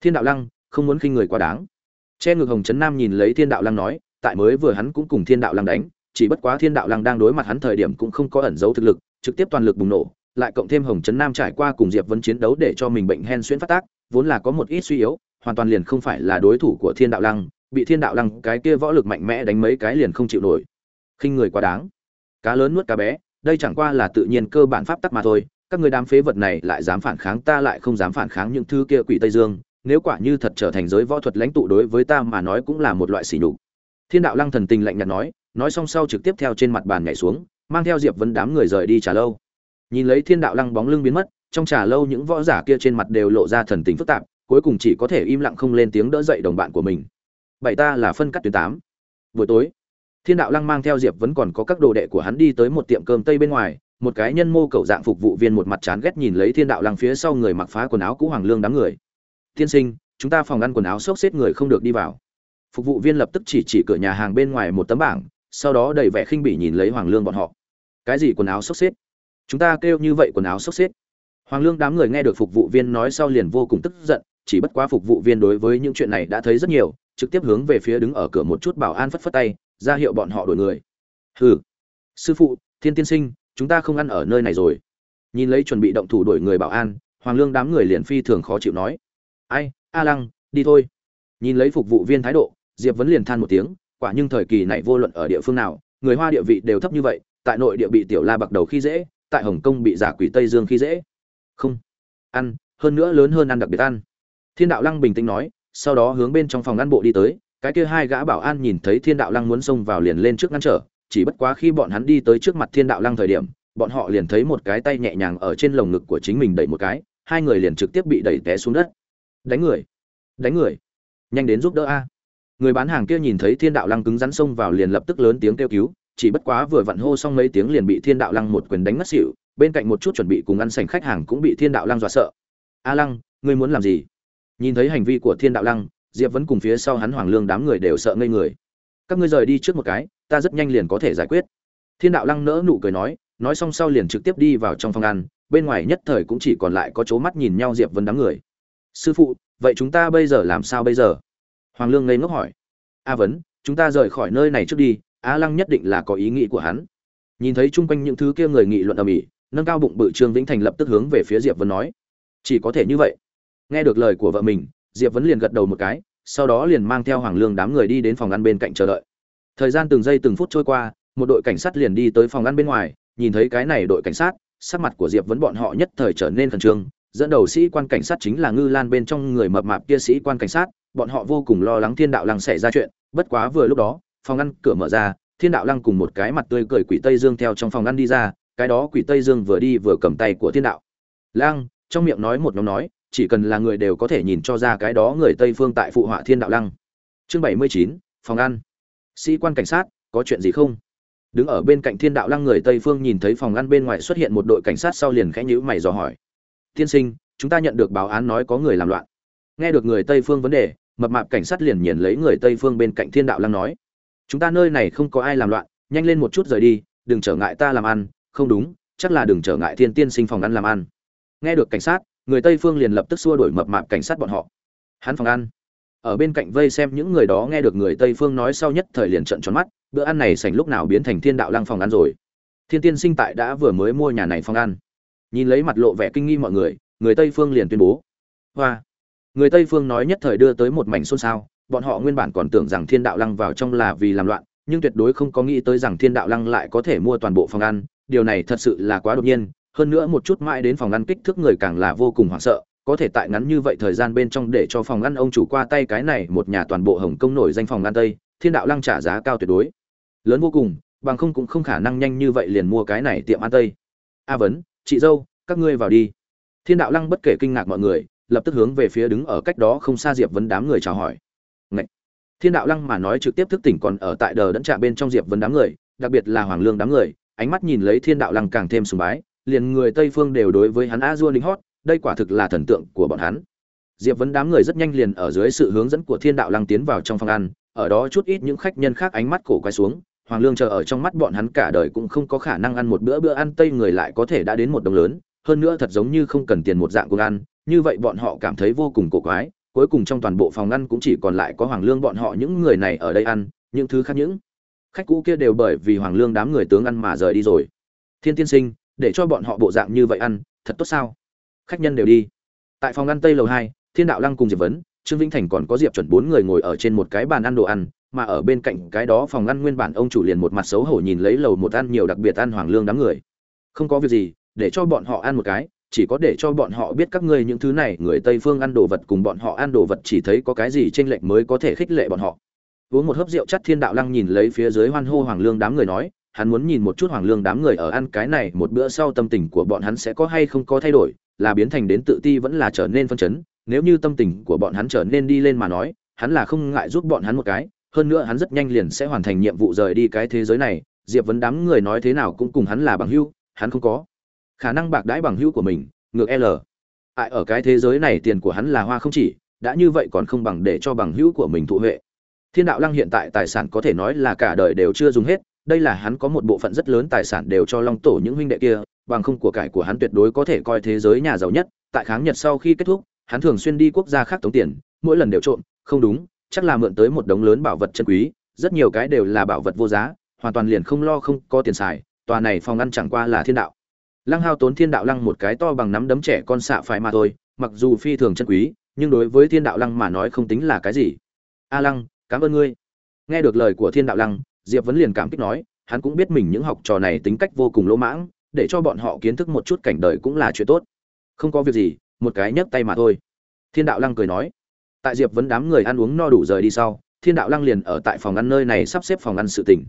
thiên đạo lăng, không muốn khinh người quá đáng. Che ngược hồng trấn nam nhìn lấy thiên đạo lăng nói, tại mới vừa hắn cũng cùng thiên đạo lăng đánh, chỉ bất quá thiên đạo lăng đang đối mặt hắn thời điểm cũng không có ẩn giấu thực lực, trực tiếp toàn lực bùng nổ, lại cộng thêm hồng trấn nam trải qua cùng diệp vấn chiến đấu để cho mình bệnh hen xuyễn phát tác, vốn là có một ít suy yếu, hoàn toàn liền không phải là đối thủ của thiên đạo lăng, bị thiên đạo lăng cái kia võ lực mạnh mẽ đánh mấy cái liền không chịu nổi. Khinh người quá đáng. Cá lớn nuốt cá bé, đây chẳng qua là tự nhiên cơ bản pháp tắc mà thôi, các người đám phế vật này lại dám phản kháng ta lại không dám phản kháng những thứ kia quỷ tây dương nếu quả như thật trở thành giới võ thuật lãnh tụ đối với ta mà nói cũng là một loại sỉ nhục. Thiên đạo lăng thần tình lạnh nhạt nói nói xong sau trực tiếp theo trên mặt bàn nhảy xuống, mang theo diệp vấn đám người rời đi trà lâu. Nhìn lấy thiên đạo lăng bóng lưng biến mất, trong trà lâu những võ giả kia trên mặt đều lộ ra thần tình phức tạp, cuối cùng chỉ có thể im lặng không lên tiếng đỡ dậy đồng bạn của mình. Bảy ta là phân cắt tuyến tám. Buổi tối, thiên đạo lăng mang theo diệp vẫn còn có các đồ đệ của hắn đi tới một tiệm cơm tây bên ngoài, một cái nhân mô cầu dạng phục vụ viên một mặt chán ghét nhìn lấy thiên đạo lăng phía sau người mặc phá quần áo cũ hoàng lương đám người tiên sinh, chúng ta phòng ăn quần áo xốc xếp người không được đi vào. Phục vụ viên lập tức chỉ chỉ cửa nhà hàng bên ngoài một tấm bảng, sau đó đầy vẻ khinh bỉ nhìn lấy hoàng lương bọn họ. Cái gì quần áo xốc xếp? Chúng ta kêu như vậy quần áo xốc xếp. Hoàng lương đám người nghe được phục vụ viên nói sau liền vô cùng tức giận, chỉ bất quá phục vụ viên đối với những chuyện này đã thấy rất nhiều, trực tiếp hướng về phía đứng ở cửa một chút bảo an phất phất tay, ra hiệu bọn họ đổi người. Hừ. Sư phụ, thiên tiên sinh, chúng ta không ăn ở nơi này rồi. Nhìn lấy chuẩn bị động thủ đổi người bảo an, hoàng lương đám người liền phi thường khó chịu nói ai, a lăng, đi thôi. Nhìn lấy phục vụ viên thái độ, diệp vấn liền than một tiếng, quả nhưng thời kỳ này vô luận ở địa phương nào, người hoa địa vị đều thấp như vậy, tại nội địa bị tiểu la bạc đầu khi dễ, tại hồng kông bị giả quỷ tây dương khi dễ. Không, ăn, hơn nữa lớn hơn ăn đặc biệt ăn. Thiên đạo lăng bình tĩnh nói, sau đó hướng bên trong phòng ăn bộ đi tới, cái kia hai gã bảo an nhìn thấy thiên đạo lăng muốn xông vào liền lên trước ngăn trở, chỉ bất quá khi bọn hắn đi tới trước mặt thiên đạo lăng thời điểm, bọn họ liền thấy một cái tay nhẹ nhàng ở trên lồng ngực của chính mình đẩy một cái, hai người liền trực tiếp bị đẩy té xuống đất đánh người. Đánh người. Nhanh đến giúp đỡ a. Người bán hàng kia nhìn thấy thiên đạo lăng cứng rắn xông vào liền lập tức lớn tiếng kêu cứu, chỉ bất quá vừa vặn hô xong mấy tiếng liền bị thiên đạo lăng một quyền đánh mất xỉu, bên cạnh một chút chuẩn bị cùng ăn sành khách hàng cũng bị thiên đạo lăng dọa sợ. A lăng, ngươi muốn làm gì? Nhìn thấy hành vi của thiên đạo lăng, diệp vẫn cùng phía sau hắn hoàng lương đám người đều sợ ngây người. Các ngươi rời đi trước một cái, ta rất nhanh liền có thể giải quyết. Thiên đạo lăng nỡ nụ cười nói nói xong sau liền trực tiếp đi vào trong phòng ăn, bên ngoài nhất thời cũng chỉ còn lại có chỗ mắt nhìn nhau diệp vân đám người sư phụ, vậy chúng ta bây giờ làm sao bây giờ? Hoàng lương ngây ngốc hỏi. A vấn, chúng ta rời khỏi nơi này trước đi, a lăng nhất định là có ý nghĩ của hắn. Nhìn thấy chung quanh những thứ kia người nghị luận ở mỹ nâng cao bụng bự trương vĩnh thành lập tức hướng về phía diệp vân nói. Chỉ có thể như vậy. Nghe được lời của vợ mình, diệp vấn liền gật đầu một cái, sau đó liền mang theo hoàng lương đám người đi đến phòng ăn bên cạnh chờ đợi. Thời gian từng giây từng phút trôi qua, một đội cảnh sát liền đi tới phòng ăn bên ngoài, nhìn thấy cái này đội cảnh sát, sắc mặt của diệp vấn bọn họ nhất thời trở nên khẩn trương dẫn đầu sĩ quan cảnh sát chính là ngư lan bên trong người mập mạp kia sĩ quan cảnh sát, bọn họ vô cùng lo lắng thiên đạo lăng xảy ra chuyện, bất quá vừa lúc đó, phòng ngăn cửa mở ra, thiên đạo lăng cùng một cái mặt tươi cười quỷ tây dương theo trong phòng ngăn đi ra, cái đó quỷ tây dương vừa đi vừa cầm tay của thiên đạo. Lăng, trong miệng nói một nhóm nói, chỉ cần là người đều có thể nhìn cho ra cái đó người tây phương tại phụ họa thiên đạo lăng. Chương bảy mươi chín, phòng ăn sĩ quan cảnh sát, có chuyện gì không? Đứng ở bên cạnh thiên đạo lăng người tây phương nhìn thấy phòng ăn bên ngoài xuất hiện một đội cảnh sát sau liền khẽ nhữ mày dò hỏi tiên sinh, chúng ta nhận được báo án nói có người làm loạn. Nghe được người tây phương vấn đề, mập mạp cảnh sát liền nhìn lấy người tây phương bên cạnh thiên đạo lăng nói, chúng ta nơi này không có ai làm loạn, nhanh lên một chút rời đi, đừng trở ngại ta làm ăn, không đúng, chắc là đừng trở ngại thiên tiên sinh phòng ăn làm ăn. Nghe được cảnh sát, người tây phương liền lập tức xua đuổi mập mạp cảnh sát bọn họ. Hắn phòng ăn. Ở bên cạnh vây xem những người đó nghe được người tây phương nói sau nhất thời liền trận tròn mắt, bữa ăn này sành lúc nào biến thành thiên đạo lăng phòng ăn rồi. Thiên tiên sinh tại đã vừa mới mua nhà này phòng ăn nhìn lấy mặt lộ vẻ kinh nghi mọi người người tây phương liền tuyên bố. Hoa. Người tây phương nói nhất thời đưa tới một mảnh xôn xao, bọn họ nguyên bản còn tưởng rằng thiên đạo lăng vào trong là vì làm loạn, nhưng tuyệt đối không có nghĩ tới rằng thiên đạo lăng lại có thể mua toàn bộ phòng ăn, điều này thật sự là quá đột nhiên, hơn nữa một chút mãi đến phòng ăn kích thước người càng là vô cùng hoảng sợ, có thể tại ngắn như vậy thời gian bên trong để cho phòng ăn ông chủ qua tay cái này một nhà toàn bộ hồng Công nổi danh phòng ăn tây, thiên đạo lăng trả giá cao tuyệt đối. Lớn vô cùng, bằng không cũng không khả năng nhanh như vậy liền mua cái này tiệm ăn tây. A vấn, chị dâu các ngươi vào đi. Thiên đạo lăng bất kể kinh ngạc mọi người, lập tức hướng về phía đứng ở cách đó không xa diệp vấn đám người chào hỏi. Ngậy! thiên đạo lăng mà nói trực tiếp thức tỉnh còn ở tại đờ đẫn trạ bên trong diệp vấn đám người, đặc biệt là hoàng lương đám người, ánh mắt nhìn lấy thiên đạo lăng càng thêm sùng bái, liền người tây phương đều đối với hắn a dua lính hót, đây quả thực là thần tượng của bọn hắn. Diệp vấn đám người rất nhanh liền ở dưới sự hướng dẫn của thiên đạo lăng tiến vào trong phòng ăn, ở đó chút ít những khách nhân khác ánh mắt cổ quay xuống, hoàng lương chờ ở trong mắt bọn hắn cả đời cũng không có khả năng ăn một bữa bữa ăn tây người lại có thể đã đến một đồng lớn hơn nữa thật giống như không cần tiền một dạng cùng ăn, như vậy bọn họ cảm thấy vô cùng cổ quái, cuối cùng trong toàn bộ phòng ăn cũng chỉ còn lại có hoàng lương bọn họ những người này ở đây ăn, những thứ khác những khách cũ kia đều bởi vì hoàng lương đám người tướng ăn mà rời đi rồi. Thiên tiên sinh, để cho bọn họ bộ dạng như vậy ăn, thật tốt sao? Khách nhân đều đi. Tại phòng ăn tây lầu hai, thiên đạo lăng cùng diệp vấn, trương vĩnh thành còn có diệp chuẩn bốn người ngồi ở trên một cái bàn ăn đồ ăn, mà ở bên cạnh cái đó phòng ăn nguyên bản ông chủ liền một mặt xấu hổ nhìn lấy lầu một ăn nhiều đặc biệt ăn hoàng lương đám người. Không có việc gì để cho bọn họ ăn một cái, chỉ có để cho bọn họ biết các ngươi những thứ này, người tây phương ăn đồ vật cùng bọn họ ăn đồ vật chỉ thấy có cái gì trên lệch mới có thể khích lệ bọn họ. Uống một hớp rượu chắt thiên đạo lăng nhìn lấy phía dưới hoan hô hoàng lương đám người nói, hắn muốn nhìn một chút hoàng lương đám người ở ăn cái này, một bữa sau tâm tình của bọn hắn sẽ có hay không có thay đổi, là biến thành đến tự ti vẫn là trở nên phân chấn, nếu như tâm tình của bọn hắn trở nên đi lên mà nói, hắn là không ngại giúp bọn hắn một cái, hơn nữa hắn rất nhanh liền sẽ hoàn thành nhiệm vụ rời đi cái thế giới này, diệp vấn đám người nói thế nào cũng cùng hắn là bằng hữu, hắn không có khả năng bạc đãi bằng hữu của mình, ngược l. Ai, ở cái thế giới này tiền của hắn là hoa không chỉ, đã như vậy còn không bằng để cho bằng hữu của mình thụ huệ. Thiên đạo lăng hiện tại tài sản có thể nói là cả đời đều chưa dùng hết, đây là hắn có một bộ phận rất lớn tài sản đều cho long tổ những huynh đệ kia, bằng không của cải của hắn tuyệt đối có thể coi thế giới nhà giàu nhất. Tại kháng nhật sau khi kết thúc, hắn thường xuyên đi quốc gia khác tống tiền, mỗi lần đều trộm, không đúng, chắc là mượn tới một đống lớn bảo vật chân quý, rất nhiều cái đều là bảo vật vô giá, hoàn toàn liền không lo không có tiền xài, tòa này phòng ăn chẳng qua là thiên đạo lăng hao tốn thiên đạo lăng một cái to bằng nắm đấm trẻ con xạ phải mà thôi, mặc dù phi thường chân quý, nhưng đối với thiên đạo lăng mà nói không tính là cái gì. A lăng, cảm ơn ngươi. Nghe được lời của thiên đạo lăng, diệp vấn liền cảm kích nói, hắn cũng biết mình những học trò này tính cách vô cùng lỗ mãng, để cho bọn họ kiến thức một chút cảnh đời cũng là chuyện tốt. Không có việc gì, một cái nhấc tay mà thôi. Thiên đạo lăng cười nói. Tại diệp vấn đám người ăn uống no đủ rời đi sau, thiên đạo lăng liền ở tại phòng ăn nơi này sắp xếp phòng ăn sự tỉnh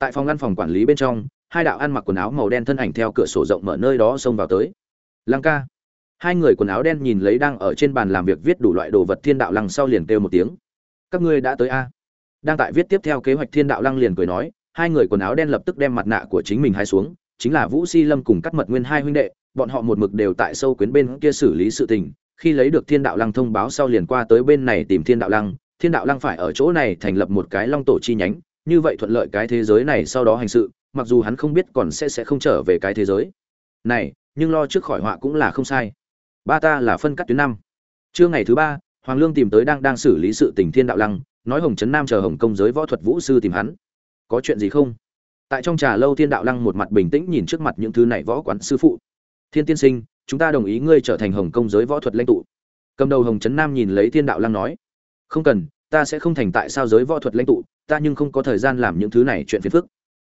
tại phòng ngăn phòng quản lý bên trong, hai đạo ăn mặc quần áo màu đen thân ảnh theo cửa sổ rộng mở nơi đó xông vào tới. Lăng ca. Hai người quần áo đen nhìn lấy đang ở trên bàn làm việc viết đủ loại đồ vật thiên đạo lăng sau liền kêu một tiếng. Các ngươi đã tới a? Đang tại viết tiếp theo kế hoạch thiên đạo lăng liền cười nói, hai người quần áo đen lập tức đem mặt nạ của chính mình hai xuống, chính là vũ si lâm cùng cắt mật nguyên hai huynh đệ, bọn họ một mực đều tại sâu quyến bên kia xử lý sự tình. Khi lấy được thiên đạo lăng thông báo sau liền qua tới bên này tìm thiên đạo lăng, thiên đạo lăng phải ở chỗ này thành lập một cái long tổ chi nhánh như vậy thuận lợi cái thế giới này sau đó hành sự, mặc dù hắn không biết còn sẽ sẽ không trở về cái thế giới. Này, nhưng lo trước khỏi họa cũng là không sai. Ba ta là phân cắt tuyến năm. Trưa ngày thứ ba, hoàng lương tìm tới đang đang xử lý sự tình thiên đạo lăng, nói hồng trấn nam chờ hồng công giới võ thuật vũ sư tìm hắn. Có chuyện gì không? Tại trong trà lâu thiên đạo lăng một mặt bình tĩnh nhìn trước mặt những thứ này võ quán sư phụ. Thiên tiên sinh, chúng ta đồng ý ngươi trở thành hồng công giới võ thuật lãnh tụ. Cầm đầu hồng trấn nam nhìn lấy thiên đạo lăng nói. Không cần, ta sẽ không thành tại sao giới võ thuật lãnh tụ ta nhưng không có thời gian làm những thứ này chuyện phiền phức.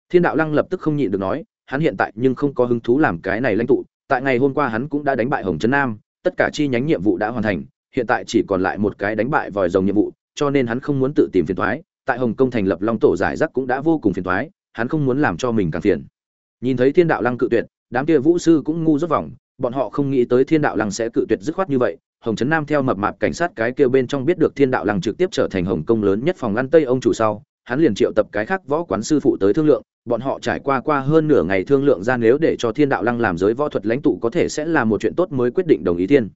Thiên đạo lăng lập tức không nhịn được nói, hắn hiện tại nhưng không có hứng thú làm cái này lãnh tụ, tại ngày hôm qua hắn cũng đã đánh bại hồng trấn nam, tất cả chi nhánh nhiệm vụ đã hoàn thành, hiện tại chỉ còn lại một cái đánh bại vòi rồng nhiệm vụ, cho nên hắn không muốn tự tìm phiền toái, tại hồng kông thành lập long tổ giải rác cũng đã vô cùng phiền toái, hắn không muốn làm cho mình càng phiền. Nhìn thấy thiên đạo lăng cự tuyệt, đám kia vũ sư cũng ngu rất vòng, bọn họ không nghĩ tới thiên đạo lăng sẽ cự tuyệt dứt khoát như vậy hồng trấn nam theo mập mạp cảnh sát cái kia bên trong biết được thiên đạo lăng trực tiếp trở thành hồng kông lớn nhất phòng ngăn tây ông chủ sau, hắn liền triệu tập cái khác võ quán sư phụ tới thương lượng, bọn họ trải qua qua hơn nửa ngày thương lượng ra nếu để cho thiên đạo lăng làm giới võ thuật lãnh tụ có thể sẽ là một chuyện tốt mới quyết định đồng ý thiên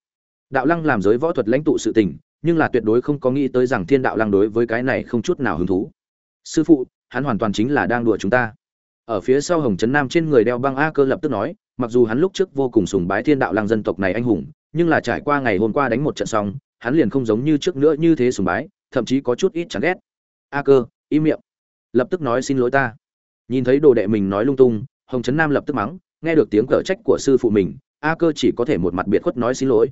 đạo lăng làm giới võ thuật lãnh tụ sự tình, nhưng là tuyệt đối không có nghĩ tới rằng thiên đạo lăng đối với cái này không chút nào hứng thú. Sư phụ, hắn hoàn toàn chính là đang đùa chúng ta. Ở phía sau hồng trấn nam trên người đeo băng a cơ lập tức nói, mặc dù hắn lúc trước vô cùng sùng bái thiên đạo lăng dân tộc này anh hùng nhưng là trải qua ngày hôm qua đánh một trận xong, hắn liền không giống như trước nữa như thế sùng bái, thậm chí có chút ít chán ghét. A cơ, im miệng. Lập tức nói xin lỗi ta. Nhìn thấy đồ đệ mình nói lung tung, hồng trấn nam lập tức mắng, nghe được tiếng cở trách của sư phụ mình, a cơ chỉ có thể một mặt biệt khuất nói xin lỗi.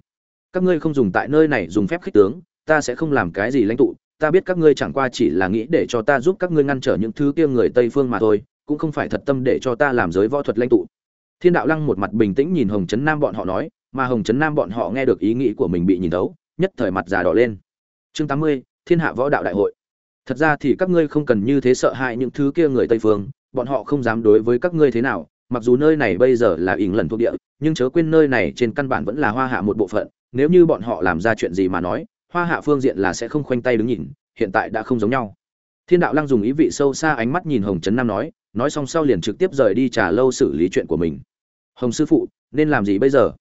Các ngươi không dùng tại nơi này dùng phép khích tướng, ta sẽ không làm cái gì lãnh tụ, ta biết các ngươi chẳng qua chỉ là nghĩ để cho ta giúp các ngươi ngăn trở những thứ kia người tây phương mà thôi, cũng không phải thật tâm để cho ta làm giới võ thuật lãnh tụ. Thiên đạo lăng một mặt bình tĩnh nhìn hồng trấn nam bọn họ nói mà hồng trấn nam bọn họ nghe được ý nghĩ của mình bị nhìn thấu, nhất thời mặt già đỏ lên. Chương tám mươi, thiên hạ võ đạo đại hội. Thật ra thì các ngươi không cần như thế sợ hãi những thứ kia người tây phương, bọn họ không dám đối với các ngươi thế nào, mặc dù nơi này bây giờ là ỉng lần thuộc địa, nhưng chớ quên nơi này trên căn bản vẫn là hoa hạ một bộ phận, nếu như bọn họ làm ra chuyện gì mà nói, hoa hạ phương diện là sẽ không khoanh tay đứng nhìn, hiện tại đã không giống nhau. Thiên đạo lăng dùng ý vị sâu xa ánh mắt nhìn hồng trấn nam nói nói xong sau liền trực tiếp rời đi trả lâu xử lý chuyện của mình. Hồng sư phụ, nên làm gì bây giờ?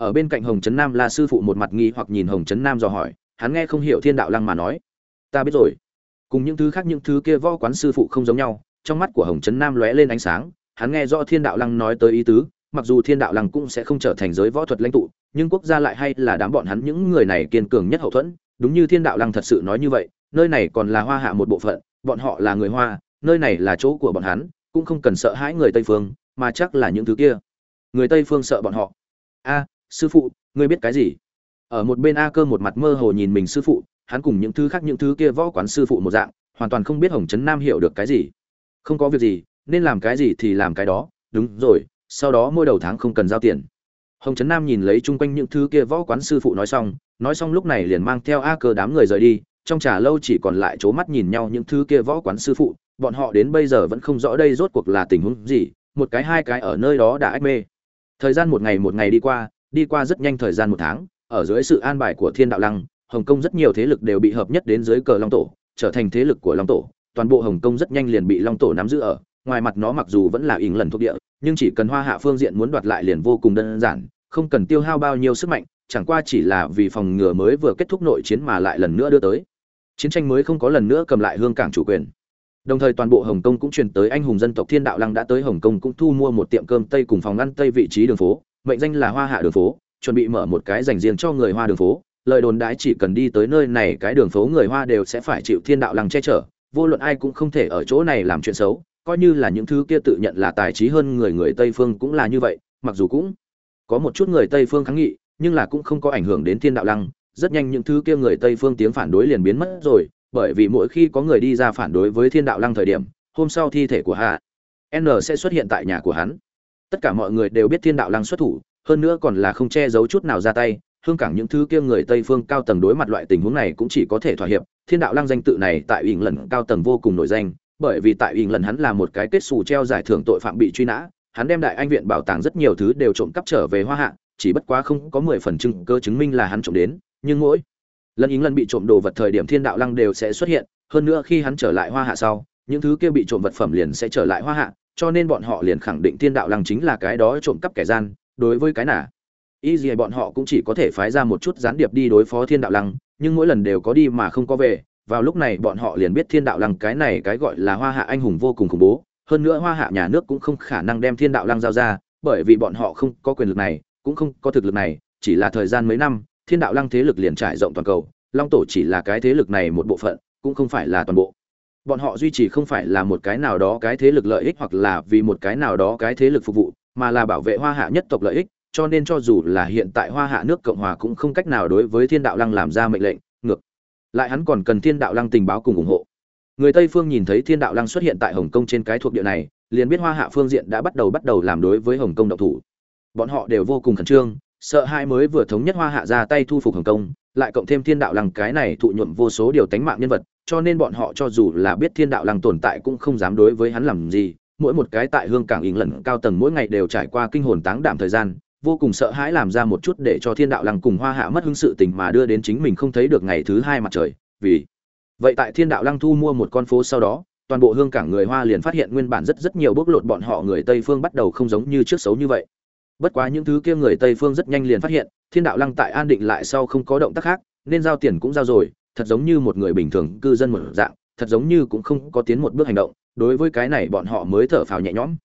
Ở bên cạnh hồng trấn nam là sư phụ một mặt nghi hoặc nhìn hồng trấn nam dò hỏi, hắn nghe không hiểu thiên đạo lăng mà nói. Ta biết rồi. Cùng những thứ khác những thứ kia võ quán sư phụ không giống nhau, trong mắt của hồng trấn nam lóe lên ánh sáng, hắn nghe rõ thiên đạo lăng nói tới ý tứ, mặc dù thiên đạo lăng cũng sẽ không trở thành giới võ thuật lãnh tụ, nhưng quốc gia lại hay là đám bọn hắn những người này kiên cường nhất hậu thuẫn. Đúng như thiên đạo lăng thật sự nói như vậy, nơi này còn là hoa hạ một bộ phận, bọn họ là người hoa, nơi này là chỗ của bọn hắn, cũng không cần sợ hãi người tây phương, mà chắc là những thứ kia. Người tây phương sợ bọn họ. A sư phụ, ngươi biết cái gì? Ở một bên a cơ một mặt mơ hồ nhìn mình sư phụ, hắn cùng những thứ khác những thứ kia võ quán sư phụ một dạng, hoàn toàn không biết hồng trấn nam hiểu được cái gì. Không có việc gì, nên làm cái gì thì làm cái đó, đúng rồi, sau đó mỗi đầu tháng không cần giao tiền. Hồng trấn nam nhìn lấy chung quanh những thứ kia võ quán sư phụ nói xong nói xong lúc này liền mang theo a cơ đám người rời đi, trong trà lâu chỉ còn lại c mắt nhìn nhau những thứ kia võ quán sư phụ, bọn họ đến bây giờ vẫn không rõ đây rốt cuộc là tình huống gì, một cái hai cái ở nơi đó đã ách mê. Thời gian một ngày một ngày đi qua đi qua rất nhanh thời gian một tháng, ở dưới sự an bài của thiên đạo lăng, hồng kông rất nhiều thế lực đều bị hợp nhất đến dưới cờ long tổ, trở thành thế lực của long tổ. Toàn bộ hồng kông rất nhanh liền bị long tổ nắm giữ ở, ngoài mặt nó mặc dù vẫn là ỉng lần thuộc địa, nhưng chỉ cần hoa hạ phương diện muốn đoạt lại liền vô cùng đơn giản, không cần tiêu hao bao nhiêu sức mạnh, chẳng qua chỉ là vì phòng ngừa mới vừa kết thúc nội chiến mà lại lần nữa đưa tới. Chiến tranh mới không có lần nữa cầm lại hương cảng chủ quyền. Đồng thời toàn bộ hồng kông cũng truyền tới anh hùng dân tộc thiên đạo lăng đã tới hồng kông cũng thu mua một tiệm cơm tây cùng phòng ăn tây vị trí đường phố mệnh danh là hoa hạ đường phố, chuẩn bị mở một cái dành riêng cho người hoa đường phố. Lời đồn đãi chỉ cần đi tới nơi này, cái đường phố người hoa đều sẽ phải chịu thiên đạo lăng che chở. Vô luận ai cũng không thể ở chỗ này làm chuyện xấu, coi như là những thứ kia tự nhận là tài trí hơn người người tây phương cũng là như vậy, mặc dù cũng có một chút người tây phương kháng nghị, nhưng là cũng không có ảnh hưởng đến thiên đạo lăng. Rất nhanh những thứ kia người tây phương tiếng phản đối liền biến mất rồi, bởi vì mỗi khi có người đi ra phản đối với thiên đạo lăng thời điểm, hôm sau thi thể của hạ n sẽ xuất hiện tại nhà của hắn tất cả mọi người đều biết thiên đạo lăng xuất thủ, hơn nữa còn là không che giấu chút nào ra tay, hương cảng những thứ kia người tây phương cao tầng đối mặt loại tình huống này cũng chỉ có thể thỏa hiệp. Thiên đạo lăng danh tự này tại ỉng lần cao tầng vô cùng nổi danh, bởi vì tại ỉng lần hắn là một cái kết xù treo giải thưởng tội phạm bị truy nã, hắn đem đại anh viện bảo tàng rất nhiều thứ đều trộm cắp trở về hoa hạ, chỉ bất quá không có mười phần chứng cơ chứng minh là hắn trộm đến, nhưng mỗi lần ỉng lần bị trộm đồ vật thời điểm thiên đạo lăng đều sẽ xuất hiện, hơn nữa khi hắn trở lại hoa hạ sau, những thứ kia bị trộm vật phẩm liền sẽ trở lại hoa hạ cho nên bọn họ liền khẳng định thiên đạo lăng chính là cái đó trộm cắp kẻ gian, đối với cái nả y gì bọn họ cũng chỉ có thể phái ra một chút gián điệp đi đối phó thiên đạo lăng, nhưng mỗi lần đều có đi mà không có về. Vào lúc này bọn họ liền biết thiên đạo lăng cái này cái gọi là hoa hạ anh hùng vô cùng khủng bố. Hơn nữa hoa hạ nhà nước cũng không khả năng đem thiên đạo lăng giao ra, bởi vì bọn họ không có quyền lực này, cũng không có thực lực này, chỉ là thời gian mấy năm, thiên đạo lăng thế lực liền trải rộng toàn cầu. Long tổ chỉ là cái thế lực này một bộ phận, cũng không phải là toàn bộ bọn họ duy trì không phải là một cái nào đó cái thế lực lợi ích hoặc là vì một cái nào đó cái thế lực phục vụ, mà là bảo vệ hoa hạ nhất tộc lợi ích, cho nên cho dù là hiện tại hoa hạ nước cộng hòa cũng không cách nào đối với thiên đạo lăng làm ra mệnh lệnh, ngược lại hắn còn cần thiên đạo lăng tình báo cùng ủng hộ. Người tây phương nhìn thấy thiên đạo lăng xuất hiện tại hồng kông trên cái thuộc địa này, liền biết hoa hạ phương diện đã bắt đầu bắt đầu làm đối với hồng kông độc thủ. Bọn họ đều vô cùng khẩn trương, sợ hai mới vừa thống nhất hoa hạ ra tay thu phục hồng kông, lại cộng thêm thiên đạo lăng cái này thụ nhuộm vô số điều tánh mạng nhân vật cho nên bọn họ cho dù là biết thiên đạo lăng tồn tại cũng không dám đối với hắn làm gì. Mỗi một cái tại hương cảng ỉng lần cao tầng mỗi ngày đều trải qua kinh hồn táng đảm thời gian, vô cùng sợ hãi làm ra một chút để cho thiên đạo lăng cùng hoa hạ mất hứng sự tình mà đưa đến chính mình không thấy được ngày thứ hai mặt trời. Vì vậy tại thiên đạo lăng thu mua một con phố sau đó, toàn bộ hương cảng người hoa liền phát hiện nguyên bản rất rất nhiều bốc lột bọn họ người tây phương bắt đầu không giống như trước xấu như vậy. Bất quá những thứ kia người tây phương rất nhanh liền phát hiện, thiên đạo lăng tại an định lại sau không có động tác khác, nên giao tiền cũng giao rồi thật giống như một người bình thường cư dân một dạng, thật giống như cũng không có tiến một bước hành động, đối với cái này bọn họ mới thở phào nhẹ nhõm.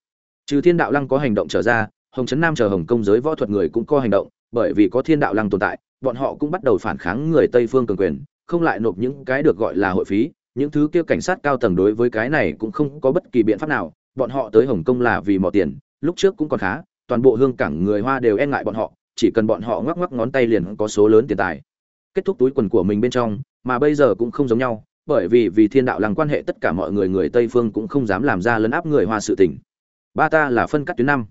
Trừ thiên đạo lăng có hành động trở ra, hồng trấn nam chờ hồng công giới võ thuật người cũng có hành động, bởi vì có thiên đạo lăng tồn tại, bọn họ cũng bắt đầu phản kháng người tây phương cường quyền, không lại nộp những cái được gọi là hội phí, những thứ kia cảnh sát cao tầng đối với cái này cũng không có bất kỳ biện pháp nào, bọn họ tới hồng kông là vì mò tiền, lúc trước cũng còn khá, toàn bộ hương cảng người hoa đều e ngại bọn họ, chỉ cần bọn họ ngoắc ngoắc ngón tay liền có số lớn tiền tài. Kết thúc túi quần của mình bên trong mà bây giờ cũng không giống nhau, bởi vì vì thiên đạo lăng quan hệ tất cả mọi người người tây phương cũng không dám làm ra lấn áp người hoa sự tình. Ba ta là phân cắt tuyến năm.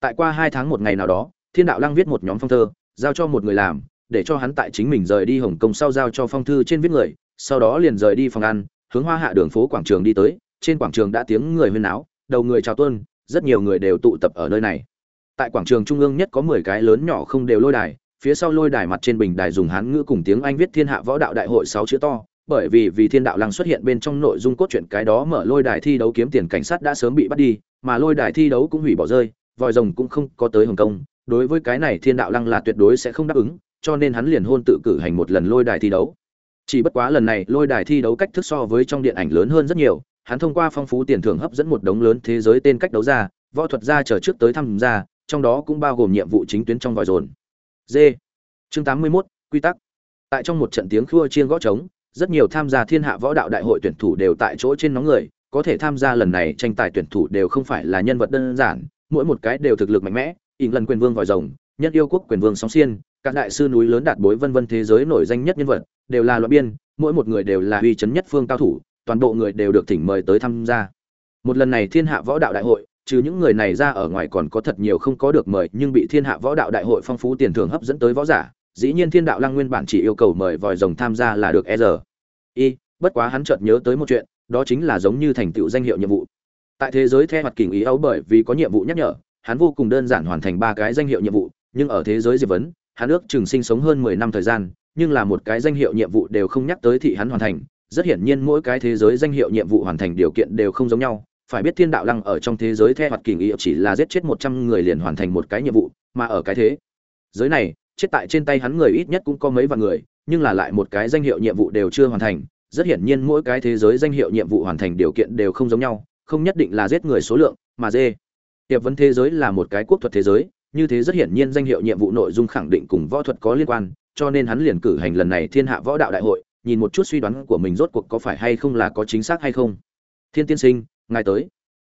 Tại qua hai tháng một ngày nào đó, thiên đạo lăng viết một nhóm phong thơ, giao cho một người làm, để cho hắn tại chính mình rời đi hồng kông sau giao cho phong thư trên viết người, sau đó liền rời đi phòng ăn, hướng hoa hạ đường phố quảng trường đi tới, trên quảng trường đã tiếng người huyên náo, đầu người chào tuân, rất nhiều người đều tụ tập ở nơi này. Tại quảng trường trung ương nhất có mười cái lớn nhỏ không đều lôi đài phía sau lôi đài mặt trên bình đài dùng hán ngữ cùng tiếng anh viết thiên hạ võ đạo đại hội sáu chữ to, bởi vì vì thiên đạo lăng xuất hiện bên trong nội dung cốt truyện cái đó mở lôi đài thi đấu kiếm tiền cảnh sát đã sớm bị bắt đi, mà lôi đài thi đấu cũng hủy bỏ rơi, vòi rồng cũng không có tới hồng kông, đối với cái này thiên đạo lăng là tuyệt đối sẽ không đáp ứng, cho nên hắn liền hôn tự cử hành một lần lôi đài thi đấu. Chỉ bất quá lần này lôi đài thi đấu cách thức so với trong điện ảnh lớn hơn rất nhiều, hắn thông qua phong phú tiền thưởng hấp dẫn một đống lớn thế giới tên cách đấu ra, võ thuật gia chờ trước tới tham gia, trong đó cũng bao gồm nhiệm vụ chính tuyến trong vòi rồn d chương tám mươi 81, quy tắc. Tại trong một trận tiếng khua chiên gõ trống rất nhiều tham gia thiên hạ võ đạo đại hội tuyển thủ đều tại chỗ trên nóng người có thể tham gia lần này tranh tài tuyển thủ đều không phải là nhân vật đơn giản mỗi một cái đều thực lực mạnh mẽ ỉn lần quyền vương vòi rồng nhân yêu quốc quyền vương sóng xiên các đại sư núi lớn đạt bối vân vân thế giới nổi danh nhất nhân vật đều là loại biên mỗi một người đều là uy chấn nhất phương cao thủ toàn bộ người đều được thỉnh mời tới tham gia. Một lần này thiên hạ võ đạo đại hội trừ những người này ra ở ngoài còn có thật nhiều không có được mời, nhưng bị thiên hạ võ đạo đại hội phong phú tiền thưởng hấp dẫn tới võ giả. Dĩ nhiên thiên đạo lăng nguyên bản chỉ yêu cầu mời vòi rồng tham gia là được e r y, bất quá hắn chợt nhớ tới một chuyện, đó chính là giống như thành tựu danh hiệu nhiệm vụ. Tại thế giới theo mặt kình ý ấu bởi vì có nhiệm vụ nhắc nhở, hắn vô cùng đơn giản hoàn thành ba cái danh hiệu nhiệm vụ, nhưng ở thế giới diệp vấn, hắn ước chừng sinh sống hơn mười năm thời gian, nhưng là một cái danh hiệu nhiệm vụ đều không nhắc tới thị hắn hoàn thành. Rất hiển nhiên mỗi cái thế giới danh hiệu nhiệm vụ hoàn thành điều kiện đều không giống nhau phải biết thiên đạo lăng ở trong thế giới the hoạt kỳ ý chỉ là giết chết một trăm người liền hoàn thành một cái nhiệm vụ, mà ở cái thế giới này, chết tại trên tay hắn người ít nhất cũng có mấy vạn người, nhưng là lại một cái danh hiệu nhiệm vụ đều chưa hoàn thành. Rất hiển nhiên mỗi cái thế giới danh hiệu nhiệm vụ hoàn thành điều kiện đều không giống nhau, không nhất định là giết người số lượng, mà dê. Hiệp vấn thế giới là một cái quốc thuật thế giới, như thế rất hiển nhiên danh hiệu nhiệm vụ nội dung khẳng định cùng võ thuật có liên quan, cho nên hắn liền cử hành lần này thiên hạ võ đạo đại hội, nhìn một chút suy đoán của mình rốt cuộc có phải hay không là có chính xác hay không. Thiên tiên sinh ngài tới.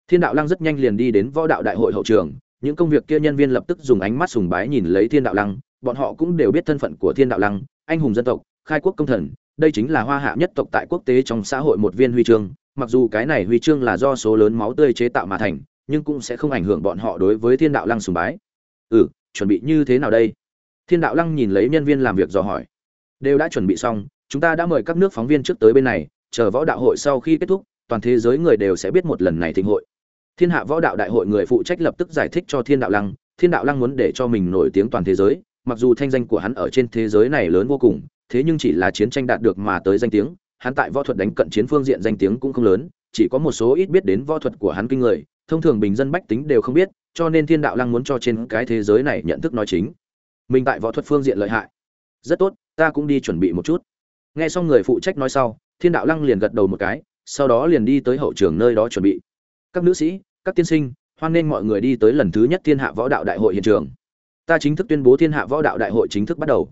Thiên đạo lăng rất nhanh liền đi đến võ đạo đại hội hậu trường, những công việc kia nhân viên lập tức dùng ánh mắt sùng bái nhìn lấy thiên đạo lăng, bọn họ cũng đều biết thân phận của thiên đạo lăng, anh hùng dân tộc, khai quốc công thần, đây chính là hoa hạ nhất tộc tại quốc tế trong xã hội một viên huy chương, mặc dù cái này huy chương là do số lớn máu tươi chế tạo mà thành, nhưng cũng sẽ không ảnh hưởng bọn họ đối với thiên đạo lăng sùng bái. Ừ chuẩn bị như thế nào đây? Thiên đạo lăng nhìn lấy nhân viên làm việc dò hỏi. Đều đã chuẩn bị xong, chúng ta đã mời các nước phóng viên trước tới bên này, chờ võ đạo hội sau khi kết thúc toàn thế giới người đều sẽ biết một lần này thịnh hội. Thiên hạ võ đạo đại hội người phụ trách lập tức giải thích cho thiên đạo lăng, thiên đạo lăng muốn để cho mình nổi tiếng toàn thế giới, mặc dù thanh danh của hắn ở trên thế giới này lớn vô cùng, thế nhưng chỉ là chiến tranh đạt được mà tới danh tiếng, hắn tại võ thuật đánh cận chiến phương diện danh tiếng cũng không lớn, chỉ có một số ít biết đến võ thuật của hắn kinh người, thông thường bình dân bách tính đều không biết, cho nên thiên đạo lăng muốn cho trên cái thế giới này nhận thức nói chính. Mình tại võ thuật phương diện lợi hại. Rất tốt, ta cũng đi chuẩn bị một chút. Nghe xong người phụ trách nói sau, thiên đạo lăng liền gật đầu một cái sau đó liền đi tới hậu trường nơi đó chuẩn bị. Các nữ sĩ, các tiên sinh, hoan nghênh mọi người đi tới lần thứ nhất thiên hạ võ đạo đại hội hiện trường. Ta chính thức tuyên bố thiên hạ võ đạo đại hội chính thức bắt đầu.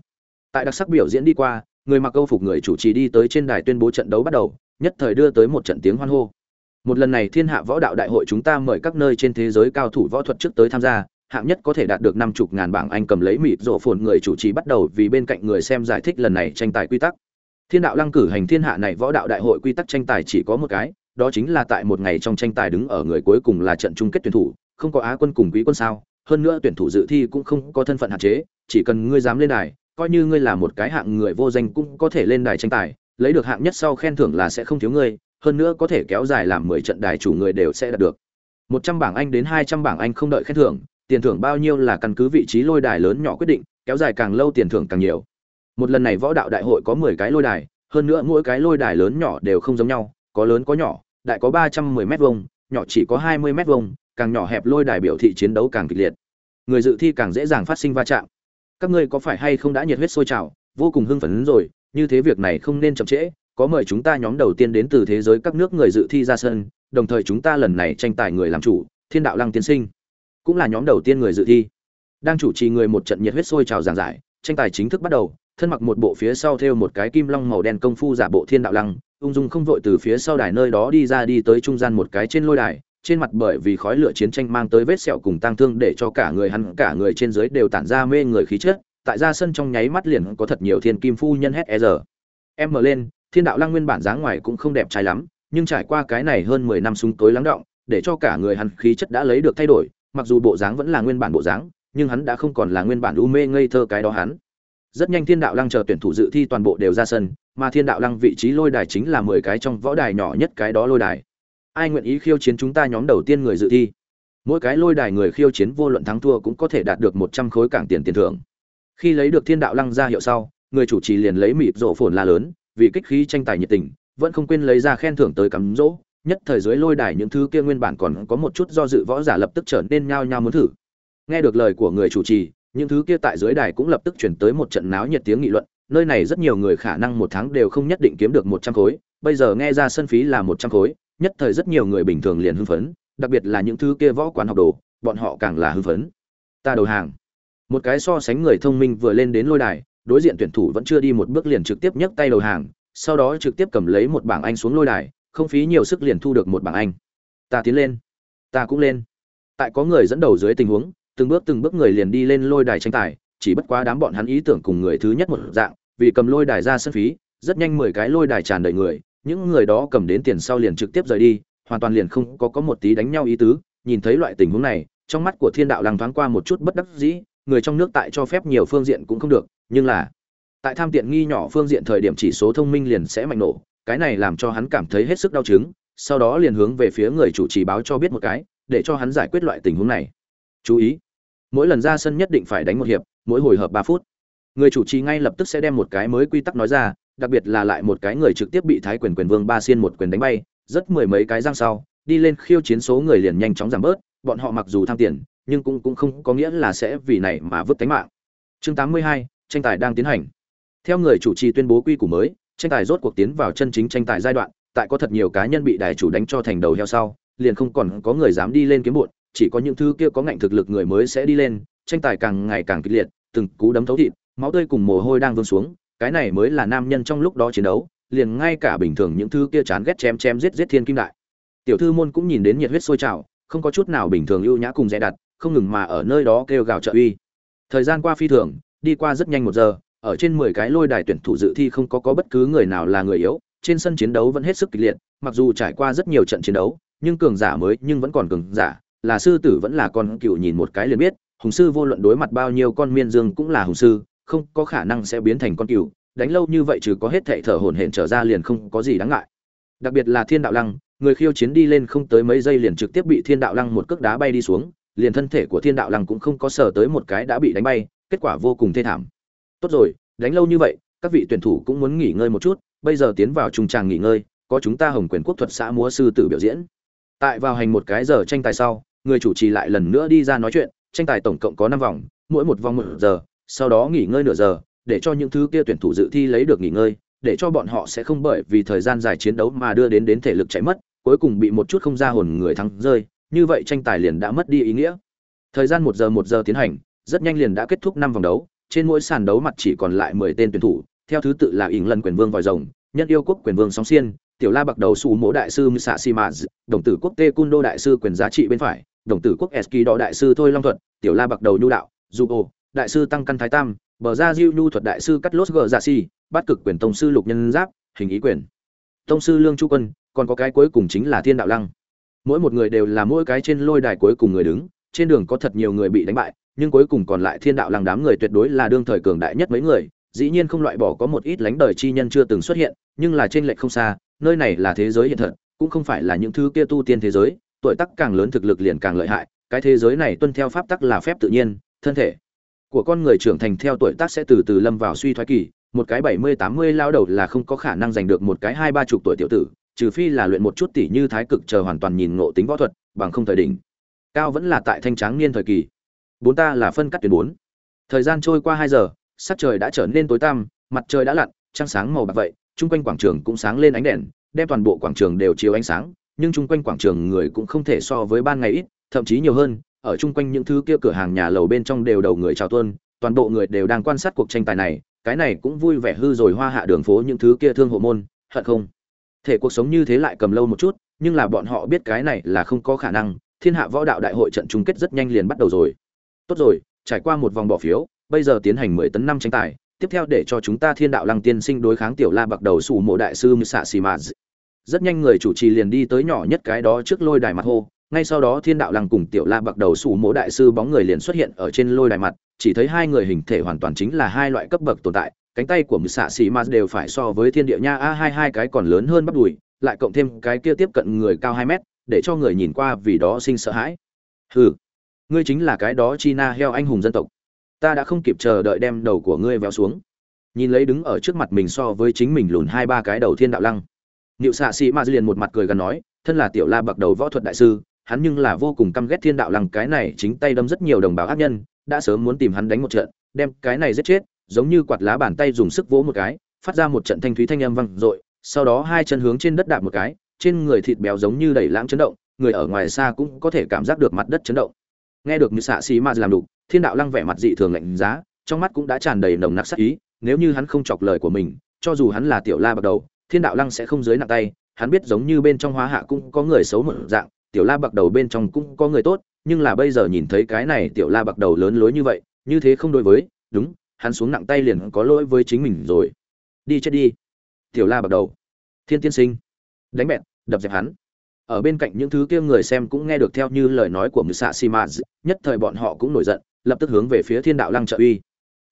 Tại đặc sắc biểu diễn đi qua, người mặc câu phục người chủ trì đi tới trên đài tuyên bố trận đấu bắt đầu, nhất thời đưa tới một trận tiếng hoan hô. Một lần này thiên hạ võ đạo đại hội chúng ta mời các nơi trên thế giới cao thủ võ thuật trước tới tham gia, hạng nhất có thể đạt được năm chục ngàn bảng anh cầm lấy mịt rộ phồn người chủ trì bắt đầu vì bên cạnh người xem giải thích lần này tranh tài quy tắc thiên đạo lăng cử hành thiên hạ này võ đạo đại hội quy tắc tranh tài chỉ có một cái, đó chính là tại một ngày trong tranh tài đứng ở người cuối cùng là trận chung kết tuyển thủ, không có á quân cùng quý quân sao, hơn nữa tuyển thủ dự thi cũng không có thân phận hạn chế, chỉ cần ngươi dám lên đài, coi như ngươi là một cái hạng người vô danh cũng có thể lên đài tranh tài, lấy được hạng nhất sau khen thưởng là sẽ không thiếu ngươi, hơn nữa có thể kéo dài làm mười trận đài chủ người đều sẽ đạt được. Một trăm bảng anh đến hai trăm bảng anh không đợi khen thưởng, tiền thưởng bao nhiêu là căn cứ vị trí lôi đài lớn nhỏ quyết định, kéo dài càng lâu tiền thưởng càng nhiều một lần này võ đạo đại hội có mười cái lôi đài, hơn nữa mỗi cái lôi đài lớn nhỏ đều không giống nhau, có lớn có nhỏ, đại có ba trăm mười m vuông, nhỏ chỉ có hai mươi m vuông, càng nhỏ hẹp lôi đài biểu thị chiến đấu càng kịch liệt. Người dự thi càng dễ dàng phát sinh va chạm. Các ngươi có phải hay không đã nhiệt huyết sôi trào, vô cùng hưng phấn rồi, như thế việc này không nên chậm trễ, có mời chúng ta nhóm đầu tiên đến từ thế giới các nước người dự thi ra sân, đồng thời chúng ta lần này tranh tài người làm chủ, thiên đạo lăng tiên sinh, cũng là nhóm đầu tiên người dự thi. Đang chủ trì người một trận nhiệt huyết sôi trào giảng giải, tranh tài chính thức bắt đầu thân mặc một bộ phía sau thêu một cái kim long màu đen công phu giả bộ thiên đạo lăng, ung dung không vội từ phía sau đài nơi đó đi ra đi tới trung gian một cái trên lôi đài, trên mặt bởi vì khói lửa chiến tranh mang tới vết sẹo cùng tang thương để cho cả người hắn, cả người trên dưới đều tản ra mê người khí chất, tại ra sân trong nháy mắt liền có thật nhiều thiên kim phu nhân hét e giờ em mở lên, thiên đạo lăng nguyên bản dáng ngoài cũng không đẹp trai lắm, nhưng trải qua cái này hơn mười năm súng tối lắng động, để cho cả người hắn khí chất đã lấy được thay đổi, mặc dù bộ dáng vẫn là nguyên bản bộ dáng, nhưng hắn đã không còn là nguyên bản u mê ngây thơ cái đó hắn rất nhanh thiên đạo lăng chờ tuyển thủ dự thi toàn bộ đều ra sân, mà thiên đạo lăng vị trí lôi đài chính là mười cái trong võ đài nhỏ nhất cái đó lôi đài. Ai nguyện ý khiêu chiến chúng ta nhóm đầu tiên người dự thi? Mỗi cái lôi đài người khiêu chiến vô luận thắng thua cũng có thể đạt được một trăm khối cảng tiền tiền thưởng. Khi lấy được thiên đạo lăng ra hiệu sau, người chủ trì liền lấy mịp rổ phồn la lớn, vì kích khí tranh tài nhiệt tình, vẫn không quên lấy ra khen thưởng tới cắm rỗ. Nhất thời dưới lôi đài những thứ kia nguyên bản còn có một chút do dự võ giả lập tức trở nên nhao nhao muốn thử. Nghe được lời của người chủ trì những thứ kia tại dưới đài cũng lập tức chuyển tới một trận náo nhiệt tiếng nghị luận, nơi này rất nhiều người khả năng một tháng đều không nhất định kiếm được một trăm khối, bây giờ nghe ra sân phí là một trăm khối, nhất thời rất nhiều người bình thường liền hưng phấn, đặc biệt là những thứ kia võ quán học đồ, bọn họ càng là hưng phấn. Ta đầu hàng. Một cái so sánh người thông minh vừa lên đến lôi đài, đối diện tuyển thủ vẫn chưa đi một bước liền trực tiếp nhấc tay đầu hàng, sau đó trực tiếp cầm lấy một bảng anh xuống lôi đài, không phí nhiều sức liền thu được một bảng anh. Ta tiến lên. Ta cũng lên. Tại có người dẫn đầu dưới tình huống từng bước từng bước người liền đi lên lôi đài tranh tài, chỉ bất quá đám bọn hắn ý tưởng cùng người thứ nhất một dạng, vì cầm lôi đài ra sân phí, rất nhanh mười cái lôi đài tràn đầy người, những người đó cầm đến tiền sau liền trực tiếp rời đi, hoàn toàn liền không có có một tí đánh nhau ý tứ, nhìn thấy loại tình huống này, trong mắt của thiên đạo lăng thoáng qua một chút bất đắc dĩ, người trong nước tại cho phép nhiều phương diện cũng không được, nhưng là, tại tham tiện nghi nhỏ phương diện thời điểm chỉ số thông minh liền sẽ mạnh nổ, cái này làm cho hắn cảm thấy hết sức đau chứng, sau đó liền hướng về phía người chủ trì báo cho biết một cái, để cho hắn giải quyết loại tình huống này. Chú ý mỗi lần ra sân nhất định phải đánh một hiệp mỗi hồi hợp ba phút. Người chủ trì ngay lập tức sẽ đem một cái mới quy tắc nói ra đặc biệt là lại một cái người trực tiếp bị thái quyền quyền vương ba xiên một quyền đánh bay rất mười mấy cái răng sau đi lên khiêu chiến số người liền nhanh chóng giảm bớt bọn họ mặc dù tham tiền nhưng cũng cũng không có nghĩa là sẽ vì này mà vứt tánh mạng. Chương 82, tranh tài đang tiến hành. Theo người chủ trì tuyên bố quy củ mới tranh tài rốt cuộc tiến vào chân chính tranh tài giai đoạn tại có thật nhiều cá nhân bị đài chủ đánh cho thành đầu heo sau liền không còn có người dám đi lên kiếm bụt chỉ có những thứ kia có ngạnh thực lực người mới sẽ đi lên, tranh tài càng ngày càng kịch liệt, từng cú đấm thấu thịt, máu tươi cùng mồ hôi đang vương xuống, cái này mới là nam nhân trong lúc đó chiến đấu, liền ngay cả bình thường những thứ kia chán ghét chém chém giết giết thiên kim đại. Tiểu thư môn cũng nhìn đến nhiệt huyết sôi trào, không có chút nào bình thường ưu nhã cùng dè đặt, không ngừng mà ở nơi đó kêu gào trợ uy. Thời gian qua phi thường, đi qua rất nhanh một giờ, ở trên mười cái lôi đài tuyển thủ dự thi không có có bất cứ người nào là người yếu, trên sân chiến đấu vẫn hết sức kịch liệt, mặc dù trải qua rất nhiều trận chiến đấu, nhưng cường giả mới nhưng vẫn còn cường giả là sư tử vẫn là con cựu nhìn một cái liền biết, hùng sư vô luận đối mặt bao nhiêu con miên dương cũng là hùng sư, không có khả năng sẽ biến thành con cựu đánh lâu như vậy trừ có hết thệ thở hổn hển trở ra liền không có gì đáng ngại. Đặc biệt là thiên đạo lăng, người khiêu chiến đi lên không tới mấy giây liền trực tiếp bị thiên đạo lăng một cước đá bay đi xuống, liền thân thể của thiên đạo lăng cũng không có sờ tới một cái đã bị đánh bay, kết quả vô cùng thê thảm. Tốt rồi, đánh lâu như vậy, các vị tuyển thủ cũng muốn nghỉ ngơi một chút, bây giờ tiến vào trung tràng nghỉ ngơi, có chúng ta hồng quyền quốc thuật xã múa sư tử biểu diễn. Tại vào hành một cái giờ tranh tài sau người chủ trì lại lần nữa đi ra nói chuyện, tranh tài tổng cộng có năm vòng, mỗi một vòng một giờ, sau đó nghỉ ngơi nửa giờ, để cho những thứ kia tuyển thủ dự thi lấy được nghỉ ngơi, để cho bọn họ sẽ không bởi vì thời gian dài chiến đấu mà đưa đến đến thể lực chạy mất, cuối cùng bị một chút không ra hồn người thắng rơi, như vậy tranh tài liền đã mất đi ý nghĩa. Thời gian một giờ một giờ tiến hành, rất nhanh liền đã kết thúc năm vòng đấu, trên mỗi sàn đấu mặt chỉ còn lại mười tên tuyển thủ, theo thứ tự là ỉng lần quyền vương vòi rồng, nhân yêu quốc quyền vương sóng xiên, tiểu la bạc đầu sù mỗ đại sư msa simaz, đồng tử quốc tê cun đô đại sư quyền giá trị bên phải đồng tử quốc eski đỏ đại sư thôi long thuật, tiểu la bạc đầu nhu đạo, dù ô, đại sư tăng căn thái tam, bờ ra diêu nhu thuật đại sư cắt lốt gờ dạ si bắt cực quyền tông sư lục nhân giáp, hình ý quyền. Tông sư lương chu quân, còn có cái cuối cùng chính là thiên đạo lăng. Mỗi một người đều là mỗi cái trên lôi đài cuối cùng người đứng, trên đường có thật nhiều người bị đánh bại, nhưng cuối cùng còn lại thiên đạo lăng đám người tuyệt đối là đương thời cường đại nhất mấy người. Dĩ nhiên không loại bỏ có một ít lánh đời chi nhân chưa từng xuất hiện, nhưng là trên lệch không xa, nơi này là thế giới hiện thật, cũng không phải là những thứ kia tu tiên thế giới tuổi tác càng lớn thực lực liền càng lợi hại, cái thế giới này tuân theo pháp tắc là phép tự nhiên, thân thể của con người trưởng thành theo tuổi tác sẽ từ từ lâm vào suy thoái kỳ, một cái bảy mươi, tám mươi lao đầu là không có khả năng giành được một cái hai, ba chục tuổi tiểu tử, trừ phi là luyện một chút tỷ như thái cực chờ hoàn toàn nhìn ngộ tính võ thuật, bằng không thời đỉnh. Cao vẫn là tại thanh tráng niên thời kỳ. Bốn ta là phân cắt tuyến bốn. Thời gian trôi qua hai giờ, sắc trời đã trở nên tối tăm, mặt trời đã lặn, trăng sáng màu bạc vậy, chung quanh quảng trường cũng sáng lên ánh đèn, đem toàn bộ quảng trường đều chiếu ánh sáng nhưng chung quanh quảng trường người cũng không thể so với ban ngày ít, thậm chí nhiều hơn, ở chung quanh những thứ kia cửa hàng nhà lầu bên trong đều đầu người chào tuân, toàn bộ người đều đang quan sát cuộc tranh tài này, cái này cũng vui vẻ hư rồi hoa hạ đường phố những thứ kia thương hộ môn, hận không? Thể cuộc sống như thế lại cầm lâu một chút, nhưng là bọn họ biết cái này là không có khả năng, thiên hạ võ đạo đại hội trận chung kết rất nhanh liền bắt đầu rồi. Tốt rồi, trải qua một vòng bỏ phiếu, bây giờ tiến hành mười tấn năm tranh tài, tiếp theo để cho chúng ta thiên đạo lăng tiên sinh đối kháng tiểu la bạc đầu sủ mộ đại sư Misa simaz rất nhanh người chủ trì liền đi tới nhỏ nhất cái đó trước lôi đài mặt hô. Ngay sau đó thiên đạo lăng cùng tiểu la bạc đầu sủ mỗ đại sư bóng người liền xuất hiện ở trên lôi đài mặt, chỉ thấy hai người hình thể hoàn toàn chính là hai loại cấp bậc tồn tại, cánh tay của msa simaz đều phải so với thiên địa nha a hai hai cái còn lớn hơn bắp đùi, lại cộng thêm cái kia tiếp cận người cao hai mét, để cho người nhìn qua vì đó sinh sợ hãi. Hừ, ngươi chính là cái đó china heo anh hùng dân tộc. Ta đã không kịp chờ đợi đem đầu của ngươi véo xuống. Nhìn lấy đứng ở trước mặt mình so với chính mình lùn hai ba cái đầu thiên đạo lăng. Niệu xạ sĩ ma liền một mặt cười gần nói, thân là tiểu la bậc đầu võ thuật đại sư, hắn nhưng là vô cùng căm ghét thiên đạo lăng, cái này chính tay đâm rất nhiều đồng bào ác nhân, đã sớm muốn tìm hắn đánh một trận, đem cái này giết chết, giống như quạt lá bàn tay dùng sức vỗ một cái, phát ra một trận thanh thúy thanh âm vang dội, sau đó hai chân hướng trên đất đạp một cái, trên người thịt béo giống như đẩy lãng chấn động, người ở ngoài xa cũng có thể cảm giác được mặt đất chấn động. Nghe được như xạ sĩ ma làm đủ, thiên đạo lăng vẻ mặt dị thường lạnh giá, trong mắt cũng đã tràn đầy nồng nặc sát ý, nếu như hắn không chọc lời của mình, cho dù hắn là tiểu la bậc đầu thiên đạo lăng sẽ không dưới nặng tay hắn biết giống như bên trong hóa hạ cũng có người xấu một dạng tiểu la bậc đầu bên trong cũng có người tốt nhưng là bây giờ nhìn thấy cái này tiểu la bậc đầu lớn lối như vậy như thế không đối với đúng hắn xuống nặng tay liền có lỗi với chính mình rồi đi chết đi tiểu la bậc đầu thiên tiên sinh đánh bẹn đập dẹp hắn ở bên cạnh những thứ kia người xem cũng nghe được theo như lời nói của Musa Simaz, nhất thời bọn họ cũng nổi giận, lập tức hướng về phía Thiên Đạo Lăng trợ uy.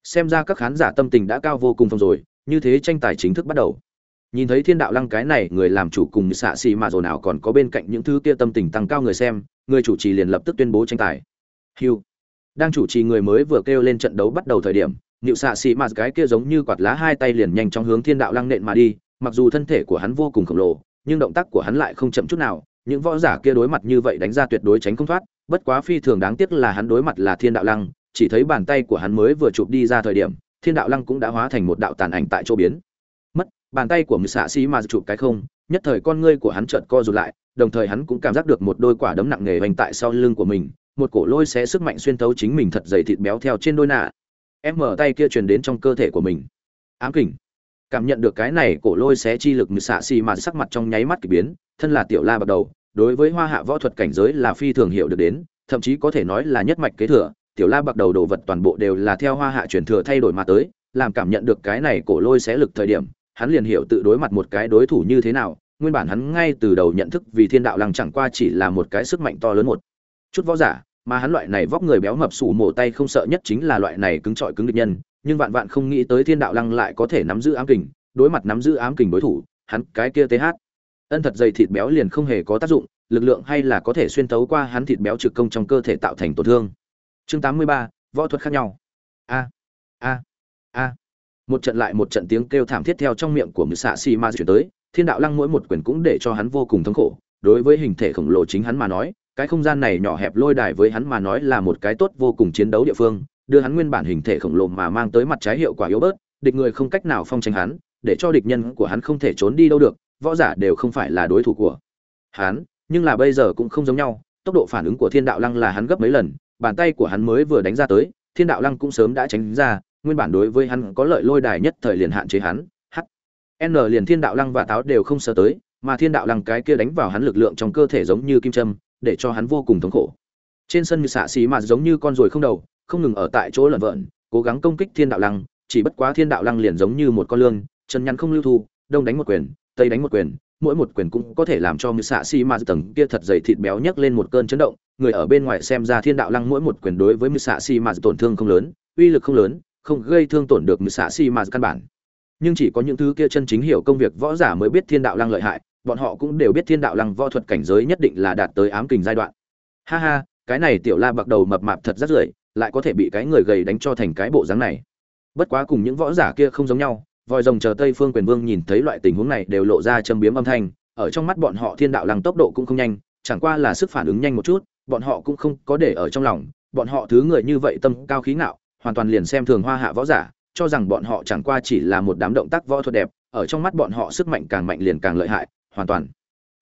Xem ra các khán giả tâm tình đã cao vô cùng phong rồi, như thế tranh tài chính thức bắt đầu. Nhìn thấy Thiên Đạo Lăng cái này, người làm chủ cùng xạ xì mà rồi nào còn có bên cạnh những thứ kia tâm tình tăng cao người xem, người chủ trì liền lập tức tuyên bố tranh tài. hiu Đang chủ trì người mới vừa kêu lên trận đấu bắt đầu thời điểm, nịu Xạ Simaz cái kia giống như quạt lá hai tay liền nhanh chóng hướng Thiên Đạo Lăng nện mà đi, mặc dù thân thể của hắn vô cùng khổng lồ, nhưng động tác của hắn lại không chậm chút nào, những võ giả kia đối mặt như vậy đánh ra tuyệt đối tránh không thoát, bất quá phi thường đáng tiếc là hắn đối mặt là Thiên Đạo Lăng, chỉ thấy bàn tay của hắn mới vừa chụp đi ra thời điểm, Thiên Đạo Lăng cũng đã hóa thành một đạo tàn ảnh tại chỗ biến. Bàn tay của Mị Xạ Sĩ mà chụp cái không, nhất thời con ngươi của hắn chợt co rụt lại, đồng thời hắn cũng cảm giác được một đôi quả đấm nặng nề hoành tại sau lưng của mình, một cổ lôi xé sức mạnh xuyên thấu chính mình thật dày thịt béo theo trên đôi nạ. Em mở tay kia truyền đến trong cơ thể của mình. Ám kình cảm nhận được cái này cổ lôi xé chi lực như xạ xì mà sắc mặt trong nháy mắt kỳ biến thân là tiểu la bắt đầu đối với hoa hạ võ thuật cảnh giới là phi thường hiểu được đến thậm chí có thể nói là nhất mạch kế thừa tiểu la bắt đầu đồ vật toàn bộ đều là theo hoa hạ truyền thừa thay đổi mà tới làm cảm nhận được cái này cổ lôi xé lực thời điểm hắn liền hiểu tự đối mặt một cái đối thủ như thế nào nguyên bản hắn ngay từ đầu nhận thức vì thiên đạo lăng chẳng qua chỉ là một cái sức mạnh to lớn một. Chút võ giả mà hắn loại này vóc người béo mập sủ mổ tay không sợ nhất chính là loại này cứng trọi cứng địch nhân nhưng vạn vạn không nghĩ tới thiên đạo lăng lại có thể nắm giữ ám kình đối mặt nắm giữ ám kình đối thủ hắn cái kia th ân thật dày thịt béo liền không hề có tác dụng lực lượng hay là có thể xuyên tấu qua hắn thịt béo trực công trong cơ thể tạo thành tổn thương. Chương 83, võ thuật khác nhau. A a a một trận lại một trận tiếng kêu thảm thiết theo trong miệng của mười xạ xì ma chuyển tới thiên đạo lăng mỗi một quyền cũng để cho hắn vô cùng thống khổ. Đối với hình thể khổng lồ chính hắn mà nói cái không gian này nhỏ hẹp lôi đài với hắn mà nói là một cái tốt vô cùng chiến đấu địa phương đưa hắn nguyên bản hình thể khổng lồ mà mang tới mặt trái hiệu quả yếu bớt, địch người không cách nào phong tránh hắn, để cho địch nhân của hắn không thể trốn đi đâu được, võ giả đều không phải là đối thủ của hắn, nhưng là bây giờ cũng không giống nhau, tốc độ phản ứng của Thiên Đạo Lăng là hắn gấp mấy lần, bàn tay của hắn mới vừa đánh ra tới, Thiên Đạo Lăng cũng sớm đã tránh ra, nguyên bản đối với hắn có lợi lôi đài nhất thời liền hạn chế hắn, H. N liền Thiên Đạo Lăng và táo đều không sợ tới, mà Thiên Đạo Lăng cái kia đánh vào hắn lực lượng trong cơ thể giống như kim châm, để cho hắn vô cùng thống khổ. Trên sân như xạ xí mà giống như con ruồi không đầu, không ngừng ở tại chỗ lẩn vợn cố gắng công kích thiên đạo lăng chỉ bất quá thiên đạo lăng liền giống như một con lương chân nhắn không lưu thu đông đánh một quyền tây đánh một quyền mỗi một quyền cũng có thể làm cho mư xạ xì mạt tầng kia thật dày thịt béo nhấc lên một cơn chấn động người ở bên ngoài xem ra thiên đạo lăng mỗi một quyền đối với mư xạ xì mạt tổn thương không lớn uy lực không lớn không gây thương tổn được xạ xì mà căn bản. Nhưng chỉ có những thứ kia chân chính hiểu công việc võ giả mới biết thiên đạo lăng lợi hại, bọn họ cũng đều biết thiên đạo lăng võ thuật cảnh giới nhất định là đạt tới ám kình giai đoạn. Ha ha, cái này tiểu la bạc đầu mập mạp thật rất rưởi, lại có thể bị cái người gầy đánh cho thành cái bộ dáng này. Bất quá cùng những võ giả kia không giống nhau, vòi rồng chờ tây phương quyền vương nhìn thấy loại tình huống này đều lộ ra châm biếm âm thanh, ở trong mắt bọn họ thiên đạo lăng tốc độ cũng không nhanh, chẳng qua là sức phản ứng nhanh một chút, bọn họ cũng không có để ở trong lòng, bọn họ thứ người như vậy tâm cao khí ngạo hoàn toàn liền xem thường hoa hạ võ giả, cho rằng bọn họ chẳng qua chỉ là một đám động tác võ thuật đẹp, ở trong mắt bọn họ sức mạnh càng mạnh liền càng lợi hại, hoàn toàn.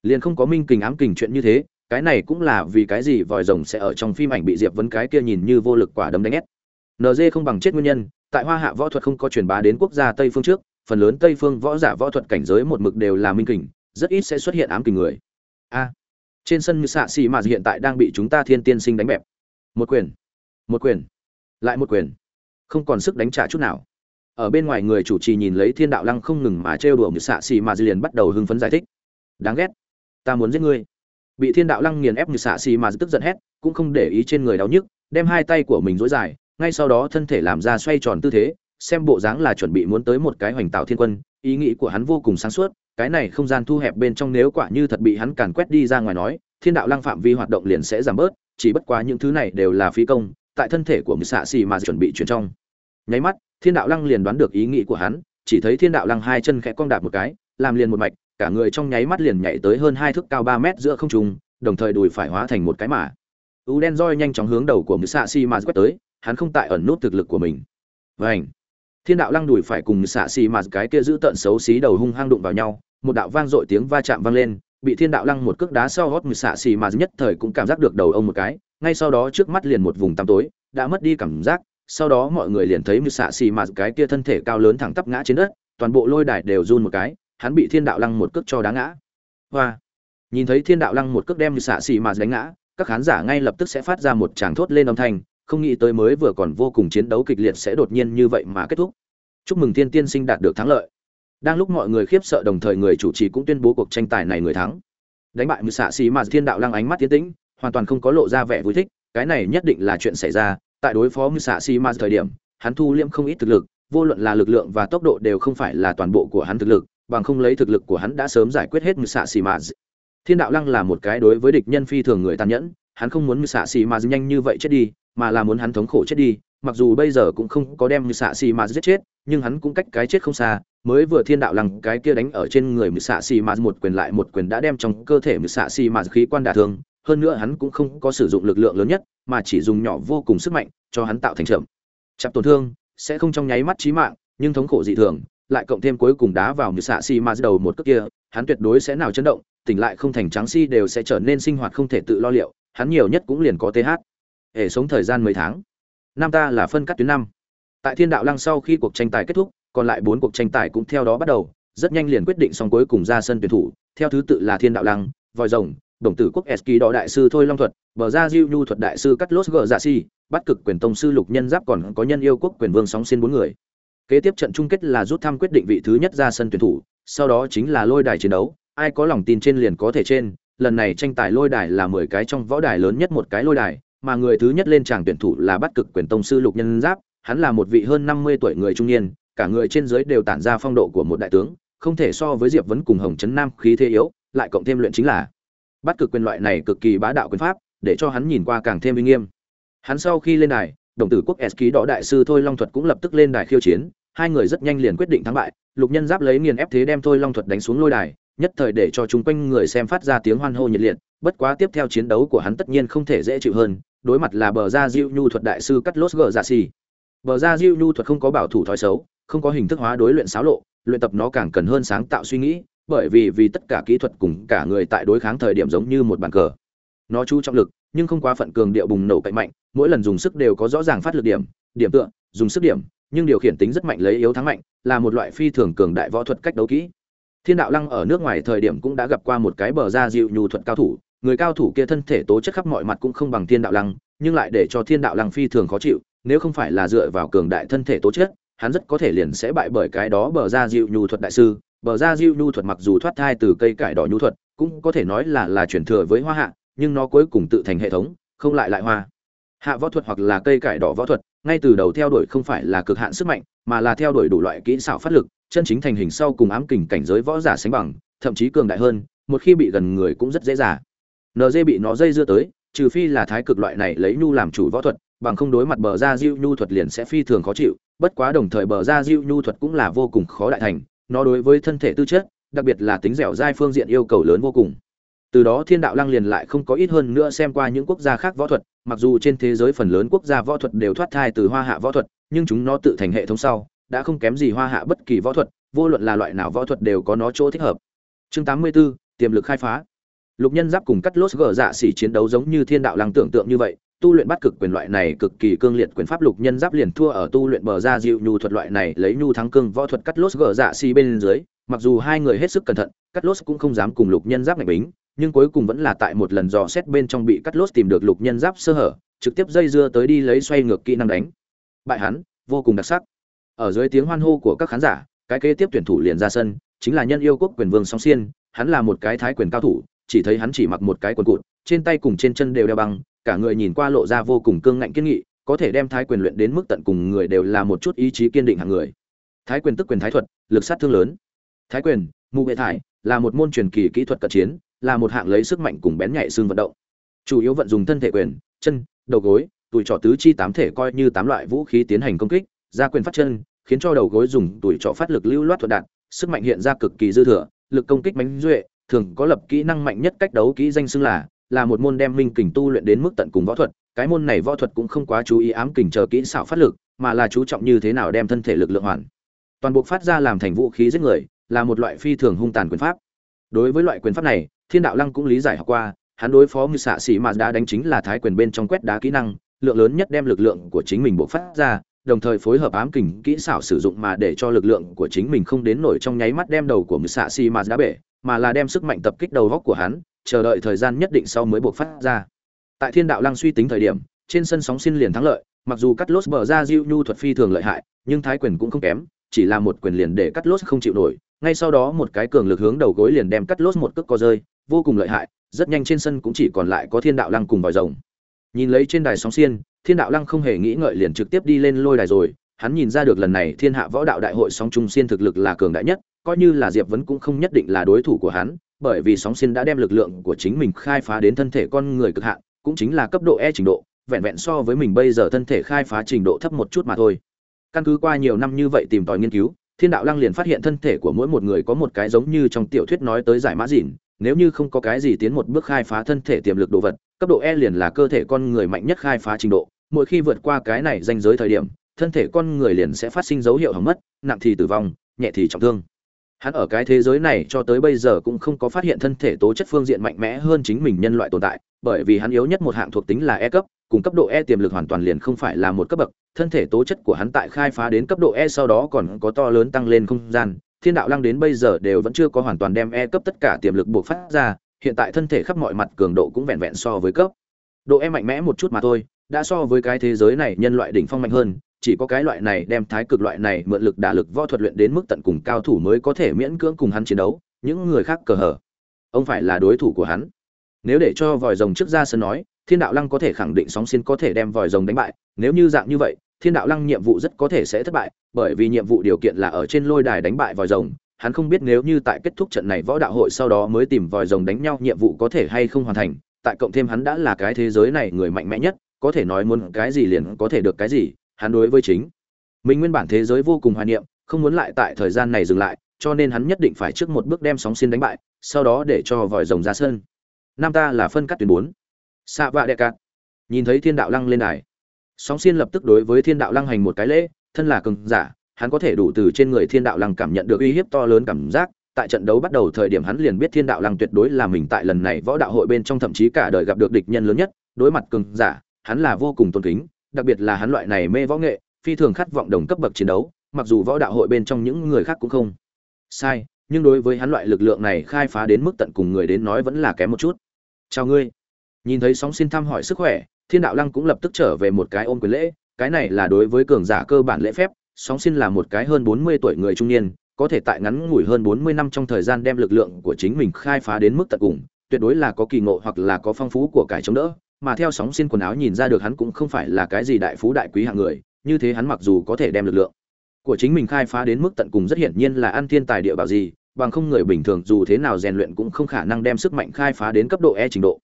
Liền không có minh kình ám kình chuyện như thế, cái này cũng là vì cái gì vòi rồng sẽ ở trong phim ảnh bị diệp vấn cái kia nhìn như vô lực quả đấm đánh ép. Nd không bằng chết nguyên nhân, tại hoa hạ võ thuật không có truyền bá đến quốc gia tây phương trước, phần lớn tây phương võ giả võ thuật cảnh giới một mực đều là minh kình, rất ít sẽ xuất hiện ám kình người. A. Trên sân như xạ xì mà hiện tại đang bị chúng ta thiên tiên sinh đánh bẹp. Một quyền. Một quyền lại một quyền. Không còn sức đánh trả chút nào. Ở bên ngoài người chủ trì nhìn lấy thiên đạo lăng không ngừng mà trêu đùa như xạ xì mà liền bắt đầu hưng phấn giải thích. Đáng ghét. Ta muốn giết ngươi. Bị thiên đạo lăng nghiền ép như xạ xì mà tức giận hét, cũng không để ý trên người đau nhức, đem hai tay của mình dối dài, ngay sau đó thân thể làm ra xoay tròn tư thế, xem bộ dáng là chuẩn bị muốn tới một cái hoành tạo thiên quân, ý nghĩ của hắn vô cùng sáng suốt, cái này không gian thu hẹp bên trong nếu quả như thật bị hắn càn quét đi ra ngoài nói, thiên đạo lăng phạm vi hoạt động liền sẽ giảm bớt, chỉ bất quá những thứ này đều là phí công tại thân thể của người xạ xì mà chuẩn bị chuyển trong nháy mắt thiên đạo lăng liền đoán được ý nghĩ của hắn chỉ thấy thiên đạo lăng hai chân khẽ cong đạp một cái làm liền một mạch cả người trong nháy mắt liền nhảy tới hơn hai thước cao ba mét giữa không trung, đồng thời đùi phải hóa thành một cái mã. U đen roi nhanh chóng hướng đầu của mười xạ xì mà quét tới, hắn không tại ẩn nút thực lực của mình. Vành. Thiên đạo lăng đùi phải cùng xạ xì mà cái kia giữ tận xấu xí đầu hung hăng đụng vào nhau, một đạo vang dội tiếng va chạm vang lên, bị Thiên đạo lăng một cước đá sau hót xạ sĩ mà nhất thời cũng cảm giác được đầu ông một cái, ngay sau đó trước mắt liền một vùng tăm tối, đã mất đi cảm giác, sau đó mọi người liền thấy mưu xạ xì mà cái kia thân thể cao lớn thẳng tắp ngã trên đất toàn bộ lôi đài đều run một cái hắn bị thiên đạo lăng một cước cho đá ngã. Hoa! Nhìn thấy thiên đạo lăng một cước đem mưu xạ xì mà đánh ngã các khán giả ngay lập tức sẽ phát ra một tràng thốt lên âm thanh không nghĩ tới mới vừa còn vô cùng chiến đấu kịch liệt sẽ đột nhiên như vậy mà kết thúc. Chúc mừng thiên tiên sinh đạt được thắng lợi. Đang lúc mọi người khiếp sợ đồng thời người chủ trì cũng tuyên bố cuộc tranh tài này người thắng. Đánh bại mưu xạ xì mà thiên đạo lăng ánh mắt tiến tĩnh hoàn toàn không có lộ ra vẻ vui thích, cái này nhất định là chuyện xảy ra, tại đối phó mưu xạ si ma thời điểm, hắn thu liễm không ít thực lực, vô luận là lực lượng và tốc độ đều không phải là toàn bộ của hắn thực lực, bằng không lấy thực lực của hắn đã sớm giải quyết hết mưu xạ si ma thiên đạo lăng là một cái đối với địch nhân phi thường người tàn nhẫn, hắn không muốn mưu xạ si ma nhanh như vậy chết đi, mà là muốn hắn thống khổ chết đi, mặc dù bây giờ cũng không có đem mưu xạ si ma giết chết, nhưng hắn cũng cách cái chết không xa, mới vừa thiên đạo lăng cái kia đánh ở trên người mưu xạ si ma một quyền lại một quyền đã đem trong cơ thể mưu xạ si ma khí quan đả thương hơn nữa hắn cũng không có sử dụng lực lượng lớn nhất, mà chỉ dùng nhỏ vô cùng sức mạnh, cho hắn tạo thành chậm. Chập tổn thương, sẽ không trong nháy mắt chí mạng, nhưng thống khổ dị thường, lại cộng thêm cuối cùng đá vào như xạ xì mà đầu một cước kia, hắn tuyệt đối sẽ nào chấn động, tỉnh lại không thành trắng si đều sẽ trở nên sinh hoạt không thể tự lo liệu, hắn nhiều nhất cũng liền có th hệ sống thời gian mấy tháng. Năm ta là phân cắt tuyến năm. Tại thiên đạo lăng sau khi cuộc tranh tài kết thúc, còn lại bốn cuộc tranh tài cũng theo đó bắt đầu, rất nhanh liền quyết định xong cuối cùng ra sân tuyển thủ, theo thứ tự là thiên đạo lăng vòi rồng đồng tử quốc eski đỏ đại sư thôi long thuật, bờ ra diêu nhu thuật đại sư cắt lốt gờ dạ si, bắt cực quyền tông sư lục nhân giáp còn có nhân yêu quốc quyền vương sóng xin bốn người. Kế tiếp trận chung kết là rút thăm quyết định vị thứ nhất ra sân tuyển thủ, sau đó chính là lôi đài chiến đấu, ai có lòng tin trên liền có thể trên, lần này tranh tài lôi đài là mười cái trong võ đài lớn nhất một cái lôi đài, mà người thứ nhất lên tràng tuyển thủ là bắt cực quyền tông sư lục nhân giáp, hắn là một vị hơn năm mươi tuổi người trung niên, cả người trên dưới đều tản ra phong độ của một đại tướng, không thể so với diệp vấn cùng hồng trấn nam khí thế yếu, lại cộng thêm luyện chính là bắt cực quyền loại này cực kỳ bá đạo quyền pháp, để cho hắn nhìn qua càng thêm uy nghiêm. Hắn sau khi lên đài, đồng tử quốc s ký đỏ đại sư thôi long thuật cũng lập tức lên đài khiêu chiến, hai người rất nhanh liền quyết định thắng bại, lục nhân giáp lấy nghiền ép thế đem thôi long thuật đánh xuống lôi đài, nhất thời để cho chúng quanh người xem phát ra tiếng hoan hô nhiệt liệt, bất quá tiếp theo chiến đấu của hắn tất nhiên không thể dễ chịu hơn, đối mặt là bờ ra diêu nhu thuật đại sư cắt lốt gờ dạ xì. Bờ ra diêu nhu thuật không có bảo thủ thói xấu, không có hình thức hóa đối luyện xáo lộ, luyện tập nó càng cần hơn sáng tạo suy nghĩ bởi vì vì tất cả kỹ thuật cùng cả người tại đối kháng thời điểm giống như một bàn cờ. Nó chú trọng lực, nhưng không quá phận cường điệu bùng nổ cạnh mạnh, mỗi lần dùng sức đều có rõ ràng phát lực điểm điểm tựa, dùng sức điểm, nhưng điều khiển tính rất mạnh lấy yếu thắng mạnh, là một loại phi thường cường đại võ thuật cách đấu kỹ. Thiên đạo lăng ở nước ngoài thời điểm cũng đã gặp qua một cái bờ ra dịu nhu thuật cao thủ, người cao thủ kia thân thể tố chất khắp mọi mặt cũng không bằng thiên đạo lăng, nhưng lại để cho thiên đạo lăng phi thường khó chịu, nếu không phải là dựa vào cường đại thân thể tố chất, hắn rất có thể liền sẽ bại bởi cái đó bờ ra dịu nhu thuật đại sư bờ ra diêu nhu thuật mặc dù thoát thai từ cây cải đỏ nhu thuật, cũng có thể nói là là chuyển thừa với hoa hạ, nhưng nó cuối cùng tự thành hệ thống, không lại lại hoa. Hạ võ thuật hoặc là cây cải đỏ võ thuật, ngay từ đầu theo đuổi không phải là cực hạn sức mạnh, mà là theo đuổi đủ loại kỹ xảo phát lực, chân chính thành hình sau cùng ám kình cảnh giới võ giả sánh bằng, thậm chí cường đại hơn, một khi bị gần người cũng rất dễ dàng. Nd bị nó dây dưa tới, trừ phi là thái cực loại này lấy nhu làm chủ võ thuật, bằng không đối mặt bờ ra diêu nhu thuật liền sẽ phi thường khó chịu, bất quá đồng thời bờ ra diêu nhu thuật cũng là vô cùng khó đại thành nó đối với thân thể tư chất đặc biệt là tính dẻo dai phương diện yêu cầu lớn vô cùng. Từ đó thiên đạo lăng liền lại không có ít hơn nữa xem qua những quốc gia khác võ thuật mặc dù trên thế giới phần lớn quốc gia võ thuật đều thoát thai từ hoa hạ võ thuật nhưng chúng nó tự thành hệ thống sau đã không kém gì hoa hạ bất kỳ võ thuật vô luận là loại nào võ thuật đều có nó chỗ thích hợp. Chương 84, tiềm lực khai phá. Lục nhân giáp cùng cắt lốt gờ dạ xỉ chiến đấu giống như thiên đạo lăng tưởng tượng như vậy tu luyện bắt cực quyền loại này cực kỳ cương liệt quyền pháp lục nhân giáp liền thua ở tu luyện bờ ra dịu nhu thuật loại này, lấy nhu thắng cương võ thuật cắt lốt gờ dạ xi bên dưới. Mặc dù hai người hết sức cẩn thận, cắt lốt cũng không dám cùng lục nhân giáp này bính, nhưng cuối cùng vẫn là tại một lần dò xét bên trong bị cắt lốt tìm được lục nhân giáp sơ hở, trực tiếp dây dưa tới đi lấy xoay ngược kỹ năng đánh. Bại hắn, vô cùng đặc sắc. Ở dưới tiếng hoan hô của các khán giả, cái kế tiếp tuyển thủ liền ra sân, chính là nhân yêu quốc quyền vương song xiên, hắn là một cái thái quyền cao thủ, chỉ thấy hắn chỉ mặc một cái quần cụt, trên tay cùng trên chân đều đeo băng cả người nhìn qua lộ ra vô cùng cương ngạnh kiên nghị, có thể đem thái quyền luyện đến mức tận cùng người đều là một chút ý chí kiên định hàng người. Thái quyền tức quyền thái thuật, lực sát thương lớn. Thái quyền mù hệ thải, là một môn truyền kỳ kỹ thuật cận chiến, là một hạng lấy sức mạnh cùng bén nhạy xương vận động. Chủ yếu vận dùng thân thể quyền, chân, đầu gối, tuổi trọ tứ chi tám thể coi như tám loại vũ khí tiến hành công kích, ra quyền phát chân, khiến cho đầu gối dùng tuổi trọ phát lực lưu loát thuận đạn, sức mạnh hiện ra cực kỳ dư thừa, lực công kích mãnh duệ, thường có lập kỹ năng mạnh nhất cách đấu kỹ danh xưng là là một môn đem minh kình tu luyện đến mức tận cùng võ thuật, cái môn này võ thuật cũng không quá chú ý ám kình chờ kỹ xảo phát lực, mà là chú trọng như thế nào đem thân thể lực lượng hoàn. Toàn bộ phát ra làm thành vũ khí giết người, là một loại phi thường hung tàn quyền pháp. Đối với loại quyền pháp này, thiên đạo lăng cũng lý giải học qua, hắn đối phó như xạ sĩ mà đã đánh chính là thái quyền bên trong quét đá kỹ năng, lượng lớn nhất đem lực lượng của chính mình bộc phát ra, đồng thời phối hợp ám kình kỹ xảo sử dụng mà để cho lực lượng của chính mình không đến nổi trong nháy mắt đem đầu của mười xạ Si mà đã bể, mà là đem sức mạnh tập kích đầu góc của hắn chờ đợi thời gian nhất định sau mới buộc phát ra. Tại thiên đạo lăng suy tính thời điểm, trên sân sóng xin liền thắng lợi, mặc dù cắt lốt bờ ra diu nhu thuật phi thường lợi hại, nhưng thái quyền cũng không kém, chỉ là một quyền liền để cắt lốt không chịu nổi. Ngay sau đó một cái cường lực hướng đầu gối liền đem cắt lốt một cước co rơi, vô cùng lợi hại, rất nhanh trên sân cũng chỉ còn lại có thiên đạo lăng cùng vòi rồng. Nhìn lấy trên đài sóng xiên, thiên đạo lăng không hề nghĩ ngợi liền trực tiếp đi lên lôi đài rồi, hắn nhìn ra được lần này thiên hạ võ đạo đại hội sóng trung xiên thực lực là cường đại nhất, coi như là diệp vấn cũng không nhất định là đối thủ của hắn bởi vì sóng xin đã đem lực lượng của chính mình khai phá đến thân thể con người cực hạn, cũng chính là cấp độ e trình độ, vẹn vẹn so với mình bây giờ thân thể khai phá trình độ thấp một chút mà thôi. Căn cứ qua nhiều năm như vậy tìm tòi nghiên cứu, thiên đạo lăng liền phát hiện thân thể của mỗi một người có một cái giống như trong tiểu thuyết nói tới giải mã dìn nếu như không có cái gì tiến một bước khai phá thân thể tiềm lực đồ vật, cấp độ e liền là cơ thể con người mạnh nhất khai phá trình độ, mỗi khi vượt qua cái này danh giới thời điểm, thân thể con người liền sẽ phát sinh dấu hiệu hỏng mất, nặng thì tử vong, nhẹ thì trọng thương hắn ở cái thế giới này cho tới bây giờ cũng không có phát hiện thân thể tố chất phương diện mạnh mẽ hơn chính mình nhân loại tồn tại, bởi vì hắn yếu nhất một hạng thuộc tính là e cấp, cùng cấp độ e tiềm lực hoàn toàn liền không phải là một cấp bậc, thân thể tố chất của hắn tại khai phá đến cấp độ e sau đó còn có to lớn tăng lên không gian, thiên đạo lăng đến bây giờ đều vẫn chưa có hoàn toàn đem e cấp tất cả tiềm lực buộc phát ra, hiện tại thân thể khắp mọi mặt cường độ cũng vẹn vẹn so với cấp. Độ e mạnh mẽ một chút mà thôi, đã so với cái thế giới này nhân loại đỉnh phong mạnh hơn chỉ có cái loại này đem thái cực loại này mượn lực đả lực võ thuật luyện đến mức tận cùng cao thủ mới có thể miễn cưỡng cùng hắn chiến đấu, những người khác cờ hở ông phải là đối thủ của hắn. Nếu để cho vòi rồng trước ra sân nói, thiên đạo lăng có thể khẳng định sóng xin có thể đem vòi rồng đánh bại, nếu như dạng như vậy, thiên đạo lăng nhiệm vụ rất có thể sẽ thất bại, bởi vì nhiệm vụ điều kiện là ở trên lôi đài đánh bại vòi rồng, hắn không biết nếu như tại kết thúc trận này võ đạo hội sau đó mới tìm vòi rồng đánh nhau nhiệm vụ có thể hay không hoàn thành, tại cộng thêm hắn đã là cái thế giới này người mạnh mẽ nhất, có thể nói muốn cái gì liền có thể được cái gì hắn đối với chính mình nguyên bản thế giới vô cùng hoài niệm, không muốn lại tại thời gian này dừng lại, cho nên hắn nhất định phải trước một bước đem sóng xin đánh bại, sau đó để cho vòi rồng ra sân. Nam ta là phân cắt tuyến bốn. Xạ vạ đệ cạn nhìn thấy thiên đạo lăng lên đài, sóng xin lập tức đối với thiên đạo lăng hành một cái lễ, thân là cường giả, hắn có thể đủ từ trên người thiên đạo lăng cảm nhận được uy hiếp to lớn cảm giác, tại trận đấu bắt đầu thời điểm hắn liền biết thiên đạo lăng tuyệt đối là mình tại lần này võ đạo hội bên trong thậm chí cả đời gặp được địch nhân lớn nhất, đối mặt cường giả, hắn là vô cùng tôn kính đặc biệt là hắn loại này mê võ nghệ, phi thường khát vọng đồng cấp bậc chiến đấu, mặc dù võ đạo hội bên trong những người khác cũng không sai, nhưng đối với hắn loại lực lượng này khai phá đến mức tận cùng người đến nói vẫn là kém một chút. Chào ngươi. Nhìn thấy sóng xin thăm hỏi sức khỏe, thiên đạo lăng cũng lập tức trở về một cái ôm quyền lễ, cái này là đối với cường giả cơ bản lễ phép, sóng xin là một cái hơn bốn mươi tuổi người trung niên, có thể tại ngắn ngủi hơn bốn mươi năm trong thời gian đem lực lượng của chính mình khai phá đến mức tận cùng, tuyệt đối là có kỳ ngộ hoặc là có phong phú của cải chống đỡ mà theo sóng xin quần áo nhìn ra được hắn cũng không phải là cái gì đại phú đại quý hạng người, như thế hắn mặc dù có thể đem lực lượng của chính mình khai phá đến mức tận cùng rất hiển nhiên là ăn thiên tài địa bảo gì, bằng không người bình thường dù thế nào rèn luyện cũng không khả năng đem sức mạnh khai phá đến cấp độ e trình độ.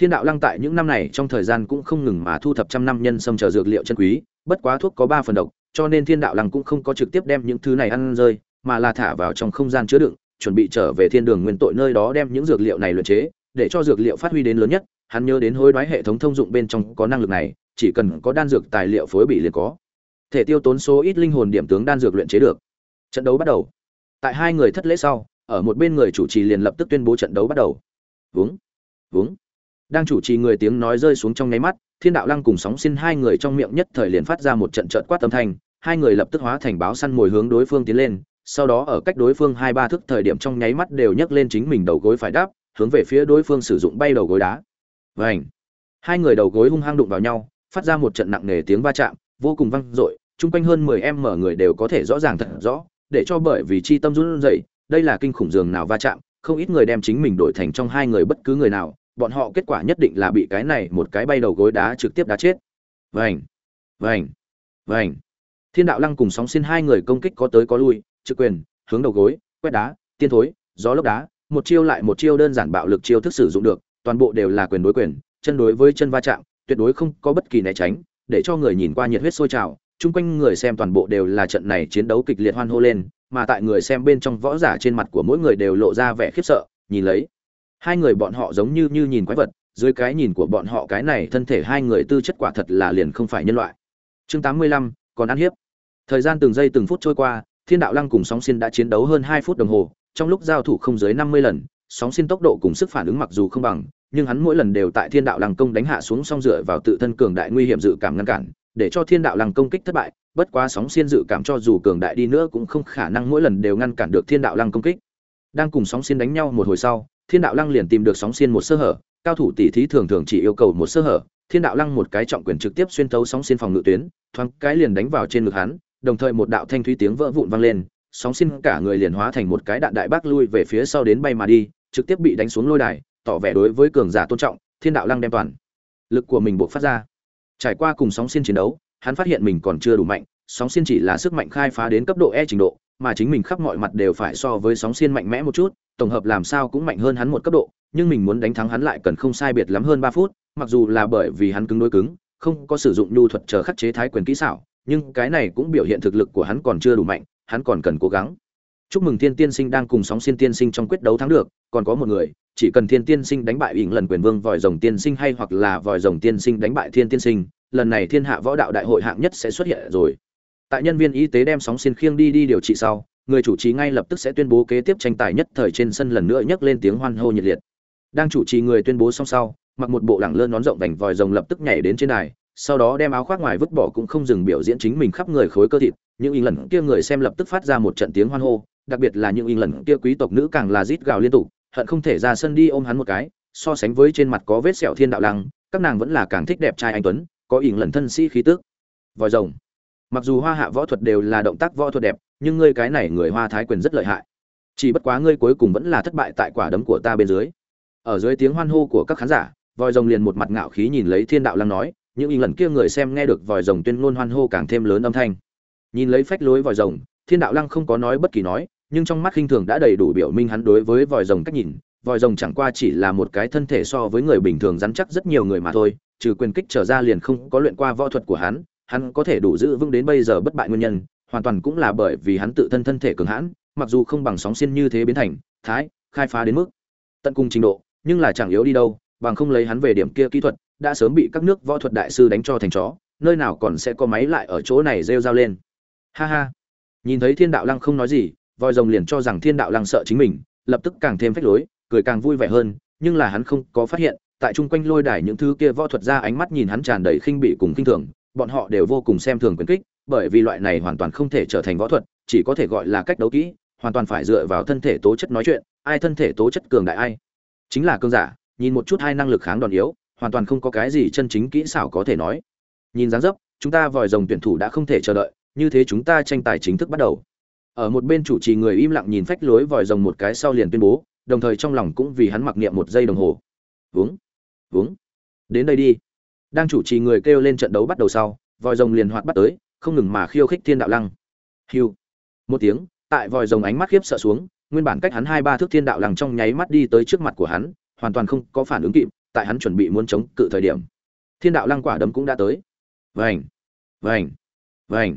Thiên đạo lăng tại những năm này trong thời gian cũng không ngừng mà thu thập trăm năm nhân sâm chờ dược liệu chân quý, bất quá thuốc có ba phần độc, cho nên thiên đạo lăng cũng không có trực tiếp đem những thứ này ăn rơi, mà là thả vào trong không gian chứa đựng, chuẩn bị trở về thiên đường nguyên tội nơi đó đem những dược liệu này luyện chế, để cho dược liệu phát huy đến lớn nhất hắn nhớ đến hối đoái hệ thống thông dụng bên trong có năng lực này, chỉ cần có đan dược tài liệu phối bị liền có. Thể tiêu tốn số ít linh hồn điểm tướng đan dược luyện chế được. Trận đấu bắt đầu. Tại hai người thất lễ sau, ở một bên người chủ trì liền lập tức tuyên bố trận đấu bắt đầu. Vướng vướng đang chủ trì người tiếng nói rơi xuống trong nháy mắt, thiên đạo lăng cùng sóng xin hai người trong miệng nhất thời liền phát ra một trận trợt quát âm thanh, hai người lập tức hóa thành báo săn mồi hướng đối phương tiến lên, sau đó ở cách đối phương hai ba thước thời điểm trong nháy mắt đều nhấc lên chính mình đầu gối phải đáp, hướng về phía đối phương sử dụng bay đầu gối đá vảnh hai người đầu gối hung hăng đụng vào nhau, phát ra một trận nặng nề tiếng va chạm, vô cùng vang dội, chung quanh hơn mười em mở người đều có thể rõ ràng thật rõ, để cho bởi vì chi tâm run rẩy, đây là kinh khủng giường nào va chạm, không ít người đem chính mình đổi thành trong hai người bất cứ người nào, bọn họ kết quả nhất định là bị cái này một cái bay đầu gối đá trực tiếp đá chết. Vảnh vảnh vảnh thiên đạo lăng cùng sóng xin hai người công kích có tới có lui, trực quyền, hướng đầu gối, quét đá, tiên thối, gió lốc đá, một chiêu lại một chiêu đơn giản bạo lực chiêu thức sử dụng được toàn bộ đều là quyền đối quyền, chân đối với chân va chạm, tuyệt đối không có bất kỳ né tránh, để cho người nhìn qua nhiệt huyết sôi trào. Chung quanh người xem toàn bộ đều là trận này chiến đấu kịch liệt hoan hô lên, mà tại người xem bên trong võ giả trên mặt của mỗi người đều lộ ra vẻ khiếp sợ, nhìn lấy. Hai người bọn họ giống như như nhìn quái vật, dưới cái nhìn của bọn họ cái này thân thể hai người tư chất quả thật là liền không phải nhân loại. Chương tám mươi lăm, còn ăn hiếp. Thời gian từng giây từng phút trôi qua, thiên đạo lăng cùng sóng xin đã chiến đấu hơn hai phút đồng hồ, trong lúc giao thủ không dưới năm mươi lần sóng xin tốc độ cùng sức phản ứng mặc dù không bằng, nhưng hắn mỗi lần đều tại thiên đạo lăng công đánh hạ xuống song dựa vào tự thân cường đại nguy hiểm dự cảm ngăn cản, để cho thiên đạo lăng công kích thất bại, bất quá sóng xiên dự cảm cho dù cường đại đi nữa cũng không khả năng mỗi lần đều ngăn cản được thiên đạo lăng công kích. Đang cùng sóng xiên đánh nhau một hồi sau, thiên đạo lăng liền tìm được sóng xiên một sơ hở, cao thủ tỷ thí thường thường chỉ yêu cầu một sơ hở, thiên đạo lăng một cái trọng quyền trực tiếp xuyên thấu sóng xiên phòng ngự tuyến, thoáng cái liền đánh vào trên ngực hắn, đồng thời một đạo thanh thúy tiếng vỡ vụn vang lên, sóng xiên cả người liền hóa thành một cái đạn đại bác lui về phía sau đến bay mà đi trực tiếp bị đánh xuống lôi đài, tỏ vẻ đối với cường giả tôn trọng, thiên đạo lăng đem toàn lực của mình buộc phát ra. Trải qua cùng sóng xiên chiến đấu, hắn phát hiện mình còn chưa đủ mạnh, sóng xiên chỉ là sức mạnh khai phá đến cấp độ e trình độ, mà chính mình khắp mọi mặt đều phải so với sóng xiên mạnh mẽ một chút, tổng hợp làm sao cũng mạnh hơn hắn một cấp độ, nhưng mình muốn đánh thắng hắn lại cần không sai biệt lắm hơn ba phút, mặc dù là bởi vì hắn cứng đối cứng, không có sử dụng nhu thuật chờ khắc chế thái quyền kỹ xảo, nhưng cái này cũng biểu hiện thực lực của hắn còn chưa đủ mạnh, hắn còn cần cố gắng chúc mừng thiên tiên sinh đang cùng sóng xiên tiên sinh trong quyết đấu thắng được, còn có một người, chỉ cần thiên tiên sinh đánh bại ỉng lần quyền vương, vòi rồng tiên sinh hay hoặc là vòi rồng tiên sinh đánh bại thiên tiên sinh, lần này thiên hạ võ đạo đại hội hạng nhất sẽ xuất hiện rồi. Tại nhân viên y tế đem sóng xiên khiêng đi đi điều trị sau, người chủ trì ngay lập tức sẽ tuyên bố kế tiếp tranh tài nhất thời trên sân lần nữa nhấc lên tiếng hoan hô nhiệt liệt. Đang chủ trì người tuyên bố xong sau, mặc một bộ lẳng lơ nón rộng vành vòi rồng lập tức nhảy đến trên đài, sau đó đem áo khoác ngoài vứt bỏ cũng không dừng biểu diễn chính mình khắp người khối cơ thịt, những in lần kia người xem lập tức phát ra một trận tiếng hoan hô đặc biệt là những in lần kia quý tộc nữ càng là rít gào liên tục, hận không thể ra sân đi ôm hắn một cái, so sánh với trên mặt có vết sẹo thiên đạo lăng, các nàng vẫn là càng thích đẹp trai anh tuấn, có ỉn lần thân sĩ khí tước vòi rồng. Mặc dù hoa hạ võ thuật đều là động tác võ thuật đẹp, nhưng ngươi cái này người hoa thái quyền rất lợi hại. Chỉ bất quá ngươi cuối cùng vẫn là thất bại tại quả đấm của ta bên dưới. Ở dưới tiếng hoan hô của các khán giả, vòi rồng liền một mặt ngạo khí nhìn lấy thiên đạo lăng nói, những ỉn lần kia người xem nghe được vòi rồng tuyên ngôn hoan hô càng thêm lớn âm thanh. Nhìn lấy phách lối vòi rồng, thiên đạo lăng không có nói bất kỳ nói nhưng trong mắt khinh thường đã đầy đủ biểu minh hắn đối với vòi rồng cách nhìn. Vòi rồng chẳng qua chỉ là một cái thân thể so với người bình thường rắn chắc rất nhiều người mà thôi, trừ quyền kích trở ra liền không có luyện qua võ thuật của hắn hắn có thể đủ giữ vững đến bây giờ bất bại nguyên nhân, hoàn toàn cũng là bởi vì hắn tự thân thân thể cường hãn, mặc dù không bằng sóng xiên như thế biến thành, thái, khai phá đến mức tận cùng trình độ, nhưng là chẳng yếu đi đâu, bằng không lấy hắn về điểm kia kỹ thuật, đã sớm bị các nước võ thuật đại sư đánh cho thành chó, nơi nào còn sẽ có máy lại ở chỗ này rêu rao lên. Ha ha. Nhìn thấy thiên đạo lăng không nói gì voi rồng liền cho rằng thiên đạo lăng sợ chính mình, lập tức càng thêm phách lối, cười càng vui vẻ hơn, nhưng là hắn không có phát hiện, tại chung quanh lôi đài những thứ kia võ thuật ra ánh mắt nhìn hắn tràn đầy khinh bị cùng khinh thường, bọn họ đều vô cùng xem thường quyền kích, bởi vì loại này hoàn toàn không thể trở thành võ thuật, chỉ có thể gọi là cách đấu kỹ, hoàn toàn phải dựa vào thân thể tố chất nói chuyện, ai thân thể tố chất cường đại ai. Chính là cương giả, nhìn một chút hai năng lực kháng đòn yếu, hoàn toàn không có cái gì chân chính kỹ xảo có thể nói. Nhìn dáng dấp, chúng ta vòi rồng tuyển thủ đã không thể chờ đợi, như thế chúng ta tranh tài chính thức bắt đầu ở một bên chủ trì người im lặng nhìn phách lối vòi rồng một cái sau liền tuyên bố, đồng thời trong lòng cũng vì hắn mặc niệm một giây đồng hồ. Uống uống đến đây đi. Đang chủ trì người kêu lên trận đấu bắt đầu sau, vòi rồng liền hoạt bắt tới, không ngừng mà khiêu khích thiên đạo lăng. Hiu. Một tiếng, tại vòi rồng ánh mắt khiếp sợ xuống, nguyên bản cách hắn hai ba thước thiên đạo lăng trong nháy mắt đi tới trước mặt của hắn, hoàn toàn không có phản ứng kịp, tại hắn chuẩn bị muốn chống cự thời điểm. Thiên đạo lăng quả đấm cũng đã tới. Vành vành vành.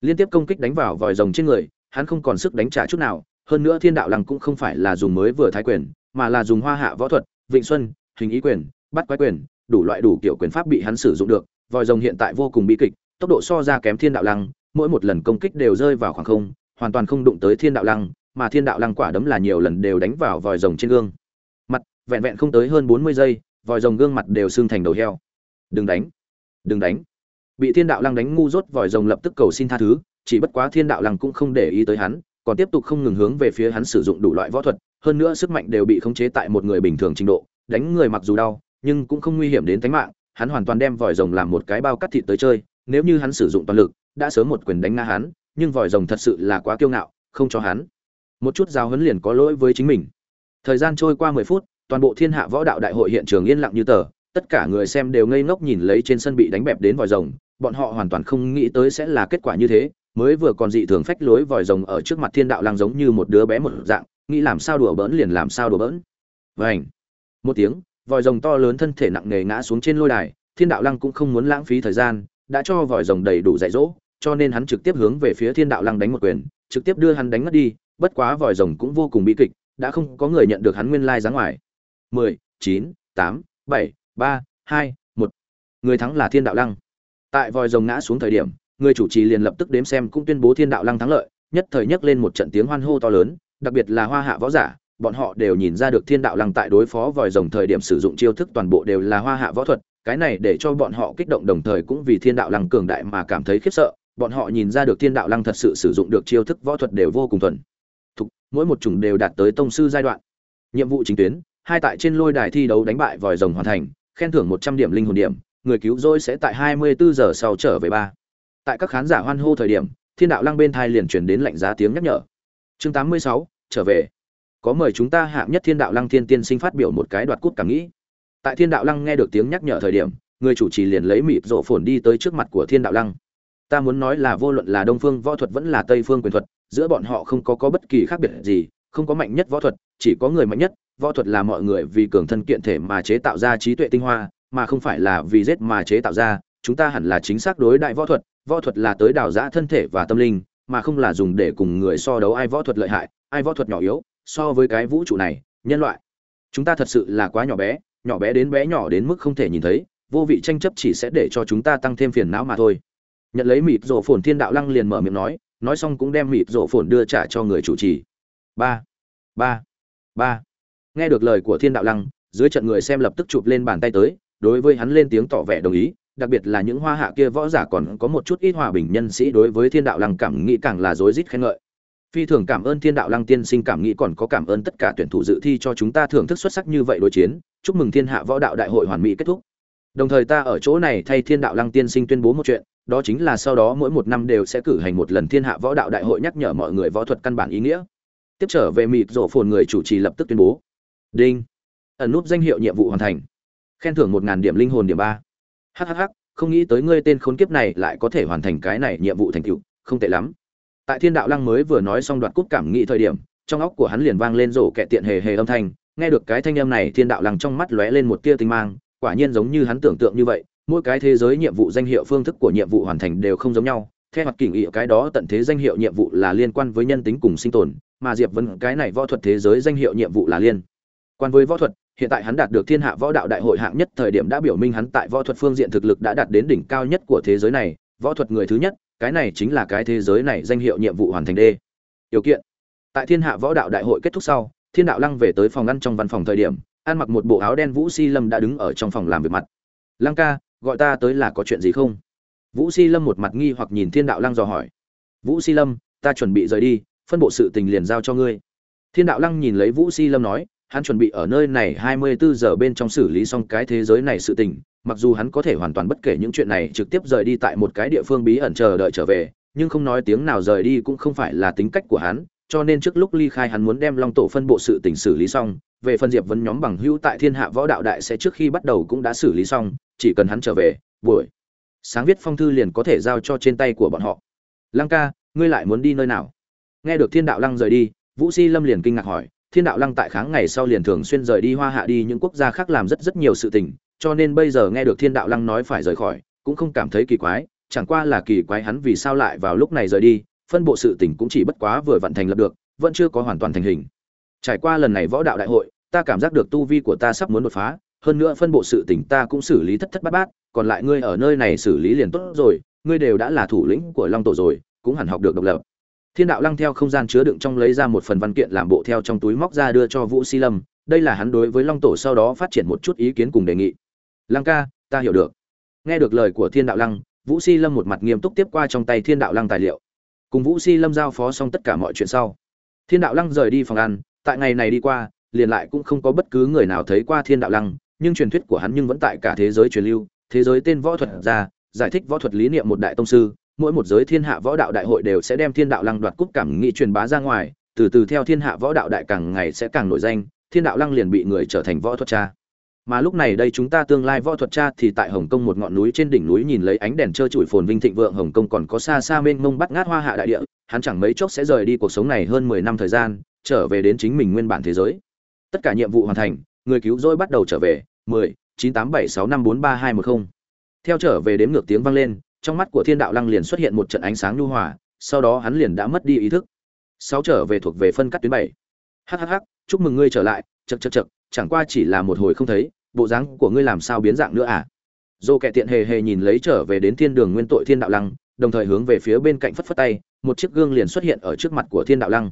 Liên tiếp công kích đánh vào vòi rồng trên người hắn không còn sức đánh trả chút nào, hơn nữa thiên đạo lăng cũng không phải là dùng mới vừa thái quyền, mà là dùng hoa hạ võ thuật, vịnh xuân, hình ý quyền bắt quái quyền, đủ loại đủ kiểu quyền pháp bị hắn sử dụng được, vòi rồng hiện tại vô cùng bi kịch, tốc độ so ra kém thiên đạo lăng, mỗi một lần công kích đều rơi vào khoảng không, hoàn toàn không đụng tới thiên đạo lăng, mà thiên đạo lăng quả đấm là nhiều lần đều đánh vào vòi rồng trên gương. Mặt vẹn vẹn không tới hơn bốn mươi giây, vòi rồng gương mặt đều xương thành đầu heo. Đừng đánh đừng đánh. Bị thiên đạo lăng đánh ngu dốt, vòi rồng lập tức cầu xin tha thứ chỉ bất quá thiên đạo lăng cũng không để ý tới hắn, còn tiếp tục không ngừng hướng về phía hắn sử dụng đủ loại võ thuật, hơn nữa sức mạnh đều bị khống chế tại một người bình thường trình độ, đánh người mặc dù đau, nhưng cũng không nguy hiểm đến tính mạng, hắn hoàn toàn đem vòi rồng làm một cái bao cắt thịt tới chơi, nếu như hắn sử dụng toàn lực, đã sớm một quyền đánh ngã hắn, nhưng vòi rồng thật sự là quá kiêu ngạo, không cho hắn. Một chút giao huấn liền có lỗi với chính mình. Thời gian trôi qua mười phút, toàn bộ thiên hạ võ đạo đại hội hiện trường yên lặng như tờ, tất cả người xem đều ngây ngốc nhìn lấy trên sân bị đánh bẹp đến vòi rồng, bọn họ hoàn toàn không nghĩ tới sẽ là kết quả như thế mới vừa còn dị thường phách lối vòi rồng ở trước mặt thiên đạo lang giống như một đứa bé một dạng, nghĩ làm sao đùa bỡn liền làm sao đùa bỡn. Vảnh một tiếng, vòi rồng to lớn thân thể nặng nề ngã xuống trên lôi đài, thiên đạo lăng cũng không muốn lãng phí thời gian, đã cho vòi rồng đầy đủ dạy dỗ, cho nên hắn trực tiếp hướng về phía thiên đạo lăng đánh một quyền, trực tiếp đưa hắn đánh ngất đi, bất quá vòi rồng cũng vô cùng bi kịch, đã không có người nhận được hắn nguyên lai dáng ngoài. Mười, chín, tám, bảy, ba, hai, một. Người thắng là thiên đạo lăng tại vòi rồng ngã xuống thời điểm người chủ trì liền lập tức đếm xem cũng tuyên bố thiên đạo lăng thắng lợi, nhất thời nhấc lên một trận tiếng hoan hô to lớn, đặc biệt là hoa hạ võ giả, bọn họ đều nhìn ra được thiên đạo lăng tại đối phó vòi rồng thời điểm sử dụng chiêu thức toàn bộ đều là hoa hạ võ thuật, cái này để cho bọn họ kích động đồng thời cũng vì thiên đạo lăng cường đại mà cảm thấy khiếp sợ, bọn họ nhìn ra được thiên đạo lăng thật sự sử dụng được chiêu thức võ thuật đều vô cùng thuần. Thục, mỗi một chủng đều đạt tới tông sư giai đoạn. Nhiệm vụ chính tuyến, hai tại trên lôi đài thi đấu đánh bại vòi rồng hoàn thành, khen thưởng một trăm điểm linh hồn điểm, người cứu rỗi sẽ tại hai mươi bốn giờ sau trở về ba tại các khán giả hoan hô thời điểm, thiên đạo lăng bên thai liền truyền đến lạnh giá tiếng nhắc nhở. Chương tám mươi sáu, trở về. Có mời chúng ta hạng nhất thiên đạo lăng thiên tiên sinh phát biểu một cái đoạt cút cảm nghĩ. Tại thiên đạo lăng nghe được tiếng nhắc nhở thời điểm, người chủ trì liền lấy mịt rộ phồn đi tới trước mặt của thiên đạo lăng. Ta muốn nói là vô luận là đông phương võ thuật vẫn là tây phương quyền thuật, giữa bọn họ không có có bất kỳ khác biệt gì, không có mạnh nhất võ thuật, chỉ có người mạnh nhất. Võ thuật là mọi người vì cường thân kiện thể mà chế tạo ra trí tuệ tinh hoa, mà không phải là vì giết mà chế tạo ra. Chúng ta hẳn là chính xác đối đại võ thuật võ thuật là tới đào giã thân thể và tâm linh, mà không là dùng để cùng người so đấu ai võ thuật lợi hại, ai võ thuật nhỏ yếu, so với cái vũ trụ này, nhân loại. Chúng ta thật sự là quá nhỏ bé nhỏ bé đến bé nhỏ đến mức không thể nhìn thấy, vô vị tranh chấp chỉ sẽ để cho chúng ta tăng thêm phiền não mà thôi. Nhận lấy mịt rổ phồn thiên đạo lăng liền mở miệng nói nói xong cũng đem mịt rổ phồn đưa trả cho người chủ trì. Ba ba ba. Nghe được lời của thiên đạo lăng, dưới trận người xem lập tức chụp lên bàn tay tới, đối với hắn lên tiếng tỏ vẻ đồng ý đặc biệt là những hoa hạ kia võ giả còn có một chút ít hòa bình nhân sĩ đối với thiên đạo lăng cảm nghĩ càng là rối rít khen ngợi. Phi thường cảm ơn thiên đạo lăng tiên sinh cảm nghĩ còn có cảm ơn tất cả tuyển thủ dự thi cho chúng ta thưởng thức xuất sắc như vậy đối chiến. Chúc mừng thiên hạ võ đạo đại hội hoàn mỹ kết thúc. Đồng thời ta ở chỗ này thay thiên đạo lăng tiên sinh tuyên bố một chuyện, đó chính là sau đó mỗi một năm đều sẽ cử hành một lần thiên hạ võ đạo đại hội nhắc nhở mọi người võ thuật căn bản ý nghĩa. Tiếp trở về mịt rổ phồn người chủ trì lập tức tuyên bố. Đinh. Ẩn nút danh hiệu nhiệm vụ hoàn thành. Khen thưởng một ngàn điểm linh hồn điểm ba hhh không nghĩ tới ngươi tên khốn kiếp này lại có thể hoàn thành cái này nhiệm vụ thành tựu, không tệ lắm. Tại thiên đạo lăng mới vừa nói xong đoạt cúp cảm nghĩ thời điểm, trong óc của hắn liền vang lên rổ kẹ tiện hề hề âm thanh, nghe được cái thanh âm này thiên đạo lăng trong mắt lóe lên một tia tinh mang, quả nhiên giống như hắn tưởng tượng như vậy, mỗi cái thế giới nhiệm vụ danh hiệu phương thức của nhiệm vụ hoàn thành đều không giống nhau, theo mặt kỷ nghị cái đó tận thế danh hiệu nhiệm vụ là liên quan với nhân tính cùng sinh tồn, mà diệp vân cái này võ thuật thế giới danh hiệu nhiệm vụ là liên quan với võ thuật hiện tại hắn đạt được thiên hạ võ đạo đại hội hạng nhất, thời điểm đã biểu minh hắn tại võ thuật phương diện thực lực đã đạt đến đỉnh cao nhất của thế giới này, võ thuật người thứ nhất, cái này chính là cái thế giới này danh hiệu nhiệm vụ hoàn thành đê. Điều kiện, tại thiên hạ võ đạo đại hội kết thúc sau, thiên đạo lăng về tới phòng ngăn trong văn phòng thời điểm, ăn mặc một bộ áo đen vũ si lâm đã đứng ở trong phòng làm việc mặt. Lăng ca, gọi ta tới là có chuyện gì không? Vũ si lâm một mặt nghi hoặc nhìn thiên đạo lăng dò hỏi. Vũ si lâm, ta chuẩn bị rời đi, phân bộ sự tình liền giao cho ngươi. Thiên đạo lăng nhìn lấy vũ si lâm nói hắn chuẩn bị ở nơi này 24 giờ bên trong xử lý xong cái thế giới này sự tình, mặc dù hắn có thể hoàn toàn bất kể những chuyện này trực tiếp rời đi tại một cái địa phương bí ẩn chờ đợi trở về, nhưng không nói tiếng nào rời đi cũng không phải là tính cách của hắn, cho nên trước lúc ly khai hắn muốn đem Long tổ phân bộ sự tình xử lý xong, về phần Diệp Vân nhóm bằng hữu tại Thiên Hạ Võ Đạo Đại sẽ trước khi bắt đầu cũng đã xử lý xong, chỉ cần hắn trở về, buổi sáng viết phong thư liền có thể giao cho trên tay của bọn họ. Lăng ca, ngươi lại muốn đi nơi nào? Nghe được Thiên Đạo Lăng rời đi, Vũ Si Lâm liền kinh ngạc hỏi, thiên đạo lăng tại kháng ngày sau liền thường xuyên rời đi hoa hạ đi, những quốc gia khác làm rất rất nhiều sự tình, cho nên bây giờ nghe được thiên đạo lăng nói phải rời khỏi, cũng không cảm thấy kỳ quái, chẳng qua là kỳ quái hắn vì sao lại vào lúc này rời đi, phân bộ sự tình cũng chỉ bất quá vừa vận thành lập được, vẫn chưa có hoàn toàn thành hình. Trải qua lần này võ đạo đại hội, ta cảm giác được tu vi của ta sắp muốn đột phá, hơn nữa phân bộ sự tình ta cũng xử lý thất thất bát bát, còn lại ngươi ở nơi này xử lý liền tốt rồi, ngươi đều đã là thủ lĩnh của long tổ rồi, cũng hẳn học được độc lập thiên đạo lăng theo không gian chứa đựng trong lấy ra một phần văn kiện làm bộ theo trong túi móc ra đưa cho vũ si lâm. Đây là hắn đối với long tổ sau đó phát triển một chút ý kiến cùng đề nghị. Lăng ca, ta hiểu được. Nghe được lời của thiên đạo lăng, vũ si lâm một mặt nghiêm túc tiếp qua trong tay thiên đạo lăng tài liệu. Cùng vũ si lâm giao phó xong tất cả mọi chuyện sau. Thiên đạo lăng rời đi phòng ăn, tại ngày này đi qua, liền lại cũng không có bất cứ người nào thấy qua thiên đạo lăng, nhưng truyền thuyết của hắn nhưng vẫn tại cả thế giới truyền lưu, thế giới tên võ thuật ra, giải thích võ thuật lý niệm một đại tông sư mỗi một giới thiên hạ võ đạo đại hội đều sẽ đem thiên đạo lăng đoạt cúp cảm nghị truyền bá ra ngoài, từ từ theo thiên hạ võ đạo đại càng ngày sẽ càng nổi danh, thiên đạo lăng liền bị người trở thành võ thuật cha. Mà lúc này đây chúng ta tương lai võ thuật cha thì tại hồng kông một ngọn núi trên đỉnh núi nhìn lấy ánh đèn trơ trụi phồn vinh thịnh vượng hồng kông còn có xa xa mênh mông bắt ngát hoa hạ đại địa, hắn chẳng mấy chốc sẽ rời đi cuộc sống này hơn mười năm thời gian, trở về đến chính mình nguyên bản thế giới. Tất cả nhiệm vụ hoàn thành, người cứu rỗi bắt đầu trở về, mười chín tám bảy sáu năm bốn ba hai một không. Theo trở về đếm ngược tiếng vang lên trong mắt của thiên đạo lăng liền xuất hiện một trận ánh sáng nhu hòa, sau đó hắn liền đã mất đi ý thức. Sáu trở về thuộc về phân cắt tuyến bảy. Hhh chúc mừng ngươi trở lại chật chật chật chẳng qua chỉ là một hồi không thấy, bộ dáng của ngươi làm sao biến dạng nữa à? Dô kẻ tiện hề hề nhìn lấy trở về đến thiên đường nguyên tội thiên đạo lăng, đồng thời hướng về phía bên cạnh phất phất tay, một chiếc gương liền xuất hiện ở trước mặt của thiên đạo lăng.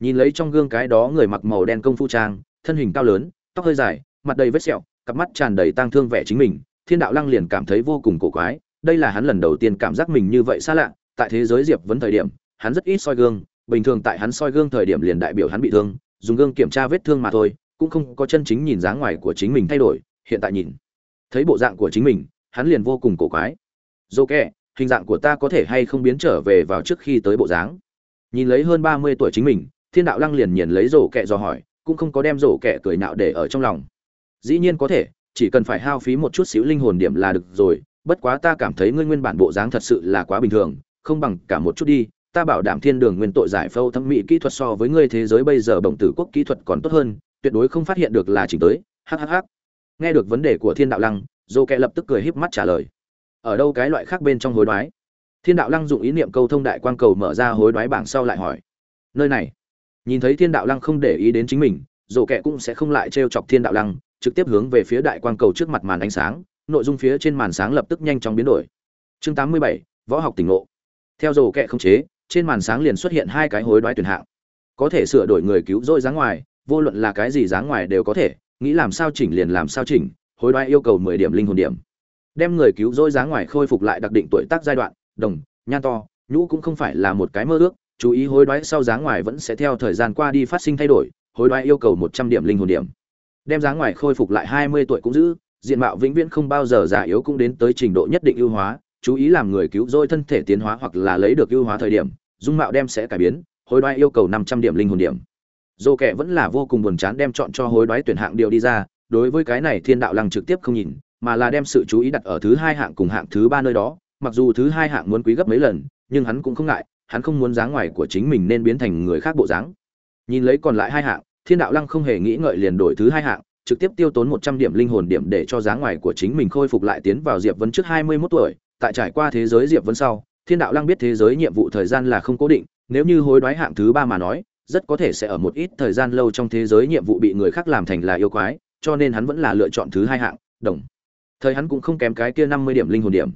Nhìn lấy trong gương cái đó người mặc màu đen công phu trang, thân hình cao lớn, tóc hơi dài, mặt đầy vết sẹo, cặp mắt tràn đầy tang thương vẻ chính mình, thiên đạo lăng liền cảm thấy vô cùng cổ quái đây là hắn lần đầu tiên cảm giác mình như vậy xa lạ, tại thế giới diệp vấn thời điểm, hắn rất ít soi gương, bình thường tại hắn soi gương thời điểm liền đại biểu hắn bị thương, dùng gương kiểm tra vết thương mà thôi, cũng không có chân chính nhìn dáng ngoài của chính mình thay đổi, hiện tại nhìn, thấy bộ dạng của chính mình, hắn liền vô cùng cổ quái. Dô kẹ, hình dạng của ta có thể hay không biến trở về vào trước khi tới bộ dáng? Nhìn lấy hơn ba mươi tuổi chính mình, thiên đạo lăng liền nhìn lấy rổ kẹ do hỏi, cũng không có đem rổ kẹ cười nạo để ở trong lòng. Dĩ nhiên có thể, chỉ cần phải hao phí một chút xíu linh hồn điểm là được rồi bất quá ta cảm thấy ngươi nguyên bản bộ dáng thật sự là quá bình thường, không bằng cả một chút đi, ta bảo đảm thiên đường nguyên tội giải phẫu thẩm mỹ kỹ thuật so với ngươi thế giới bây giờ bổng tử quốc kỹ thuật còn tốt hơn, tuyệt đối không phát hiện được là chỉnh tới hhh nghe được vấn đề của thiên đạo lăng, dô kẹ lập tức cười híp mắt trả lời. Ở đâu cái loại khác bên trong hối đoái? Thiên đạo lăng dụng ý niệm câu thông đại quang cầu mở ra hối đoái bảng sau lại hỏi. Nơi này. Nhìn thấy thiên đạo lăng không để ý đến chính mình, dô kẹ cũng sẽ không lại trêu chọc thiên đạo lăng, trực tiếp hướng về phía đại quang cầu trước mặt màn ánh sáng nội dung phía trên màn sáng lập tức nhanh chóng biến đổi. Chương 87, võ học tỉnh ngộ. Theo dồ kẹ không chế trên màn sáng liền xuất hiện hai cái hối đoái tuyển hạng. Có thể sửa đổi người cứu rỗi dáng ngoài vô luận là cái gì dáng ngoài đều có thể nghĩ làm sao chỉnh liền làm sao chỉnh hối đoái yêu cầu mười điểm linh hồn điểm. Đem người cứu rỗi dáng ngoài khôi phục lại đặc định tuổi tác giai đoạn đồng nhan to nhũ cũng không phải là một cái mơ ước chú ý hối đoái sau dáng ngoài vẫn sẽ theo thời gian qua đi phát sinh thay đổi hối đoái yêu cầu một trăm điểm linh hồn điểm. Đem dáng ngoài khôi phục lại hai mươi tuổi cũng giữ diện mạo vĩnh viễn không bao giờ già yếu cũng đến tới trình độ nhất định ưu hóa, chú ý làm người cứu rỗi thân thể tiến hóa hoặc là lấy được ưu hóa thời điểm, dung mạo đem sẽ cải biến, hối đoái yêu cầu năm trăm điểm linh hồn điểm. Dô kệ vẫn là vô cùng buồn chán đem chọn cho hối đoái tuyển hạng điều đi ra, đối với cái này thiên đạo lăng trực tiếp không nhìn, mà là đem sự chú ý đặt ở thứ hai hạng cùng hạng thứ ba nơi đó, mặc dù thứ hai hạng muốn quý gấp mấy lần, nhưng hắn cũng không ngại, hắn không muốn dáng ngoài của chính mình nên biến thành người khác bộ dáng. Nhìn lấy còn lại hai hạng, thiên đạo lăng không hề nghĩ ngợi liền đổi thứ hai hạng trực tiếp tiêu tốn một trăm điểm linh hồn điểm để cho dáng ngoài của chính mình khôi phục lại tiến vào diệp Vân trước hai mươi 21 tuổi. Tại trải qua thế giới diệp Vân sau, thiên đạo lăng biết thế giới nhiệm vụ thời gian là không cố định, nếu như hối đoái hạng thứ ba mà nói, rất có thể sẽ ở một ít thời gian lâu trong thế giới nhiệm vụ bị người khác làm thành là yêu quái, cho nên hắn vẫn là lựa chọn thứ hai hạng, đồng. Thời hắn cũng không kém cái kia năm mươi điểm linh hồn điểm.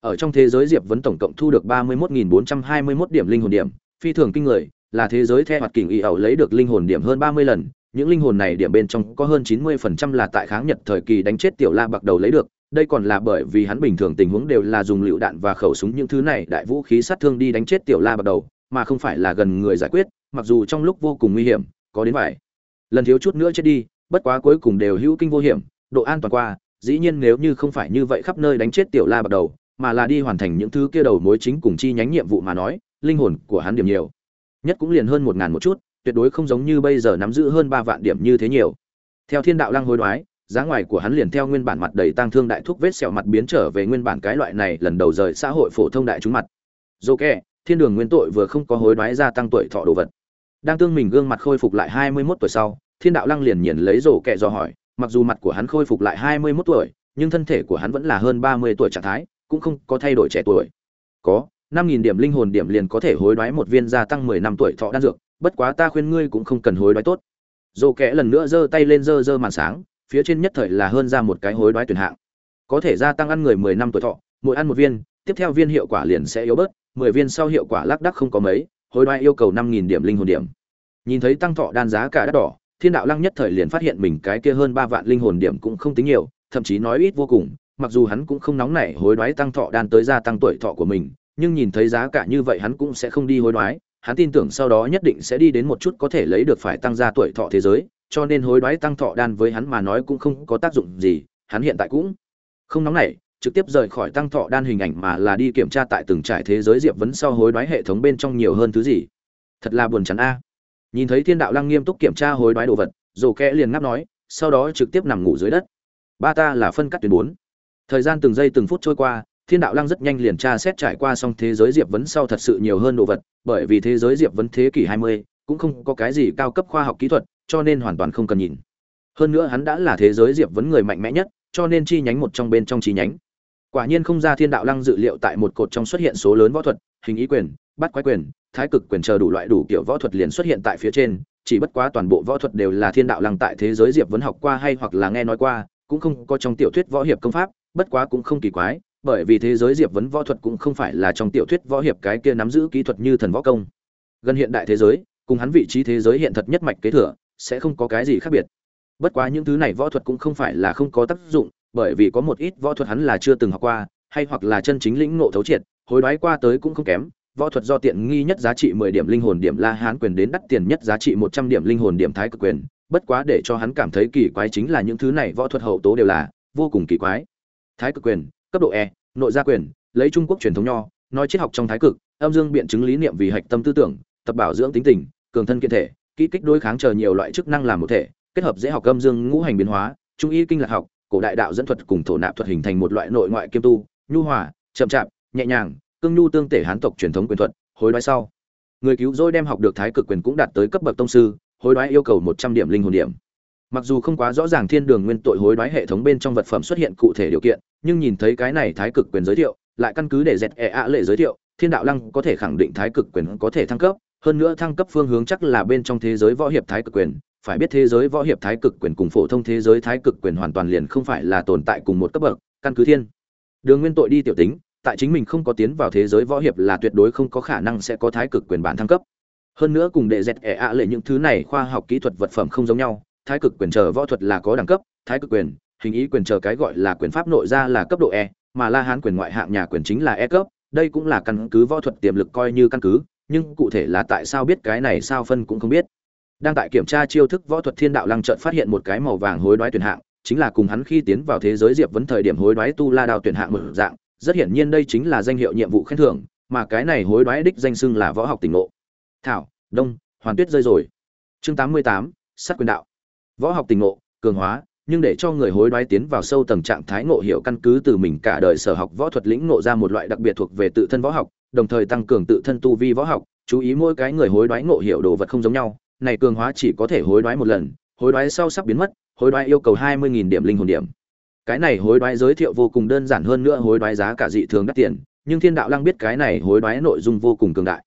Ở trong thế giới diệp Vân tổng cộng thu được ba mươi một nghìn bốn trăm hai mươi một điểm linh hồn điểm, phi thường kinh người, là thế giới theo hoạt kình y ẩu lấy được linh hồn điểm hơn ba mươi lần những linh hồn này điểm bên trong có hơn chín mươi phần trăm là tại kháng nhật thời kỳ đánh chết tiểu la bạc đầu lấy được, đây còn là bởi vì hắn bình thường tình huống đều là dùng lựu đạn và khẩu súng những thứ này đại vũ khí sát thương đi đánh chết tiểu la bạc đầu, mà không phải là gần người giải quyết, mặc dù trong lúc vô cùng nguy hiểm, có đến vài lần thiếu chút nữa chết đi, bất quá cuối cùng đều hữu kinh vô hiểm, độ an toàn qua, dĩ nhiên nếu như không phải như vậy khắp nơi đánh chết tiểu la Bạc đầu, mà là đi hoàn thành những thứ kia đầu mối chính cùng chi nhánh nhiệm vụ mà nói, linh hồn của hắn điểm nhiều. Nhất cũng liền hơn một ngàn một chút tuyệt đối không giống như bây giờ nắm giữ hơn ba vạn điểm như thế nhiều. Theo thiên đạo lăng hối đoái, giá ngoài của hắn liền theo nguyên bản mặt đầy tang thương đại thuốc vết sẹo mặt biến trở về nguyên bản cái loại này lần đầu rời xã hội phổ thông đại chúng mặt. Dô kẹ thiên đường nguyên tội vừa không có hối đoái gia tăng tuổi thọ đồ vật. Đang tương mình gương mặt khôi phục lại hai mươi 21 tuổi sau, thiên đạo lăng liền nhìn lấy rổ kẹ do hỏi, mặc dù mặt của hắn khôi phục lại hai mươi 21 tuổi, nhưng thân thể của hắn vẫn là hơn ba mươi tuổi trạng thái, cũng không có thay đổi trẻ tuổi. Có, năm nghìn điểm linh hồn điểm liền có thể hối đoái một viên gia tăng mười năm tuổi thọ đan dược bất quá ta khuyên ngươi cũng không cần hối đoái tốt. Dồ kẽ lần nữa giơ tay lên giơ giơ màn sáng, phía trên nhất thời là hơn ra một cái hối đoái tuyển hạng. Có thể gia tăng ăn người mười năm tuổi thọ, mỗi ăn một viên, tiếp theo viên hiệu quả liền sẽ yếu bớt, mười viên sau hiệu quả lác đắc không có mấy, hối đoái yêu cầu năm nghìn điểm linh hồn điểm. Nhìn thấy tăng thọ đan giá cả đắt đỏ, thiên đạo lăng nhất thời liền phát hiện mình cái kia hơn ba vạn linh hồn điểm cũng không tính nhiều, thậm chí nói ít vô cùng, mặc dù hắn cũng không nóng nảy hối đoái tăng thọ đan tới gia tăng tuổi thọ của mình, nhưng nhìn thấy giá cả như vậy hắn cũng sẽ không đi hối đoái hắn tin tưởng sau đó nhất định sẽ đi đến một chút có thể lấy được phải tăng gia tuổi thọ thế giới, cho nên hối đoái tăng thọ đan với hắn mà nói cũng không có tác dụng gì, hắn hiện tại cũng không nóng nảy, trực tiếp rời khỏi tăng thọ đan hình ảnh mà là đi kiểm tra tại từng trải thế giới diệp vấn sau hối đoái hệ thống bên trong nhiều hơn thứ gì. Thật là buồn chán a. Nhìn thấy thiên đạo lăng nghiêm túc kiểm tra hối đoái đồ vật rồ kẽ liền ngáp nói, sau đó trực tiếp nằm ngủ dưới đất. Ba ta là phân cắt tuyến 4. thời gian từng giây từng phút trôi qua thiên đạo lăng rất nhanh liền tra xét trải qua xong thế giới diệp vấn sau thật sự nhiều hơn đồ vật bởi vì thế giới diệp vấn thế kỷ 20, cũng không có cái gì cao cấp khoa học kỹ thuật cho nên hoàn toàn không cần nhìn. Hơn nữa hắn đã là thế giới diệp vấn người mạnh mẽ nhất cho nên chi nhánh một trong bên trong chi nhánh. Quả nhiên không ra thiên đạo lăng dự liệu tại một cột trong xuất hiện số lớn võ thuật hình ý quyền bắt quái quyền thái cực quyền chờ đủ loại đủ kiểu võ thuật liền xuất hiện tại phía trên chỉ bất quá toàn bộ võ thuật đều là thiên đạo lăng tại thế giới diệp vấn học qua hay hoặc là nghe nói qua cũng không có trong tiểu thuyết võ hiệp công pháp bất quá cũng không kỳ quái bởi vì thế giới diệp vấn võ thuật cũng không phải là trong tiểu thuyết võ hiệp cái kia nắm giữ kỹ thuật như thần võ công. Gần hiện đại thế giới, cùng hắn vị trí thế giới hiện thật nhất mạch kế thừa, sẽ không có cái gì khác biệt. Bất quá những thứ này võ thuật cũng không phải là không có tác dụng, bởi vì có một ít võ thuật hắn là chưa từng học qua, hay hoặc là chân chính lĩnh ngộ thấu triệt, hối đoái qua tới cũng không kém. Võ thuật do tiện nghi nhất giá trị mười điểm linh hồn điểm la hán quyền đến đắt tiền nhất giá trị một trăm điểm linh hồn điểm thái cực quyền. Bất quá để cho hắn cảm thấy kỳ quái chính là những thứ này võ thuật hậu tố đều là vô cùng kỳ quái. Thái cực quyền cấp độ e nội gia quyền, lấy trung quốc truyền thống nho, nói triết học trong thái cực, âm dương biện chứng lý niệm vì hạch tâm tư tưởng, tập bảo dưỡng tính tình, cường thân kiện thể, kỹ kích đối kháng chờ nhiều loại chức năng làm một thể, kết hợp dễ học âm dương ngũ hành biến hóa, trung y kinh lạc học, cổ đại đạo dẫn thuật cùng thổ nạp thuật hình thành một loại nội ngoại kiêm tu, nhu hòa, chậm chạp, nhẹ nhàng, cương nhu tương tể hán tộc truyền thống quyền thuật, hối đoái sau. Người cứu rỗi đem học được thái cực quyền cũng đạt tới cấp bậc tông sư, hối đoái yêu cầu một trăm điểm linh hồn điểm mặc dù không quá rõ ràng thiên đường nguyên tội hối đoái hệ thống bên trong vật phẩm xuất hiện cụ thể điều kiện, nhưng nhìn thấy cái này thái cực quyền giới thiệu, lại căn cứ để dẹt ẹ ạ lệ giới thiệu, thiên đạo lăng có thể khẳng định thái cực quyền có thể thăng cấp, hơn nữa thăng cấp phương hướng chắc là bên trong thế giới võ hiệp thái cực quyền. Phải biết thế giới võ hiệp thái cực quyền cùng phổ thông thế giới thái cực quyền hoàn toàn liền không phải là tồn tại cùng một cấp bậc, căn cứ thiên. Đường nguyên tội đi tiểu tính, tại chính mình không có tiến vào thế giới võ hiệp là tuyệt đối không có khả năng sẽ có thái cực quyền bản thăng cấp. Hơn nữa cùng đệ dẹt ẻ ạ lệ những thứ này khoa học kỹ thuật vật phẩm không giống nhau thái cực quyền chờ võ thuật là có đẳng cấp, thái cực quyền, hình ý quyền chờ cái gọi là quyền pháp nội ra là cấp độ e mà la hán quyền ngoại hạng nhà quyền chính là e cấp, đây cũng là căn cứ võ thuật tiềm lực coi như căn cứ, nhưng cụ thể là tại sao biết cái này sao phân cũng không biết. Đang tại kiểm tra chiêu thức võ thuật thiên đạo lăng trợn phát hiện một cái màu vàng hối đoái tuyển hạng, chính là cùng hắn khi tiến vào thế giới diệp vấn thời điểm hối đoái tu la đào tuyển hạng một dạng, rất hiển nhiên đây chính là danh hiệu nhiệm vụ khen thưởng, mà cái này hối đoái đích danh xưng là võ học tỉnh ngộ. Thảo, đông, hoàn tuyết rơi rồi. Chương tám mươi tám, sát quyền đạo võ học tình ngộ, cường hóa, nhưng để cho người hối đoái tiến vào sâu tầng trạng thái ngộ hiểu căn cứ từ mình cả đời sở học võ thuật lĩnh ngộ ra một loại đặc biệt thuộc về tự thân võ học, đồng thời tăng cường tự thân tu vi võ học, chú ý mỗi cái người hối đoái ngộ hiểu đồ vật không giống nhau, này cường hóa chỉ có thể hối đoái một lần, hối đoái sau sắp biến mất, hối đoái yêu cầu hai mươi điểm linh hồn điểm. Cái này hối đoái giới thiệu vô cùng đơn giản hơn nữa hối đoái giá cả dị thường đắt tiền, nhưng thiên đạo lăng biết cái này hối đoái nội dung vô cùng cường đại.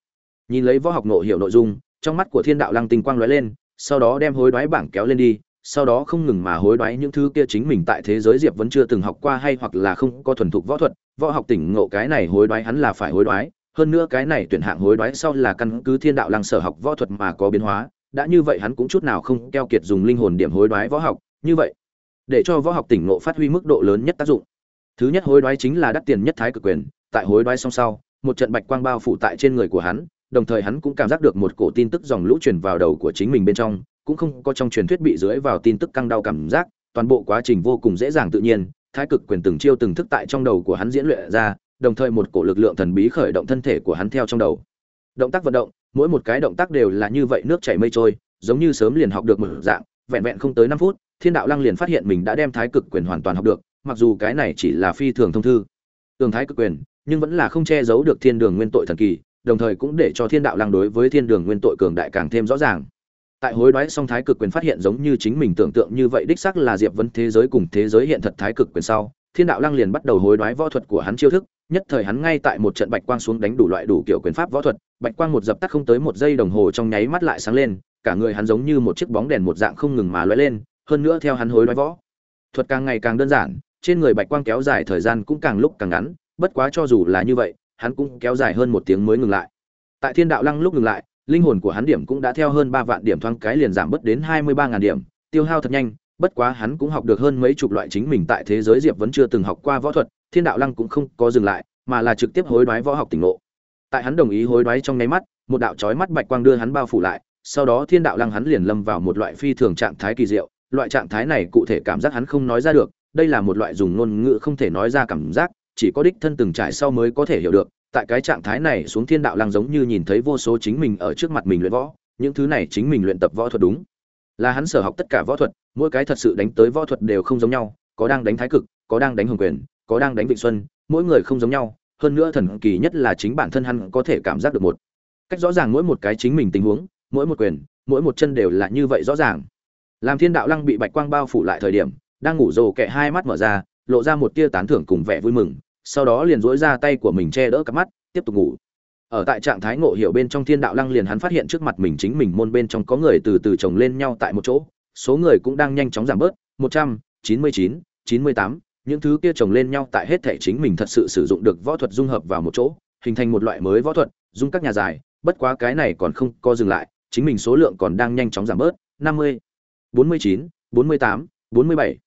Nhìn lấy võ học ngộ hiểu nội dung, trong mắt của thiên đạo lăng tinh quang lóe lên sau đó đem hối đoái bảng kéo lên đi, sau đó không ngừng mà hối đoái những thứ kia chính mình tại thế giới diệp vẫn chưa từng học qua hay hoặc là không có thuần thục võ thuật, võ học tỉnh ngộ cái này hối đoái hắn là phải hối đoái, hơn nữa cái này tuyển hạng hối đoái sau là căn cứ thiên đạo lăng sở học võ thuật mà có biến hóa, đã như vậy hắn cũng chút nào không keo kiệt dùng linh hồn điểm hối đoái võ học, như vậy, để cho võ học tỉnh ngộ phát huy mức độ lớn nhất tác dụng. Thứ nhất hối đoái chính là đắt tiền nhất thái cực quyền, tại hối đoái song sau, một trận bạch quang bao phủ tại trên người của hắn đồng thời hắn cũng cảm giác được một cổ tin tức dòng lũ truyền vào đầu của chính mình bên trong, cũng không có trong truyền thuyết bị dưới vào tin tức căng đau cảm giác, toàn bộ quá trình vô cùng dễ dàng tự nhiên, thái cực quyền từng chiêu từng thức tại trong đầu của hắn diễn luyện ra, đồng thời một cổ lực lượng thần bí khởi động thân thể của hắn theo trong đầu. Động tác vận động, mỗi một cái động tác đều là như vậy, nước chảy mây trôi, giống như sớm liền học được một dạng, vẹn vẹn không tới năm phút, thiên đạo lăng liền phát hiện mình đã đem thái cực quyền hoàn toàn học được, mặc dù cái này chỉ là phi thường thông thư. Tường thái cực quyền, nhưng vẫn là không che giấu được thiên đường nguyên tội thần kỳ đồng thời cũng để cho thiên đạo lăng đối với thiên đường nguyên tội cường đại càng thêm rõ ràng. Tại hối đoái song thái cực quyền phát hiện giống như chính mình tưởng tượng như vậy đích xác là diệp vấn thế giới cùng thế giới hiện thật thái cực quyền sau, thiên đạo lăng liền bắt đầu hối đoái võ thuật của hắn chiêu thức, nhất thời hắn ngay tại một trận bạch quang xuống đánh đủ loại đủ kiểu quyền pháp võ thuật, bạch quang một dập tắt không tới một giây đồng hồ trong nháy mắt lại sáng lên, cả người hắn giống như một chiếc bóng đèn một dạng không ngừng mà lóe lên, hơn nữa theo hắn hối đoái võ thuật càng ngày càng đơn giản, trên người bạch quang kéo dài thời gian cũng càng lúc càng ngắn, bất quá cho dù là như vậy hắn cũng kéo dài hơn một tiếng mới ngừng lại. Tại thiên đạo lăng lúc ngừng lại, linh hồn của hắn điểm cũng đã theo hơn ba vạn điểm thoáng cái liền giảm bớt đến hai mươi ba ngàn điểm, tiêu hao thật nhanh, bất quá hắn cũng học được hơn mấy chục loại chính mình tại thế giới diệp vẫn chưa từng học qua võ thuật, thiên đạo lăng cũng không có dừng lại, mà là trực tiếp hối đoái võ học tỉnh ngộ. Tại hắn đồng ý hối đoái trong nháy mắt, một đạo chói mắt bạch quang đưa hắn bao phủ lại, sau đó thiên đạo lăng hắn liền lâm vào một loại phi thường trạng thái kỳ diệu, loại trạng thái này cụ thể cảm giác hắn không nói ra được, đây là một loại dùng ngôn ngữ không thể nói ra cảm giác chỉ có đích thân từng trải sau mới có thể hiểu được, tại cái trạng thái này xuống thiên đạo lăng giống như nhìn thấy vô số chính mình ở trước mặt mình luyện võ, những thứ này chính mình luyện tập võ thuật đúng. Là hắn sở học tất cả võ thuật, mỗi cái thật sự đánh tới võ thuật đều không giống nhau, có đang đánh thái cực, có đang đánh hồng quyền, có đang đánh vịnh xuân, mỗi người không giống nhau, hơn nữa thần kỳ nhất là chính bản thân hắn có thể cảm giác được một cách rõ ràng mỗi một cái chính mình tình huống, mỗi một quyền, mỗi một chân đều là như vậy rõ ràng. Làm thiên đạo lăng bị bạch quang bao phủ lại thời điểm, đang ngủ rồ kẹ hai mắt mở ra lộ ra một tia tán thưởng cùng vẻ vui mừng sau đó liền dỗi ra tay của mình che đỡ cặp mắt tiếp tục ngủ. Ở tại trạng thái ngộ hiểu bên trong thiên đạo lăng liền hắn phát hiện trước mặt mình chính mình môn bên trong có người từ từ chồng lên nhau tại một chỗ số người cũng đang nhanh chóng giảm bớt một trăm chín mươi chín chín mươi tám những thứ kia chồng lên nhau tại hết thể chính mình thật sự sử dụng được võ thuật dung hợp vào một chỗ hình thành một loại mới võ thuật dung các nhà dài bất quá cái này còn không co dừng lại chính mình số lượng còn đang nhanh chóng giảm bớt, 50, 49, 48, 47,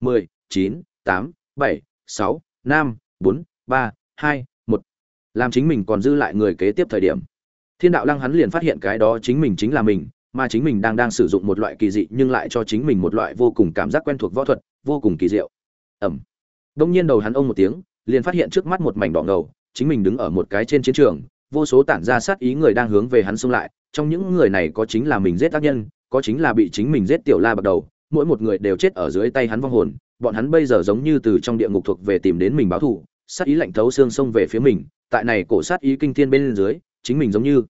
10, 9, 8, 7, 6, 5, 4, 3, 2, 1. Làm chính mình còn dư lại người kế tiếp thời điểm. Thiên đạo lăng hắn liền phát hiện cái đó chính mình chính là mình, mà chính mình đang đang sử dụng một loại kỳ dị nhưng lại cho chính mình một loại vô cùng cảm giác quen thuộc võ thuật, vô cùng kỳ diệu. Ẩm. Đông nhiên đầu hắn ông một tiếng, liền phát hiện trước mắt một mảnh đỏ ngầu, chính mình đứng ở một cái trên chiến trường, vô số tản ra sát ý người đang hướng về hắn xông lại, trong những người này có chính là mình giết tác nhân, có chính là bị chính mình giết tiểu la bắt đầu, mỗi một người đều chết ở dưới tay hắn vong hồn, bọn hắn bây giờ giống như từ trong địa ngục thuộc về tìm đến mình báo thù, sát ý lạnh thấu xương xông về phía mình, tại này cổ sát ý kinh thiên bên dưới, chính mình giống như.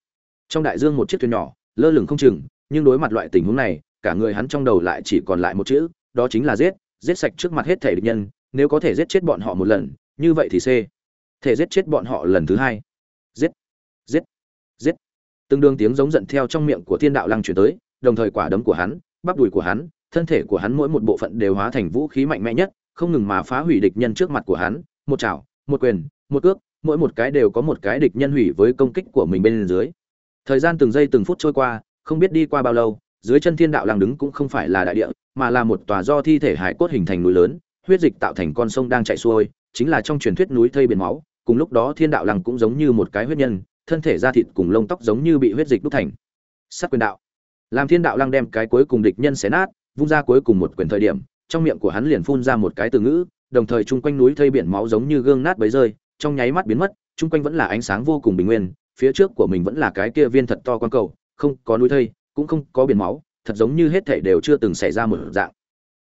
Trong đại dương một chiếc thuyền nhỏ, lơ lửng không chừng, nhưng đối mặt loại tình huống này, cả người hắn trong đầu lại chỉ còn lại một chữ, đó chính là giết, giết sạch trước mặt hết thể địch nhân, nếu có thể giết chết bọn họ một lần, như vậy thì c. Thể giết chết bọn họ lần thứ hai. Giết giết giết. Từng đường tiếng giống giận theo trong miệng của thiên đạo lăng chuyển tới đồng thời quả đấm của hắn bắp đùi của hắn thân thể của hắn mỗi một bộ phận đều hóa thành vũ khí mạnh mẽ nhất, không ngừng mà phá hủy địch nhân trước mặt của hắn, một chảo, một quyền, một cước, mỗi một cái đều có một cái địch nhân hủy với công kích của mình bên dưới. Thời gian từng giây từng phút trôi qua, không biết đi qua bao lâu, dưới chân thiên đạo lăng đứng cũng không phải là đại địa, mà là một tòa do thi thể hải cốt hình thành núi lớn, huyết dịch tạo thành con sông đang chảy xuôi, chính là trong truyền thuyết núi thây biển máu, cùng lúc đó thiên đạo lăng cũng giống như một cái huyết nhân, thân thể da thịt cùng lông tóc giống như bị huyết dịch đúc thành. Sát quyền đạo. Làm thiên đạo lăng đem cái cuối cùng địch nhân xé nát vung ra cuối cùng một quyền thời điểm, trong miệng của hắn liền phun ra một cái từ ngữ, đồng thời chung quanh núi thây biển máu giống như gương nát bấy rơi, trong nháy mắt biến mất, chung quanh vẫn là ánh sáng vô cùng bình nguyên, phía trước của mình vẫn là cái kia viên thật to quan cầu, không có núi thây, cũng không có biển máu, thật giống như hết thảy đều chưa từng xảy ra một dạng.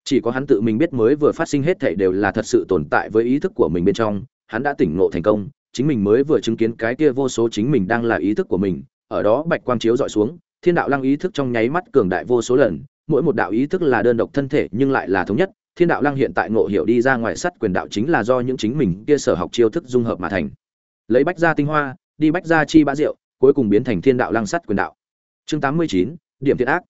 Chỉ có hắn tự mình biết mới vừa phát sinh hết thảy đều là thật sự tồn tại với ý thức của mình bên trong, hắn đã tỉnh ngộ thành công, chính mình mới vừa chứng kiến cái kia vô số chính mình đang là ý thức của mình, ở đó bạch quang chiếu dọi xuống, thiên đạo lăng ý thức trong nháy mắt cường đại vô số lần mỗi một đạo ý thức là đơn độc thân thể nhưng lại là thống nhất. Thiên đạo lăng hiện tại ngộ hiểu đi ra ngoài sắt quyền đạo chính là do những chính mình kia sở học chiêu thức dung hợp mà thành. Lấy bách gia tinh hoa đi bách gia chi bã rượu cuối cùng biến thành thiên đạo lăng sắt quyền đạo. Chương tám mươi chín điểm thiện ác.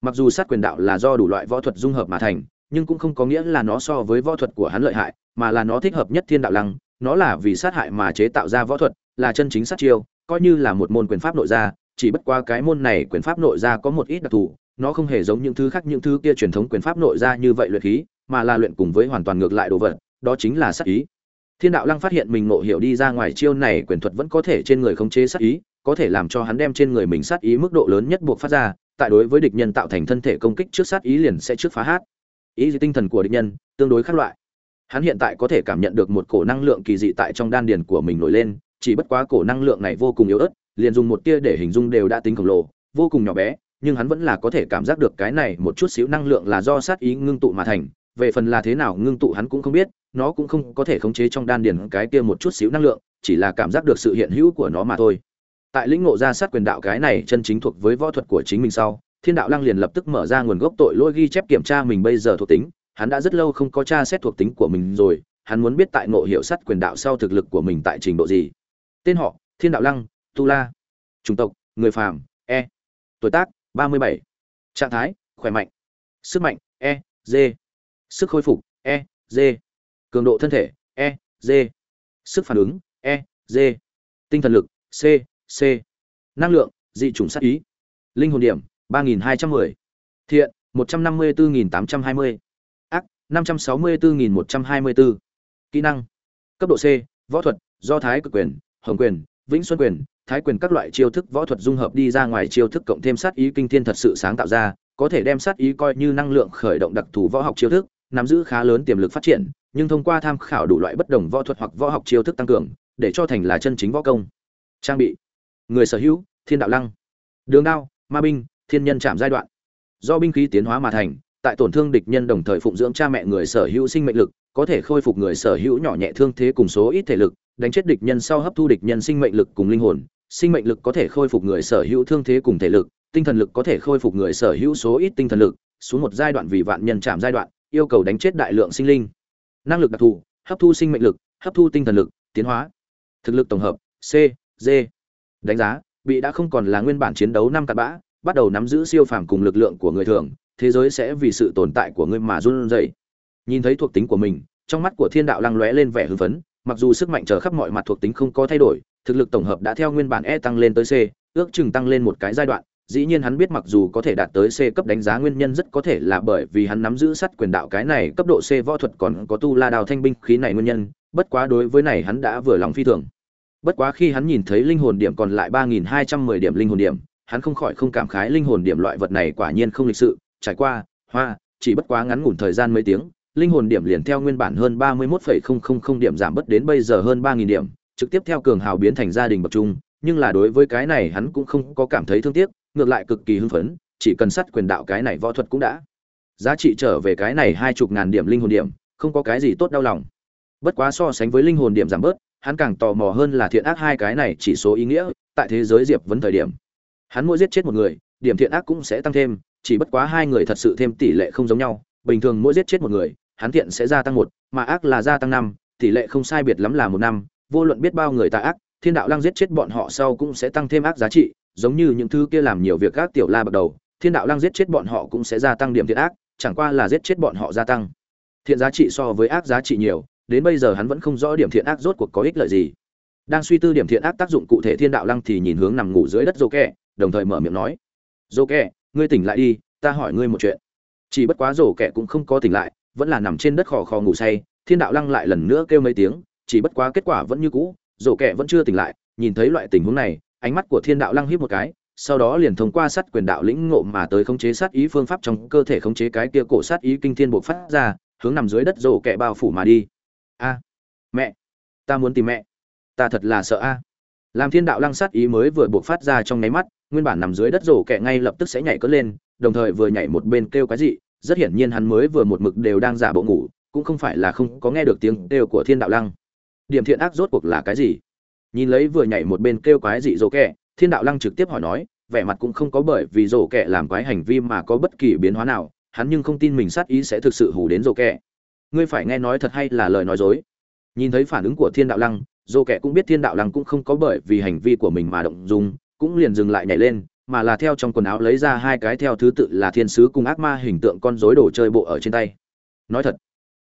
Mặc dù sát quyền đạo là do đủ loại võ thuật dung hợp mà thành nhưng cũng không có nghĩa là nó so với võ thuật của hắn lợi hại, mà là nó thích hợp nhất thiên đạo lăng, nó là vì sát hại mà chế tạo ra võ thuật, là chân chính sát chiêu, coi như là một môn quyền pháp nội gia, chỉ bất qua cái môn này quyền pháp nội gia có một ít đặc thù, nó không hề giống những thứ khác những thứ kia truyền thống quyền pháp nội ra như vậy luyện khí, mà là luyện cùng với hoàn toàn ngược lại đồ vật, đó chính là sát ý. Thiên đạo lăng phát hiện mình ngộ hiểu đi ra ngoài chiêu này quyền thuật vẫn có thể trên người khống chế sát ý, có thể làm cho hắn đem trên người mình sát ý mức độ lớn nhất buộc phát ra, tại đối với địch nhân tạo thành thân thể công kích trước sát ý liền sẽ trước phá hát. Ý gì tinh thần của địch nhân tương đối khác loại. Hắn hiện tại có thể cảm nhận được một cổ năng lượng kỳ dị tại trong đan điền của mình nổi lên chỉ bất quá cổ năng lượng này vô cùng yếu ớt liền dùng một tia để hình dung đều đã tính khổng lồ vô cùng nhỏ bé nhưng hắn vẫn là có thể cảm giác được cái này một chút xíu năng lượng là do sát ý ngưng tụ mà thành, về phần là thế nào ngưng tụ hắn cũng không biết, nó cũng không có thể khống chế trong đan điền cái kia một chút xíu năng lượng, chỉ là cảm giác được sự hiện hữu của nó mà thôi. Tại lĩnh ngộ ra sát quyền đạo cái này chân chính thuộc với võ thuật của chính mình sau, thiên đạo lăng liền lập tức mở ra nguồn gốc tội lỗi ghi chép kiểm tra mình bây giờ thuộc tính, hắn đã rất lâu không có tra xét thuộc tính của mình rồi, hắn muốn biết tại ngộ hiệu sắt quyền đạo sau thực lực của mình tại trình độ gì. Tên họ, thiên đạo lăng, tu la, chủng tộc, người phàm e. Tuổi tác ba mươi bảy. Trạng thái, khỏe mạnh. Sức mạnh e d sức khôi phục e d cường độ thân thể e d sức phản ứng e d tinh thần lực, c c. Năng lượng, dị chủng sát ý. Linh hồn điểm, ba nghìn hai trăm mười. Thiện, một trăm năm mươi bốn nghìn tám trăm hai mươi. Ác, năm trăm sáu mươi bốn nghìn một trăm hai mươi bốn kỹ năng, cấp độ c, võ thuật, do thái cực quyền, hồng quyền, vĩnh xuân quyền thái quyền các loại chiêu thức võ thuật dung hợp đi ra ngoài chiêu thức cộng thêm sát ý kinh thiên thật sự sáng tạo ra, có thể đem sát ý coi như năng lượng khởi động đặc thù võ học chiêu thức, nắm giữ khá lớn tiềm lực phát triển, nhưng thông qua tham khảo đủ loại bất đồng võ thuật hoặc võ học chiêu thức tăng cường, để cho thành là chân chính võ công. Trang bị. Người sở hữu, thiên đạo lăng. Đường đao, ma binh, thiên nhân chạm giai đoạn. Do binh khí tiến hóa mà thành, tại tổn thương địch nhân đồng thời phụng dưỡng cha mẹ người sở hữu sinh mệnh lực, có thể khôi phục người sở hữu nhỏ nhẹ thương thế cùng số ít thể lực đánh chết địch nhân sau hấp thu địch nhân sinh mệnh lực cùng linh hồn, sinh mệnh lực có thể khôi phục người sở hữu thương thế cùng thể lực, tinh thần lực có thể khôi phục người sở hữu số ít tinh thần lực, xuống một giai đoạn vì vạn nhân chạm giai đoạn, yêu cầu đánh chết đại lượng sinh linh. Năng lực đặc thù, hấp thu sinh mệnh lực, hấp thu tinh thần lực, tiến hóa. Thực lực tổng hợp, c d đánh giá, bị đã không còn là nguyên bản chiến đấu năm cặn bã, bắt đầu nắm giữ siêu phàm cùng lực lượng của người thường, thế giới sẽ vì sự tồn tại của ngươi mà run rẩy. Nhìn thấy thuộc tính của mình, trong mắt của thiên đạo lăng lóe lên vẻ hưng phấn mặc dù sức mạnh trở khắp mọi mặt thuộc tính không có thay đổi thực lực tổng hợp đã theo nguyên bản e tăng lên tới c ước chừng tăng lên một cái giai đoạn dĩ nhiên hắn biết mặc dù có thể đạt tới C cấp đánh giá nguyên nhân rất có thể là bởi vì hắn nắm giữ sắt quyền đạo cái này cấp độ C võ thuật còn có tu la đào thanh binh khí này nguyên nhân, bất quá đối với này hắn đã vừa lòng phi thường. Bất quá khi hắn nhìn thấy linh hồn điểm còn lại 3210 điểm linh hồn điểm, hắn không khỏi không cảm khái linh hồn điểm loại vật này quả nhiên không lịch sự, trải qua, hoa, chỉ bất quá ngắn ngủn thời gian mấy tiếng, linh hồn điểm liền theo nguyên bản hơn 31,000 điểm giảm bớt đến bây giờ hơn 3000 điểm, trực tiếp theo cường hào biến thành gia đình bậc trung, nhưng là đối với cái này hắn cũng không có cảm thấy thương tiếc, ngược lại cực kỳ hưng phấn, chỉ cần sắt quyền đạo cái này võ thuật cũng đã. Giá trị trở về cái này hai chục ngàn điểm linh hồn điểm, không có cái gì tốt đau lòng. Bất quá so sánh với linh hồn điểm giảm bớt, hắn càng tò mò hơn là thiện ác hai cái này chỉ số ý nghĩa, tại thế giới diệp vấn thời điểm. Hắn mỗi giết chết một người, điểm thiện ác cũng sẽ tăng thêm, chỉ bất quá hai người thật sự thêm tỷ lệ không giống nhau, bình thường mỗi giết chết một người, hắn thiện sẽ gia tăng một, mà ác là gia tăng năm, tỷ lệ không sai biệt lắm là một năm, vô luận biết bao người ta ác, thiên đạo lăng giết chết bọn họ sau cũng sẽ tăng thêm ác giá trị, giống như những thứ kia làm nhiều việc ác tiểu la bắt đầu, thiên đạo lăng giết chết bọn họ cũng sẽ gia tăng điểm thiện ác, chẳng qua là giết chết bọn họ gia tăng thiện giá trị so với ác giá trị nhiều, đến bây giờ hắn vẫn không rõ điểm thiện ác rốt cuộc có ích lợi gì. Đang suy tư điểm thiện ác tác dụng cụ thể thiên đạo lăng thì nhìn hướng nằm ngủ dưới đất Dô kẹ đồng thời mở miệng nói: "Dô kẹ ngươi tỉnh lại đi, ta hỏi ngươi một chuyện." Chỉ bất quá Dô kẹ cũng không có tỉnh lại, vẫn là nằm trên đất khò khò ngủ say, thiên đạo lăng lại lần nữa kêu mấy tiếng, chỉ bất quá kết quả vẫn như cũ, rổ kẹ vẫn chưa tỉnh lại, nhìn thấy loại tình huống này, ánh mắt của thiên đạo lăng híp một cái, sau đó liền thông qua sát quyền đạo lĩnh ngộ mà tới khống chế sát ý phương pháp trong cơ thể khống chế cái kia cổ sát ý kinh thiên bộc phát ra, hướng nằm dưới đất rổ kẹ bao phủ mà đi. A, mẹ, ta muốn tìm mẹ, ta thật là sợ a. Làm thiên đạo lăng sát ý mới vừa bộc phát ra trong nháy mắt, nguyên bản nằm dưới đất rổ kẹ ngay lập tức sẽ nhảy cất lên, đồng thời vừa nhảy một bên kêu cái gì, rất hiển nhiên hắn mới vừa một mực đều đang giả bộ ngủ, cũng không phải là không có nghe được tiếng kêu của thiên đạo lăng. Điểm thiện ác rốt cuộc là cái gì? Nhìn lấy vừa nhảy một bên kêu quái dị rồ kẹ, thiên đạo lăng trực tiếp hỏi nói vẻ mặt cũng không có bởi vì rồ kẹ làm quái hành vi mà có bất kỳ biến hóa nào hắn nhưng không tin mình sát ý sẽ thực sự hù đến rồ kẹ ngươi phải nghe nói thật hay là lời nói dối nhìn thấy phản ứng của thiên đạo lăng rồ kẹ cũng biết thiên đạo lăng cũng không có bởi vì hành vi của mình mà động dung cũng liền dừng lại nhảy lên mà là theo trong quần áo lấy ra hai cái theo thứ tự là thiên sứ cùng ác ma hình tượng con rối đồ chơi bộ ở trên tay. Nói thật,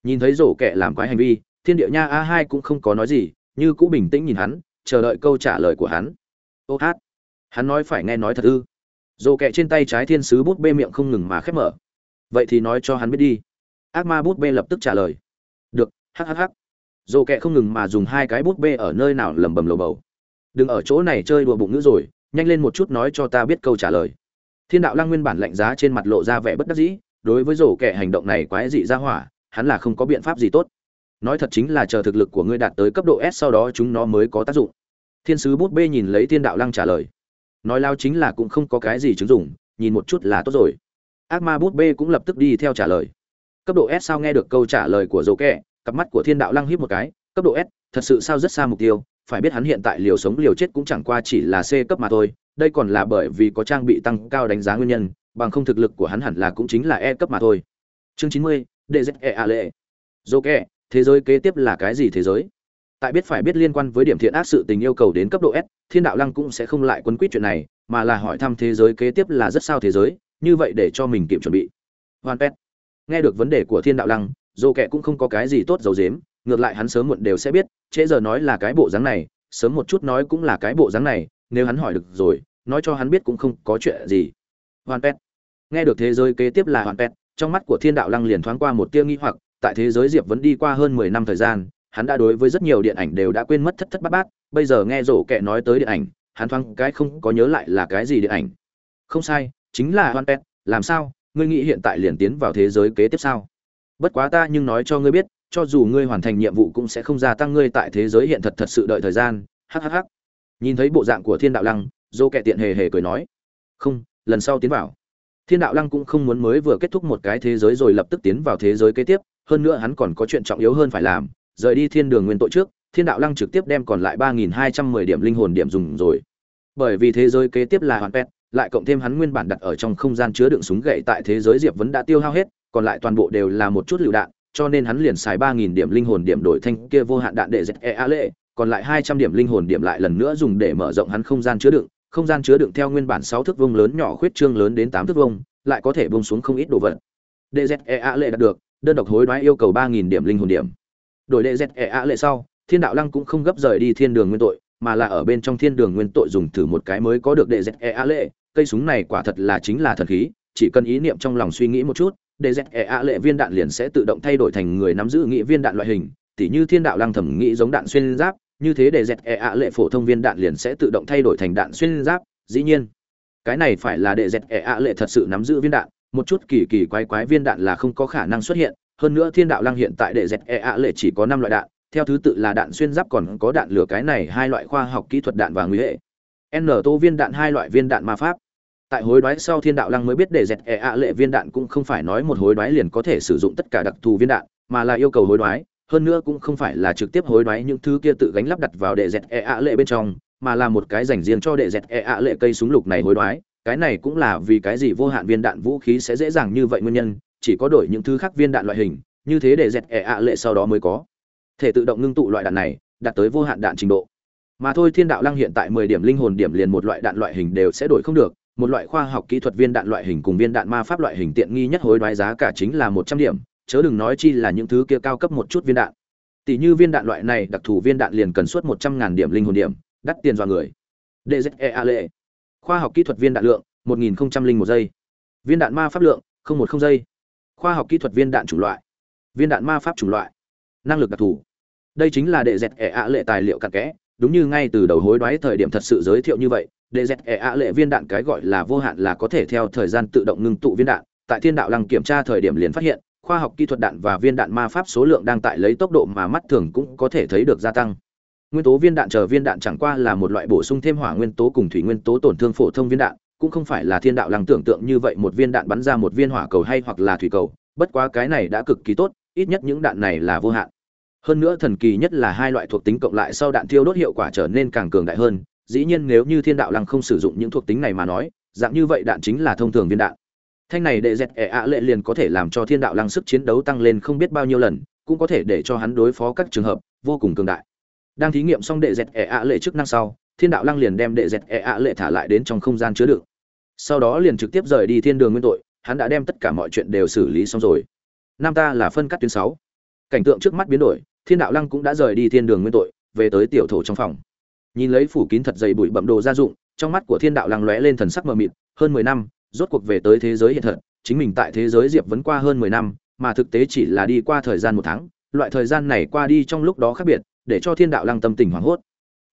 nhìn thấy rổ kẹ làm quái hành vi, thiên địa nha a hai cũng không có nói gì, như cũ bình tĩnh nhìn hắn, chờ đợi câu trả lời của hắn. Ô hát, hắn nói phải nghe nói thật ư. Rổ kẹ trên tay trái thiên sứ bút bê miệng không ngừng mà khép mở. Vậy thì nói cho hắn biết đi. Ác ma bút bê lập tức trả lời. Được hhh rổ kẹ không ngừng mà dùng hai cái bút bê ở nơi nào lầm bầm lầu bầu. Đừng ở chỗ này chơi đùa bụng nữa rồi nhanh lên một chút nói cho ta biết câu trả lời. Thiên đạo lăng nguyên bản lạnh giá trên mặt lộ ra vẻ bất đắc dĩ, đối với rổ kẹ hành động này quái dị ra hỏa, hắn là không có biện pháp gì tốt. Nói thật chính là chờ thực lực của ngươi đạt tới cấp độ s sau đó chúng nó mới có tác dụng. Thiên sứ bút bê nhìn lấy thiên đạo lăng trả lời. Nói lao chính là cũng không có cái gì chứng dụng, nhìn một chút là tốt rồi. Ác ma bút bê cũng lập tức đi theo trả lời. Cấp độ s sao nghe được câu trả lời của rổ kẹ cặp mắt của thiên đạo lăng híp một cái, cấp độ s, thật sự sao rất xa mục tiêu phải biết hắn hiện tại liều sống liều chết cũng chẳng qua chỉ là c cấp mà thôi đây còn là bởi vì có trang bị tăng cao đánh giá nguyên nhân bằng không thực lực của hắn hẳn là cũng chính là e cấp mà thôi. Chương chín mươi dze a lệ dỗ thế giới kế tiếp là cái gì thế giới? Tại biết phải biết liên quan với điểm thiện ác sự tình yêu cầu đến cấp độ s thiên đạo lăng cũng sẽ không lại quấn quýt chuyện này mà là hỏi thăm thế giới kế tiếp là rất sao thế giới như vậy để cho mình kịp chuẩn bị. Hoàn pet. Nghe được vấn đề của thiên đạo lăng Joke kệ cũng không có cái gì tốt dầu giếm, ngược lại hắn sớm muộn đều sẽ biết trễ giờ nói là cái bộ dáng này, sớm một chút nói cũng là cái bộ dáng này, nếu hắn hỏi được rồi, nói cho hắn biết cũng không có chuyện gì. Hoàn pet nghe được thế giới kế tiếp là hoàn pet trong mắt của thiên đạo lăng liền thoáng qua một tia nghi hoặc, tại thế giới diệp vẫn đi qua hơn mười năm thời gian, hắn đã đối với rất nhiều điện ảnh đều đã quên mất thất thất bát bát, bây giờ nghe rổ kệ nói tới điện ảnh, hắn thoáng cái không có nhớ lại là cái gì điện ảnh. Không sai, chính là hoàn pet làm sao, ngươi nghĩ hiện tại liền tiến vào thế giới kế tiếp sao? Bất quá ta nhưng nói cho ngươi biết cho dù ngươi hoàn thành nhiệm vụ cũng sẽ không gia tăng ngươi tại thế giới hiện thật thật sự đợi thời gian hhh nhìn thấy bộ dạng của thiên đạo lăng, dô kẹ tiện hề hề cười nói, không, lần sau tiến vào. Thiên đạo lăng cũng không muốn mới vừa kết thúc một cái thế giới rồi lập tức tiến vào thế giới kế tiếp, hơn nữa hắn còn có chuyện trọng yếu hơn phải làm, rời đi thiên đường nguyên tội trước, thiên đạo lăng trực tiếp đem còn lại ba nghìn hai trăm mười điểm linh hồn điểm dùng rồi. Bởi vì thế giới kế tiếp là hoàn pet lại cộng thêm hắn nguyên bản đặt ở trong không gian chứa đựng súng gậy tại thế giới diệp vẫn đã tiêu hao hết, còn lại toàn bộ đều là một chút lựu đạn cho nên hắn liền xài ba nghìn điểm linh hồn điểm đổi thanh kia vô hạn đạn để giết e a lệ còn lại hai trăm điểm linh hồn điểm lại lần nữa dùng để mở rộng hắn không gian chứa đựng. Không gian chứa đựng theo nguyên bản sáu thước vuông lớn nhỏ khuyết trương lớn đến tám thước vuông lại có thể bông xuống không ít đồ vật. DZEA lệ đạt được, đơn độc hối đoái yêu cầu 3000 điểm linh hồn điểm. Đổi đệ dẹt E A lệ sau thiên đạo lăng cũng không gấp rời đi thiên đường nguyên tội mà là ở bên trong thiên đường nguyên tội dùng thử một cái mới có được đệ dẹt E A lệ. Cây súng này quả thật là chính là thần khí chỉ cần ý niệm trong lòng suy nghĩ một chút để dẹt ẻ ạ lệ viên đạn liền sẽ tự động thay đổi thành người nắm giữ nghĩ viên đạn loại hình, tỉ như thiên đạo lăng thẩm nghĩ giống đạn xuyên giáp, như thế để dẹt ẻ ạ lệ phổ thông viên đạn liền sẽ tự động thay đổi thành đạn xuyên giáp, dĩ nhiên. Cái này phải là để dẹt ẻ ạ lệ thật sự nắm giữ viên đạn, một chút kỳ kỳ quái quái viên đạn là không có khả năng xuất hiện, hơn nữa thiên đạo lăng hiện tại để dẹt ẻ ạ lệ chỉ có năm loại đạn, theo thứ tự là đạn xuyên giáp còn có đạn lửa cái này, hai loại khoa học kỹ thuật đạn và nguy hệ. N tô viên đạn, hai loại viên đạn ma pháp tại hối đoái sau thiên đạo lăng mới biết để dẹt ẻ ạ lệ viên đạn cũng không phải nói một hối đoái liền có thể sử dụng tất cả đặc thù viên đạn, mà là yêu cầu hối đoái, hơn nữa cũng không phải là trực tiếp hối đoái những thứ kia tự gánh lắp đặt vào đệ dẹt e ạ lệ bên trong, mà là một cái dành riêng cho đệ dẹt e ạ lệ cây súng lục này hối đoái. Cái này cũng là vì cái gì vô hạn viên đạn vũ khí sẽ dễ dàng như vậy nguyên nhân, chỉ có đổi những thứ khác viên đạn loại hình, như thế để dẹt e ạ lệ sau đó mới có thể tự động ngưng tụ loại đạn này, đạt tới vô hạn đạn trình độ. Mà thôi thiên đạo lăng hiện tại mười điểm linh hồn điểm liền một loại đạn loại hình đều sẽ đổi không được một loại khoa học kỹ thuật viên đạn loại hình cùng viên đạn ma pháp loại hình tiện nghi nhất hối đoái giá cả chính là một trăm điểm, chớ đừng nói chi là những thứ kia cao cấp một chút viên đạn. Tỷ như viên đạn loại này, đặc thù viên đạn liền cần suốt một trăm ngàn điểm linh hồn điểm, đắt tiền do người. Dze lệ khoa học kỹ thuật viên đạn lượng, một nghìn một giây. Viên đạn ma pháp lượng, không một không giây. Khoa học kỹ thuật viên đạn chủng loại. Viên đạn ma pháp chủng loại. Năng lực đặc thù. Đây chính là đệ dẹt ẻ ạ lệ tài liệu cặn kẽ, đúng như ngay từ đầu hối đoái thời điểm thật sự giới thiệu như vậy đệ dẹt ẻ ạ lệ viên đạn cái gọi là vô hạn là có thể theo thời gian tự động ngưng tụ viên đạn. Tại thiên đạo lăng kiểm tra thời điểm liền phát hiện, khoa học kỹ thuật đạn và viên đạn ma pháp số lượng đang tại lấy tốc độ mà mắt thường cũng có thể thấy được gia tăng. Nguyên tố viên đạn chờ viên đạn chẳng qua là một loại bổ sung thêm hỏa nguyên tố cùng thủy nguyên tố tổn thương phổ thông viên đạn, cũng không phải là thiên đạo lăng tưởng tượng như vậy một viên đạn bắn ra một viên hỏa cầu hay hoặc là thủy cầu, bất quá cái này đã cực kỳ tốt, ít nhất những đạn này là vô hạn. Hơn nữa thần kỳ nhất là hai loại thuộc tính cộng lại sau đạn thiêu đốt hiệu quả trở nên càng cường đại hơn dĩ nhiên nếu như thiên đạo lăng không sử dụng những thuộc tính này mà nói, dạng như vậy đạn chính là thông thường viên đạn. Thanh này đệ dẹt ẻ ạ lệ liền có thể làm cho thiên đạo lăng sức chiến đấu tăng lên không biết bao nhiêu lần, cũng có thể để cho hắn đối phó các trường hợp vô cùng cường đại. Đang thí nghiệm xong đệ dẹt ẻ ạ lệ chức năng sau, thiên đạo lăng liền đem đệ dẹt ẻ ạ lệ thả lại đến trong không gian chứa đựng. Sau đó liền trực tiếp rời đi thiên đường nguyên tội, hắn đã đem tất cả mọi chuyện đều xử lý xong rồi. Nam ta là phân cắt tuyến sáu. Cảnh tượng trước mắt biến đổi, thiên đạo lăng cũng đã rời đi thiên đường nguyên tội, về tới tiểu thổ trong phòng nhìn lấy phủ kín thật dày bụi bậm đồ gia dụng trong mắt của thiên đạo lăng lóe lên thần sắc mờ mịt hơn mười năm rốt cuộc về tới thế giới hiện thật, chính mình tại thế giới Diệp vẫn qua hơn 10 năm, mà thực tế chỉ là đi qua thời gian một tháng, loại thời gian này qua đi trong lúc đó khác biệt, để cho Thiên Đạo Lăng tâm tình hoảng hốt.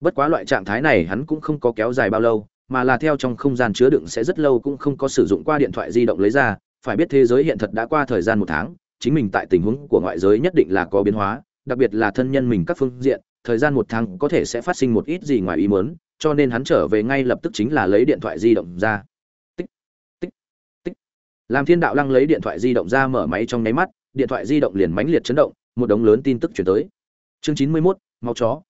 Bất quá loại trạng thái này hắn cũng không có kéo dài bao lâu, mà là theo trong không gian chứa đựng sẽ rất lâu cũng không có sử dụng qua điện thoại di động lấy ra, phải biết thế giới hiện thật đã qua thời gian một tháng, chính mình tại tình huống của ngoại giới nhất định là có biến hóa, đặc biệt là thân nhân mình các phương diện, thời gian một tháng có thể sẽ phát sinh một ít gì ngoài ý muốn, cho nên hắn trở về ngay lập tức chính là lấy điện thoại di động ra. Tích, tích, tích, làm thiên đạo lăng lấy điện thoại di động ra mở máy trong nháy mắt điện thoại di động liền mãnh liệt chấn động một đống lớn tin tức chuyển tới. Chương chín mươi mốt máu chó.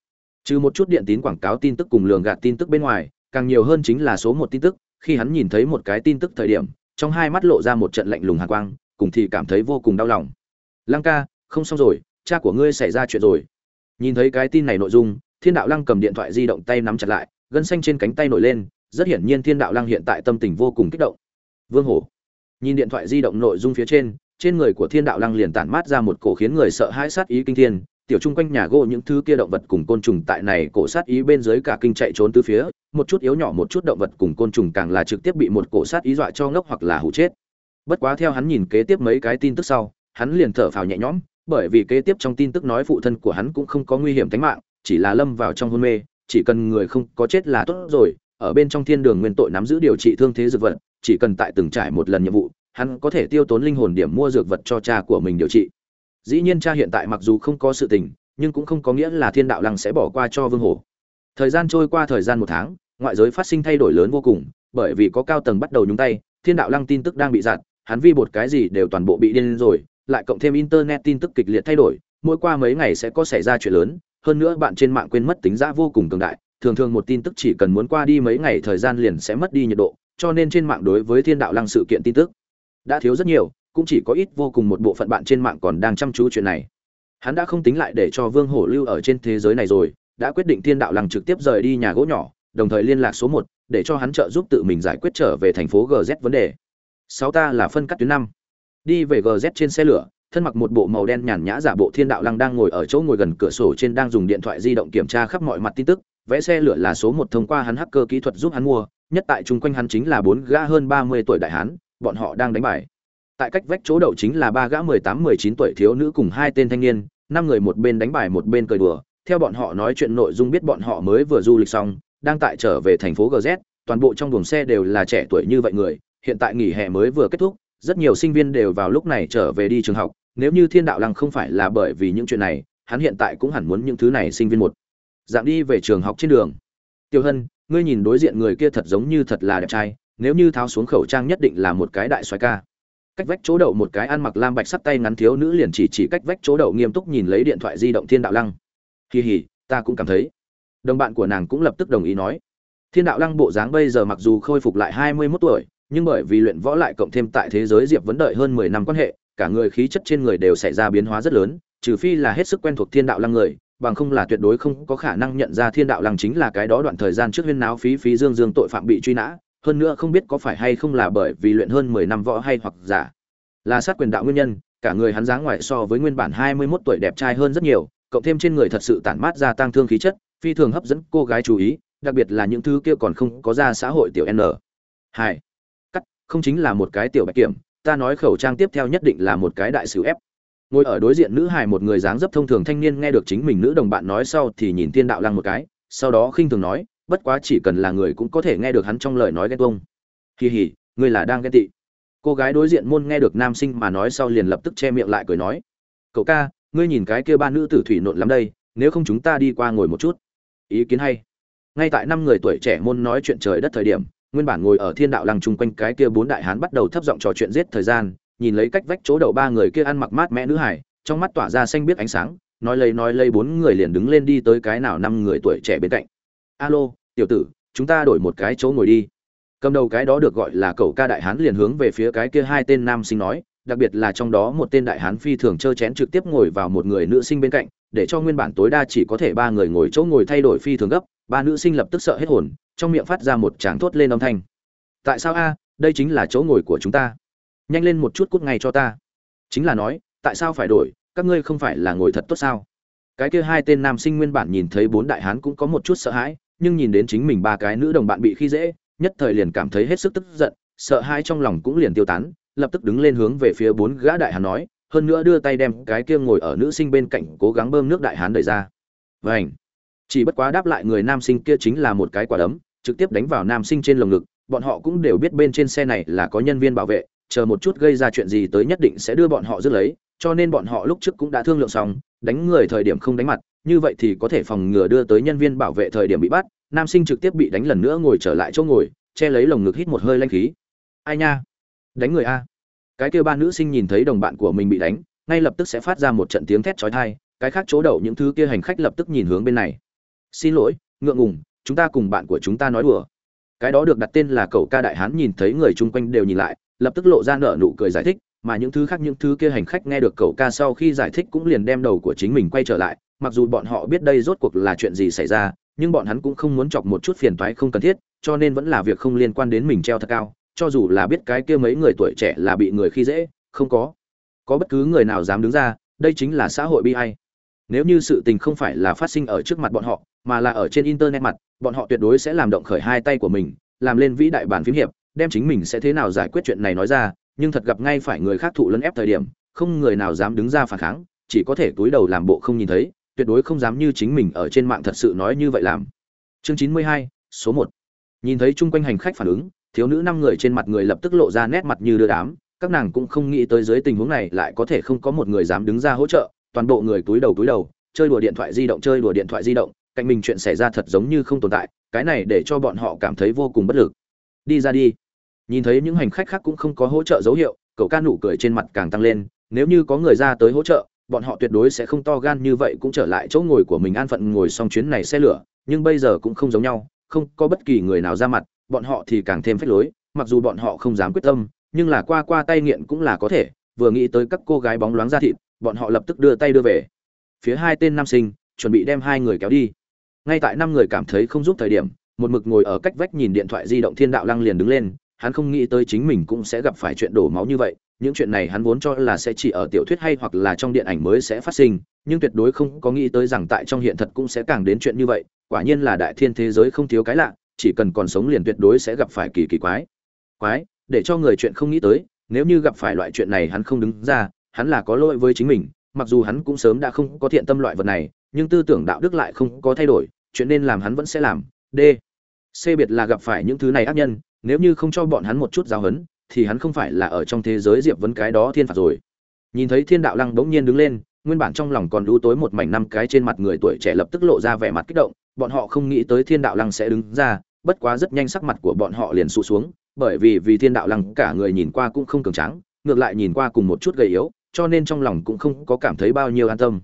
Trừ một chút điện tín quảng cáo tin tức cùng lường gạt tin tức bên ngoài càng nhiều hơn chính là số một tin tức khi hắn nhìn thấy một cái tin tức thời điểm trong hai mắt lộ ra một trận lạnh lùng hàn quang cùng thì cảm thấy vô cùng đau lòng. Lăng ca không xong rồi cha của ngươi xảy ra chuyện rồi nhìn thấy cái tin này nội dung, thiên đạo lăng cầm điện thoại di động tay nắm chặt lại, gân xanh trên cánh tay nổi lên, rất hiển nhiên thiên đạo lăng hiện tại tâm tình vô cùng kích động. Vương hổ. Nhìn điện thoại di động nội dung phía trên trên người của thiên đạo lăng liền tản mát ra một cổ khiến người sợ hãi sát ý kinh thiên, tiểu chung quanh nhà gỗ những thứ kia động vật cùng côn trùng tại này cổ sát ý bên dưới cả kinh chạy trốn từ phía, một chút yếu nhỏ một chút động vật cùng côn trùng càng là trực tiếp bị một cổ sát ý dọa cho ngốc hoặc là hụ chết. Bất quá theo hắn nhìn kế tiếp mấy cái tin tức sau, hắn liền thở phào nhẹ nhõm bởi vì kế tiếp trong tin tức nói phụ thân của hắn cũng không có nguy hiểm tính mạng, chỉ là lâm vào trong hôn mê, chỉ cần người không có chết là tốt rồi, ở bên trong thiên đường nguyên tội nắm giữ điều trị thương thế dược vật, chỉ cần tại từng trải một lần nhiệm vụ, hắn có thể tiêu tốn linh hồn điểm mua dược vật cho cha của mình điều trị. Dĩ nhiên cha hiện tại mặc dù không có sự tình, nhưng cũng không có nghĩa là thiên đạo lăng sẽ bỏ qua cho vương hổ thời gian trôi qua thời gian một tháng, ngoại giới phát sinh thay đổi lớn vô cùng, bởi vì có cao tầng bắt đầu nhúng tay, thiên đạo lăng tin tức đang bị giặt hắn vi bột cái gì đều toàn bộ bị điên rồi lại cộng thêm internet tin tức kịch liệt thay đổi, mỗi qua mấy ngày sẽ có xảy ra chuyện lớn, hơn nữa bạn trên mạng quên mất tính giá vô cùng cường đại, thường thường một tin tức chỉ cần muốn qua đi mấy ngày thời gian liền sẽ mất đi nhiệt độ, cho nên trên mạng đối với thiên đạo lăng sự kiện tin tức đã thiếu rất nhiều, cũng chỉ có ít vô cùng một bộ phận bạn trên mạng còn đang chăm chú chuyện này. Hắn đã không tính lại để cho vương hổ lưu ở trên thế giới này rồi, đã quyết định thiên đạo lăng trực tiếp rời đi nhà gỗ nhỏ, đồng thời liên lạc số một, để cho hắn trợ giúp tự mình giải quyết trở về thành phố gz vấn đề. Sáu ta là phân cắt tuyến năm đi về gz trên xe lửa, thân mặc một bộ màu đen nhàn nhã giả bộ thiên đạo lăng đang ngồi ở chỗ ngồi gần cửa sổ trên đang dùng điện thoại di động kiểm tra khắp mọi mặt tin tức. Vẽ xe lửa là số một thông qua hắn hacker kỹ thuật giúp hắn mua, nhất tại chung quanh hắn chính là bốn gã hơn ba mươi tuổi đại hán, bọn họ đang đánh bài. Tại cách vách chỗ đậu chính là ba gã mười tám, mười chín tuổi thiếu nữ cùng hai tên thanh niên, năm người một bên đánh bài một bên cười đùa. Theo bọn họ nói chuyện nội dung biết bọn họ mới vừa du lịch xong, đang tại trở về thành phố gz toàn bộ trong buồng xe đều là trẻ tuổi như vậy người, hiện tại nghỉ hè mới vừa kết thúc rất nhiều sinh viên đều vào lúc này trở về đi trường học, nếu như thiên đạo lăng không phải là bởi vì những chuyện này, hắn hiện tại cũng hẳn muốn những thứ này sinh viên một dạng đi về trường học trên đường. Tiêu hân, ngươi nhìn đối diện người kia thật giống như thật là đẹp trai, nếu như tháo xuống khẩu trang nhất định là một cái đại xoái ca. Cách vách chỗ đậu một cái ăn mặc lam bạch sắt tay ngắn thiếu nữ liền chỉ chỉ cách vách chỗ đậu nghiêm túc nhìn lấy điện thoại di động thiên đạo lăng. Kỳ hỉ ta cũng cảm thấy. Đồng bạn của nàng cũng lập tức đồng ý nói. Thiên đạo lăng bộ dáng bây giờ mặc dù khôi phục lại hai mươi mốt tuổi nhưng bởi vì luyện võ lại cộng thêm tại thế giới diệp vấn đợi hơn mười năm quan hệ, cả người khí chất trên người đều xảy ra biến hóa rất lớn, trừ phi là hết sức quen thuộc thiên đạo lăng người, bằng không là tuyệt đối không có khả năng nhận ra thiên đạo lăng chính là cái đó đoạn thời gian trước huyên náo phí phí dương dương tội phạm bị truy nã, hơn nữa không biết có phải hay không là bởi vì luyện hơn mười năm võ hay hoặc giả. Là sát quyền đạo nguyên nhân, cả người hắn dáng ngoại so với nguyên bản hai mươi 21 tuổi đẹp trai hơn rất nhiều, cộng thêm trên người thật sự tản mát ra tăng thương khí chất, phi thường hấp dẫn, cô gái chú ý, đặc biệt là những thứ kia còn không có ra xã hội tiểu n. Hai không chính là một cái tiểu bạch kiểm, ta nói khẩu trang tiếp theo nhất định là một cái đại sứ ép. Ngồi ở đối diện nữ hài một người dáng dấp thông thường thanh niên nghe được chính mình nữ đồng bạn nói sau thì nhìn tiên đạo lăng một cái, sau đó khinh thường nói, bất quá chỉ cần là người cũng có thể nghe được hắn trong lời nói ghen tuông. Kỳ hỉ ngươi là đang ghen tị. Cô gái đối diện môn nghe được nam sinh mà nói sau liền lập tức che miệng lại cười nói, cậu ca, ngươi nhìn cái kia ba nữ tử thủy nộn lắm đây, nếu không chúng ta đi qua ngồi một chút. Ý kiến hay. Ngay tại năm người tuổi trẻ môn nói chuyện trời đất thời điểm nguyên bản ngồi ở thiên đạo lăng chung quanh cái kia bốn đại hán bắt đầu thấp giọng trò chuyện giết thời gian, nhìn lấy cách vách chỗ đầu ba người kia ăn mặc mát mẽ nữ hải trong mắt tỏa ra xanh biết ánh sáng, nói lấy nói lấy bốn người liền đứng lên đi tới cái nào năm người tuổi trẻ bên cạnh. Alo, tiểu tử, chúng ta đổi một cái chỗ ngồi đi. Cầm đầu cái đó được gọi là cậu ca đại hán liền hướng về phía cái kia hai tên nam sinh nói, đặc biệt là trong đó một tên đại hán phi thường trơ chén trực tiếp ngồi vào một người nữ sinh bên cạnh, để cho nguyên bản tối đa chỉ có thể ba người ngồi chỗ ngồi thay đổi phi thường gấp, ba nữ sinh lập tức sợ hết hồn trong miệng phát ra một tràng thốt lên âm thanh. Tại sao a? Đây chính là chỗ ngồi của chúng ta. Nhanh lên một chút cút ngay cho ta. Chính là nói, tại sao phải đổi? Các ngươi không phải là ngồi thật tốt sao? Cái kia hai tên nam sinh nguyên bản nhìn thấy bốn đại hán cũng có một chút sợ hãi, nhưng nhìn đến chính mình ba cái nữ đồng bạn bị khi dễ, nhất thời liền cảm thấy hết sức tức giận, sợ hãi trong lòng cũng liền tiêu tán, lập tức đứng lên hướng về phía bốn gã đại hán nói, hơn nữa đưa tay đem cái kia ngồi ở nữ sinh bên cạnh cố gắng bơm nước đại hán đẩy ra. Vảnh chỉ bất quá đáp lại người nam sinh kia chính là một cái quả đấm, trực tiếp đánh vào nam sinh trên lồng ngực, bọn họ cũng đều biết bên trên xe này là có nhân viên bảo vệ, chờ một chút gây ra chuyện gì tới nhất định sẽ đưa bọn họ dứt lấy, cho nên bọn họ lúc trước cũng đã thương lượng xong, đánh người thời điểm không đánh mặt, như vậy thì có thể phòng ngừa đưa tới nhân viên bảo vệ thời điểm bị bắt, nam sinh trực tiếp bị đánh lần nữa ngồi trở lại chỗ ngồi, che lấy lồng ngực hít một hơi lanh khí. Ai nha? Đánh người a. Cái kêu ba nữ sinh nhìn thấy đồng bạn của mình bị đánh, ngay lập tức sẽ phát ra một trận tiếng thét chói tai, cái khác chỗ đậu những thứ kia hành khách lập tức nhìn hướng bên này xin lỗi, ngượng ngùng, chúng ta cùng bạn của chúng ta nói đùa. Cái đó được đặt tên là cậu ca đại hán nhìn thấy người chung quanh đều nhìn lại, lập tức lộ ra nở nụ cười giải thích, mà những thứ khác những thứ kia hành khách nghe được cậu ca sau khi giải thích cũng liền đem đầu của chính mình quay trở lại, mặc dù bọn họ biết đây rốt cuộc là chuyện gì xảy ra, nhưng bọn hắn cũng không muốn chọc một chút phiền toái không cần thiết, cho nên vẫn là việc không liên quan đến mình treo thật cao, cho dù là biết cái kia mấy người tuổi trẻ là bị người khi dễ, không có. Có bất cứ người nào dám đứng ra, đây chính là xã hội bi hay nếu như sự tình không phải là phát sinh ở trước mặt bọn họ, mà là ở trên internet mặt, bọn họ tuyệt đối sẽ làm động khởi hai tay của mình, làm lên vĩ đại bản phím hiệp, đem chính mình sẽ thế nào giải quyết chuyện này nói ra, nhưng thật gặp ngay phải người khác thụ lấn ép thời điểm, không người nào dám đứng ra phản kháng, chỉ có thể túi đầu làm bộ không nhìn thấy, tuyệt đối không dám như chính mình ở trên mạng thật sự nói như vậy làm. Chương chín mươi hai, số một. Nhìn thấy chung quanh hành khách phản ứng, thiếu nữ năm người trên mặt người lập tức lộ ra nét mặt như đưa đám, các nàng cũng không nghĩ tới dưới tình huống này lại có thể không có một người dám đứng ra hỗ trợ toàn bộ người túi đầu túi đầu, chơi đùa điện thoại di động, chơi đùa điện thoại di động, cạnh mình chuyện xảy ra thật giống như không tồn tại, cái này để cho bọn họ cảm thấy vô cùng bất lực. Đi ra đi. Nhìn thấy những hành khách khác cũng không có hỗ trợ dấu hiệu, cậu ca nụ cười trên mặt càng tăng lên, nếu như có người ra tới hỗ trợ, bọn họ tuyệt đối sẽ không to gan như vậy cũng trở lại chỗ ngồi của mình an phận ngồi xong chuyến này xe lửa, nhưng bây giờ cũng không giống nhau, không có bất kỳ người nào ra mặt, bọn họ thì càng thêm phách lối, mặc dù bọn họ không dám quyết tâm, nhưng là qua qua tay nghiện cũng là có thể, vừa nghĩ tới các cô gái bóng loáng ra thịt bọn họ lập tức đưa tay đưa về. Phía hai tên nam sinh, chuẩn bị đem hai người kéo đi. Ngay tại năm người cảm thấy không giúp thời điểm, một mực ngồi ở cách vách nhìn điện thoại di động thiên đạo lăng liền đứng lên, hắn không nghĩ tới chính mình cũng sẽ gặp phải chuyện đổ máu như vậy, những chuyện này hắn vốn cho là sẽ chỉ ở tiểu thuyết hay hoặc là trong điện ảnh mới sẽ phát sinh, nhưng tuyệt đối không có nghĩ tới rằng tại trong hiện thật cũng sẽ càng đến chuyện như vậy, quả nhiên là đại thiên thế giới không thiếu cái lạ, chỉ cần còn sống liền tuyệt đối sẽ gặp phải kỳ kỳ quái. Quái, để cho người chuyện không nghĩ tới, nếu như gặp phải loại chuyện này hắn không đứng ra hắn là có lỗi với chính mình, mặc dù hắn cũng sớm đã không có thiện tâm loại vật này, nhưng tư tưởng đạo đức lại không có thay đổi, chuyện nên làm hắn vẫn sẽ làm. D. C biệt là gặp phải những thứ này ác nhân, nếu như không cho bọn hắn một chút giáo hấn thì hắn không phải là ở trong thế giới diệp vấn cái đó thiên phạt rồi. Nhìn thấy thiên đạo lăng bỗng nhiên đứng lên, nguyên bản trong lòng còn đu tối một mảnh năm cái trên mặt người tuổi trẻ lập tức lộ ra vẻ mặt kích động, bọn họ không nghĩ tới thiên đạo lăng sẽ đứng ra, bất quá rất nhanh sắc mặt của bọn họ liền sụt xuống, bởi vì vì thiên đạo lăng cả người nhìn qua cũng không cường tráng, ngược lại nhìn qua cùng một chút gầy yếu cho nên trong lòng cũng không có cảm thấy bao nhiêu an tâm.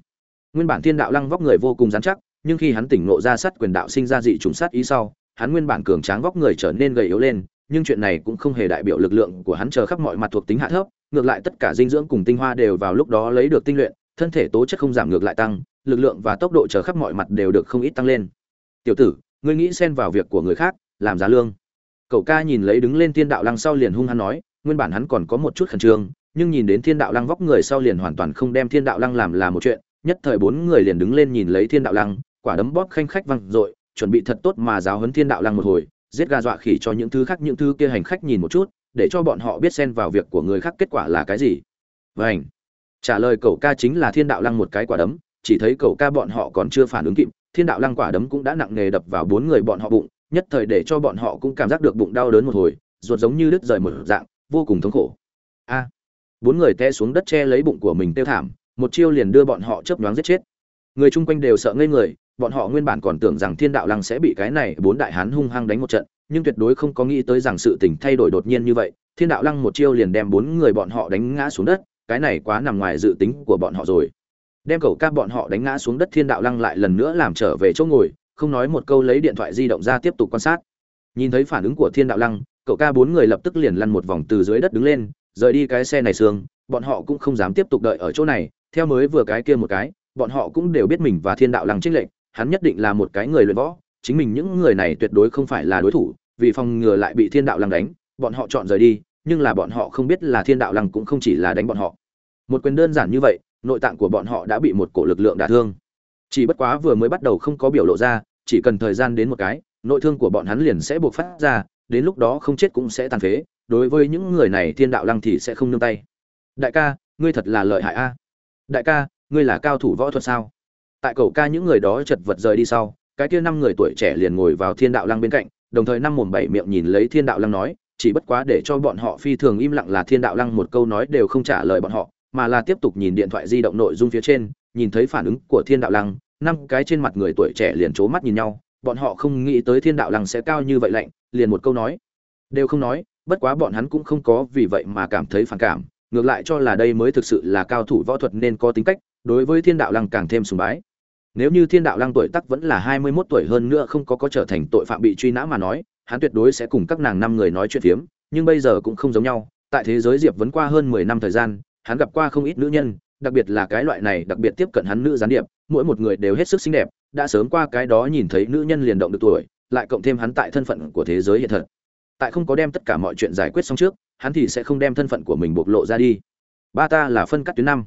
Nguyên bản thiên đạo lăng vóc người vô cùng dán chắc, nhưng khi hắn tỉnh ngộ ra sát quyền đạo sinh ra dị trùng sát ý sau, hắn nguyên bản cường tráng vóc người trở nên gầy yếu lên, nhưng chuyện này cũng không hề đại biểu lực lượng của hắn chờ khắp mọi mặt thuộc tính hạ thấp, ngược lại tất cả dinh dưỡng cùng tinh hoa đều vào lúc đó lấy được tinh luyện, thân thể tố chất không giảm ngược lại tăng, lực lượng và tốc độ chờ khắp mọi mặt đều được không ít tăng lên. Tiểu tử, ngươi nghĩ xen vào việc của người khác, làm giá lương. Cậu ca nhìn lấy đứng lên thiên đạo lăng sau liền hung hăng nói, nguyên bản hắn còn có một chút khẩn trương nhưng nhìn đến thiên đạo lăng vóc người sau liền hoàn toàn không đem thiên đạo lăng làm là một chuyện, nhất thời bốn người liền đứng lên nhìn lấy thiên đạo lăng, quả đấm bóp khanh khách văng dội, chuẩn bị thật tốt mà giáo huấn thiên đạo lăng một hồi, giết gà dọa khỉ cho những thứ khác, những thứ kia hành khách nhìn một chút, để cho bọn họ biết xen vào việc của người khác kết quả là cái gì. Vảnh trả lời cậu ca chính là thiên đạo lăng một cái quả đấm, chỉ thấy cậu ca bọn họ còn chưa phản ứng kịp, thiên đạo lăng quả đấm cũng đã nặng nề đập vào bốn người bọn họ bụng, nhất thời để cho bọn họ cũng cảm giác được bụng đau đớn một hồi, ruột giống như đứt rời một dạng, vô cùng thống khổ. A bốn người té xuống đất che lấy bụng của mình tiêu thảm, một chiêu liền đưa bọn họ chớp nhoáng giết chết. Người chung quanh đều sợ ngây người, bọn họ nguyên bản còn tưởng rằng thiên đạo lăng sẽ bị cái này bốn đại hán hung hăng đánh một trận, nhưng tuyệt đối không có nghĩ tới rằng sự tình thay đổi đột nhiên như vậy. Thiên đạo lăng một chiêu liền đem bốn người bọn họ đánh ngã xuống đất, cái này quá nằm ngoài dự tính của bọn họ rồi. Đem cậu ca bọn họ đánh ngã xuống đất, thiên đạo lăng lại lần nữa làm trở về chỗ ngồi, không nói một câu lấy điện thoại di động ra tiếp tục quan sát. Nhìn thấy phản ứng của thiên đạo lăng, cậu ca bốn người lập tức liền lăn một vòng từ dưới đất đứng lên rời đi cái xe này xương, bọn họ cũng không dám tiếp tục đợi ở chỗ này, theo mới vừa cái kia một cái, bọn họ cũng đều biết mình và thiên đạo lăng trích lệnh hắn nhất định là một cái người luyện võ, chính mình những người này tuyệt đối không phải là đối thủ, vì phòng ngừa lại bị thiên đạo lăng đánh, bọn họ chọn rời đi, nhưng là bọn họ không biết là thiên đạo lăng cũng không chỉ là đánh bọn họ. Một quyền đơn giản như vậy, nội tạng của bọn họ đã bị một cổ lực lượng đả thương. Chỉ bất quá vừa mới bắt đầu không có biểu lộ ra, chỉ cần thời gian đến một cái, nội thương của bọn hắn liền sẽ buộc phát ra, đến lúc đó không chết cũng sẽ tàn phế đối với những người này thiên đạo lăng thì sẽ không nương tay. Đại ca, ngươi thật là lợi hại a. Đại ca, ngươi là cao thủ võ thuật sao? Tại cầu ca những người đó chật vật rời đi sau, cái kia năm người tuổi trẻ liền ngồi vào thiên đạo lăng bên cạnh, đồng thời năm mồm bảy miệng nhìn lấy thiên đạo lăng nói, chỉ bất quá để cho bọn họ phi thường im lặng là thiên đạo lăng một câu nói đều không trả lời bọn họ, mà là tiếp tục nhìn điện thoại di động nội dung phía trên, nhìn thấy phản ứng của thiên đạo lăng, năm cái trên mặt người tuổi trẻ liền c mắt nhìn nhau, bọn họ không nghĩ tới thiên đạo lăng sẽ cao như vậy lạnh, liền một câu nói. Đều không nói bất quá bọn hắn cũng không có vì vậy mà cảm thấy phản cảm, ngược lại cho là đây mới thực sự là cao thủ võ thuật nên có tính cách, đối với thiên đạo lăng càng thêm sùng bái. Nếu như thiên đạo lăng tuổi tắc vẫn là hai mươi mốt tuổi hơn nữa không có có trở thành tội phạm bị truy nã mà nói, hắn tuyệt đối sẽ cùng các nàng năm người nói chuyện phiếm, nhưng bây giờ cũng không giống nhau. Tại thế giới diệp vẫn qua hơn mười năm thời gian, hắn gặp qua không ít nữ nhân, đặc biệt là cái loại này đặc biệt tiếp cận hắn nữ gián điệp, mỗi một người đều hết sức xinh đẹp, đã sớm qua cái đó nhìn thấy nữ nhân liền động được tuổi, lại cộng thêm hắn tại thân phận của thế giới hiện thật tại không có đem tất cả mọi chuyện giải quyết xong trước, hắn thì sẽ không đem thân phận của mình bộc lộ ra đi. Ba ta là phân cắt tuyến năm.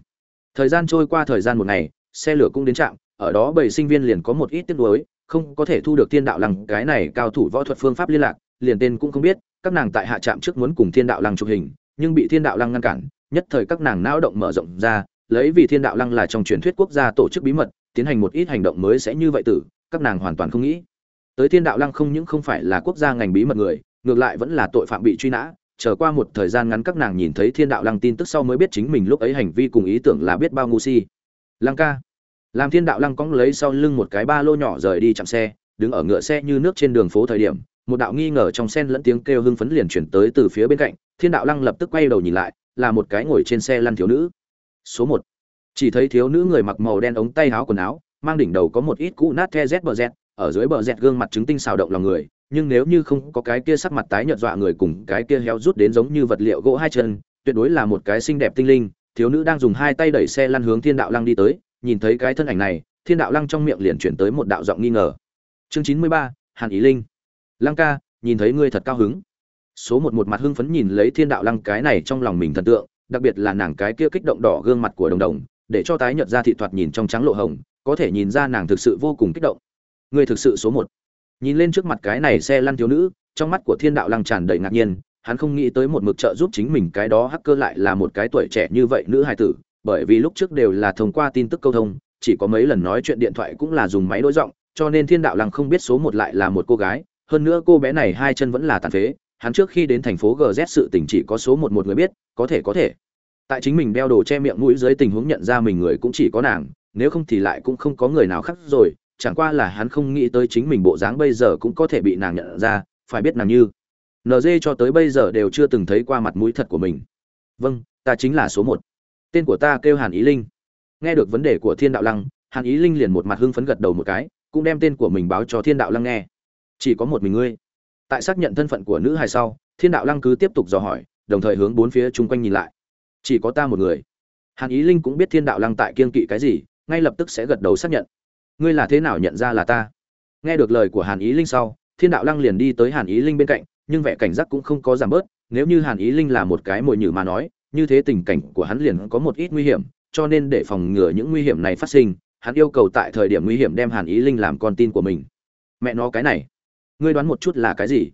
Thời gian trôi qua thời gian một ngày, xe lửa cũng đến trạm, ở đó bảy sinh viên liền có một ít tiếc nuối, không có thể thu được thiên đạo lăng, cái này cao thủ võ thuật phương pháp liên lạc, liền tên cũng không biết, các nàng tại hạ trạm trước muốn cùng thiên đạo lăng chụp hình, nhưng bị thiên đạo lăng ngăn cản, nhất thời các nàng não động mở rộng ra, lấy vì thiên đạo lăng là trong truyền thuyết quốc gia tổ chức bí mật, tiến hành một ít hành động mới sẽ như vậy tử, các nàng hoàn toàn không nghĩ. Tới thiên đạo lăng không những không phải là quốc gia ngành bí mật người ngược lại vẫn là tội phạm bị truy nã, chờ qua một thời gian ngắn các nàng nhìn thấy thiên đạo lăng tin tức sau mới biết chính mình lúc ấy hành vi cùng ý tưởng là biết bao ngu si. Lăng ca. Làm thiên đạo lăng cóng lấy sau lưng một cái ba lô nhỏ rời đi chạm xe, đứng ở ngựa xe như nước trên đường phố thời điểm, một đạo nghi ngờ trong sen lẫn tiếng kêu hưng phấn liền chuyển tới từ phía bên cạnh, thiên đạo lăng lập tức quay đầu nhìn lại, là một cái ngồi trên xe lăn thiếu nữ. Số một. Chỉ thấy thiếu nữ người mặc màu đen ống tay áo quần áo, mang đỉnh đầu có một ít cũ nát the z bờ z, ở dưới bờ z gương mặt trứng tinh xào động lòng người nhưng nếu như không có cái kia sắc mặt tái nhợt dọa người cùng cái kia héo rút đến giống như vật liệu gỗ hai chân, tuyệt đối là một cái xinh đẹp tinh linh, thiếu nữ đang dùng hai tay đẩy xe lăn hướng thiên đạo lăng đi tới, nhìn thấy cái thân ảnh này, thiên đạo lăng trong miệng liền chuyển tới một đạo giọng nghi ngờ. Chương chín mươi ba, hàn ý linh. Lăng ca, nhìn thấy ngươi thật cao hứng. Số một một mặt hưng phấn nhìn lấy thiên đạo lăng cái này trong lòng mình thần tượng, đặc biệt là nàng cái kia kích động đỏ gương mặt của đồng đồng, để cho tái nhợt ra thị thoạt nhìn trong trắng lộ hồng, có thể nhìn ra nàng thực sự vô cùng kích động. Ngươi thực sự số một nhìn lên trước mặt cái này xe lăn thiếu nữ, trong mắt của thiên đạo lăng tràn đầy ngạc nhiên, hắn không nghĩ tới một mực trợ giúp chính mình cái đó hacker lại là một cái tuổi trẻ như vậy nữ hài tử, bởi vì lúc trước đều là thông qua tin tức câu thông, chỉ có mấy lần nói chuyện điện thoại cũng là dùng máy đối giọng, cho nên thiên đạo lăng không biết số một lại là một cô gái, hơn nữa cô bé này hai chân vẫn là tàn phế, hắn trước khi đến thành phố gz sự tình chỉ có số một một người biết, có thể có thể. Tại chính mình đeo đồ che miệng mũi dưới tình huống nhận ra mình người cũng chỉ có nàng, nếu không thì lại cũng không có người nào khác rồi chẳng qua là hắn không nghĩ tới chính mình bộ dáng bây giờ cũng có thể bị nàng nhận ra, phải biết nàng như nd cho tới bây giờ đều chưa từng thấy qua mặt mũi thật của mình. Vâng ta chính là số một. Tên của ta kêu hàn ý linh. Nghe được vấn đề của thiên đạo lăng, hàn ý linh liền một mặt hưng phấn gật đầu một cái, cũng đem tên của mình báo cho thiên đạo lăng nghe. Chỉ có một mình ngươi. Tại xác nhận thân phận của nữ hài sau, thiên đạo lăng cứ tiếp tục dò hỏi, đồng thời hướng bốn phía chung quanh nhìn lại. Chỉ có ta một người. Hàn ý linh cũng biết thiên đạo lăng tại kiên kỵ cái gì, ngay lập tức sẽ gật đầu xác nhận ngươi là thế nào nhận ra là ta? Nghe được lời của hàn ý linh sau, thiên đạo lăng liền đi tới hàn ý linh bên cạnh, nhưng vẻ cảnh giác cũng không có giảm bớt, nếu như hàn ý linh là một cái mồi nhử mà nói, như thế tình cảnh của hắn liền có một ít nguy hiểm, cho nên để phòng ngừa những nguy hiểm này phát sinh, hắn yêu cầu tại thời điểm nguy hiểm đem hàn ý linh làm con tin của mình. Mẹ nó cái này, ngươi đoán một chút là cái gì?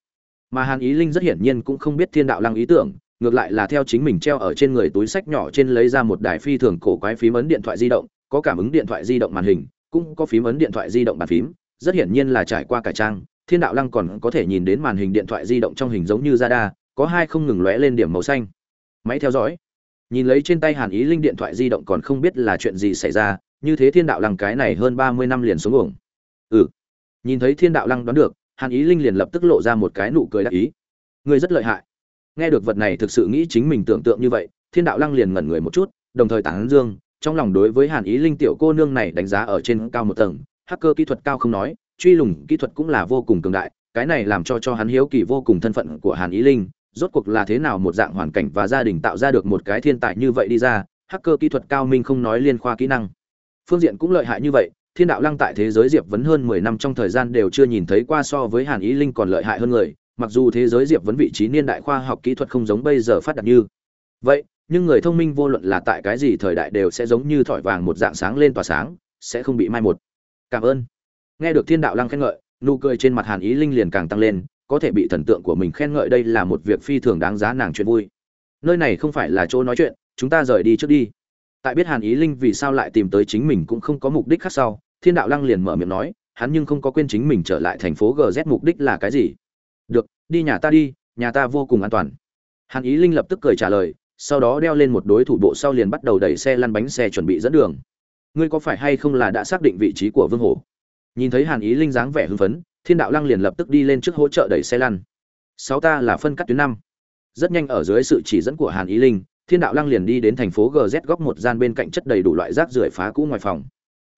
Mà hàn ý linh rất hiển nhiên cũng không biết thiên đạo lăng ý tưởng, ngược lại là theo chính mình treo ở trên người túi sách nhỏ trên lấy ra một đài phi thường cổ quái phím ấn điện thoại di động, có cảm ứng điện thoại di động màn hình cũng có phím ấn điện thoại di động bàn phím, rất hiển nhiên là trải qua cải trang, thiên đạo lăng còn có thể nhìn đến màn hình điện thoại di động trong hình giống như radar có hai không ngừng lóe lên điểm màu xanh. Máy theo dõi. Nhìn lấy trên tay hàn ý linh điện thoại di động còn không biết là chuyện gì xảy ra, như thế thiên đạo lăng cái này hơn ba mươi năm liền xuống uổng. Ừ. Nhìn thấy thiên đạo lăng đoán được, hàn ý linh liền lập tức lộ ra một cái nụ cười đắc ý. Ngươi rất lợi hại. Nghe được vật này thực sự nghĩ chính mình tưởng tượng như vậy, thiên đạo lăng liền ngẩn người một chút, đồng thời tán dương trong lòng đối với hàn ý linh tiểu cô nương này đánh giá ở trên cao một tầng, hacker kỹ thuật cao không nói, truy lùng kỹ thuật cũng là vô cùng cường đại, cái này làm cho cho hắn hiếu kỳ vô cùng thân phận của hàn ý linh, rốt cuộc là thế nào một dạng hoàn cảnh và gia đình tạo ra được một cái thiên tài như vậy đi ra, hacker kỹ thuật cao minh không nói liên khoa kỹ năng. Phương diện cũng lợi hại như vậy, thiên đạo lăng tại thế giới diệp vấn hơn mười năm trong thời gian đều chưa nhìn thấy qua so với hàn ý linh còn lợi hại hơn người, mặc dù thế giới diệp vấn vị trí niên đại khoa học kỹ thuật không giống bây giờ phát đạt như vậy nhưng người thông minh vô luận là tại cái gì thời đại đều sẽ giống như thỏi vàng một dạng sáng lên tỏa sáng, sẽ không bị mai một. Cảm ơn. Nghe được thiên đạo lăng khen ngợi, nụ cười trên mặt hàn ý linh liền càng tăng lên, có thể bị thần tượng của mình khen ngợi đây là một việc phi thường đáng giá nàng chuyện vui. Nơi này không phải là chỗ nói chuyện, chúng ta rời đi trước đi. Tại biết hàn ý linh vì sao lại tìm tới chính mình cũng không có mục đích khác sau, thiên đạo lăng liền mở miệng nói, hắn nhưng không có quên chính mình trở lại thành phố gz mục đích là cái gì. Được, đi nhà ta đi, nhà ta vô cùng an toàn. Hàn ý linh lập tức cười trả lời sau đó đeo lên một đối thủ bộ sau liền bắt đầu đẩy xe lăn bánh xe chuẩn bị dẫn đường. Ngươi có phải hay không là đã xác định vị trí của vương hổ? Nhìn thấy hàn ý linh dáng vẻ hưng phấn, thiên đạo lăng liền lập tức đi lên trước hỗ trợ đẩy xe lăn. Sáu ta là phân cắt tuyến năm. Rất nhanh ở dưới sự chỉ dẫn của hàn ý linh, thiên đạo lăng liền đi đến thành phố gz góc một gian bên cạnh chất đầy đủ loại rác rưởi phá cũ ngoài phòng.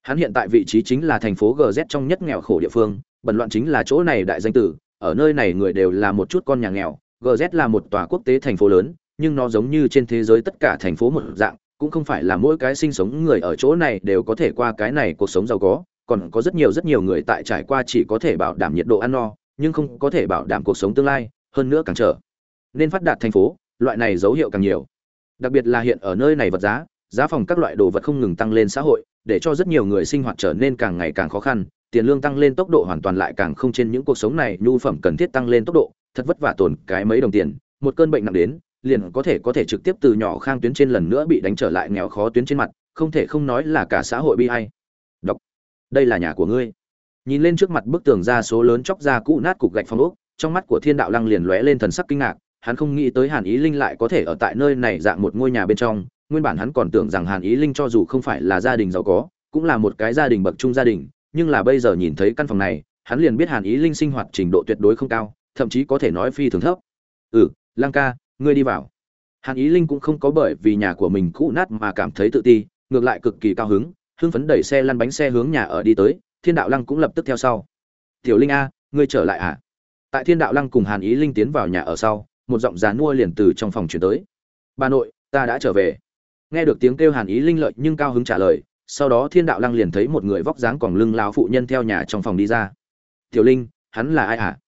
Hắn hiện tại vị trí chính là thành phố gz trong nhất nghèo khổ địa phương bẩn loạn chính là chỗ này đại danh tử, ở nơi này người đều là một chút con nhà nghèo gz là một tòa quốc tế thành phố lớn nhưng nó giống như trên thế giới tất cả thành phố một dạng, cũng không phải là mỗi cái sinh sống người ở chỗ này đều có thể qua cái này cuộc sống giàu có, còn có rất nhiều rất nhiều người tại trải qua chỉ có thể bảo đảm nhiệt độ ăn no, nhưng không có thể bảo đảm cuộc sống tương lai, hơn nữa càng trở nên phát đạt thành phố, loại này dấu hiệu càng nhiều. Đặc biệt là hiện ở nơi này vật giá giá phòng các loại đồ vật không ngừng tăng lên xã hội, để cho rất nhiều người sinh hoạt trở nên càng ngày càng khó khăn, tiền lương tăng lên tốc độ hoàn toàn lại càng không trên những cuộc sống này, nhu phẩm cần thiết tăng lên tốc độ, thật vất vả tồn cái mấy đồng tiền, một cơn bệnh nặng đến liền có thể có thể trực tiếp từ nhỏ khang tuyến trên lần nữa bị đánh trở lại nghèo khó tuyến trên mặt, không thể không nói là cả xã hội bi hay đọc đây là nhà của ngươi. Nhìn lên trước mặt bức tường ra số lớn chóc ra cũ nát cục gạch phong ốc, trong mắt của thiên đạo lăng liền lóe lên thần sắc kinh ngạc, hắn không nghĩ tới hàn ý linh lại có thể ở tại nơi này dạng một ngôi nhà bên trong, nguyên bản hắn còn tưởng rằng hàn ý linh cho dù không phải là gia đình giàu có, cũng là một cái gia đình bậc trung gia đình, nhưng là bây giờ nhìn thấy căn phòng này, hắn liền biết hàn ý linh sinh hoạt trình độ tuyệt đối không cao, thậm chí có thể nói phi thường thấp. Ừ lăng ca ngươi đi vào. Hàn ý linh cũng không có bởi vì nhà của mình cũ nát mà cảm thấy tự ti, ngược lại cực kỳ cao hứng, hưng phấn đẩy xe lăn bánh xe hướng nhà ở đi tới, thiên đạo lăng cũng lập tức theo sau. Tiểu linh a, ngươi trở lại à tại thiên đạo lăng cùng hàn ý linh tiến vào nhà ở sau, một giọng già nua liền từ trong phòng chuyển tới. Bà nội, ta đã trở về. Nghe được tiếng kêu hàn ý linh lợi nhưng cao hứng trả lời, sau đó thiên đạo lăng liền thấy một người vóc dáng còn lưng lao phụ nhân theo nhà trong phòng đi ra. Tiểu linh, hắn là ai hả?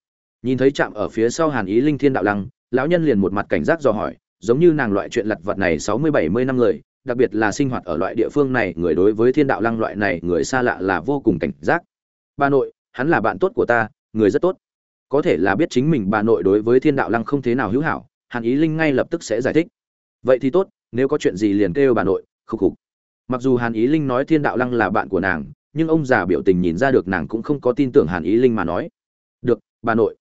Nhìn thấy chạm ở phía sau hàn ý linh thiên đạo lăng lão nhân liền một mặt cảnh giác dò hỏi, giống như nàng loại chuyện lặt vặt này sáu mươi bảy mươi năm người, đặc biệt là sinh hoạt ở loại địa phương này, người đối với thiên đạo lăng loại này, người xa lạ là vô cùng cảnh giác. Bà nội, hắn là bạn tốt của ta, người rất tốt. Có thể là biết chính mình bà nội đối với thiên đạo lăng không thế nào hữu hảo, hàn ý linh ngay lập tức sẽ giải thích. Vậy thì tốt, nếu có chuyện gì liền kêu bà nội, khục khục. Mặc dù hàn ý linh nói thiên đạo lăng là bạn của nàng, nhưng ông già biểu tình nhìn ra được nàng cũng không có tin tưởng hàn ý linh mà nói. Được, bà nội.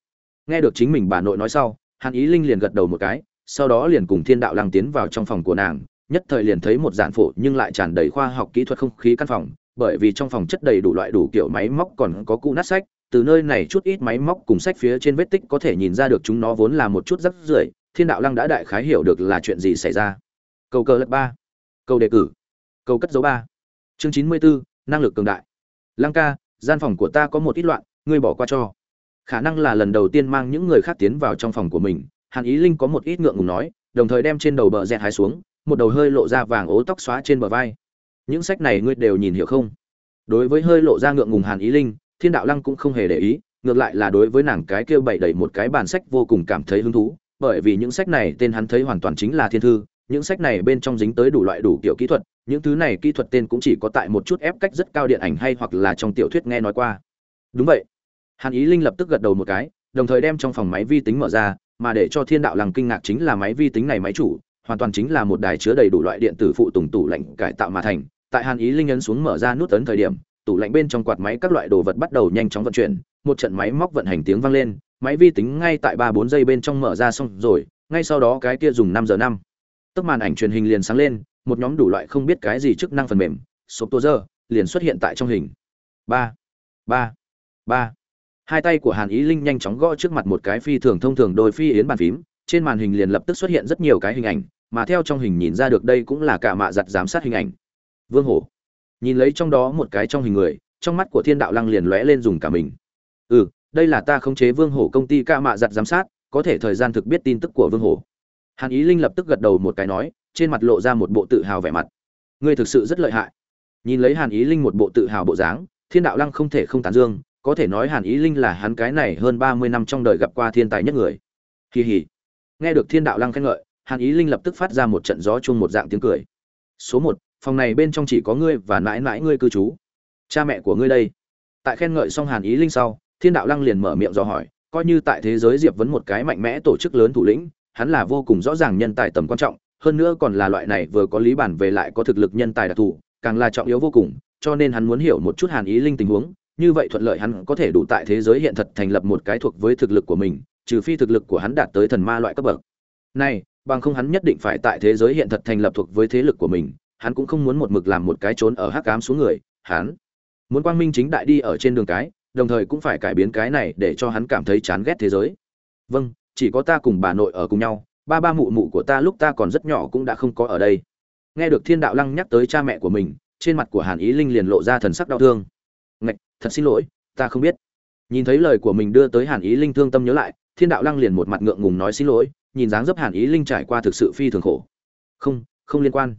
Nghe được chính mình bà nội nói sau hàn ý linh liền gật đầu một cái, sau đó liền cùng thiên đạo lăng tiến vào trong phòng của nàng, nhất thời liền thấy một giản phổ nhưng lại tràn đầy khoa học kỹ thuật không khí căn phòng, bởi vì trong phòng chất đầy đủ loại đủ kiểu máy móc còn có cũ nát sách, từ nơi này chút ít máy móc cùng sách phía trên vết tích có thể nhìn ra được chúng nó vốn là một chút rắc rưởi, thiên đạo lăng đã đại khái hiểu được là chuyện gì xảy ra. Câu cờ lật ba, câu đề cử, câu cất dấu ba. Chương chín mươi bốn năng lực cường đại. Lăng ca, gian phòng của ta có một ít loạn, ngươi bỏ qua cho khả năng là lần đầu tiên mang những người khác tiến vào trong phòng của mình, hàn ý linh có một ít ngượng ngùng nói, đồng thời đem trên đầu bờ dẹt hái xuống, một đầu hơi lộ ra vàng ố tóc xóa trên bờ vai. Những sách này ngươi đều nhìn hiểu không? Đối với hơi lộ ra ngượng ngùng hàn ý linh, thiên đạo lăng cũng không hề để ý, ngược lại là đối với nàng cái kêu bậy đầy một cái bản sách vô cùng cảm thấy hứng thú, bởi vì những sách này tên hắn thấy hoàn toàn chính là thiên thư, những sách này bên trong dính tới đủ loại đủ kiểu kỹ thuật, những thứ này kỹ thuật tên cũng chỉ có tại một chút ép cách rất cao điện ảnh hay hoặc là trong tiểu thuyết nghe nói qua. Đúng vậy hàn ý linh lập tức gật đầu một cái, đồng thời đem trong phòng máy vi tính mở ra, mà để cho thiên đạo lăng kinh ngạc chính là máy vi tính này máy chủ, hoàn toàn chính là một đài chứa đầy đủ loại điện tử phụ tùng tủ lạnh cải tạo mà thành. Tại hàn ý linh ấn xuống mở ra nút ấn thời điểm, tủ lạnh bên trong quạt máy các loại đồ vật bắt đầu nhanh chóng vận chuyển, một trận máy móc vận hành tiếng vang lên, máy vi tính ngay tại ba bốn giây bên trong mở ra xong rồi, ngay sau đó cái kia dùng năm giờ năm. Tức màn ảnh truyền hình liền sáng lên, một nhóm đủ loại không biết cái gì chức năng phần mềm số tô dơ liền xuất hiện tại trong hình. Ba ba ba hai tay của hàn ý linh nhanh chóng gõ trước mặt một cái phi thường thông thường đôi phi yến bàn phím, trên màn hình liền lập tức xuất hiện rất nhiều cái hình ảnh, mà theo trong hình nhìn ra được đây cũng là cả mạ giặt giám sát hình ảnh. Vương hổ. Nhìn lấy trong đó một cái trong hình người, trong mắt của thiên đạo lăng liền lóe lên dùng cả mình. Ừ đây là ta khống chế vương hổ công ty ca mạ giặt giám sát, có thể thời gian thực biết tin tức của vương hổ. Hàn ý linh lập tức gật đầu một cái nói, trên mặt lộ ra một bộ tự hào vẻ mặt. Ngươi thực sự rất lợi hại. Nhìn lấy hàn ý linh một bộ tự hào bộ dáng, thiên đạo lăng không thể không tán dương có thể nói hàn ý linh là hắn cái này hơn ba mươi năm trong đời gặp qua thiên tài nhất người. Kỳ hỉ nghe được thiên đạo lăng khen ngợi, hàn ý linh lập tức phát ra một trận gió chung một dạng tiếng cười. Số một, phòng này bên trong chỉ có ngươi và mãi mãi ngươi cư trú. Cha mẹ của ngươi đây. Tại khen ngợi xong hàn ý linh sau, thiên đạo lăng liền mở miệng dò hỏi, coi như tại thế giới diệp vấn một cái mạnh mẽ tổ chức lớn thủ lĩnh, hắn là vô cùng rõ ràng nhân tài tầm quan trọng, hơn nữa còn là loại này vừa có lý bản về lại có thực lực nhân tài đặc thù, càng là trọng yếu vô cùng, cho nên hắn muốn hiểu một chút hàn ý linh tình huống như vậy thuận lợi hắn có thể đủ tại thế giới hiện thật thành lập một cái thuộc với thực lực của mình, trừ phi thực lực của hắn đạt tới thần ma loại cấp bậc. Này, bằng không hắn nhất định phải tại thế giới hiện thật thành lập thuộc với thế lực của mình, hắn cũng không muốn một mực làm một cái trốn ở hắc ám xuống người, hắn muốn quang minh chính đại đi ở trên đường cái, đồng thời cũng phải cải biến cái này để cho hắn cảm thấy chán ghét thế giới. Vâng chỉ có ta cùng bà nội ở cùng nhau, ba ba mụ mụ của ta lúc ta còn rất nhỏ cũng đã không có ở đây. Nghe được thiên đạo lăng nhắc tới cha mẹ của mình, trên mặt của hàn ý linh liền lộ ra thần sắc đau thương thật xin lỗi, ta không biết. Nhìn thấy lời của mình đưa tới hàn ý linh thương tâm nhớ lại, thiên đạo lăng liền một mặt ngượng ngùng nói xin lỗi, nhìn dáng dấp hàn ý linh trải qua thực sự phi thường khổ. Không không liên quan.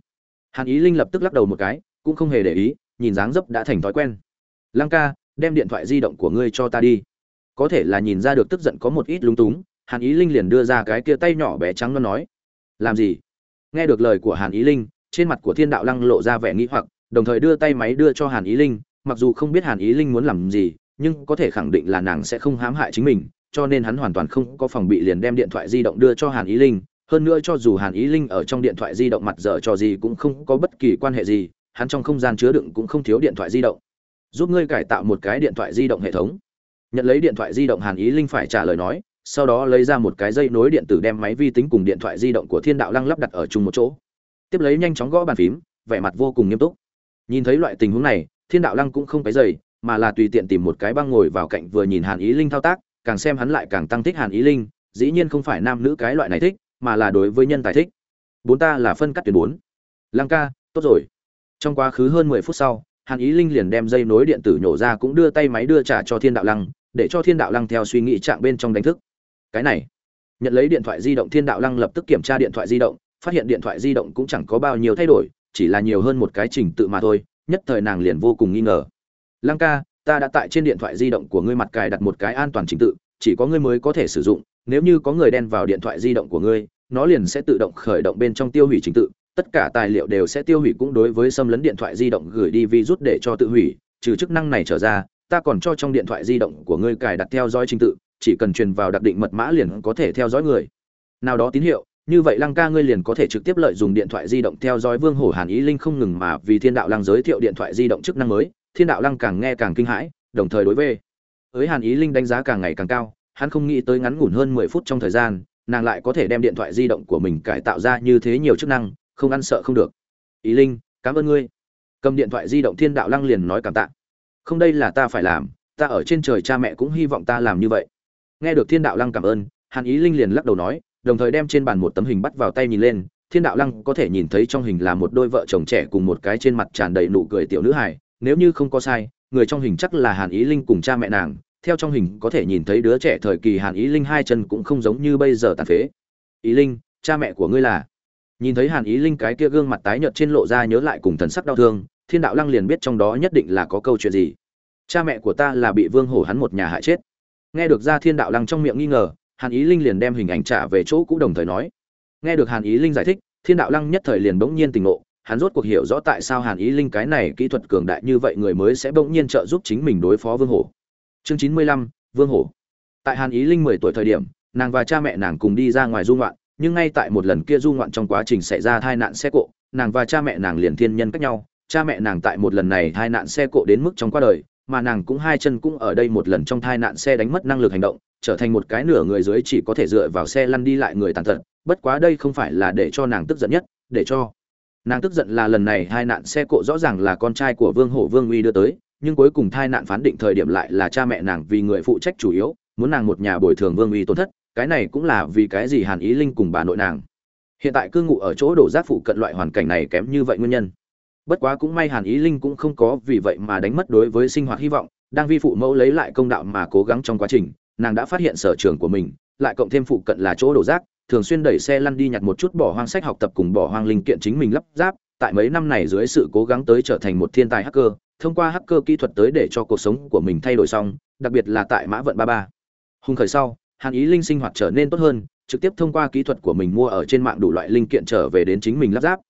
Hàn ý linh lập tức lắc đầu một cái, cũng không hề để ý, nhìn dáng dấp đã thành thói quen. Lăng ca, đem điện thoại di động của ngươi cho ta đi. Có thể là nhìn ra được tức giận có một ít lúng túng, hàn ý linh liền đưa ra cái kia tay nhỏ bé trắng nó nói. Làm gì? Nghe được lời của hàn ý linh, trên mặt của thiên đạo lăng lộ ra vẻ nghĩ hoặc, đồng thời đưa tay máy đưa cho hàn ý linh mặc dù không biết hàn ý linh muốn làm gì, nhưng có thể khẳng định là nàng sẽ không hãm hại chính mình, cho nên hắn hoàn toàn không có phòng bị liền đem điện thoại di động đưa cho hàn ý linh. Hơn nữa cho dù hàn ý linh ở trong điện thoại di động mặt dở trò gì cũng không có bất kỳ quan hệ gì, hắn trong không gian chứa đựng cũng không thiếu điện thoại di động. Giúp ngươi cải tạo một cái điện thoại di động hệ thống. Nhận lấy điện thoại di động hàn ý linh phải trả lời nói, sau đó lấy ra một cái dây nối điện tử đem máy vi tính cùng điện thoại di động của thiên đạo lăng lắp đặt ở chung một chỗ. Tiếp lấy nhanh chóng gõ bàn phím, vẻ mặt vô cùng nghiêm túc. Nhìn thấy loại tình huống này thiên đạo lăng cũng không cái dày mà là tùy tiện tìm một cái băng ngồi vào cạnh vừa nhìn hàn ý linh thao tác, càng xem hắn lại càng tăng thích hàn ý linh, dĩ nhiên không phải nam nữ cái loại này thích, mà là đối với nhân tài thích. Bốn ta là phân cắt tuyến bốn. Lăng ca, tốt rồi. Trong quá khứ hơn mười phút sau, hàn ý linh liền đem dây nối điện tử nhổ ra cũng đưa tay máy đưa trả cho thiên đạo lăng, để cho thiên đạo lăng theo suy nghĩ trạng bên trong đánh thức. Cái này, nhận lấy điện thoại di động, thiên đạo lăng lập tức kiểm tra điện thoại di động, phát hiện điện thoại di động cũng chẳng có bao nhiêu thay đổi, chỉ là nhiều hơn một cái trình tự mà thôi nhất thời nàng liền vô cùng nghi ngờ. Lăng ca, ta đã tại trên điện thoại di động của ngươi mặt cài đặt một cái an toàn trình tự, chỉ có ngươi mới có thể sử dụng, nếu như có người đen vào điện thoại di động của ngươi, nó liền sẽ tự động khởi động bên trong tiêu hủy trình tự, tất cả tài liệu đều sẽ tiêu hủy cũng đối với xâm lấn điện thoại di động gửi đi virus để cho tự hủy, trừ chức năng này trở ra, ta còn cho trong điện thoại di động của ngươi cài đặt theo dõi trình tự, chỉ cần truyền vào đặc định mật mã liền có thể theo dõi người. Nào đó tín hiệu như vậy lăng ca ngươi liền có thể trực tiếp lợi dụng điện thoại di động theo dõi vương hổ hàn ý linh không ngừng mà vì thiên đạo lăng giới thiệu điện thoại di động chức năng mới, thiên đạo lăng càng nghe càng kinh hãi, đồng thời đối với với hàn ý linh đánh giá càng ngày càng cao, hắn không nghĩ tới ngắn ngủn hơn mười phút trong thời gian, nàng lại có thể đem điện thoại di động của mình cải tạo ra như thế nhiều chức năng, không ăn sợ không được. Ý linh, cảm ơn ngươi. Cầm điện thoại di động thiên đạo lăng liền nói cảm tạ. Không đây là ta phải làm, ta ở trên trời cha mẹ cũng hy vọng ta làm như vậy. Nghe được thiên đạo lăng cảm ơn, hàn ý linh liền lắc đầu nói đồng thời đem trên bàn một tấm hình bắt vào tay nhìn lên, thiên đạo lăng có thể nhìn thấy trong hình là một đôi vợ chồng trẻ cùng một cái trên mặt tràn đầy nụ cười tiểu nữ hài, nếu như không có sai, người trong hình chắc là hàn ý linh cùng cha mẹ nàng, theo trong hình có thể nhìn thấy đứa trẻ thời kỳ hàn ý linh hai chân cũng không giống như bây giờ tàn phế. Ý linh, cha mẹ của ngươi là? Nhìn thấy hàn ý linh cái kia gương mặt tái nhợt trên lộ ra nhớ lại cùng thần sắc đau thương, thiên đạo lăng liền biết trong đó nhất định là có câu chuyện gì. Cha mẹ của ta là bị vương hổ hắn một nhà hại chết. Nghe được ra thiên đạo lăng trong miệng nghi ngờ hàn ý linh liền đem hình ảnh trả về chỗ cũ đồng thời nói. Nghe được hàn ý linh giải thích, thiên đạo lăng nhất thời liền bỗng nhiên tỉnh ngộ, hắn rốt cuộc hiểu rõ tại sao hàn ý linh cái này kỹ thuật cường đại như vậy người mới sẽ bỗng nhiên trợ giúp chính mình đối phó vương hổ. Chương chín mươi lăm, vương hổ. Tại hàn ý linh mười tuổi thời điểm, nàng và cha mẹ nàng cùng đi ra ngoài du ngoạn, nhưng ngay tại một lần kia du ngoạn trong quá trình xảy ra tai nạn xe cộ, nàng và cha mẹ nàng liền thiên nhân cách nhau. Cha mẹ nàng tại một lần này tai nạn xe cộ đến mức trong qua đời mà nàng cũng hai chân cũng ở đây một lần trong tai nạn xe đánh mất năng lực hành động, trở thành một cái nửa người dưới chỉ có thể dựa vào xe lăn đi lại người tàn tật, bất quá đây không phải là để cho nàng tức giận nhất, để cho nàng tức giận là lần này hai nạn xe cộ rõ ràng là con trai của vương hổ vương uy đưa tới, nhưng cuối cùng thai nạn phán định thời điểm lại là cha mẹ nàng vì người phụ trách chủ yếu, muốn nàng một nhà bồi thường vương uy tổn thất, cái này cũng là vì cái gì hàn ý linh cùng bà nội nàng. Hiện tại cư ngụ ở chỗ đổ rác phụ cận loại hoàn cảnh này kém như vậy nguyên nhân bất quá cũng may hàn ý linh cũng không có vì vậy mà đánh mất đối với sinh hoạt hy vọng, đang vi phụ mẫu lấy lại công đạo mà cố gắng trong quá trình, nàng đã phát hiện sở trường của mình, lại cộng thêm phụ cận là chỗ đổ rác, thường xuyên đẩy xe lăn đi nhặt một chút bỏ hoang sách học tập cùng bỏ hoang linh kiện chính mình lắp ráp, tại mấy năm này dưới sự cố gắng tới trở thành một thiên tài hacker, thông qua hacker kỹ thuật tới để cho cuộc sống của mình thay đổi xong, đặc biệt là tại mã vận ba ba. Hùng khởi sau, hàn ý linh sinh hoạt trở nên tốt hơn, trực tiếp thông qua kỹ thuật của mình mua ở trên mạng đủ loại linh kiện trở về đến chính mình lắp ráp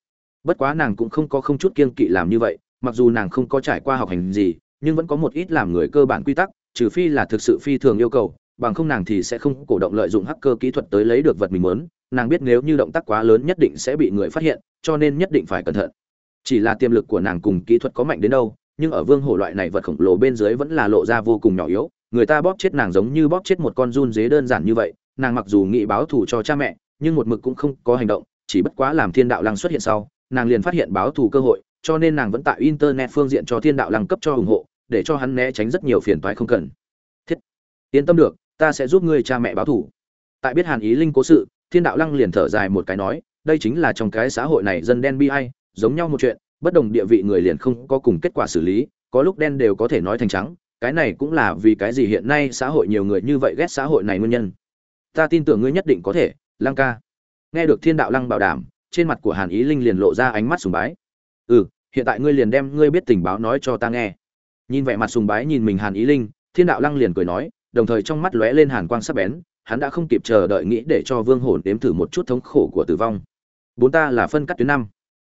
bất quá nàng cũng không có không chút kiên kỵ làm như vậy, mặc dù nàng không có trải qua học hành gì, nhưng vẫn có một ít làm người cơ bản quy tắc, trừ phi là thực sự phi thường yêu cầu, bằng không nàng thì sẽ không cổ động lợi dụng hacker kỹ thuật tới lấy được vật mình muốn, nàng biết nếu như động tác quá lớn nhất định sẽ bị người phát hiện, cho nên nhất định phải cẩn thận. Chỉ là tiềm lực của nàng cùng kỹ thuật có mạnh đến đâu, nhưng ở vương hổ loại này vật khổng lồ bên dưới vẫn là lộ ra vô cùng nhỏ yếu, người ta bóp chết nàng giống như bóp chết một con run dế đơn giản như vậy, nàng mặc dù nghĩ báo thù cho cha mẹ, nhưng một mực cũng không có hành động, chỉ bất quá làm thiên đạo lăng xuất hiện sau nàng liền phát hiện báo thù cơ hội, cho nên nàng vẫn tại internet phương diện cho thiên đạo lăng cấp cho ủng hộ, để cho hắn né tránh rất nhiều phiền toái không cần. Thiết, yên tâm được, ta sẽ giúp ngươi cha mẹ báo thù. Tại biết hàn ý linh cố sự, thiên đạo lăng liền thở dài một cái nói, đây chính là trong cái xã hội này dân đen bi ai, giống nhau một chuyện, bất đồng địa vị người liền không có cùng kết quả xử lý, có lúc đen đều có thể nói thành trắng, cái này cũng là vì cái gì hiện nay xã hội nhiều người như vậy ghét xã hội này nguyên nhân. Ta tin tưởng ngươi nhất định có thể, lăng ca. Nghe được thiên đạo lăng bảo đảm trên mặt của hàn ý linh liền lộ ra ánh mắt sùng bái. Ừ hiện tại ngươi liền đem ngươi biết tình báo nói cho ta nghe. Nhìn vẻ mặt sùng bái nhìn mình hàn ý linh, thiên đạo lăng liền cười nói, đồng thời trong mắt lóe lên hàn quang sắc bén, hắn đã không kịp chờ đợi nghĩ để cho vương hồn đếm thử một chút thống khổ của tử vong. Bốn ta là phân cắt tuyến năm.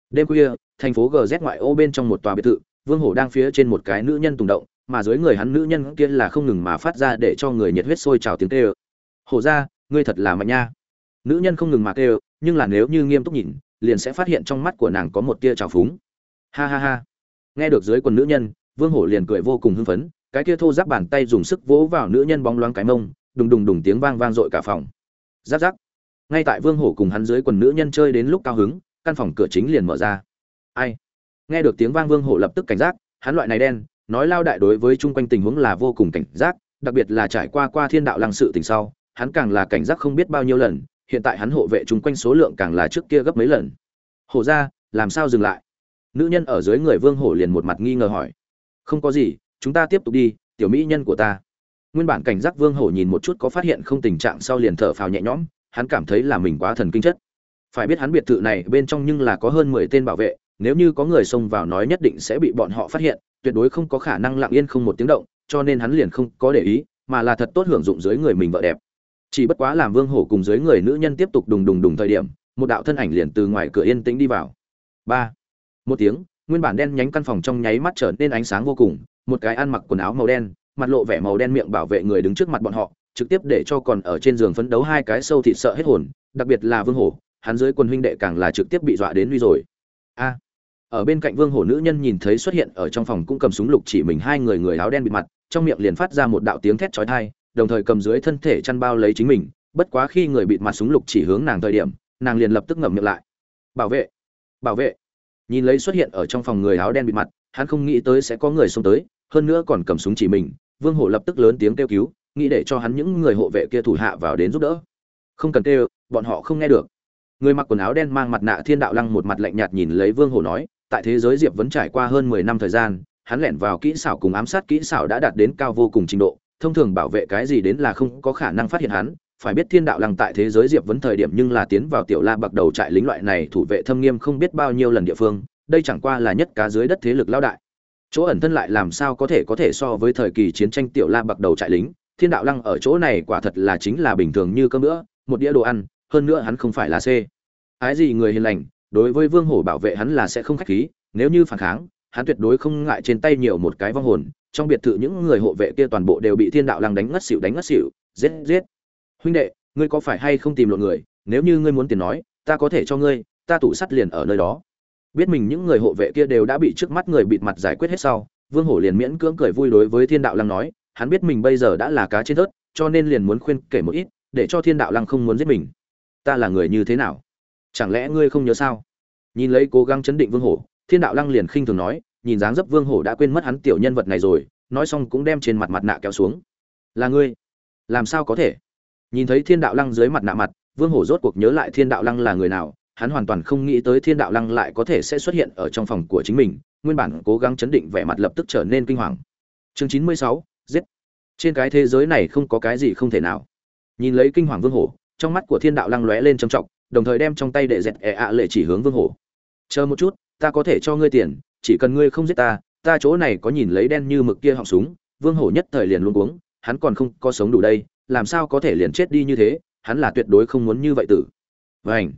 Đêm khuya, thành phố gz ngoại ô bên trong một tòa biệt thự, vương hổ đang phía trên một cái nữ nhân tùng động, mà dưới người hắn nữ nhân kia là không ngừng mà phát ra để cho người nhiệt huyết sôi trào tiếng kêu. Hổ ra, ngươi thật là mạnh nha. Nữ nhân không ngừng mà kêu nhưng là nếu như nghiêm túc nhìn, liền sẽ phát hiện trong mắt của nàng có một tia trào phúng. Ha ha ha. Nghe được dưới quần nữ nhân, vương hổ liền cười vô cùng hưng phấn, cái kia thô giáp bàn tay dùng sức vỗ vào nữ nhân bóng loáng cái mông, đùng đùng đùng tiếng vang vang dội cả phòng. Giáp giáp. Ngay tại vương hổ cùng hắn dưới quần nữ nhân chơi đến lúc cao hứng, căn phòng cửa chính liền mở ra. Ai? Nghe được tiếng vang vương hổ lập tức cảnh giác, hắn loại này đen, nói lao đại đối với chung quanh tình huống là vô cùng cảnh giác, đặc biệt là trải qua qua thiên đạo lăng sự tình sau, hắn càng là cảnh giác không biết bao nhiêu lần hiện tại hắn hộ vệ chung quanh số lượng càng là trước kia gấp mấy lần. Hổ ra, làm sao dừng lại? Nữ nhân ở dưới người vương hổ liền một mặt nghi ngờ hỏi. Không có gì, chúng ta tiếp tục đi, tiểu mỹ nhân của ta. Nguyên bản cảnh giác vương hổ nhìn một chút có phát hiện không tình trạng sau liền thở phào nhẹ nhõm, hắn cảm thấy là mình quá thần kinh chất. Phải biết hắn biệt thự này bên trong nhưng là có hơn mười tên bảo vệ, nếu như có người xông vào nói nhất định sẽ bị bọn họ phát hiện, tuyệt đối không có khả năng lặng yên không một tiếng động, cho nên hắn liền không có để ý, mà là thật tốt hưởng dụng dưới người mình vợ đẹp chỉ bất quá làm vương hổ cùng dưới người nữ nhân tiếp tục đùng đùng đùng thời điểm, một đạo thân ảnh liền từ ngoài cửa yên tĩnh đi vào. Ba. Một tiếng, nguyên bản đen nhánh căn phòng trong nháy mắt trở nên ánh sáng vô cùng, một cái ăn mặc quần áo màu đen, mặt lộ vẻ màu đen miệng bảo vệ người đứng trước mặt bọn họ, trực tiếp để cho còn ở trên giường phấn đấu hai cái sâu thịt sợ hết hồn, đặc biệt là vương hổ, hắn dưới quần huynh đệ càng là trực tiếp bị dọa đến nguy rồi. A. Ở bên cạnh vương hổ nữ nhân nhìn thấy xuất hiện ở trong phòng cũng cầm súng lục chỉ mình hai người người áo đen bịt mặt, trong miệng liền phát ra một đạo tiếng thét chói tai đồng thời cầm dưới thân thể chăn bao lấy chính mình, bất quá khi người bịt mặt súng lục chỉ hướng nàng thời điểm, nàng liền lập tức ngậm miệng lại. Bảo vệ bảo vệ. Nhìn lấy xuất hiện ở trong phòng người áo đen bịt mặt, hắn không nghĩ tới sẽ có người xông tới, hơn nữa còn cầm súng chỉ mình, vương hổ lập tức lớn tiếng kêu cứu, nghĩ để cho hắn những người hộ vệ kia thủ hạ vào đến giúp đỡ. Không cần kêu, bọn họ không nghe được. Người mặc quần áo đen mang mặt nạ thiên đạo lăng một mặt lạnh nhạt nhìn lấy vương hổ nói, tại thế giới diệp vẫn trải qua hơn mười năm thời gian, hắn lẻn vào kỹ xảo cùng ám sát kỹ xảo đã đạt đến cao vô cùng trình độ thông thường bảo vệ cái gì đến là không có khả năng phát hiện hắn, phải biết thiên đạo lăng tại thế giới diệp vấn thời điểm nhưng là tiến vào tiểu la bậc đầu trại lính loại này thủ vệ thâm nghiêm không biết bao nhiêu lần địa phương, đây chẳng qua là nhất cá dưới đất thế lực lao đại. Chỗ ẩn thân lại làm sao có thể có thể so với thời kỳ chiến tranh tiểu la bậc đầu trại lính, thiên đạo lăng ở chỗ này quả thật là chính là bình thường như cơm nữa một đĩa đồ ăn, hơn nữa hắn không phải là c. Ái gì người hiền lành, đối với vương hổ bảo vệ hắn là sẽ không khách khí, nếu như phản kháng, hắn tuyệt đối không ngại trên tay nhiều một cái vong hồn trong biệt thự những người hộ vệ kia toàn bộ đều bị thiên đạo lăng đánh ngất xỉu, đánh ngất xỉu, giết giết. Huynh đệ, ngươi có phải hay không tìm lộn người? Nếu như ngươi muốn tiền nói, ta có thể cho ngươi, ta tủ sắt liền ở nơi đó. Biết mình những người hộ vệ kia đều đã bị trước mắt người bịt mặt giải quyết hết sau, vương hổ liền miễn cưỡng cười vui đối với thiên đạo lăng nói, hắn biết mình bây giờ đã là cá trên thớt, cho nên liền muốn khuyên kể một ít, để cho thiên đạo lăng không muốn giết mình. Ta là người như thế nào? Chẳng lẽ ngươi không nhớ sao? Nhìn lấy cố gắng chấn định vương hổ, thiên đạo lăng liền khinh thường nói nhìn dáng dấp vương hổ đã quên mất hắn tiểu nhân vật này rồi, nói xong cũng đem trên mặt mặt nạ kéo xuống. Là ngươi? Làm sao có thể? Nhìn thấy thiên đạo lăng dưới mặt nạ mặt, vương hổ rốt cuộc nhớ lại thiên đạo lăng là người nào, hắn hoàn toàn không nghĩ tới thiên đạo lăng lại có thể sẽ xuất hiện ở trong phòng của chính mình, nguyên bản cố gắng chấn định vẻ mặt lập tức trở nên kinh hoàng. Chương chín mươi sáu, giết. Trên cái thế giới này không có cái gì không thể nào. Nhìn lấy kinh hoàng vương hổ, trong mắt của thiên đạo lăng lóe lên trầm trọng, đồng thời đem trong tay để dẹt ẹ ạ lệ chỉ hướng vương hổ. Chờ một chút, ta có thể cho ngươi tiền chỉ cần ngươi không giết ta ta chỗ này có nhìn lấy đen như mực kia họng súng, vương hổ nhất thời liền luôn cuống, hắn còn không có sống đủ đây, làm sao có thể liền chết đi như thế, hắn là tuyệt đối không muốn như vậy tử. Vảnh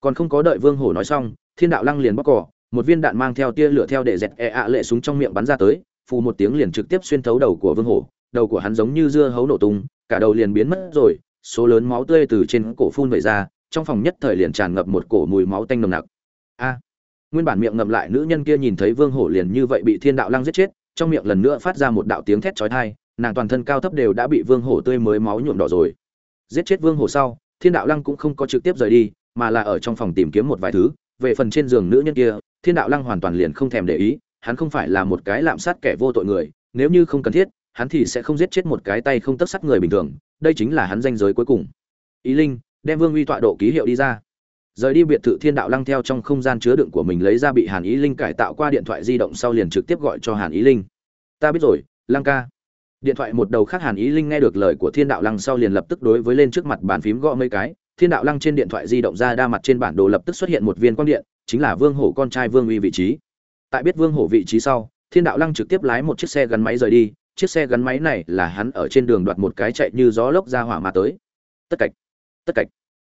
còn không có đợi vương hổ nói xong, thiên đạo lăng liền bóc cỏ, một viên đạn mang theo tia lửa theo để dẹt ẹ ạ lệ súng trong miệng bắn ra tới, phù một tiếng liền trực tiếp xuyên thấu đầu của vương hổ, đầu của hắn giống như dưa hấu nổ tung, cả đầu liền biến mất rồi, số lớn máu tươi từ trên cổ phun vẩy ra, trong phòng nhất thời liền tràn ngập một cổ mùi máu tanh nồng nặc. A nguyên bản miệng ngậm lại nữ nhân kia nhìn thấy vương hổ liền như vậy bị thiên đạo lăng giết chết, trong miệng lần nữa phát ra một đạo tiếng thét chói tai, nàng toàn thân cao thấp đều đã bị vương hổ tươi mới máu nhuộm đỏ rồi. Giết chết vương hổ sau, thiên đạo lăng cũng không có trực tiếp rời đi, mà là ở trong phòng tìm kiếm một vài thứ, về phần trên giường nữ nhân kia, thiên đạo lăng hoàn toàn liền không thèm để ý, hắn không phải là một cái lạm sát kẻ vô tội người, nếu như không cần thiết, hắn thì sẽ không giết chết một cái tay không tất sắt người bình thường, đây chính là hắn danh giới cuối cùng. Ý linh, đem vương uy tọa độ ký hiệu đi ra rời đi biệt thự thiên đạo lăng theo trong không gian chứa đựng của mình lấy ra bị hàn ý linh cải tạo qua điện thoại di động sau liền trực tiếp gọi cho hàn ý linh. Ta biết rồi, lăng ca. Điện thoại một đầu khác hàn ý linh nghe được lời của thiên đạo lăng sau liền lập tức đối với lên trước mặt bàn phím gõ mấy cái. Thiên đạo lăng trên điện thoại di động ra đa mặt trên bản đồ lập tức xuất hiện một viên quang điện, chính là vương hổ con trai vương uy vị trí. Tại biết vương hổ vị trí sau, thiên đạo lăng trực tiếp lái một chiếc xe gắn máy rời đi. Chiếc xe gắn máy này là hắn ở trên đường đoạt một cái chạy như gió lốc ra hỏa mà tới. Tất cạch tất cạch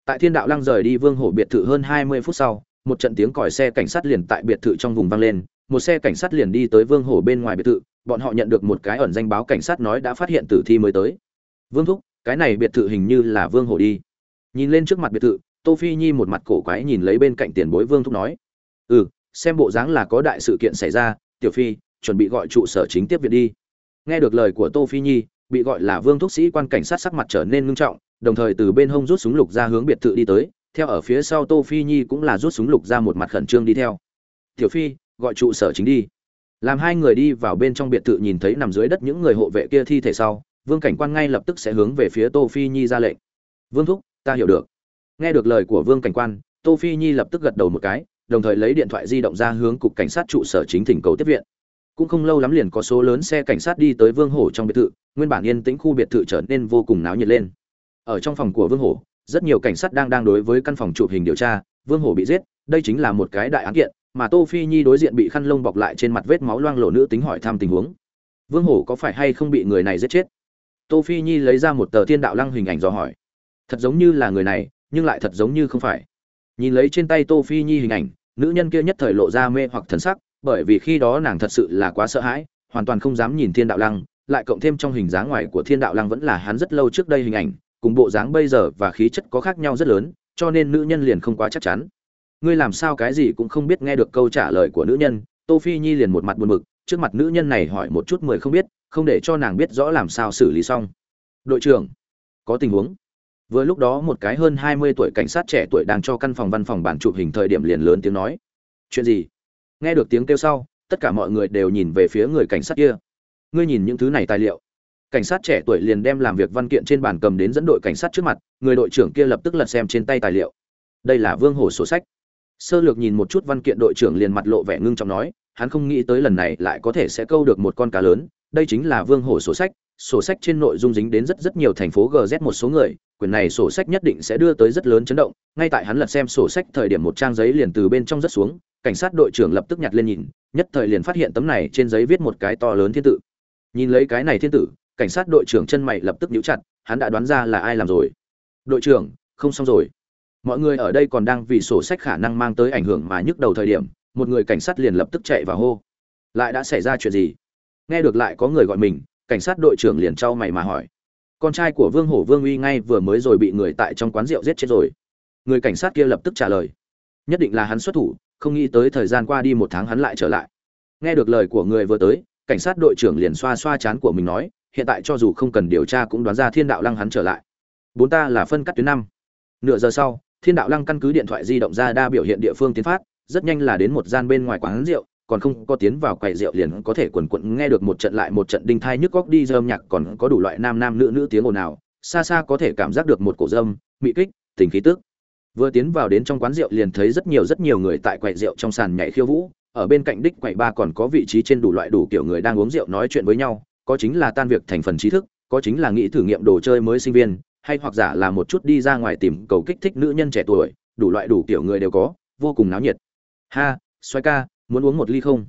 tại thiên đạo lăng rời đi vương hổ biệt thự hơn hai mươi phút sau, một trận tiếng còi xe cảnh sát liền tại biệt thự trong vùng vang lên. Một xe cảnh sát liền đi tới vương hổ bên ngoài biệt thự, bọn họ nhận được một cái ẩn danh báo cảnh sát nói đã phát hiện tử thi mới tới. Vương thúc, cái này biệt thự hình như là vương hổ đi. Nhìn lên trước mặt biệt thự, tô phi nhi một mặt cổ quái nhìn lấy bên cạnh tiền bối vương thúc nói ừ xem bộ dáng là có đại sự kiện xảy ra, tiểu phi, chuẩn bị gọi trụ sở chính tiếp viện đi. Nghe được lời của tô phi nhi, bị gọi là vương thúc sĩ quan cảnh sát sắc mặt trở nên ngưng trọng đồng thời từ bên hông rút súng lục ra hướng biệt thự đi tới, theo ở phía sau tô phi nhi cũng là rút súng lục ra một mặt khẩn trương đi theo. Tiểu phi, gọi trụ sở chính đi. Làm hai người đi vào bên trong biệt thự nhìn thấy nằm dưới đất những người hộ vệ kia thi thể sau, vương cảnh quan ngay lập tức sẽ hướng về phía tô phi nhi ra lệnh. Vương thúc, ta hiểu được. Nghe được lời của vương cảnh quan, tô phi nhi lập tức gật đầu một cái, đồng thời lấy điện thoại di động ra hướng cục cảnh sát trụ sở chính thỉnh cầu tiếp viện. Cũng không lâu lắm liền có số lớn xe cảnh sát đi tới vương hổ trong biệt thự, nguyên bản yên tĩnh khu biệt thự trở nên vô cùng náo nhiệt lên ở trong phòng của vương hổ, rất nhiều cảnh sát đang đang đối với căn phòng chụp hình điều tra, vương hổ bị giết, đây chính là một cái đại án kiện, mà tô phi nhi đối diện bị khăn lông bọc lại trên mặt vết máu loang lổ nữ tính hỏi thăm tình huống. Vương hổ có phải hay không bị người này giết chết? Tô phi nhi lấy ra một tờ thiên đạo lăng hình ảnh do hỏi. Thật giống như là người này, nhưng lại thật giống như không phải. Nhìn lấy trên tay tô phi nhi hình ảnh, nữ nhân kia nhất thời lộ ra mê hoặc thần sắc, bởi vì khi đó nàng thật sự là quá sợ hãi, hoàn toàn không dám nhìn thiên đạo lăng, lại cộng thêm trong hình dáng ngoài của thiên đạo lăng vẫn là hắn rất lâu trước đây hình ảnh cùng bộ dáng bây giờ và khí chất có khác nhau rất lớn, cho nên nữ nhân liền không quá chắc chắn. Ngươi làm sao cái gì cũng không biết nghe được câu trả lời của nữ nhân, tô phi nhi liền một mặt buồn bực, trước mặt nữ nhân này hỏi một chút mười không biết, không để cho nàng biết rõ làm sao xử lý xong. Đội trưởng, có tình huống. Vừa lúc đó một cái hơn hai mươi tuổi cảnh sát trẻ tuổi đang cho căn phòng văn phòng bản chụp hình thời điểm liền lớn tiếng nói. Chuyện gì? Nghe được tiếng kêu sau, tất cả mọi người đều nhìn về phía người cảnh sát kia. Ngươi nhìn những thứ này tài liệu cảnh sát trẻ tuổi liền đem làm việc văn kiện trên bàn cầm đến dẫn đội cảnh sát trước mặt, người đội trưởng kia lập tức lật xem trên tay tài liệu. Đây là vương hồ sổ sách. Sơ lược nhìn một chút văn kiện đội trưởng liền mặt lộ vẻ ngưng trọng nói, hắn không nghĩ tới lần này lại có thể sẽ câu được một con cá lớn, đây chính là vương hồ sổ sách. Sổ sách trên nội dung dính đến rất rất nhiều thành phố gz một số người, quyển này sổ sách nhất định sẽ đưa tới rất lớn chấn động. Ngay tại hắn lật xem sổ sách thời điểm một trang giấy liền từ bên trong rất xuống, cảnh sát đội trưởng lập tức nhặt lên nhìn, nhất thời liền phát hiện tấm này trên giấy viết một cái to lớn thiên tự nhìn lấy cái này thiên tử cảnh sát đội trưởng chân mày lập tức nhíu chặt, hắn đã đoán ra là ai làm rồi. Đội trưởng, không xong rồi. Mọi người ở đây còn đang vì sổ sách khả năng mang tới ảnh hưởng mà nhức đầu thời điểm, một người cảnh sát liền lập tức chạy vào hô. Lại đã xảy ra chuyện gì? Nghe được lại có người gọi mình, cảnh sát đội trưởng liền trao mày mà hỏi. Con trai của vương hổ vương uy ngay vừa mới rồi bị người tại trong quán rượu giết chết rồi. Người cảnh sát kia lập tức trả lời. Nhất định là hắn xuất thủ, không nghĩ tới thời gian qua đi một tháng hắn lại trở lại. Nghe được lời của người vừa tới, cảnh sát đội trưởng liền xoa xoa chán của mình nói hiện tại cho dù không cần điều tra cũng đoán ra thiên đạo lăng hắn trở lại. Bốn ta là phân cắt tuyến năm. Nửa giờ sau, thiên đạo lăng căn cứ điện thoại di động ra đa biểu hiện địa phương tiến phát, rất nhanh là đến một gian bên ngoài quán rượu, còn không có tiến vào quầy rượu liền có thể quần quận nghe được một trận lại một trận đinh thai nhức góc đi dơm nhạc, còn có đủ loại nam nam nữ nữ tiếng ồn ào, xa xa có thể cảm giác được một cổ dâm, mị kích, tình khí tức. Vừa tiến vào đến trong quán rượu liền thấy rất nhiều rất nhiều người tại quầy rượu trong sàn nhảy khiêu vũ, ở bên cạnh đích quầy ba còn có vị trí trên đủ loại đủ kiểu người đang uống rượu nói chuyện với nhau có chính là tan việc thành phần trí thức, có chính là nghĩ thử nghiệm đồ chơi mới sinh viên, hay hoặc giả là một chút đi ra ngoài tìm cầu kích thích nữ nhân trẻ tuổi, đủ loại đủ kiểu người đều có, vô cùng náo nhiệt. Ha xoay ca, muốn uống một ly không?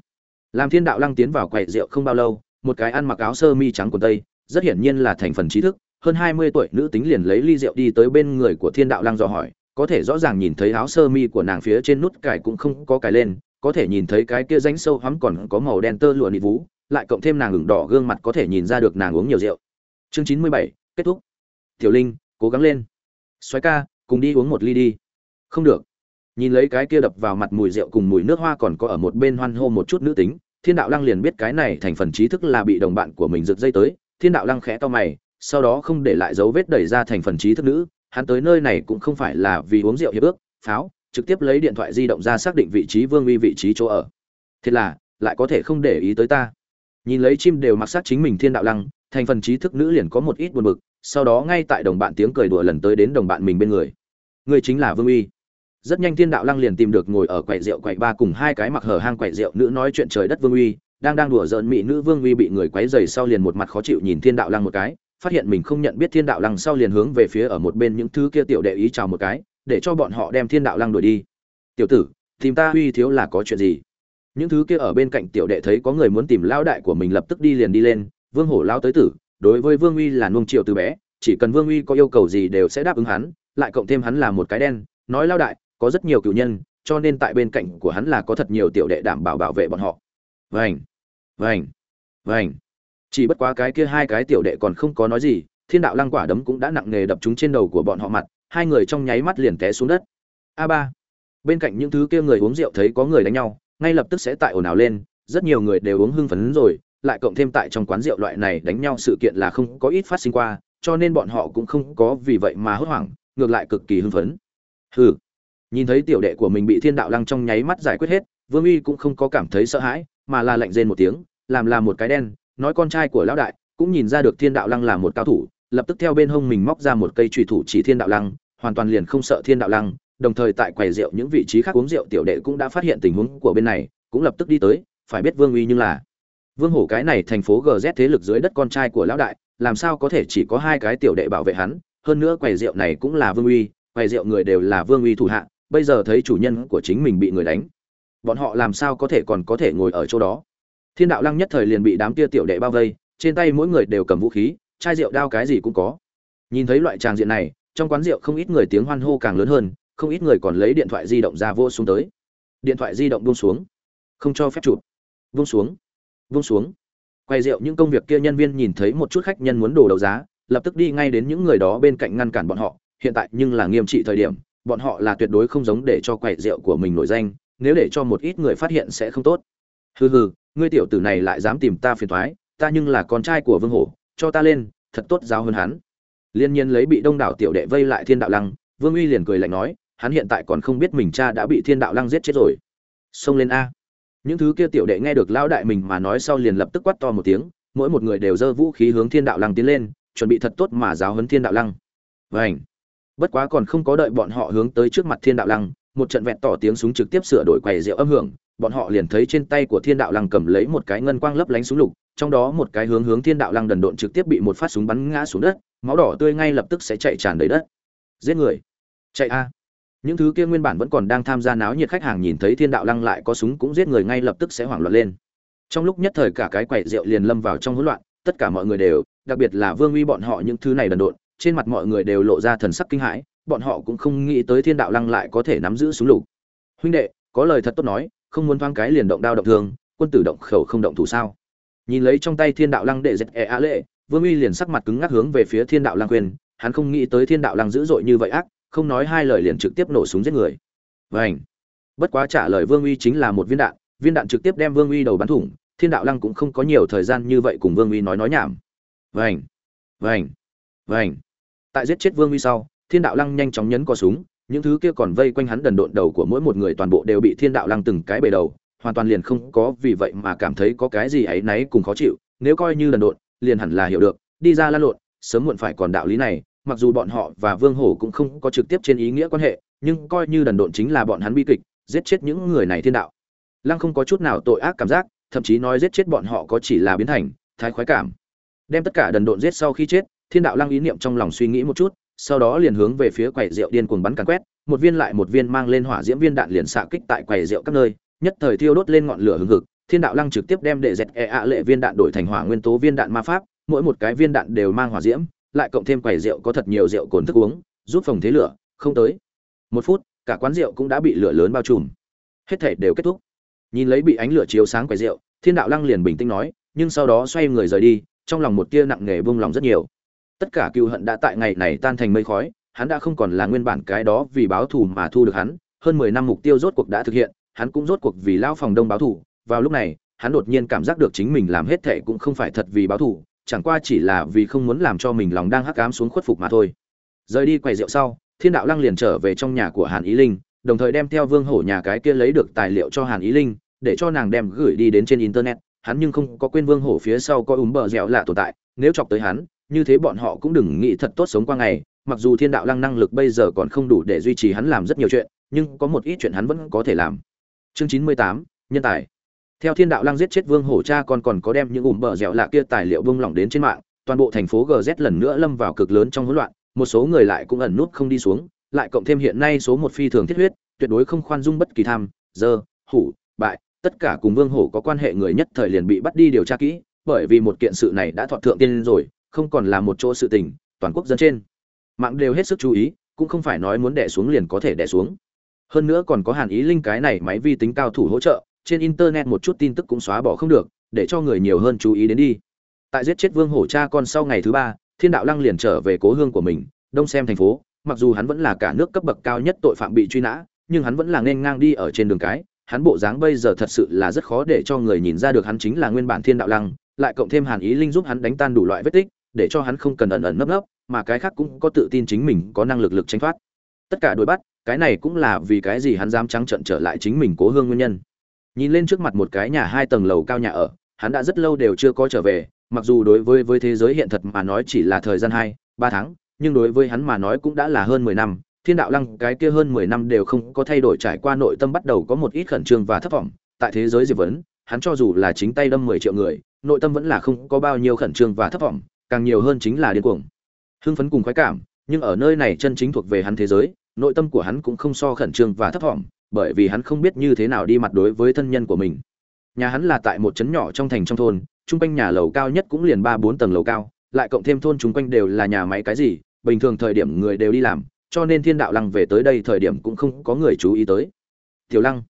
Làm thiên đạo lăng tiến vào quầy rượu không bao lâu, một cái ăn mặc áo sơ mi trắng quần tây, rất hiển nhiên là thành phần trí thức, hơn hai mươi tuổi nữ tính liền lấy ly rượu đi tới bên người của thiên đạo lăng dò hỏi, có thể rõ ràng nhìn thấy áo sơ mi của nàng phía trên nút cài cũng không có cài lên, có thể nhìn thấy cái kia rãnh sâu hắm còn có màu đen tơ lụa nịt vú lại cộng thêm nàng ửng đỏ gương mặt có thể nhìn ra được nàng uống nhiều rượu. Chương chín mươi bảy, kết thúc. Tiểu linh, cố gắng lên. Xoáy ca, cùng đi uống một ly đi. Không được. Nhìn lấy cái kia đập vào mặt mùi rượu cùng mùi nước hoa còn có ở một bên hoan hô một chút nữ tính, thiên đạo lăng liền biết cái này thành phần trí thức là bị đồng bạn của mình giật dây tới. Thiên đạo lăng khẽ to mày, sau đó không để lại dấu vết đẩy ra thành phần trí thức nữ. Hắn tới nơi này cũng không phải là vì uống rượu hiệp ước, pháo, trực tiếp lấy điện thoại di động ra xác định vị trí vương uy vị trí chỗ ở. Thiệt là, lại có thể không để ý tới ta nhìn lấy chim đều mặc sát chính mình thiên đạo lăng, thành phần trí thức nữ liền có một ít buồn bực, sau đó ngay tại đồng bạn tiếng cười đùa lần tới đến đồng bạn mình bên người. Người chính là vương uy. Rất nhanh thiên đạo lăng liền tìm được ngồi ở quầy rượu quầy ba cùng hai cái mặc hở hang quầy rượu nữ nói chuyện trời đất vương uy, đang đang đùa giỡn mỹ nữ vương uy bị người quấy dày sau liền một mặt khó chịu nhìn thiên đạo lăng một cái, phát hiện mình không nhận biết thiên đạo lăng sau liền hướng về phía ở một bên những thứ kia tiểu đệ ý chào một cái, để cho bọn họ đem thiên đạo lăng đuổi đi. Tiểu tử, tìm ta uy thiếu là có chuyện gì? Những thứ kia ở bên cạnh tiểu đệ thấy có người muốn tìm lao đại của mình lập tức đi liền đi lên, vương hổ lao tới tử, đối với vương uy là nuông triệu từ bé, chỉ cần vương uy có yêu cầu gì đều sẽ đáp ứng hắn, lại cộng thêm hắn là một cái đen, nói lao đại, có rất nhiều cựu nhân, cho nên tại bên cạnh của hắn là có thật nhiều tiểu đệ đảm bảo bảo vệ bọn họ. Vảnh vảnh vảnh chỉ bất quá cái kia hai cái tiểu đệ còn không có nói gì, thiên đạo lăng quả đấm cũng đã nặng nề đập chúng trên đầu của bọn họ mặt, hai người trong nháy mắt liền té xuống đất. A ba. Bên cạnh những thứ kia người uống rượu thấy có người đánh nhau ngay lập tức sẽ tại ồn ào lên, rất nhiều người đều uống hưng phấn rồi, lại cộng thêm tại trong quán rượu loại này đánh nhau sự kiện là không có ít phát sinh qua, cho nên bọn họ cũng không có vì vậy mà hốt hoảng, ngược lại cực kỳ hưng phấn. Hừ. Nhìn thấy tiểu đệ của mình bị thiên đạo lăng trong nháy mắt giải quyết hết, vương uy cũng không có cảm thấy sợ hãi, mà là lạnh rên một tiếng, làm là một cái đen, nói con trai của lão đại, cũng nhìn ra được thiên đạo lăng là một cao thủ, lập tức theo bên hông mình móc ra một cây trùy thủ chỉ thiên đạo lăng, hoàn toàn liền không sợ thiên đạo lăng đồng thời tại quầy rượu những vị trí khác uống rượu tiểu đệ cũng đã phát hiện tình huống của bên này, cũng lập tức đi tới, phải biết vương uy nhưng là vương hổ cái này thành phố gz thế lực dưới đất con trai của lão đại, làm sao có thể chỉ có hai cái tiểu đệ bảo vệ hắn, hơn nữa quầy rượu này cũng là vương uy, quầy rượu người đều là vương uy thủ hạ, bây giờ thấy chủ nhân của chính mình bị người đánh. Bọn họ làm sao có thể còn có thể ngồi ở chỗ đó? Thiên đạo lăng nhất thời liền bị đám kia tiểu đệ bao vây, trên tay mỗi người đều cầm vũ khí, chai rượu đao cái gì cũng có. Nhìn thấy loại tràng diện này, trong quán rượu không ít người tiếng hoan hô càng lớn hơn không ít người còn lấy điện thoại di động ra vô xuống tới. Điện thoại di động buông xuống. Không cho phép chụp. Buông xuống. Buông xuống. Quay rượu những công việc kia nhân viên nhìn thấy một chút khách nhân muốn đồ đấu giá, lập tức đi ngay đến những người đó bên cạnh ngăn cản bọn họ. Hiện tại nhưng là nghiêm trị thời điểm, bọn họ là tuyệt đối không giống để cho quầy rượu của mình nổi danh, nếu để cho một ít người phát hiện sẽ không tốt. Hừ hừ, ngươi tiểu tử này lại dám tìm ta phiền thoái ta nhưng là con trai của vương hổ, cho ta lên, thật tốt giáo hơn hắn. Liên nhiên lấy bị đông đảo tiểu đệ vây lại thiên đạo lăng, vương uy liền cười lạnh nói hắn hiện tại còn không biết mình cha đã bị thiên đạo lăng giết chết rồi. Xông lên a. Những thứ kia tiểu đệ nghe được lão đại mình mà nói sau liền lập tức quát to một tiếng, mỗi một người đều giơ vũ khí hướng thiên đạo lăng tiến lên, chuẩn bị thật tốt mà giáo huấn thiên đạo lăng. Vảnh bất quá còn không có đợi bọn họ hướng tới trước mặt thiên đạo lăng, một trận vẹn tỏ tiếng súng trực tiếp sửa đổi quầy rượu âm hưởng, bọn họ liền thấy trên tay của thiên đạo lăng cầm lấy một cái ngân quang lấp lánh súng lục, trong đó một cái hướng hướng thiên đạo lăng đần độn trực tiếp bị một phát súng bắn ngã xuống đất, máu đỏ tươi ngay lập tức sẽ chạy tràn đầy đất. Giết người. Chạy a những thứ kia nguyên bản vẫn còn đang tham gia náo nhiệt khách hàng nhìn thấy thiên đạo lăng lại có súng cũng giết người ngay lập tức sẽ hoảng loạn lên. Trong lúc nhất thời cả cái quầy rượu liền lâm vào trong hỗn loạn tất cả mọi người đều đặc biệt là vương uy bọn họ những thứ này đần độn trên mặt mọi người đều lộ ra thần sắc kinh hãi bọn họ cũng không nghĩ tới thiên đạo lăng lại có thể nắm giữ súng lục. Huynh đệ có lời thật tốt nói không muốn thoáng cái liền động đao động thương quân tử động khẩu không động thủ sao? Nhìn lấy trong tay thiên đạo lăng đệ dẹp e á lệ vương uy liền sắc mặt cứng ngắc hướng về phía thiên đạo lăng quyền, hắn không nghĩ tới thiên đạo lăng dữ dội như vậy ác không nói hai lời liền trực tiếp nổ súng giết người. Vảnh bất quá trả lời vương uy chính là một viên đạn viên đạn trực tiếp đem vương uy đầu bắn thủng, thiên đạo lăng cũng không có nhiều thời gian như vậy cùng vương uy nói nói nhảm. Vảnh vảnh vảnh tại giết chết vương uy sau, thiên đạo lăng nhanh chóng nhấn co súng, những thứ kia còn vây quanh hắn đần độn đầu của mỗi một người toàn bộ đều bị thiên đạo lăng từng cái bề đầu, hoàn toàn liền không có vì vậy mà cảm thấy có cái gì ấy náy cùng khó chịu, nếu coi như đần độn, liền hẳn là hiểu được, đi ra lan lộn, sớm muộn phải còn đạo lý này mặc dù bọn họ và vương hổ cũng không có trực tiếp trên ý nghĩa quan hệ, nhưng coi như đần độn chính là bọn hắn bi kịch, giết chết những người này thiên đạo. Lăng không có chút nào tội ác cảm giác, thậm chí nói giết chết bọn họ có chỉ là biến thành thái khoái cảm. Đem tất cả đần độn giết sau khi chết, thiên đạo lăng ý niệm trong lòng suy nghĩ một chút, sau đó liền hướng về phía quầy rượu điên cuồng bắn càn quét, một viên lại một viên mang lên hỏa diễm viên đạn liền xạ kích tại quầy rượu các nơi, nhất thời thiêu đốt lên ngọn lửa hừng hực, thiên đạo lăng trực tiếp đem đệ dẹt e ạ lệ viên đạn đổi thành hỏa nguyên tố viên đạn ma pháp, mỗi một cái viên đạn đều mang hỏa diễm lại cộng thêm quầy rượu có thật nhiều rượu cồn thức uống, giúp phòng thế lửa, không tới. Một phút, cả quán rượu cũng đã bị lửa lớn bao trùm. Hết thể đều kết thúc. Nhìn lấy bị ánh lửa chiếu sáng quầy rượu, thiên đạo lăng liền bình tĩnh nói, nhưng sau đó xoay người rời đi, trong lòng một tia nặng nề bông lòng rất nhiều. Tất cả cựu hận đã tại ngày này tan thành mây khói, hắn đã không còn là nguyên bản cái đó vì báo thù mà thu được hắn, hơn mười năm mục tiêu rốt cuộc đã thực hiện, hắn cũng rốt cuộc vì lao phòng đông báo thù. Vào lúc này, hắn đột nhiên cảm giác được chính mình làm hết thệ cũng không phải thật vì báo thù chẳng qua chỉ là vì không muốn làm cho mình lòng đang hắc ám xuống khuất phục mà thôi. Rời đi quầy rượu sau, thiên đạo lăng liền trở về trong nhà của hàn ý linh, đồng thời đem theo vương hổ nhà cái kia lấy được tài liệu cho hàn ý linh, để cho nàng đem gửi đi đến trên internet. Hắn nhưng không có quên vương hổ phía sau có úm bờ dẻo lạ tồn tại, nếu chọc tới hắn, như thế bọn họ cũng đừng nghĩ thật tốt sống qua ngày, mặc dù thiên đạo lăng năng lực bây giờ còn không đủ để duy trì hắn làm rất nhiều chuyện, nhưng có một ít chuyện hắn vẫn có thể làm. Chương chín mươi tám, nhân tài theo thiên đạo lăng giết chết vương hổ cha còn còn có đem những ủm bờ dẻo lạ kia tài liệu bung lỏng đến trên mạng, toàn bộ thành phố gz lần nữa lâm vào cực lớn trong hỗn loạn, một số người lại cũng ẩn nút không đi xuống, lại cộng thêm hiện nay số một phi thường thiết huyết, tuyệt đối không khoan dung bất kỳ tham, dơ, hủ, bại, tất cả cùng vương hổ có quan hệ người nhất thời liền bị bắt đi điều tra kỹ, bởi vì một kiện sự này đã thọ thượng tiên rồi, không còn là một chỗ sự tình, toàn quốc dân trên. Mạng đều hết sức chú ý, cũng không phải nói muốn đẻ xuống liền có thể đẻ xuống. Hơn nữa còn có hàn ý linh cái này máy vi tính cao thủ hỗ trợ trên internet một chút tin tức cũng xóa bỏ không được, để cho người nhiều hơn chú ý đến đi. Tại giết chết vương hổ cha con sau ngày thứ ba, thiên đạo lăng liền trở về cố hương của mình, đông xem thành phố, mặc dù hắn vẫn là cả nước cấp bậc cao nhất tội phạm bị truy nã, nhưng hắn vẫn là nên ngang đi ở trên đường cái, hắn bộ dáng bây giờ thật sự là rất khó để cho người nhìn ra được hắn chính là nguyên bản thiên đạo lăng, lại cộng thêm hàn ý linh giúp hắn đánh tan đủ loại vết tích, để cho hắn không cần ẩn ẩn nấp nấp, mà cái khác cũng có tự tin chính mình có năng lực lực tranh thoát. Tất cả đuổi bắt, cái này cũng là vì cái gì hắn dám trắng trợn trở lại chính mình cố hương nguyên nhân nhìn lên trước mặt một cái nhà hai tầng lầu cao nhà ở, hắn đã rất lâu đều chưa có trở về, mặc dù đối với với thế giới hiện thật mà nói chỉ là thời gian hai, ba tháng, nhưng đối với hắn mà nói cũng đã là hơn mười năm. Thiên đạo lăng cái kia hơn mười năm đều không có thay đổi, trải qua nội tâm bắt đầu có một ít khẩn trương và thất vọng. Tại thế giới diệp vấn, hắn cho dù là chính tay đâm mười triệu người, nội tâm vẫn là không có bao nhiêu khẩn trương và thất vọng, càng nhiều hơn chính là điên cuồng. Hưng phấn cùng khoái cảm, nhưng ở nơi này chân chính thuộc về hắn thế giới, nội tâm của hắn cũng không so khẩn trương và thất vọng bởi vì hắn không biết như thế nào đi mặt đối với thân nhân của mình. Nhà hắn là tại một trấn nhỏ trong thành trong thôn, chung quanh nhà lầu cao nhất cũng liền ba bốn tầng lầu cao, lại cộng thêm thôn chung quanh đều là nhà máy cái gì, bình thường thời điểm người đều đi làm, cho nên thiên đạo lăng về tới đây thời điểm cũng không có người chú ý tới. Tiểu lăng,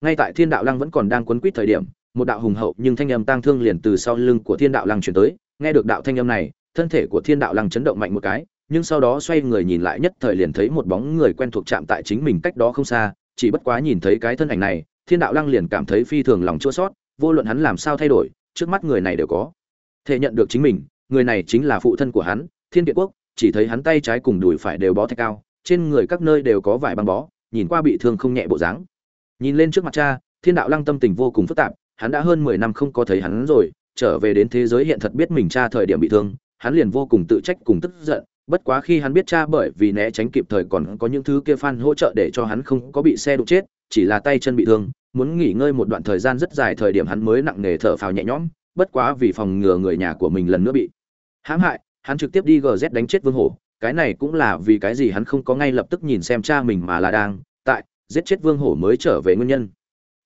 ngay tại thiên đạo lăng vẫn còn đang quấn quýt thời điểm, một đạo hùng hậu nhưng thanh âm tang thương liền từ sau lưng của thiên đạo lăng chuyển tới. Nghe được đạo thanh âm này, thân thể của thiên đạo lăng chấn động mạnh một cái, nhưng sau đó xoay người nhìn lại nhất thời liền thấy một bóng người quen thuộc chạm tại chính mình cách đó không xa chỉ bất quá nhìn thấy cái thân ảnh này, thiên đạo lăng liền cảm thấy phi thường lòng chua sót vô luận hắn làm sao thay đổi, trước mắt người này đều có thể nhận được chính mình, người này chính là phụ thân của hắn, thiên kiện quốc, chỉ thấy hắn tay trái cùng đùi phải đều bó thạch cao, trên người các nơi đều có vải băng bó, nhìn qua bị thương không nhẹ bộ dáng. Nhìn lên trước mặt cha, thiên đạo lăng tâm tình vô cùng phức tạp, hắn đã hơn mười năm không có thấy hắn rồi, trở về đến thế giới hiện thật biết mình cha thời điểm bị thương, hắn liền vô cùng tự trách cùng tức giận bất quá khi hắn biết cha bởi vì né tránh kịp thời còn có những thứ kia fan hỗ trợ để cho hắn không có bị xe đụng chết, chỉ là tay chân bị thương, muốn nghỉ ngơi một đoạn thời gian rất dài thời điểm hắn mới nặng nề thở phào nhẹ nhõm, bất quá vì phòng ngừa người nhà của mình lần nữa bị hãm hại, hắn trực tiếp đi gz đánh chết vương hổ. Cái này cũng là vì cái gì hắn không có ngay lập tức nhìn xem cha mình mà là đang tại giết chết vương hổ mới trở về nguyên nhân.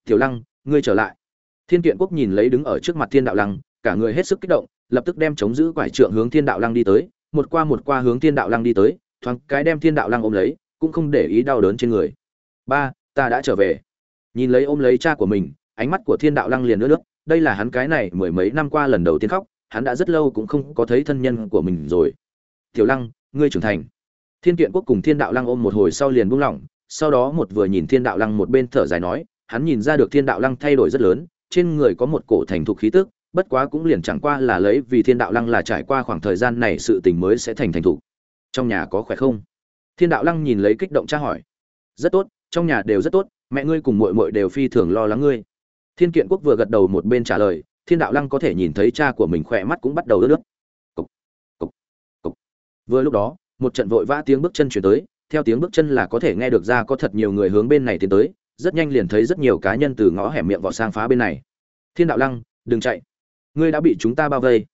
Tiểu lăng, ngươi trở lại. Thiên kiện quốc nhìn lấy đứng ở trước mặt thiên đạo lăng, cả người hết sức kích động, lập tức đem chống giữ quải trượng hướng thiên đạo lăng đi tới một qua một qua hướng thiên đạo lăng đi tới, thoáng cái đem thiên đạo lăng ôm lấy, cũng không để ý đau đớn trên người. Ba, ta đã trở về. Nhìn lấy ôm lấy cha của mình, ánh mắt của thiên đạo lăng liền nữa nước, đây là hắn cái này mười mấy năm qua lần đầu tiên khóc, hắn đã rất lâu cũng không có thấy thân nhân của mình rồi. Tiểu lăng, ngươi trưởng thành. Thiên kiện quốc cùng thiên đạo lăng ôm một hồi sau liền buông lỏng, sau đó một vừa nhìn thiên đạo lăng một bên thở dài nói, hắn nhìn ra được thiên đạo lăng thay đổi rất lớn, trên người có một cổ thành thục khí tức bất quá cũng liền chẳng qua là lấy vì thiên đạo lăng là trải qua khoảng thời gian này sự tình mới sẽ thành thành thủ trong nhà có khỏe không? Thiên đạo lăng nhìn lấy kích động tra hỏi. Rất tốt trong nhà đều rất tốt mẹ ngươi cùng muội muội đều phi thường lo lắng ngươi. Thiên kiện quốc vừa gật đầu một bên trả lời thiên đạo lăng có thể nhìn thấy cha của mình khỏe mắt cũng bắt đầu ướt nước cục, cục, cục. vừa lúc đó một trận vội vã tiếng bước chân chuyển tới theo tiếng bước chân là có thể nghe được ra có thật nhiều người hướng bên này tiến tới rất nhanh liền thấy rất nhiều cá nhân từ ngõ hẻm miệng vọt sang phá bên này. Thiên đạo lăng đừng chạy ngươi đã bị chúng ta bao vây.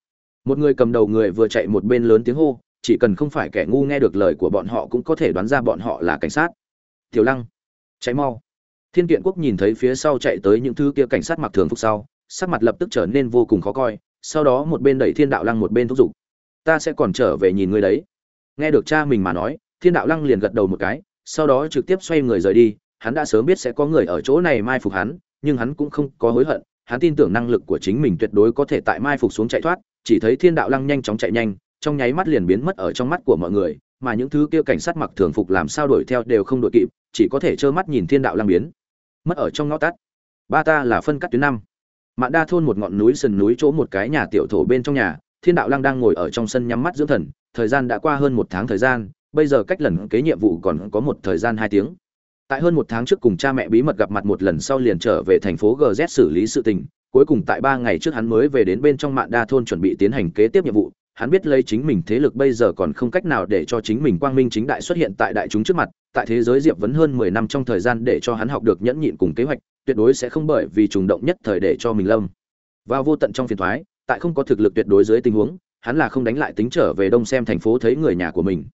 Một người cầm đầu người vừa chạy một bên lớn tiếng hô, chỉ cần không phải kẻ ngu nghe được lời của bọn họ cũng có thể đoán ra bọn họ là cảnh sát. Tiểu lăng cháy mau. Thiên kiện quốc nhìn thấy phía sau chạy tới những thứ kia cảnh sát mặc thường phục sau, sắc mặt lập tức trở nên vô cùng khó coi, sau đó một bên đẩy thiên đạo lăng một bên thúc giục. Ta sẽ còn trở về nhìn ngươi đấy. Nghe được cha mình mà nói, thiên đạo lăng liền gật đầu một cái, sau đó trực tiếp xoay người rời đi, hắn đã sớm biết sẽ có người ở chỗ này mai phục hắn, nhưng hắn cũng không có hối hận hắn tin tưởng năng lực của chính mình tuyệt đối có thể tại mai phục xuống chạy thoát, chỉ thấy thiên đạo lăng nhanh chóng chạy nhanh, trong nháy mắt liền biến mất ở trong mắt của mọi người, mà những thứ kia cảnh sát mặc thường phục làm sao đuổi theo đều không đuổi kịp, chỉ có thể trơ mắt nhìn thiên đạo lăng biến, mất ở trong ngõ tắt. Ba ta là phân cắt tuyến năm. Mạn đa thôn một ngọn núi sườn núi chỗ một cái nhà tiểu thổ bên trong nhà, thiên đạo lăng đang ngồi ở trong sân nhắm mắt dưỡng thần, thời gian đã qua hơn một tháng thời gian, bây giờ cách lần kế nhiệm vụ còn có một thời gian hai tiếng tại hơn một tháng trước cùng cha mẹ bí mật gặp mặt một lần sau liền trở về thành phố gz xử lý sự tình, cuối cùng tại ba ngày trước hắn mới về đến bên trong mạn đa thôn chuẩn bị tiến hành kế tiếp nhiệm vụ. Hắn biết lấy chính mình thế lực bây giờ còn không cách nào để cho chính mình quang minh chính đại xuất hiện tại đại chúng trước mặt, tại thế giới diệp vấn hơn mười năm trong thời gian để cho hắn học được nhẫn nhịn cùng kế hoạch, tuyệt đối sẽ không bởi vì trùng động nhất thời để cho mình lâm và vô tận trong phiền thoái tại không có thực lực tuyệt đối dưới tình huống, hắn là không đánh lại tính trở về đông xem thành phố thấy người nhà của mình.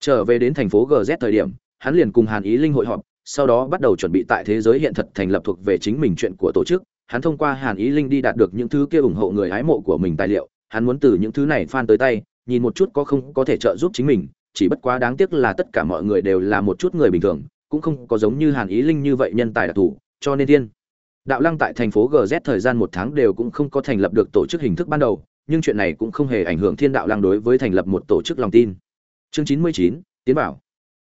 Trở về đến thành phố gz thời điểm, hắn liền cùng hàn ý linh hội họp sau đó bắt đầu chuẩn bị tại thế giới hiện thật thành lập thuộc về chính mình chuyện của tổ chức. Hắn thông qua hàn ý linh đi đạt được những thứ kia ủng hộ người hái mộ của mình tài liệu. Hắn muốn từ những thứ này fan tới tay, nhìn một chút có không có thể trợ giúp chính mình. Chỉ bất quá đáng tiếc là tất cả mọi người đều là một chút người bình thường, cũng không có giống như hàn ý linh như vậy nhân tài đặc thù, cho nên thiên đạo lăng tại thành phố gz thời gian một tháng đều cũng không có thành lập được tổ chức hình thức ban đầu, nhưng chuyện này cũng không hề ảnh hưởng thiên đạo lăng đối với thành lập một tổ chức lòng tin. Chương chín mươi chín, tiến bảo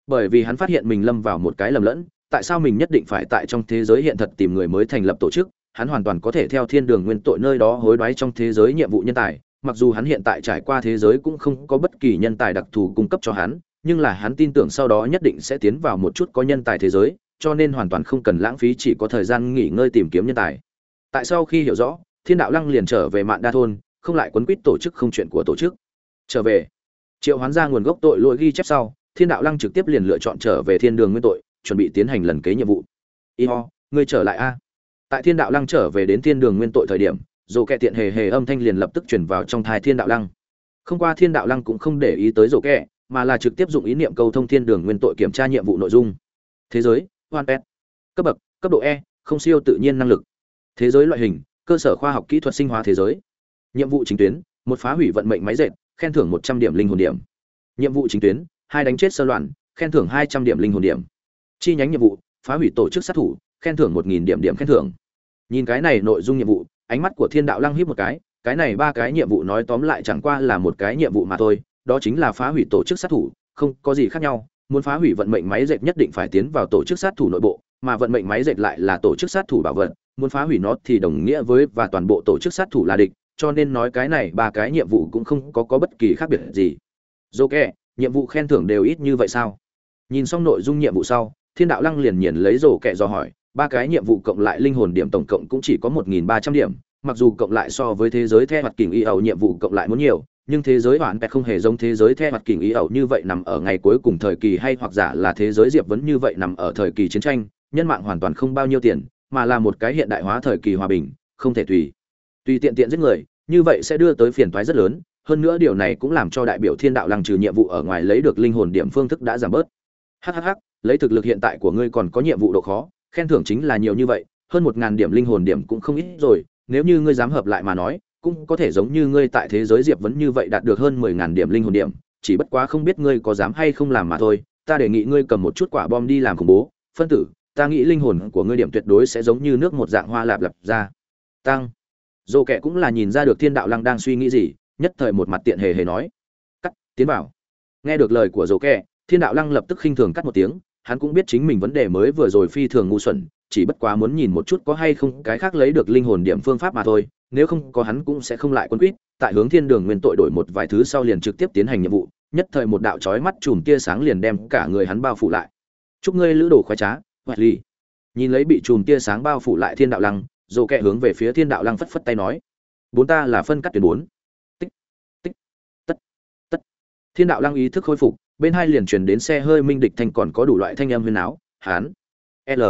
bởi vì hắn phát hiện mình lâm vào một cái lầm lẫn, tại sao mình nhất định phải tại trong thế giới hiện thật tìm người mới thành lập tổ chức, hắn hoàn toàn có thể theo thiên đường nguyên tội nơi đó hối đoái trong thế giới nhiệm vụ nhân tài, mặc dù hắn hiện tại trải qua thế giới cũng không có bất kỳ nhân tài đặc thù cung cấp cho hắn, nhưng là hắn tin tưởng sau đó nhất định sẽ tiến vào một chút có nhân tài thế giới, cho nên hoàn toàn không cần lãng phí chỉ có thời gian nghỉ ngơi tìm kiếm nhân tài. Tại sau khi hiểu rõ, thiên đạo lăng liền trở về mạn đa thôn, không lại quấn quýt tổ chức không chuyện của tổ chức. Trở về, triệu hoán ra nguồn gốc tội lỗi ghi chép sau thiên đạo lăng trực tiếp liền lựa chọn trở về thiên đường nguyên tội, chuẩn bị tiến hành lần kế nhiệm vụ. Y ho ngươi trở lại a. Tại thiên đạo lăng trở về đến thiên đường nguyên tội thời điểm dồ kẹ tiện hề hề âm thanh liền lập tức chuyển vào trong thai thiên đạo lăng. Không qua thiên đạo lăng cũng không để ý tới dồ kẹ mà là trực tiếp dụng ý niệm câu thông thiên đường nguyên tội kiểm tra nhiệm vụ nội dung. Thế giới hoan pet cấp bậc, cấp độ e không siêu tự nhiên năng lực. Thế giới loại hình, cơ sở khoa học kỹ thuật sinh hóa thế giới. Nhiệm vụ chính tuyến, một phá hủy vận mệnh máy dệt, khen thưởng một trăm điểm linh hồn điểm. Nhiệm vụ chính tuyến hai đánh chết sơ loạn, khen thưởng hai trăm điểm linh hồn điểm. Chi nhánh nhiệm vụ, phá hủy tổ chức sát thủ, khen thưởng một nghìn điểm điểm khen thưởng. Nhìn cái này nội dung nhiệm vụ, ánh mắt của thiên đạo lăng híp một cái cái này ba cái nhiệm vụ nói tóm lại chẳng qua là một cái nhiệm vụ mà thôi, đó chính là phá hủy tổ chức sát thủ, không có gì khác nhau. Muốn phá hủy vận mệnh máy dệt nhất định phải tiến vào tổ chức sát thủ nội bộ, mà vận mệnh máy dệt lại là tổ chức sát thủ bảo vật. Muốn phá hủy nó thì đồng nghĩa với và toàn bộ tổ chức sát thủ là địch, cho nên nói cái này ba cái nhiệm vụ cũng không có có bất kỳ khác biệt gì. Dô kẹ nhiệm vụ khen thưởng đều ít như vậy sao? Nhìn xong nội dung nhiệm vụ sau, thiên đạo lăng liền nhìn lấy rổ kẹ do hỏi, ba cái nhiệm vụ cộng lại linh hồn điểm tổng cộng cũng chỉ có một nghìn ba trăm điểm, mặc dù cộng lại so với thế giới the mặt kình y ẩu nhiệm vụ cộng lại muốn nhiều, nhưng thế giới hoàn pẹt không hề giống thế giới the mặt kình y ẩu như vậy nằm ở ngày cuối cùng thời kỳ hay hoặc giả là thế giới diệp vẫn như vậy nằm ở thời kỳ chiến tranh, nhân mạng hoàn toàn không bao nhiêu tiền, mà là một cái hiện đại hóa thời kỳ hòa bình, không thể tùy. Tùy tiện tiện giết người, như vậy sẽ đưa tới phiền toái rất lớn hơn nữa điều này cũng làm cho đại biểu thiên đạo lăng trừ nhiệm vụ ở ngoài lấy được linh hồn điểm phương thức đã giảm bớt. Hhh lấy thực lực hiện tại của ngươi còn có nhiệm vụ độ khó, khen thưởng chính là nhiều như vậy, hơn một ngàn điểm linh hồn điểm cũng không ít rồi, nếu như ngươi dám hợp lại mà nói, cũng có thể giống như ngươi tại thế giới diệp vẫn như vậy đạt được hơn mười ngàn điểm linh hồn điểm, chỉ bất quá không biết ngươi có dám hay không làm mà thôi, ta đề nghị ngươi cầm một chút quả bom đi làm khủng bố, phân tử, ta nghĩ linh hồn của ngươi điểm tuyệt đối sẽ giống như nước một dạng hoa lạp lạp ra. Tăng. Dồ kệ cũng là nhìn ra được thiên đạo lăng đang suy nghĩ gì nhất thời một mặt tiện hề hề nói. Cắt, tiến vào. Nghe được lời của dầu kệ thiên đạo lăng lập tức khinh thường cắt một tiếng, hắn cũng biết chính mình vấn đề mới vừa rồi phi thường ngu xuẩn, chỉ bất quá muốn nhìn một chút có hay không cái khác lấy được linh hồn điểm phương pháp mà thôi, nếu không có hắn cũng sẽ không lại quân quýt. Tại hướng thiên đường nguyên tội đổi một vài thứ sau liền trực tiếp tiến hành nhiệm vụ, nhất thời một đạo chói mắt chùm tia sáng liền đem cả người hắn bao phủ lại. Chúc ngươi lữ đồ khoái trá, hoài ly. Nhìn lấy bị chùm tia sáng bao phủ lại thiên đạo lăng dồ kẹ hướng về phía thiên đạo lăng phất phất tay nói. Bốn ta là phân cắt tuyến bốn tích tích tất tất thiên đạo lăng ý thức khôi phục, bên hai liền chuyển đến xe hơi minh địch thanh còn có đủ loại thanh âm huyền áo hán, l.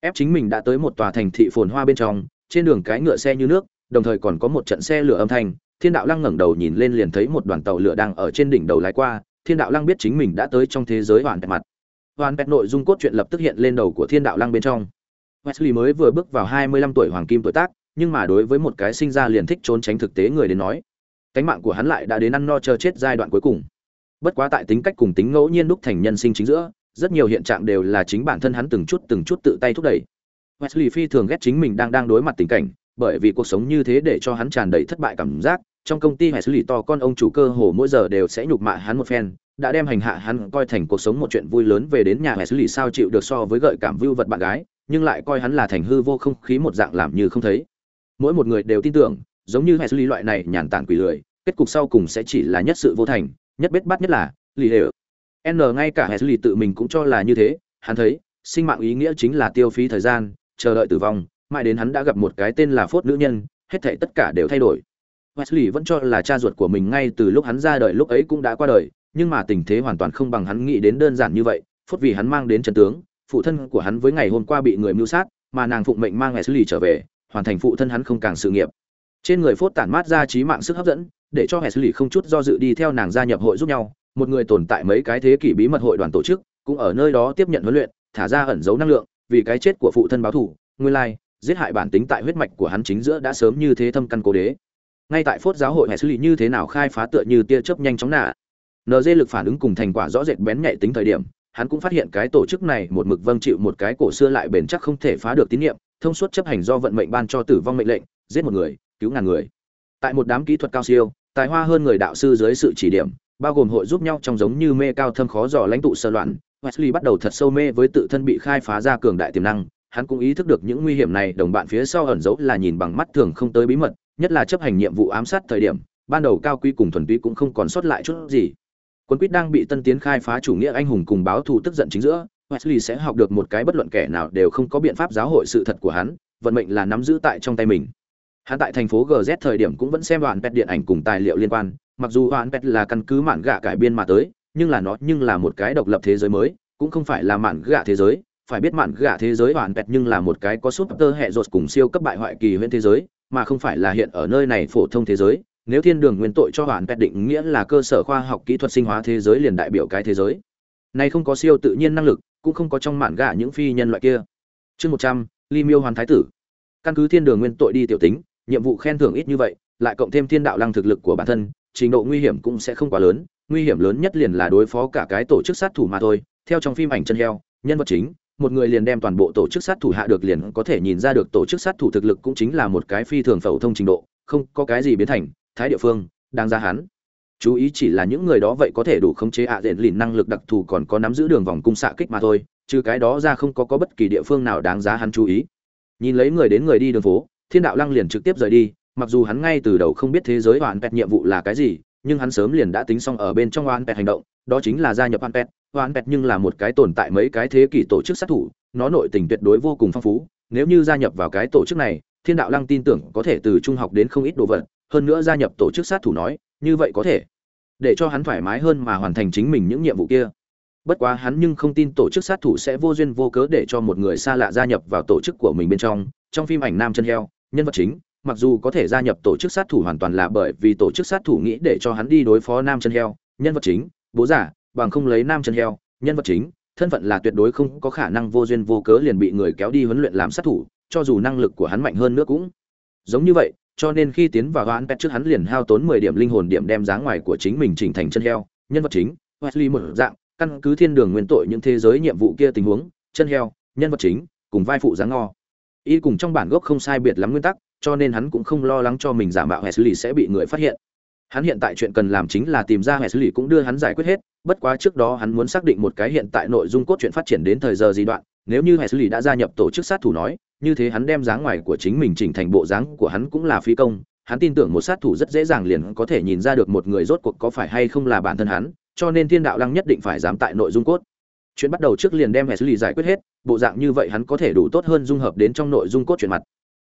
Ép chính mình đã tới một tòa thành thị phồn hoa bên trong, trên đường cái ngựa xe như nước, đồng thời còn có một trận xe lửa âm thanh. Thiên đạo lăng ngẩng đầu nhìn lên liền thấy một đoàn tàu lửa đang ở trên đỉnh đầu lái qua. Thiên đạo lăng biết chính mình đã tới trong thế giới hoàn mặt. Hoàn pet nội dung cốt truyện lập tức hiện lên đầu của thiên đạo lăng bên trong. Wesley mới vừa bước vào hai mươi lăm tuổi hoàng kim tuổi tác, nhưng mà đối với một cái sinh ra liền thích trốn tránh thực tế người đến nói cánh mạng của hắn lại đã đến ăn no chờ chết giai đoạn cuối cùng. Bất quá tại tính cách cùng tính ngẫu nhiên đúc thành nhân sinh chính giữa, rất nhiều hiện trạng đều là chính bản thân hắn từng chút từng chút tự tay thúc đẩy. Wesley phi thường ghét chính mình đang đang đối mặt tình cảnh, bởi vì cuộc sống như thế để cho hắn tràn đầy thất bại cảm giác. Trong công ty wesley to con ông chủ cơ hồ mỗi giờ đều sẽ nhục mạ hắn một phen, đã đem hành hạ hắn coi thành cuộc sống một chuyện vui lớn về đến nhà wesley sao chịu được so với gợi cảm vưu vật bạn gái, nhưng lại coi hắn là thành hư vô không khí một dạng làm như không thấy. Mỗi một người đều tin tưởng giống như wesley loại này nhàn tản quỷ lười, kết cục sau cùng sẽ chỉ là nhất sự vô thành, nhất bết bắt nhất là lì đều n ngay cả wesley tự mình cũng cho là như thế, hắn thấy, sinh mạng ý nghĩa chính là tiêu phí thời gian, chờ đợi tử vong, mãi đến hắn đã gặp một cái tên là phốt nữ nhân, hết thảy tất cả đều thay đổi. Wesley vẫn cho là cha ruột của mình ngay từ lúc hắn ra đời lúc ấy cũng đã qua đời, nhưng mà tình thế hoàn toàn không bằng hắn nghĩ đến đơn giản như vậy, phốt vì hắn mang đến trận tướng, phụ thân của hắn với ngày hôm qua bị người mưu sát, mà nàng phụng mệnh mang wesley trở về, hoàn thành phụ thân hắn không càng sự nghiệp trên người phốt tản mát ra trí mạng sức hấp dẫn để cho hệ xử lý không chút do dự đi theo nàng gia nhập hội giúp nhau, một người tồn tại mấy cái thế kỷ bí mật hội đoàn tổ chức, cũng ở nơi đó tiếp nhận huấn luyện, thả ra ẩn giấu năng lượng, vì cái chết của phụ thân báo thù, nguyên lai, giết hại bản tính tại huyết mạch của hắn chính giữa đã sớm như thế thâm căn cố đế. Ngay tại phốt giáo hội hệ xử lý như thế nào khai phá tựa như tia chớp nhanh chóng nạ. dê lực phản ứng cùng thành quả rõ rệt bén nhạy tính thời điểm, hắn cũng phát hiện cái tổ chức này một mực vâng chịu một cái cổ xưa lại bền chắc không thể phá được tín nhiệm thông suốt chấp hành do vận mệnh ban cho tử vong mệnh lệnh, giết một người, cứu ngàn người. Tại một đám kỹ thuật cao siêu, tài hoa hơn người đạo sư dưới sự chỉ điểm bao gồm hội giúp nhau trong giống như mê cao thâm khó dò lãnh tụ sơ loạn wesley bắt đầu thật sâu mê với tự thân bị khai phá ra cường đại tiềm năng hắn cũng ý thức được những nguy hiểm này đồng bạn phía sau ẩn giấu là nhìn bằng mắt thường không tới bí mật nhất là chấp hành nhiệm vụ ám sát thời điểm ban đầu cao quý cùng thuần túy cũng không còn sót lại chút gì quân quýt đang bị tân tiến khai phá chủ nghĩa anh hùng cùng báo thù tức giận chính giữa wesley sẽ học được một cái bất luận kẻ nào đều không có biện pháp giáo hội sự thật của hắn vận mệnh là nắm giữ tại trong tay mình hắn tại thành phố gz thời điểm cũng vẫn xem đoạn pet điện ảnh cùng tài liệu liên quan. Mặc dù đoạn pet là căn cứ mạn gạ cải biên mà tới, nhưng là nó nhưng là một cái độc lập thế giới mới, cũng không phải là mạn gạ thế giới. Phải biết mạn gạ thế giới đoạn pet nhưng là một cái có súp tơ hệ rột cùng siêu cấp bại hoại kỳ huyễn thế giới, mà không phải là hiện ở nơi này phổ thông thế giới. Nếu thiên đường nguyên tội cho đoạn pet định nghĩa là cơ sở khoa học kỹ thuật sinh hóa thế giới liền đại biểu cái thế giới. Này không có siêu tự nhiên năng lực, cũng không có trong mạn gạ những phi nhân loại kia. Chương một trăm, ly miêu hoàn thái tử. Căn cứ thiên đường nguyên tội đi tiểu tính nhiệm vụ khen thưởng ít như vậy lại cộng thêm thiên đạo lăng thực lực của bản thân trình độ nguy hiểm cũng sẽ không quá lớn nguy hiểm lớn nhất liền là đối phó cả cái tổ chức sát thủ mà thôi theo trong phim ảnh chân heo nhân vật chính một người liền đem toàn bộ tổ chức sát thủ hạ được liền có thể nhìn ra được tổ chức sát thủ thực lực cũng chính là một cái phi thường phổ thông trình độ, không có cái gì biến thành, thái địa phương, đang ra hắn. Chú ý chỉ là những người đó vậy có thể đủ khống chế ạ à diện lìn năng lực đặc thù còn có nắm giữ đường vòng cung xạ kích mà thôi, trừ cái đó ra không có có bất kỳ địa phương nào đáng giá hắn chú ý. Nhìn lấy người đến người đi đường phố, Thiên đạo lăng liền trực tiếp rời đi, mặc dù hắn ngay từ đầu không biết thế giới hoàn pet nhiệm vụ là cái gì, nhưng hắn sớm liền đã tính xong ở bên trong hoàn pet hành động, đó chính là gia nhập hoàn pet, hoàn pet nhưng là một cái tồn tại mấy cái thế kỷ tổ chức sát thủ, nó nội tình tuyệt đối vô cùng phong phú, nếu như gia nhập vào cái tổ chức này, Thiên đạo lăng tin tưởng có thể từ trung học đến không ít đồ vật, hơn nữa gia nhập tổ chức sát thủ nói, như vậy có thể để cho hắn thoải mái hơn mà hoàn thành chính mình những nhiệm vụ kia. Bất quá hắn nhưng không tin tổ chức sát thủ sẽ vô duyên vô cớ để cho một người xa lạ gia nhập vào tổ chức của mình bên trong, trong phim ảnh nam chân heo, nhân vật chính, mặc dù có thể gia nhập tổ chức sát thủ hoàn toàn là bởi vì tổ chức sát thủ nghĩ để cho hắn đi đối phó nam chân heo, nhân vật chính, bố giả, bằng không lấy nam chân heo, nhân vật chính, thân phận là tuyệt đối không có khả năng vô duyên vô cớ liền bị người kéo đi huấn luyện làm sát thủ, cho dù năng lực của hắn mạnh hơn nữa cũng giống như vậy, cho nên khi tiến vào Hoán Pet trước hắn liền hao tốn 10 điểm linh hồn điểm đem dáng ngoài của chính mình chỉnh thành chân heo, nhân vật chính, Wesley một dạng, căn cứ thiên đường nguyên tội những thế giới nhiệm vụ kia tình huống, chân heo, nhân vật chính, cùng vai phụ dáng ngò. Y cùng trong bản gốc không sai biệt lắm nguyên tắc, cho nên hắn cũng không lo lắng cho mình giả mạo lý sẽ bị người phát hiện. Hắn hiện tại chuyện cần làm chính là tìm ra hệ xử lý cũng đưa hắn giải quyết hết, bất quá trước đó hắn muốn xác định một cái hiện tại nội dung cốt truyện phát triển đến thời giờ gì đoạn, nếu như hệ xử lý đã gia nhập tổ chức sát thủ nói, như thế hắn đem dáng ngoài của chính mình chỉnh thành bộ dáng của hắn cũng là phi công, hắn tin tưởng một sát thủ rất dễ dàng liền có thể nhìn ra được một người rốt cuộc có phải hay không là bản thân hắn, cho nên Thiên đạo lăng nhất định phải dám tại nội dung cốt. Chuyện bắt đầu trước liền đem hệ xử lý giải quyết hết, bộ dạng như vậy hắn có thể đủ tốt hơn dung hợp đến trong nội dung cốt truyện mặt.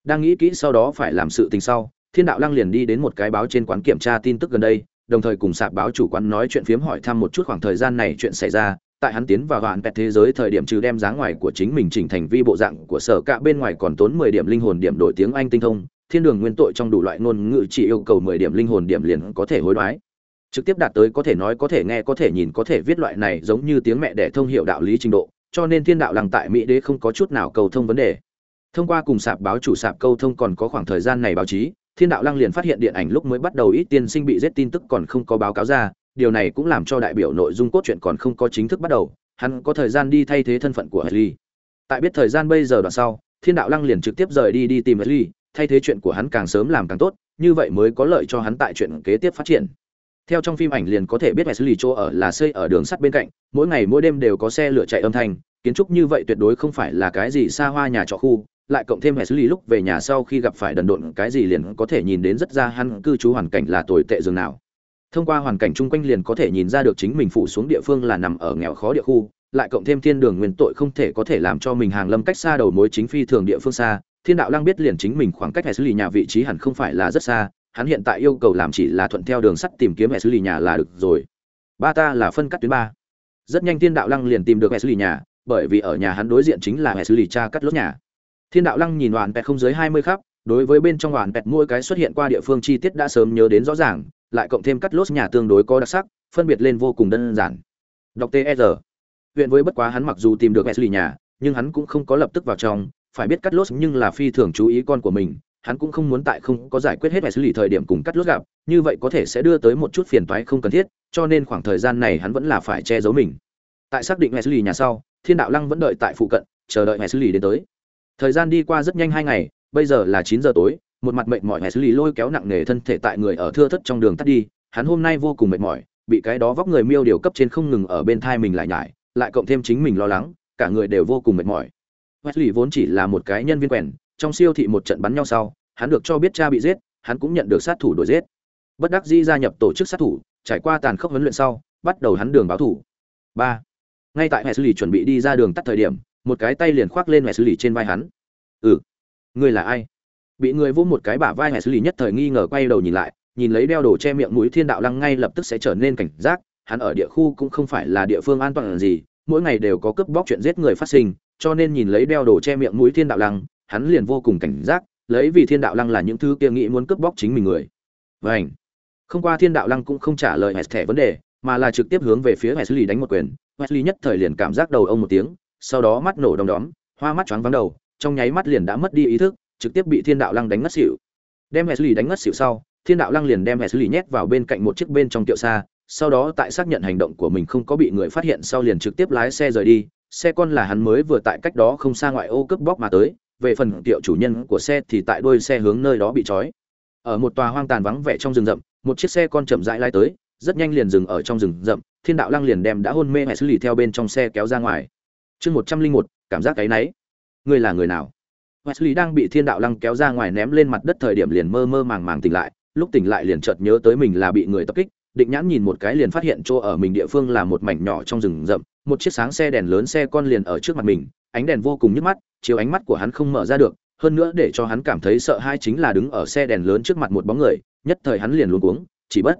Đang nghĩ kỹ sau đó phải làm sự tình sau, Thiên đạo lăng liền đi đến một cái báo trên quán kiểm tra tin tức gần đây, đồng thời cùng sạp báo chủ quán nói chuyện phiếm hỏi thăm một chút khoảng thời gian này chuyện xảy ra, tại hắn tiến vào vạn pet thế giới thời điểm trừ đem giá ngoài của chính mình chỉnh thành vi bộ dạng của sở cạ bên ngoài còn tốn 10 điểm linh hồn điểm đổi tiếng Anh tinh thông, thiên đường nguyên tội trong đủ loại ngôn ngữ chỉ yêu cầu 10 điểm linh hồn điểm liền có thể hối đoái. Trực tiếp đạt tới có thể nói có thể nghe có thể nhìn có thể viết loại này giống như tiếng mẹ để thông hiểu đạo lý trình độ, cho nên thiên đạo lăng tại Mỹ đế không có chút nào cầu thông vấn đề. Thông qua cùng sạp báo chủ sạp câu thông còn có khoảng thời gian này báo chí, thiên đạo lăng liền phát hiện điện ảnh lúc mới bắt đầu ít tiên sinh bị giết tin tức còn không có báo cáo ra, điều này cũng làm cho đại biểu nội dung cốt truyện còn không có chính thức bắt đầu, hắn có thời gian đi thay thế thân phận của Harley. Tại biết thời gian bây giờ đoạn sau, Thiên đạo lăng liền trực tiếp rời đi đi tìm Harley, thay thế chuyện của hắn càng sớm làm càng tốt, như vậy mới có lợi cho hắn tại chuyện kế tiếp phát triển. Theo trong phim ảnh liền có thể biết Wesley chỗ ở là xây ở đường sắt bên cạnh, mỗi ngày mỗi đêm đều có xe lửa chạy âm thanh, kiến trúc như vậy tuyệt đối không phải là cái gì xa hoa nhà trọ khu, lại cộng thêm Wesley lúc về nhà sau khi gặp phải đần độn cái gì liền có thể nhìn đến rất ra hắn cư trú hoàn cảnh là tồi tệ dường nào. Thông qua hoàn cảnh chung quanh liền có thể nhìn ra được chính mình phụ xuống địa phương là nằm ở nghèo khó địa khu lại cộng thêm thiên đường nguyên tội không thể có thể làm cho mình hàng lâm cách xa đầu mối chính phi thường địa phương xa thiên đạo lang biết liền chính mình khoảng cách hệ xử lý nhà vị trí hẳn không phải là rất xa hắn hiện tại yêu cầu làm chỉ là thuận theo đường sắt tìm kiếm hệ xử lý nhà là được rồi ba ta là phân cắt tuyến ba rất nhanh thiên đạo lăng liền tìm được hệ xử lý nhà bởi vì ở nhà hắn đối diện chính là hệ xử lý cha cắt lốt nhà thiên đạo lăng nhìn đoàn pẹt không dưới hai mươi khắp đối với bên trong đoàn pẹt mỗi cái xuất hiện qua địa phương chi tiết đã sớm nhớ đến rõ ràng lại cộng thêm cắt lốt nhà tương đối có đặc sắc, phân biệt lên vô cùng đơn giản. Đọc TR. Huyện với bất quá hắn mặc dù tìm được Wesley nhà, nhưng hắn cũng không có lập tức vào trong, phải biết cắt lốt nhưng là phi thường chú ý con của mình, hắn cũng không muốn tại không có giải quyết hết về xử lý thời điểm cùng cắt lốt gặp, như vậy có thể sẽ đưa tới một chút phiền toái không cần thiết, cho nên khoảng thời gian này hắn vẫn là phải che giấu mình. Tại xác định mẹ xử lý nhà sau, Thiên đạo lăng vẫn đợi tại phụ cận, chờ đợi mẹ xử lý đến tới. Thời gian đi qua rất nhanh hai ngày, bây giờ là chín giờ tối, một mặt mệt mỏi xử lý lôi kéo nặng nề thân thể tại người ở thưa thất trong đường tắt đi hắn hôm nay vô cùng mệt mỏi bị cái đó vóc người miêu điều cấp trên không ngừng ở bên thai mình lại nhải lại cộng thêm chính mình lo lắng cả người đều vô cùng mệt mỏi Wesley vốn chỉ là một cái nhân viên quèn trong siêu thị một trận bắn nhau sau, hắn được cho biết cha bị giết, hắn cũng nhận được sát thủ đuổi giết. Bất đắc dĩ gia nhập tổ chức sát thủ, trải qua tàn khốc huấn luyện sau, bắt đầu hắn đường báo thủ. Ba. Ngay tại Wesley chuẩn bị đi ra đường tắt thời điểm, một cái tay liền khoác lên Wesley trên vai hắn. Ừ. Ngươi là ai? Bị người vỗ một cái bả vai hải xử lý nhất thời nghi ngờ quay đầu nhìn lại, nhìn lấy đeo đồ che miệng mũi thiên đạo lăng ngay lập tức sẽ trở nên cảnh giác, hắn ở địa khu cũng không phải là địa phương an toàn gì, mỗi ngày đều có cướp bóc chuyện giết người phát sinh, cho nên nhìn lấy đeo đồ che miệng mũi thiên đạo lăng hắn liền vô cùng cảnh giác lấy vì thiên đạo lăng là những thứ kia nghĩ muốn cướp bóc chính mình người Vành. không qua thiên đạo lăng cũng không trả lời hẹt thẻ vấn đề mà là trực tiếp hướng về phía Wesley đánh một quyền Wesley nhất thời liền cảm giác đầu ông một tiếng sau đó mắt nổ đom đóm hoa mắt choáng vắng đầu trong nháy mắt liền đã mất đi ý thức trực tiếp bị Thiên Đạo Lăng đánh ngất xỉu. Đem Wesley đánh ngất xỉu sau, Thiên Đạo Lăng liền đem Wesley nhét vào bên cạnh một chiếc bên trong tiệu xa, sau đó tại xác nhận hành động của mình không có bị người phát hiện sau liền trực tiếp lái xe rời đi, xe con là hắn mới vừa tại cách đó không xa ngoại ô cướp bóc mà tới về phần tiệu chủ nhân của xe thì tại đuôi xe hướng nơi đó bị trói. Ở một tòa hoang tàn vắng vẻ trong rừng rậm một chiếc xe con chậm rãi lai tới rất nhanh liền dừng ở trong rừng rậm thiên đạo lăng liền đem đã hôn mê xử lý theo bên trong xe kéo ra ngoài. Chương một trăm linh một cảm giác cái náy. Ngươi là người nào? Wesley đang bị Thiên Đạo Lăng kéo ra ngoài ném lên mặt đất thời điểm liền mơ mơ màng màng tỉnh lại, lúc tỉnh lại liền chợt nhớ tới mình là bị người tập kích, định nhãn nhìn một cái liền phát hiện chỗ ở mình địa phương là một mảnh nhỏ trong rừng rậm, một chiếc sáng xe đèn lớn xe con liền ở trước mặt mình, ánh đèn vô cùng nhức mắt, chiếu ánh mắt của hắn không mở ra được, hơn nữa để cho hắn cảm thấy sợ hãi chính là đứng ở xe đèn lớn trước mặt một bóng người, nhất thời hắn liền luống cuống, chỉ bất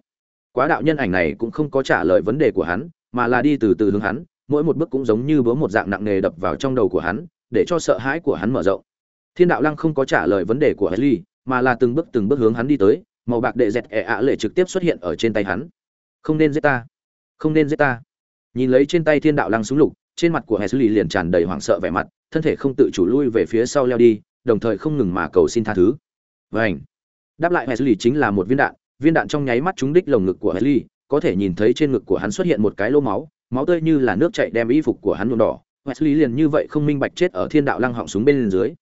quá đạo nhân ảnh này cũng không có trả lời vấn đề của hắn, mà là đi từ từ hướng hắn, mỗi một bước cũng giống như búa một dạng nặng nề đập vào trong đầu của hắn, để cho sợ hãi của hắn mở rộng. Thiên đạo lăng không có trả lời vấn đề của Harley, mà là từng bước từng bước hướng hắn đi tới, màu bạc đệ dẹt ẻ ạ lệ trực tiếp xuất hiện ở trên tay hắn. Không nên giết ta, không nên giết ta. Nhìn lấy trên tay Thiên đạo lăng súng lục, trên mặt của Harley liền tràn đầy hoảng sợ vẻ mặt, thân thể không tự chủ lui về phía sau leo đi, đồng thời không ngừng mà cầu xin tha thứ. Vành. Đáp lại Harley chính là một viên đạn, viên đạn trong nháy mắt trúng đích lồng ngực của Harley, có thể nhìn thấy trên ngực của hắn xuất hiện một cái lỗ máu, máu tươi như là nước chảy đem y phục của hắn nhuộm đỏ. Wesley liền như vậy không minh bạch chết ở Thiên đạo lăng họng súng bên dưới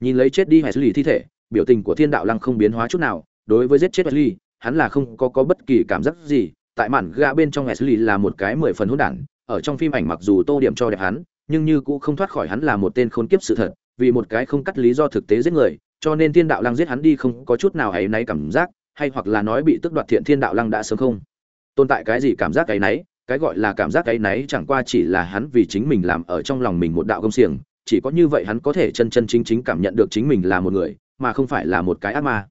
nhìn lấy chết đi Wesley thi thể biểu tình của thiên đạo lăng không biến hóa chút nào đối với giết chết Wesley hắn là không có có bất kỳ cảm giác gì. Tại màn gã bên trong Wesley là một cái mười phần hỗn đản. Ở trong phim ảnh mặc dù tô điểm cho đẹp hắn nhưng như cũng không thoát khỏi hắn là một tên khốn kiếp sự thật. Vì một cái không cắt lý do thực tế giết người cho nên thiên đạo lăng giết hắn đi không có chút nào ấy náy cảm giác hay hoặc là nói bị tức đoạt thiện thiên đạo lăng đã sớm không. Tồn tại cái gì cảm giác cái náy? Cái gọi là cảm giác cái náy chẳng qua chỉ là hắn vì chính mình làm ở trong lòng mình một đạo công xiềng. Chỉ có như vậy hắn có thể chân chân chính chính cảm nhận được chính mình là một người, mà không phải là một cái ác ma.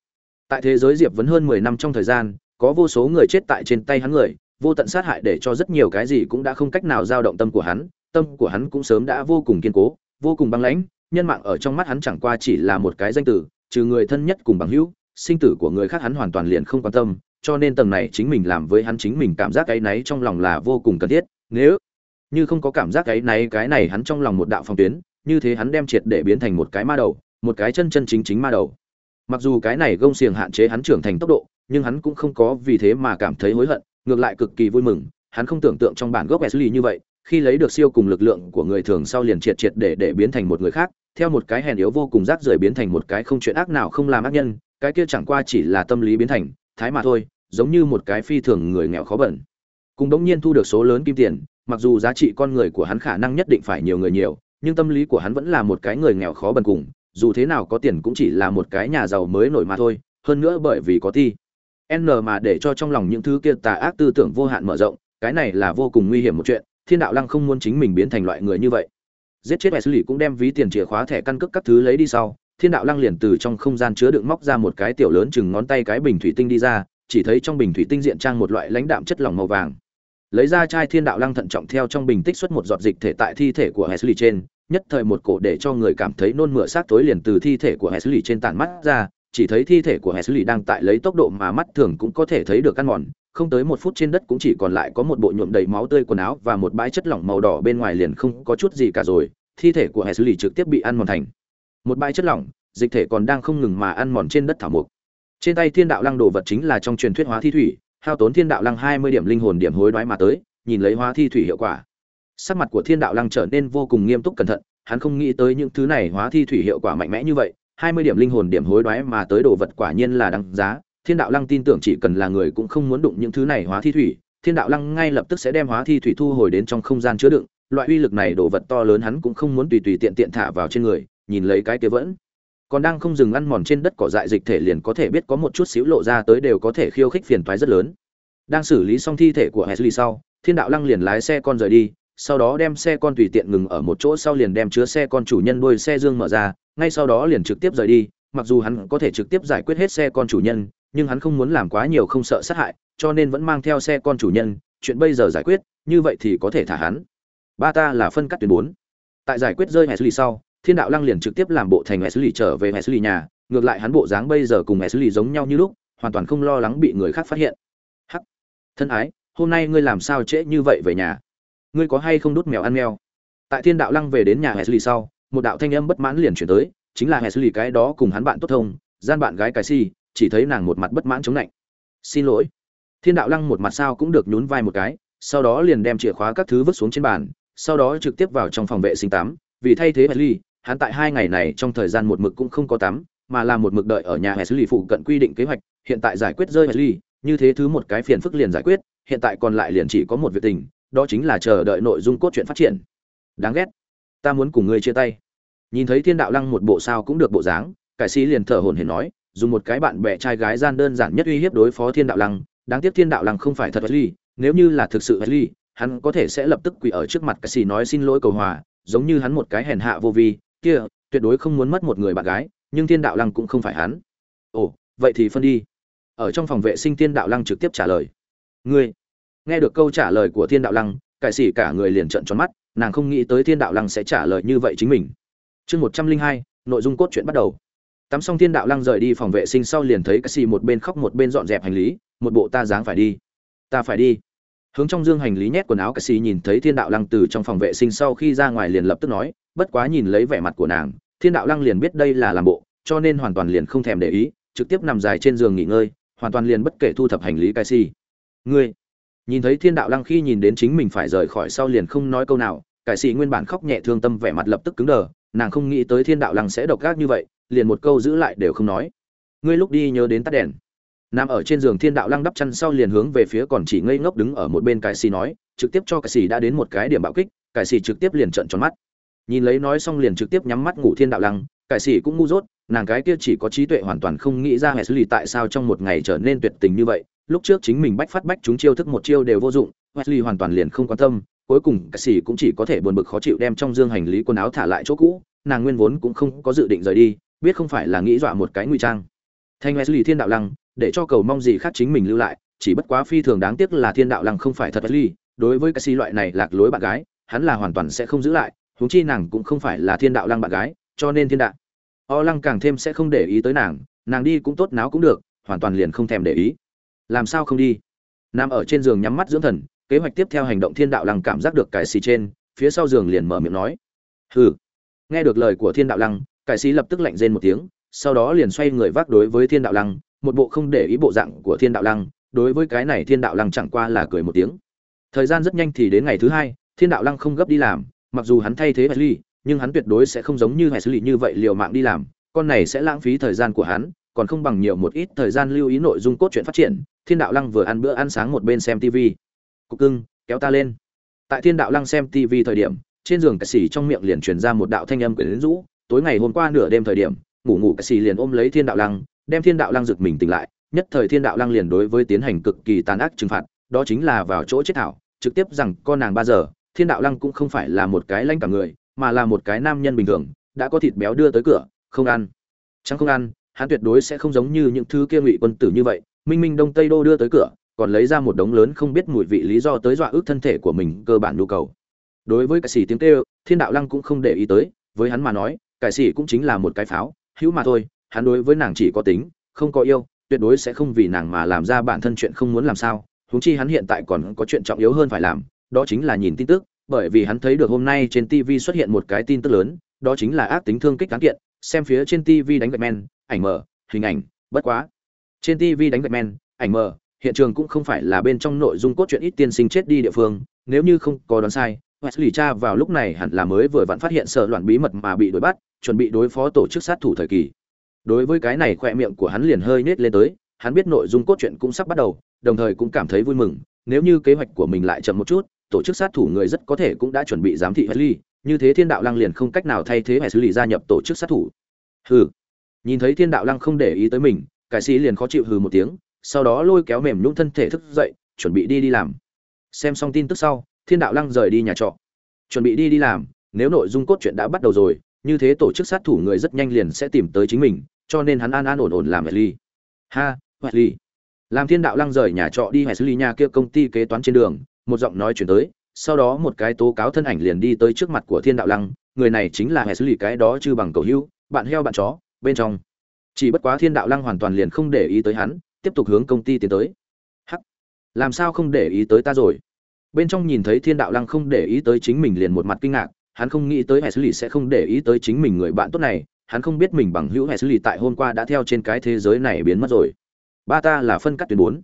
Tại thế giới Diệp vấn hơn 10 năm trong thời gian, có vô số người chết tại trên tay hắn người, vô tận sát hại để cho rất nhiều cái gì cũng đã không cách nào dao động tâm của hắn, tâm của hắn cũng sớm đã vô cùng kiên cố, vô cùng băng lãnh, nhân mạng ở trong mắt hắn chẳng qua chỉ là một cái danh từ, trừ người thân nhất cùng bằng hữu, sinh tử của người khác hắn hoàn toàn liền không quan tâm, cho nên tầng này chính mình làm với hắn chính mình cảm giác cái náy trong lòng là vô cùng cần thiết, nếu như không có cảm giác cái náy cái này hắn trong lòng một đạo phong tuyến, như thế hắn đem triệt để biến thành một cái ma đầu, một cái chân chân chính chính ma đầu. Mặc dù cái này gông xiềng hạn chế hắn trưởng thành tốc độ, nhưng hắn cũng không có vì thế mà cảm thấy hối hận, ngược lại cực kỳ vui mừng, hắn không tưởng tượng trong bản gốc Wesley như vậy, khi lấy được siêu cùng lực lượng của người thường sau liền triệt triệt để để biến thành một người khác, theo một cái hèn yếu vô cùng rác rưởi biến thành một cái không chuyện ác nào không làm ác nhân, cái kia chẳng qua chỉ là tâm lý biến thành, thái mà thôi, giống như một cái phi thường người nghèo khó bẩn. Cùng đống nhiên thu được số lớn kim tiền, mặc dù giá trị con người của hắn khả năng nhất định phải nhiều người nhiều, nhưng tâm lý của hắn vẫn là một cái người nghèo khó bần cùng, dù thế nào có tiền cũng chỉ là một cái nhà giàu mới nổi mà thôi, hơn nữa bởi vì có ti. N mà để cho trong lòng những thứ kia tà ác tư tưởng vô hạn mở rộng, cái này là vô cùng nguy hiểm một chuyện, Thiên đạo lăng không muốn chính mình biến thành loại người như vậy. Giết chết Wesley cũng đem ví tiền chìa khóa thẻ căn cước các thứ lấy đi sau, Thiên đạo lăng liền từ trong không gian chứa đựng móc ra một cái tiểu lớn chừng ngón tay cái bình thủy tinh đi ra, chỉ thấy trong bình thủy tinh diện trang một loại lãnh đạm chất lỏng màu vàng lấy ra chai thiên đạo lăng thận trọng theo trong bình tích xuất một giọt dịch thể tại thi thể của Hesley trên, nhất thời một cổ để cho người cảm thấy nôn mửa sát tối liền từ thi thể của Hesley trên tàn mắt ra, chỉ thấy thi thể của Hesley đang tại lấy tốc độ mà mắt thường cũng có thể thấy được ăn mòn, không tới một phút trên đất cũng chỉ còn lại có một bộ nhuộm đầy máu tươi quần áo và một bãi chất lỏng màu đỏ bên ngoài liền không có chút gì cả rồi, thi thể của Hesley trực tiếp bị ăn mòn thành một bãi chất lỏng, dịch thể còn đang không ngừng mà ăn mòn trên đất thảo mục. Trên tay Thiên đạo lăng đồ vật chính là trong truyền thuyết hóa thi thủy, hao tốn thiên đạo lăng hai mươi điểm linh hồn điểm hối đoái mà tới, nhìn lấy hóa thi thủy hiệu quả. Sắc mặt của thiên đạo lăng trở nên vô cùng nghiêm túc cẩn thận, hắn không nghĩ tới những thứ này hóa thi thủy hiệu quả mạnh mẽ như vậy, hai mươi điểm linh hồn điểm hối đoái mà tới đồ vật quả nhiên là đáng giá. Thiên đạo lăng tin tưởng chỉ cần là người cũng không muốn đụng những thứ này hóa thi thủy, thiên đạo lăng ngay lập tức sẽ đem hóa thi thủy thu hồi đến trong không gian chứa đựng, loại uy lực này đồ vật to lớn hắn cũng không muốn tùy tùy tiện tiện thả vào trên người, nhìn lấy cái kia vẫn còn đang không dừng ăn mòn trên đất cỏ dại dịch thể liền có thể biết có một chút xíu lộ ra tới đều có thể khiêu khích phiền toái rất lớn. Đang xử lý xong thi thể của Hesley sau, Thiên đạo lăng liền lái xe con rời đi, sau đó đem xe con tùy tiện ngừng ở một chỗ sau liền đem chứa xe con chủ nhân đuôi xe dương mở ra, ngay sau đó liền trực tiếp rời đi, mặc dù hắn có thể trực tiếp giải quyết hết xe con chủ nhân, nhưng hắn không muốn làm quá nhiều không sợ sát hại, cho nên vẫn mang theo xe con chủ nhân, chuyện bây giờ giải quyết, như vậy thì có thể thả hắn. Ba ta là phân cắt tuyến 4. Tại giải quyết rơi Hesley sau, thiên đạo lăng liền trực tiếp làm bộ thành Hesley trở về Hesley nhà, ngược lại hắn bộ dáng bây giờ cùng Hesley giống nhau như lúc, hoàn toàn không lo lắng bị người khác phát hiện. Hắc, thân ái, hôm nay ngươi làm sao trễ như vậy về nhà? Ngươi có hay không đút mèo ăn mèo? Tại thiên đạo lăng về đến nhà hesley sau, một đạo thanh âm bất mãn liền chuyển tới, chính là hesley cái đó cùng hắn bạn tốt thông, gian bạn gái cái si, chỉ thấy nàng một mặt bất mãn chống lạnh. Xin lỗi. Thiên đạo lăng một mặt sao cũng được nhún vai một cái, sau đó liền đem chìa khóa các thứ vứt xuống trên bàn, sau đó trực tiếp vào trong phòng vệ sinh tắm vì thay thế hesley hắn tại hai ngày này trong thời gian một mực cũng không có tắm mà là một mực đợi ở nhà hesley phụ cận quy định kế hoạch hiện tại giải quyết rơi hesley như thế thứ một cái phiền phức liền giải quyết hiện tại còn lại liền chỉ có một việc tình đó chính là chờ đợi nội dung cốt truyện phát triển. Đáng ghét. Ta muốn cùng ngươi chia tay. Nhìn thấy thiên đạo lăng một bộ sao cũng được bộ dáng, cải sĩ liền thở hổn hển nói, dùng một cái bạn bè trai gái gian đơn giản nhất uy hiếp đối phó thiên đạo lăng, đáng tiếc thiên đạo lăng không phải thật ly nếu như là thực sự ly hắn có thể sẽ lập tức quỳ ở trước mặt cải sĩ nói xin lỗi cầu hòa, giống như hắn một cái hèn hạ vô vi, kia, tuyệt đối không muốn mất một người bạn gái, nhưng thiên đạo lăng cũng không phải hắn. Ồ, vậy thì phân đi. Ở trong phòng vệ sinh thiên đạo lăng trực tiếp trả lời. Ngươi nghe được câu trả lời của thiên đạo lăng, cải sĩ cả người liền trợn tròn mắt, nàng không nghĩ tới thiên đạo lăng sẽ trả lời như vậy chính mình. Chương một trăm linh hai, nội dung cốt truyện bắt đầu. Tắm xong thiên đạo lăng rời đi phòng vệ sinh sau liền thấy cái sĩ một bên khóc một bên dọn dẹp hành lý, một bộ ta dáng phải đi. Ta phải đi. Hướng trong dương hành lý nhét quần áo cái sĩ nhìn thấy thiên đạo lăng từ trong phòng vệ sinh sau khi ra ngoài liền lập tức nói, bất quá nhìn lấy vẻ mặt của nàng, thiên đạo lăng liền biết đây là làm bộ, cho nên hoàn toàn liền không thèm để ý, trực tiếp nằm dài trên giường nghỉ ngơi, hoàn toàn liền bất kể thu thập hành lý cái sĩ. Ngươi nhìn thấy thiên đạo lăng khi nhìn đến chính mình phải rời khỏi sau liền không nói câu nào, cải sĩ nguyên bản khóc nhẹ thương tâm vẻ mặt lập tức cứng đờ, nàng không nghĩ tới thiên đạo lăng sẽ độc gác như vậy, liền một câu giữ lại đều không nói. Ngươi lúc đi nhớ đến tắt đèn. Nằm ở trên giường thiên đạo lăng đắp chăn sau liền hướng về phía còn chỉ ngây ngốc đứng ở một bên cải sĩ nói, trực tiếp cho cải sĩ đã đến một cái điểm bạo kích, cải sĩ trực tiếp liền trợn tròn mắt. Nhìn lấy nói xong liền trực tiếp nhắm mắt ngủ thiên đạo lăng, cải sĩ cũng ngu dốt, nàng cái kia chỉ có trí tuệ hoàn toàn không nghĩ ra hệ xử lý tại sao trong một ngày trở nên tuyệt tình như vậy lúc trước chính mình bách phát bách chúng chiêu thức một chiêu đều vô dụng, Wesley hoàn toàn liền không quan tâm, cuối cùng cái sĩ cũng chỉ có thể buồn bực khó chịu đem trong dương hành lý quần áo thả lại chỗ cũ, nàng nguyên vốn cũng không có dự định rời đi, biết không phải là nghĩ dọa một cái nguy trang. Thanh Wesley thiên đạo lăng, để cho cầu mong gì khác chính mình lưu lại, chỉ bất quá phi thường đáng tiếc là thiên đạo lăng không phải thật Wesley, đối với cái sĩ loại này lạc lối bạn gái, hắn là hoàn toàn sẽ không giữ lại, huống chi nàng cũng không phải là thiên đạo lăng bạn gái, cho nên thiên đạo. O lăng càng thêm sẽ không để ý tới nàng nàng đi cũng tốt, náo cũng được, hoàn toàn liền không thèm để ý làm sao không đi? Nằm ở trên giường nhắm mắt dưỡng thần kế hoạch tiếp theo hành động thiên đạo lăng cảm giác được cải xì trên phía sau giường liền mở miệng nói. Hừ. Nghe được lời của thiên đạo lăng cải xì lập tức lạnh rên một tiếng sau đó liền xoay người vác đối với thiên đạo lăng một bộ không để ý bộ dạng của thiên đạo lăng đối với cái này thiên đạo lăng chẳng qua là cười một tiếng. Thời gian rất nhanh thì đến ngày thứ hai thiên đạo lăng không gấp đi làm mặc dù hắn thay thế Wesley, nhưng hắn tuyệt đối sẽ không giống như Wesley như vậy liều mạng đi làm, con này sẽ lãng phí thời gian của hắn, còn không bằng nhiều một ít thời gian lưu ý nội dung cốt truyện phát triển. Thiên đạo lăng vừa ăn bữa ăn sáng một bên xem TV. Cục cưng, kéo ta lên. Tại Thiên đạo lăng xem TV thời điểm, trên giường cà xỉ trong miệng liền truyền ra một đạo thanh âm quyến rũ, tối ngày hôm qua nửa đêm thời điểm, ngủ ngủ cà xỉ liền ôm lấy Thiên đạo lăng, đem Thiên đạo lăng giựt mình tỉnh lại, nhất thời Thiên đạo lăng liền đối với tiến hành cực kỳ tàn ác trừng phạt, đó chính là vào chỗ chết thảo, trực tiếp rằng con nàng ba giờ, thiên đạo lăng cũng không phải là một cái lanh cả người mà là một cái nam nhân bình thường đã có thịt béo đưa tới cửa không ăn chẳng không ăn hắn tuyệt đối sẽ không giống như những thứ kia ngụy quân tử như vậy minh minh đông tây đô đưa tới cửa còn lấy ra một đống lớn không biết mùi vị lý do tới dọa ước thân thể của mình cơ bản nhu cầu đối với cái xỉ tiếng kêu thiên đạo lăng cũng không để ý tới với hắn mà nói cải xỉ cũng chính là một cái pháo hữu mà thôi hắn đối với nàng chỉ có tính không có yêu tuyệt đối sẽ không vì nàng mà làm ra bản thân chuyện không muốn làm sao huống chi hắn hiện tại còn có chuyện trọng yếu hơn phải làm đó chính là nhìn tin tức, bởi vì hắn thấy được hôm nay trên TV xuất hiện một cái tin tức lớn, đó chính là ác tính thương kích cán kiện, xem phía trên TV đánh gạch men, ảnh mở, hình ảnh, bất quá. Trên TV đánh gạch men, ảnh mờ, hiện trường cũng không phải là bên trong nội dung cốt truyện ít tiên sinh chết đi địa phương, nếu như không có đoán sai, Wesley cha vào lúc này hẳn là mới vừa vặn phát hiện sợ loạn bí mật mà bị đuổi bắt, chuẩn bị đối phó tổ chức sát thủ thời kỳ. Đối với cái này khoe miệng của hắn liền hơi nết lên tới, hắn biết nội dung cốt truyện cũng sắp bắt đầu, đồng thời cũng cảm thấy vui mừng, nếu như kế hoạch của mình lại chậm một chút, tổ chức sát thủ người rất có thể cũng đã chuẩn bị giám thị Wesley, như thế Thiên Đạo Lăng liền không cách nào thay thế Wesley gia nhập tổ chức sát thủ. Hừ. Nhìn thấy Thiên Đạo Lăng không để ý tới mình, cải sĩ liền khó chịu hừ một tiếng, sau đó lôi kéo mềm nhũng thân thể thức dậy, chuẩn bị đi đi làm. Xem xong tin tức sau, Thiên Đạo Lăng rời đi nhà trọ. Chuẩn bị đi đi làm, nếu nội dung cốt truyện đã bắt đầu rồi, như thế tổ chức sát thủ người rất nhanh liền sẽ tìm tới chính mình, cho nên hắn an an ổn ổn làm Wesley. Ha, Wesley. Làm Thiên Đạo Lăng rời nhà trọ đi Wesley nhà kia công ty kế toán trên đường, một giọng nói chuyển tới sau đó một cái tố cáo thân ảnh liền đi tới trước mặt của thiên đạo lăng người này chính là hệ xử lý cái đó chứ bằng cầu hữu bạn heo bạn chó bên trong chỉ bất quá thiên đạo lăng hoàn toàn liền không để ý tới hắn, tiếp tục hướng công ty tiến tới. Hắc, làm sao không để ý tới ta rồi? Bên trong nhìn thấy thiên đạo lăng không để ý tới chính mình liền một mặt kinh ngạc, hắn không nghĩ tới hệ xử lý sẽ không để ý tới chính mình người bạn tốt này, hắn không biết mình bằng hữu hệ xử lý tại hôm qua đã theo trên cái thế giới này biến mất rồi. Ba ta là phân cắt tuyến bốn.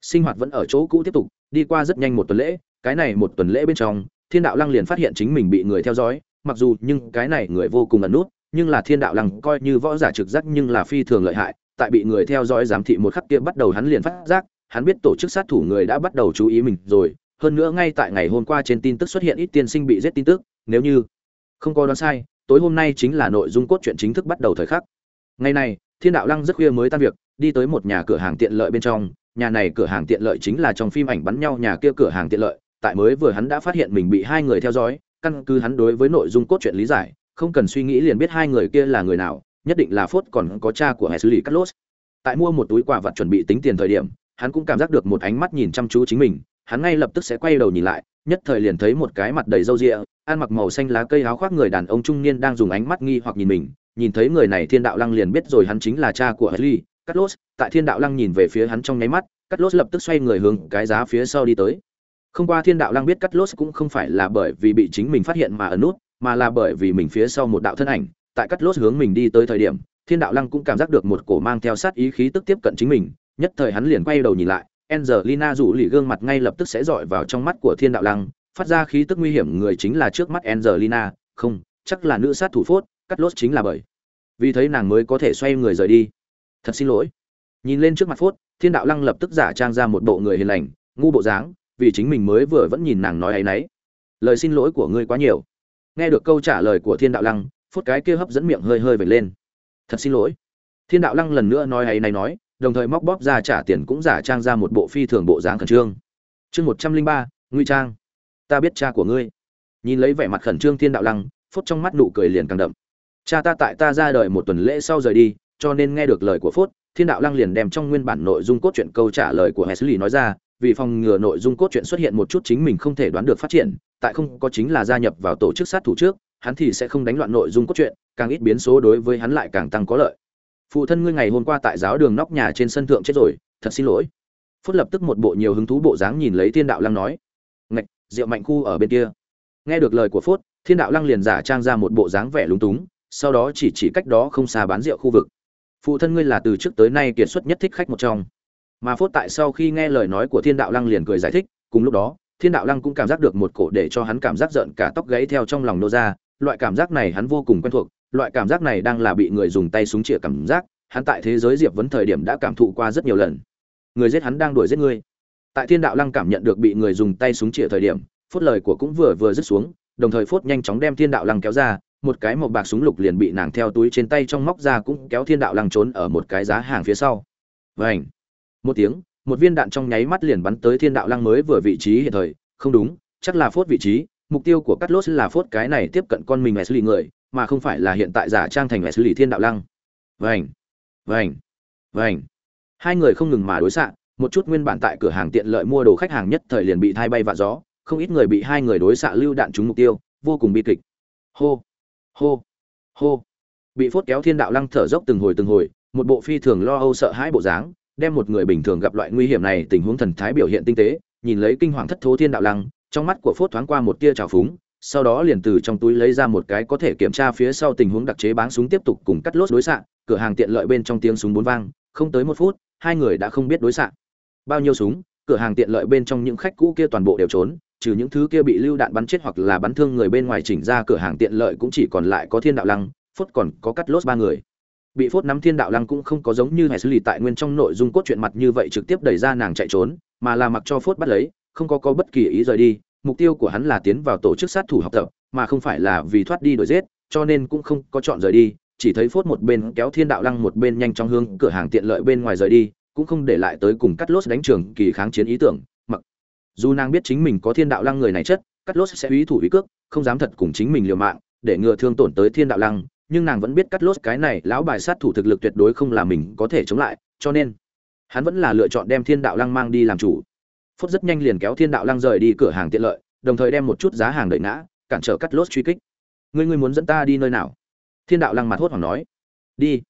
Sinh hoạt vẫn ở chỗ cũ tiếp tục, đi qua rất nhanh một tuần lễ, cái này một tuần lễ bên trong, thiên đạo lăng liền phát hiện chính mình bị người theo dõi, mặc dù nhưng cái này người vô cùng ẩn nút nhưng là thiên đạo lăng coi như võ giả trực giác nhưng là phi thường lợi hại, tại bị người theo dõi giám thị một khắc kia bắt đầu hắn liền phát giác, hắn biết tổ chức sát thủ người đã bắt đầu chú ý mình rồi, hơn nữa ngay tại ngày hôm qua trên tin tức xuất hiện ít tiên sinh bị giết tin tức, nếu như không có đoán sai, tối hôm nay chính là nội dung cốt truyện chính thức bắt đầu thời khắc. Ngày này, thiên đạo lăng rất khuya mới tan việc, đi tới một nhà cửa hàng tiện lợi bên trong, nhà này cửa hàng tiện lợi chính là trong phim ảnh bắn nhau nhà kia cửa hàng tiện lợi, tại mới vừa hắn đã phát hiện mình bị hai người theo dõi, căn cứ hắn đối với nội dung cốt truyện lý giải không cần suy nghĩ liền biết hai người kia là người nào nhất định là phốt còn có cha của Wesley Carlos. Tại mua một túi quà vật chuẩn bị tính tiền thời điểm, hắn cũng cảm giác được một ánh mắt nhìn chăm chú chính mình, hắn ngay lập tức sẽ quay đầu nhìn lại, nhất thời liền thấy một cái mặt đầy râu ria, ăn mặc màu xanh lá cây áo khoác người đàn ông trung niên đang dùng ánh mắt nghi hoặc nhìn mình, nhìn thấy người này Thiên Đạo Lăng liền biết rồi hắn chính là cha của Wesley Carlos, tại Thiên Đạo Lăng nhìn về phía hắn trong nháy mắt, Carlos lập tức xoay người hướng cái giá phía sau đi tới. Không qua Thiên Đạo Lăng biết Carlos cũng không phải là bởi vì bị chính mình phát hiện mà ở nút, mà là bởi vì mình phía sau một đạo thân ảnh, tại cắt lốt hướng mình đi tới thời điểm thiên đạo lăng cũng cảm giác được một cổ mang theo sát ý khí tức tiếp cận chính mình nhất thời hắn liền quay đầu nhìn lại angelina rủ lì gương mặt ngay lập tức sẽ dọi vào trong mắt của thiên đạo lăng phát ra khí tức nguy hiểm người chính là trước mắt angelina không chắc là nữ sát thủ phốt cắt lốt chính là bởi. Vì thấy nàng mới có thể xoay người rời đi. Thật xin lỗi. Nhìn lên trước mặt phốt thiên đạo lăng lập tức giả trang ra một bộ người hiền lành ngu bộ dáng vì chính mình mới vừa vẫn nhìn nàng nói ấy nấy. Lời xin lỗi của ngươi quá nhiều nghe được câu trả lời của thiên đạo lăng, phút cái kia hấp dẫn miệng hơi hơi vệt lên. Thật xin lỗi. Thiên đạo lăng lần nữa nói hay này nói, đồng thời móc bóp ra trả tiền cũng giả trang ra một bộ phi thường bộ dáng khẩn trương. Chương một trăm linh ba nguy trang. Ta biết cha của ngươi. Nhìn lấy vẻ mặt khẩn trương thiên đạo lăng, phút trong mắt nụ cười liền càng đậm. Cha ta tại ta ra đời một tuần lễ sau rời đi, cho nên nghe được lời của phút, thiên đạo lăng liền đem trong nguyên bản nội dung cốt truyện câu trả lời của Wesley nói ra, vì phòng ngừa nội dung cốt truyện xuất hiện một chút chính mình không thể đoán được phát triển tại không có chính là gia nhập vào tổ chức sát thủ trước hắn thì sẽ không đánh loạn nội dung cốt truyện, càng ít biến số đối với hắn lại càng tăng có lợi. Phụ thân ngươi ngày hôm qua tại giáo đường nóc nhà trên sân thượng chết rồi, thật xin lỗi. Phút lập tức một bộ nhiều hứng thú bộ dáng nhìn lấy Thiên đạo lăng nói, "Ngạch, rượu mạnh khu ở bên kia." Nghe được lời của Phút, Thiên đạo lăng liền giả trang ra một bộ dáng vẻ lúng túng, sau đó chỉ chỉ cách đó không xa bán rượu khu vực. "Phụ thân ngươi là từ trước tới nay kiệt xuất nhất thích khách một trong." Mà Phút tại sau khi nghe lời nói của Thiên đạo lăng liền cười giải thích, cùng lúc đó, Thiên đạo lăng cũng cảm giác được một cổ để cho hắn cảm giác giận cả tóc gáy theo trong lòng nô ra, loại cảm giác này hắn vô cùng quen thuộc, loại cảm giác này đang là bị người dùng tay súng chĩa cảm giác, hắn tại thế giới diệp vấn thời điểm đã cảm thụ qua rất nhiều lần. Người giết hắn đang đuổi giết người. Tại Thiên Đạo Lăng cảm nhận được bị người dùng tay súng chĩa thời điểm, phốt lời của cũng vừa vừa dứt xuống, đồng thời phốt nhanh chóng đem Thiên Đạo Lăng kéo ra, một cái màu bạc súng lục liền bị nàng theo túi trên tay trong móc ra cũng kéo Thiên Đạo Lăng trốn ở một cái giá hàng phía sau. vảnh Một tiếng, một viên đạn trong nháy mắt liền bắn tới Thiên Đạo Lăng mới vừa vị trí hiện thời, không đúng, chắc là phốt vị trí, mục tiêu của cắt lốt là phốt cái này tiếp cận con mình xử lý người, mà không phải là hiện tại giả trang thành xử lý Thiên Đạo Lăng. Vành, vành, vành. Hai người không ngừng mà đối xạ, một chút nguyên bản tại cửa hàng tiện lợi mua đồ khách hàng nhất thời liền bị thay bay vạ gió, không ít người bị hai người đối xạ lưu đạn trúng mục tiêu, vô cùng bi kịch. Hô, hô, hô. Bị phốt kéo Thiên Đạo Lăng thở dốc từng hồi từng hồi, một bộ phi thường lo âu sợ hãi bộ dáng, đem một người bình thường gặp loại nguy hiểm này tình huống thần thái biểu hiện tinh tế, nhìn lấy kinh hoàng thất thố Thiên Đạo Lăng, trong mắt của phốt thoáng qua một tia trào phúng sau đó liền từ trong túi lấy ra một cái có thể kiểm tra phía sau tình huống đặc chế báng súng tiếp tục cùng cắt lốt đối xạ cửa hàng tiện lợi bên trong tiếng súng bốn vang không tới một phút hai người đã không biết đối xạ. Bao nhiêu súng cửa hàng tiện lợi bên trong những khách cũ kia toàn bộ đều trốn trừ những thứ kia bị lưu đạn bắn chết hoặc là bắn thương người bên ngoài chỉnh ra cửa hàng tiện lợi cũng chỉ còn lại có thiên đạo lăng phốt còn có cắt lốt ba người bị phốt nắm thiên đạo lăng cũng không có giống như hải xử lý tại nguyên trong nội dung cốt truyện mặt như vậy trực tiếp đẩy ra nàng chạy trốn, mà là mặc cho phốt bắt lấy, không có có bất kỳ ý rời đi. Mục tiêu của hắn là tiến vào tổ chức sát thủ học tập, mà không phải là vì thoát đi đuổi giết, cho nên cũng không có chọn rời đi. Chỉ thấy phốt một bên kéo thiên đạo lăng một bên nhanh chóng hướng cửa hàng tiện lợi bên ngoài rời đi, cũng không để lại tới cùng cắt lốt đánh trường kỳ kháng chiến ý tưởng, mặc dù nàng biết chính mình có thiên đạo lăng người này chất, cắt lốt sẽ uy thủ ý cước, không dám thật cùng chính mình liều mạng, để ngừa thương tổn tới thiên đạo lăng nhưng nàng vẫn biết cắt lốt cái này lão bài sát thủ thực lực tuyệt đối không là mình có thể chống lại, cho nên hắn vẫn là lựa chọn đem thiên đạo lăng mang đi làm chủ. Phút rất nhanh liền kéo thiên đạo lăng rời đi cửa hàng tiện lợi, đồng thời đem một chút giá hàng đợi ngã, cản trở cắt lốt truy kích. Ngươi ngươi muốn dẫn ta đi nơi nào? Thiên đạo lăng mặt hốt hoảng nói. Đi.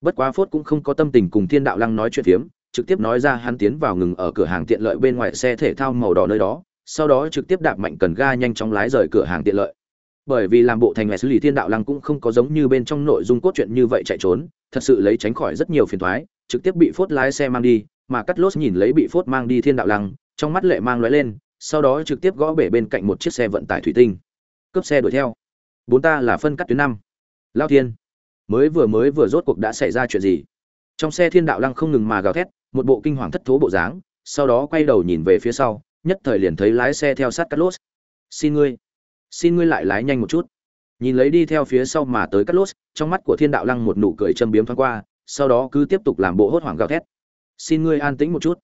Bất quá phốt cũng không có tâm tình cùng thiên đạo lăng nói chuyện phiếm, trực tiếp nói ra hắn tiến vào ngừng ở cửa hàng tiện lợi bên ngoài xe thể thao màu đỏ nơi đó, sau đó trực tiếp đạp mạnh cần ga nhanh chóng lái rời cửa hàng tiện lợi bởi vì làm bộ thành ngoại xử lý thiên đạo lăng cũng không có giống như bên trong nội dung cốt truyện như vậy chạy trốn, thật sự lấy tránh khỏi rất nhiều phiền thoái, trực tiếp bị phốt lái xe mang đi, mà cắt lốt nhìn lấy bị phốt mang đi thiên đạo lăng, trong mắt lệ mang lóe lên, sau đó trực tiếp gõ bể bên cạnh một chiếc xe vận tải thủy tinh. Cướp xe đuổi theo. Bốn ta là phân cắt tuyến năm. Lao thiên. Mới vừa mới vừa rốt cuộc đã xảy ra chuyện gì? Trong xe thiên đạo lăng không ngừng mà gào thét, một bộ kinh hoàng thất thố bộ dáng, sau đó quay đầu nhìn về phía sau, nhất thời liền thấy lái xe theo sát cắt lốt. Xin ngươi xin ngươi lại lái nhanh một chút. Nhìn lấy đi theo phía sau mà tới cắt lốt trong mắt của thiên đạo lăng một nụ cười châm biếm thoáng qua, sau đó cứ tiếp tục làm bộ hốt hoảng gào thét. Xin ngươi an tĩnh một chút.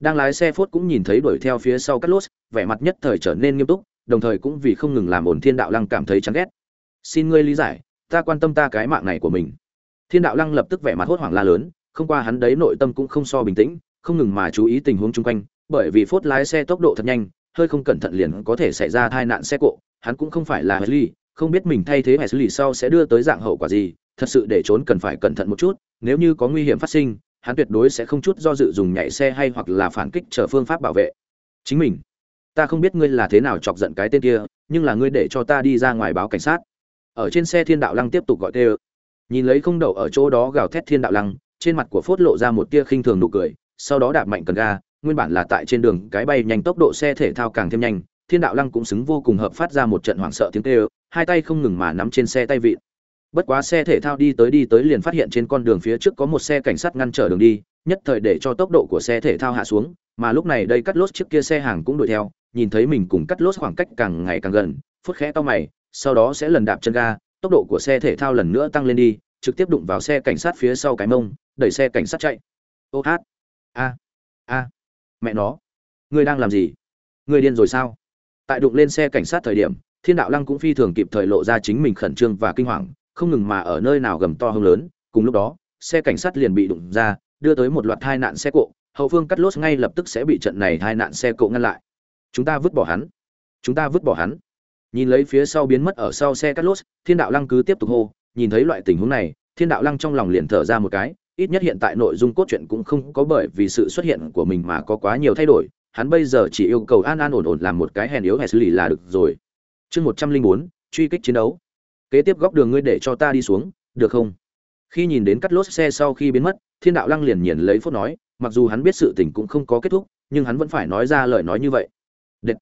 Đang lái xe phốt cũng nhìn thấy đuổi theo phía sau cắt lốt vẻ mặt nhất thời trở nên nghiêm túc, đồng thời cũng vì không ngừng làm ổn thiên đạo lăng cảm thấy chán ghét. Xin ngươi lý giải, ta quan tâm ta cái mạng này của mình. Thiên đạo lăng lập tức vẻ mặt hốt hoảng la lớn, không qua hắn đấy nội tâm cũng không so bình tĩnh, không ngừng mà chú ý tình huống chung quanh, bởi vì phốt lái xe tốc độ thật nhanh, hơi không cẩn thận liền có thể xảy ra tai nạn xe cộ hắn cũng không phải là Wesley, không biết mình thay thế Wesley sau sẽ đưa tới dạng hậu quả gì thật sự để trốn cần phải cẩn thận một chút nếu như có nguy hiểm phát sinh hắn tuyệt đối sẽ không chút do dự dùng nhảy xe hay hoặc là phản kích chờ phương pháp bảo vệ. Chính mình ta không biết ngươi là thế nào chọc giận cái tên kia nhưng là ngươi để cho ta đi ra ngoài báo cảnh sát. Ở trên xe thiên đạo lăng tiếp tục gọi tê nhìn lấy không đậu ở chỗ đó gào thét thiên đạo lăng trên mặt của phốt lộ ra một tia khinh thường nụ cười sau đó đạp mạnh cần ga nguyên bản là tại trên đường cái bay nhanh tốc độ xe thể thao càng thêm nhanh thiên đạo lăng cũng xứng vô cùng hợp phát ra một trận hoảng sợ tiếng kêu, hai tay không ngừng mà nắm trên xe tay vịn. Bất quá xe thể thao đi tới đi tới liền phát hiện trên con đường phía trước có một xe cảnh sát ngăn trở đường đi nhất thời để cho tốc độ của xe thể thao hạ xuống mà lúc này đây cắt lốt trước kia xe hàng cũng đuổi theo nhìn thấy mình cùng cắt lốt khoảng cách càng ngày càng gần phút khẽ to mày sau đó sẽ lần đạp chân ga tốc độ của xe thể thao lần nữa tăng lên đi trực tiếp đụng vào xe cảnh sát phía sau cái mông đẩy xe cảnh sát chạy. Ô hát a a mẹ nó ngươi đang làm gì? Ngươi điên rồi sao? Tại đụng lên xe cảnh sát thời điểm, thiên đạo lăng cũng phi thường kịp thời lộ ra chính mình khẩn trương và kinh hoàng, không ngừng mà ở nơi nào gầm to hơn lớn. Cùng lúc đó, xe cảnh sát liền bị đụng ra, đưa tới một loạt tai nạn xe cộ, hậu phương cắt lốt ngay lập tức sẽ bị trận này tai nạn xe cộ ngăn lại. Chúng ta vứt bỏ hắn. Chúng ta vứt bỏ hắn. Nhìn lấy phía sau biến mất ở sau xe cắt lốt, thiên đạo lăng cứ tiếp tục hô, nhìn thấy loại tình huống này, thiên đạo lăng trong lòng liền thở ra một cái, ít nhất hiện tại nội dung cốt truyện cũng không có bởi vì sự xuất hiện của mình mà có quá nhiều thay đổi hắn bây giờ chỉ yêu cầu an an ổn ổn làm một cái hèn yếu hèn xử lý là được rồi. Chương một trăm linh bốn, truy kích chiến đấu. Kế tiếp góc đường ngươi để cho ta đi xuống, được không? Khi nhìn đến cắt lốt xe sau khi biến mất, thiên đạo lăng liền nhìn lấy phút nói, mặc dù hắn biết sự tình cũng không có kết thúc, nhưng hắn vẫn phải nói ra lời nói như vậy. Đệt.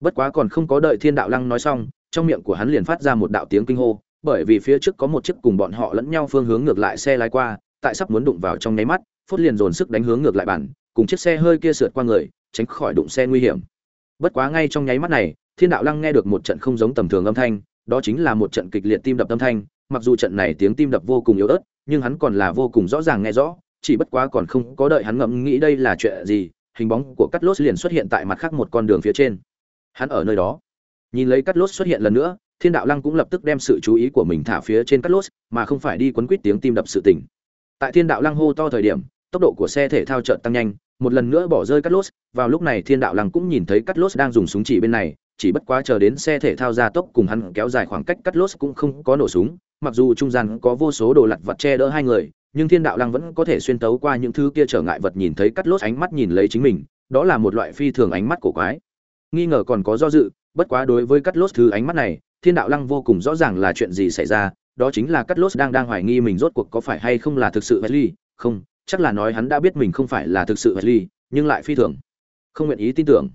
bất quá còn không có đợi thiên đạo lăng nói xong, trong miệng của hắn liền phát ra một đạo tiếng kinh hô, bởi vì phía trước có một chiếc cùng bọn họ lẫn nhau phương hướng ngược lại xe lái qua, tại sắp muốn đụng vào trong nháy mắt phút liền dồn sức đánh hướng ngược lại bản, cùng chiếc xe hơi kia sượt qua người tránh khỏi đụng xe nguy hiểm. Bất quá ngay trong nháy mắt này, thiên đạo lăng nghe được một trận không giống tầm thường âm thanh, đó chính là một trận kịch liệt tim đập âm thanh, mặc dù trận này tiếng tim đập vô cùng yếu ớt, nhưng hắn còn là vô cùng rõ ràng nghe rõ, chỉ bất quá còn không có đợi hắn ngẫm nghĩ đây là chuyện gì, hình bóng của cắt lốt liền xuất hiện tại mặt khác một con đường phía trên. Hắn ở nơi đó. Nhìn lấy cắt lốt xuất hiện lần nữa, thiên đạo lăng cũng lập tức đem sự chú ý của mình thả phía trên cắt lốt, mà không phải đi quấn quýt tiếng tim đập sự tình. Tại thiên đạo lăng hô to thời điểm, tốc độ của xe thể thao chợt tăng nhanh một lần nữa bỏ rơi cắt lốt vào lúc này thiên đạo lăng cũng nhìn thấy cắt lốt đang dùng súng chỉ bên này chỉ bất quá chờ đến xe thể thao ra tốc cùng hắn kéo dài khoảng cách cắt lốt cũng không có nổ súng. Mặc dù trung gian có vô số đồ lặt vặt che đỡ hai người nhưng thiên đạo lăng vẫn có thể xuyên tấu qua những thứ kia trở ngại vật nhìn thấy cắt lốt ánh mắt nhìn lấy chính mình đó là một loại phi thường ánh mắt cổ quái. Nghi ngờ còn có do dự bất quá đối với cắt lốt thứ ánh mắt này thiên đạo lăng vô cùng rõ ràng là chuyện gì xảy ra đó chính là cắt lốt đang đang hoài nghi mình rốt cuộc có phải hay không là thực sự Wesley, không chắc là nói hắn đã biết mình không phải là thực sự Wesley, nhưng lại phi thường. Không nguyện ý tin tưởng.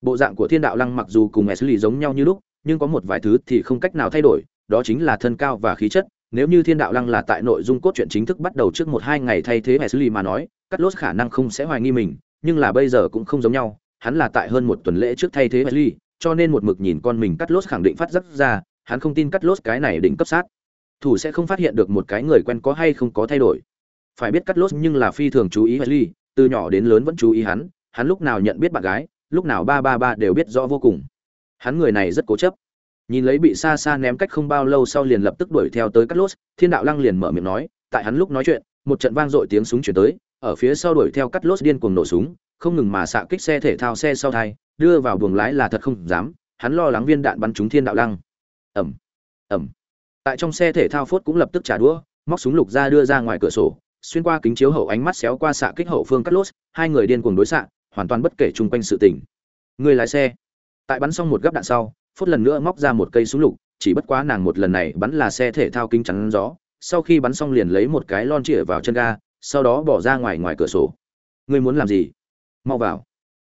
Bộ dạng của thiên đạo lăng mặc dù cùng Wesley giống nhau như lúc nhưng có một vài thứ thì không cách nào thay đổi đó chính là thân cao và khí chất. Nếu như thiên đạo lăng là tại nội dung cốt truyện chính thức bắt đầu trước một hai ngày thay thế Wesley mà nói cắt lốt khả năng không sẽ hoài nghi mình nhưng là bây giờ cũng không giống nhau. Hắn là tại hơn một tuần lễ trước thay thế Wesley, cho nên một mực nhìn con mình cắt lốt khẳng định phát rất ra hắn không tin cắt lốt cái này đỉnh cấp sát. Thủ sẽ không phát hiện được một cái người quen có hay không có thay đổi phải biết cắt lốt nhưng là phi thường chú ý Wesley, từ nhỏ đến lớn vẫn chú ý hắn hắn lúc nào nhận biết bạn gái lúc nào ba ba ba đều biết rõ vô cùng. Hắn người này rất cố chấp. Nhìn lấy bị xa xa ném cách không bao lâu sau liền lập tức đuổi theo tới cắt lốt thiên đạo lăng liền mở miệng nói tại hắn lúc nói chuyện một trận vang dội tiếng súng truyền tới ở phía sau đuổi theo cắt lốt điên cuồng nổ súng không ngừng mà xạ kích xe thể thao xe sau thai đưa vào buồng lái là thật không dám hắn lo lắng viên đạn bắn trúng thiên đạo lăng. Ầm ầm, tại trong xe thể thao phốt cũng lập tức trả đũa móc súng lục ra đưa ra ngoài cửa sổ xuyên qua kính chiếu hậu ánh mắt xéo qua xạ kích hậu phương cắt lốt hai người điên cuồng đối xạ, hoàn toàn bất kể chung quanh sự tình. Người lái xe. Tại bắn xong một gấp đạn sau, phút lần nữa móc ra một cây súng lục, chỉ bất quá nàng một lần này bắn là xe thể thao kính chắn gió, sau khi bắn xong liền lấy một cái lon chĩa vào chân ga, sau đó bỏ ra ngoài ngoài cửa sổ. Ngươi muốn làm gì? Mau vào.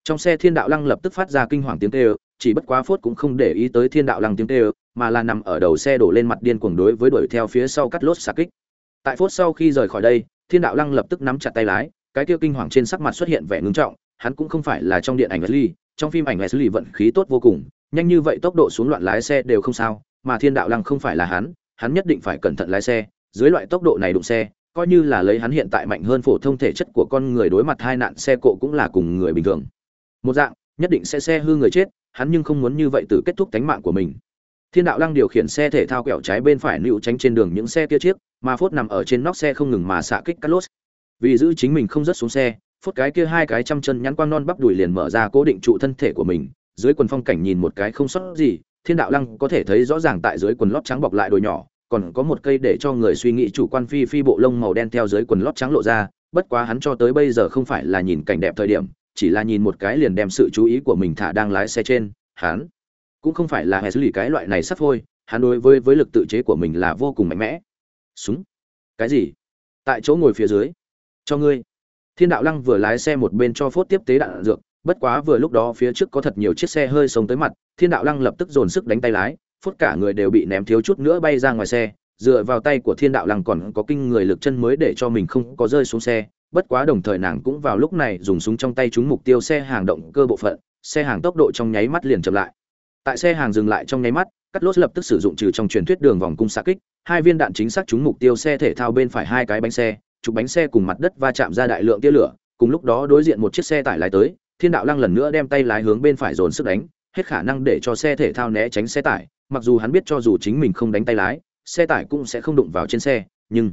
Trong xe thiên đạo lăng lập tức phát ra kinh hoàng tiếng kêu, chỉ bất quá phốt cũng không để ý tới thiên đạo lăng tiếng kêu, mà là nằm ở đầu xe đổ lên mặt điên cuồng đối với đuổi theo phía sau cắt lốt xà kích. Tại phốt sau khi rời khỏi đây thiên đạo lăng lập tức nắm chặt tay lái cái kia kinh hoàng trên sắc mặt xuất hiện vẻ ngưng trọng hắn cũng không phải là trong điện ảnh Wesley, trong phim ảnh Wesley vận khí tốt vô cùng, nhanh như vậy tốc độ xuống loạn lái xe đều không sao, mà Thiên Đạo Lăng không phải là hắn, hắn nhất định phải cẩn thận lái xe, dưới loại tốc độ này đụng xe, coi như là lấy hắn hiện tại mạnh hơn phổ thông thể chất của con người đối mặt hai nạn xe cộ cũng là cùng người bình thường. Một dạng, nhất định sẽ xe hư người chết, hắn nhưng không muốn như vậy tự kết thúc tánh mạng của mình. Thiên đạo lăng điều khiển xe thể thao quẹo trái bên phải nữu tránh trên đường những xe kia chiếc, mà phốt nằm ở trên nóc xe không ngừng mà xạ kích cắt lốt. Vì giữ chính mình không rớt xuống xe, phốt cái kia hai cái trăm chân nhắn quang non bắp đùi liền mở ra cố định trụ thân thể của mình, dưới quần phong cảnh nhìn một cái không sót gì, Thiên đạo lăng có thể thấy rõ ràng tại dưới quần lót trắng bọc lại đồi nhỏ, còn có một cây để cho người suy nghĩ chủ quan phi phi bộ lông màu đen theo dưới quần lót trắng lộ ra, bất quá hắn cho tới bây giờ không phải là nhìn cảnh đẹp thời điểm, chỉ là nhìn một cái liền đem sự chú ý của mình thả đang lái xe trên, hắn cũng không phải là hệ xử lý cái loại này sắp thôi, hắn đối với với lực tự chế của mình là vô cùng mạnh mẽ. Súng? Cái gì? Tại chỗ ngồi phía dưới. Cho ngươi. Thiên đạo lăng vừa lái xe một bên cho phốt tiếp tế đạn dược, bất quá vừa lúc đó phía trước có thật nhiều chiếc xe hơi sống tới mặt, Thiên đạo lăng lập tức dồn sức đánh tay lái, phốt cả người đều bị ném thiếu chút nữa bay ra ngoài xe dựa vào tay của thiên đạo lăng còn có kinh người lực chân mới để cho mình không có rơi xuống xe bất quá đồng thời nàng cũng vào lúc này dùng súng trong tay trúng mục tiêu xe hàng động cơ bộ phận xe hàng tốc độ trong nháy mắt liền chậm lại tại xe hàng dừng lại trong nháy mắt cắt lốt lập tức sử dụng trừ trong truyền thuyết đường vòng cung xạ kích hai viên đạn chính xác trúng mục tiêu xe thể thao bên phải hai cái bánh xe, chụp bánh xe cùng mặt đất va chạm ra đại lượng tia lửa, cùng lúc đó đối diện một chiếc xe tải lái tới, thiên đạo lăng lần nữa đem tay lái hướng bên phải dồn sức đánh, hết khả năng để cho xe thể thao né tránh xe tải, mặc dù hắn biết cho dù chính mình không đánh tay lái, xe tải cũng sẽ không đụng vào trên xe, nhưng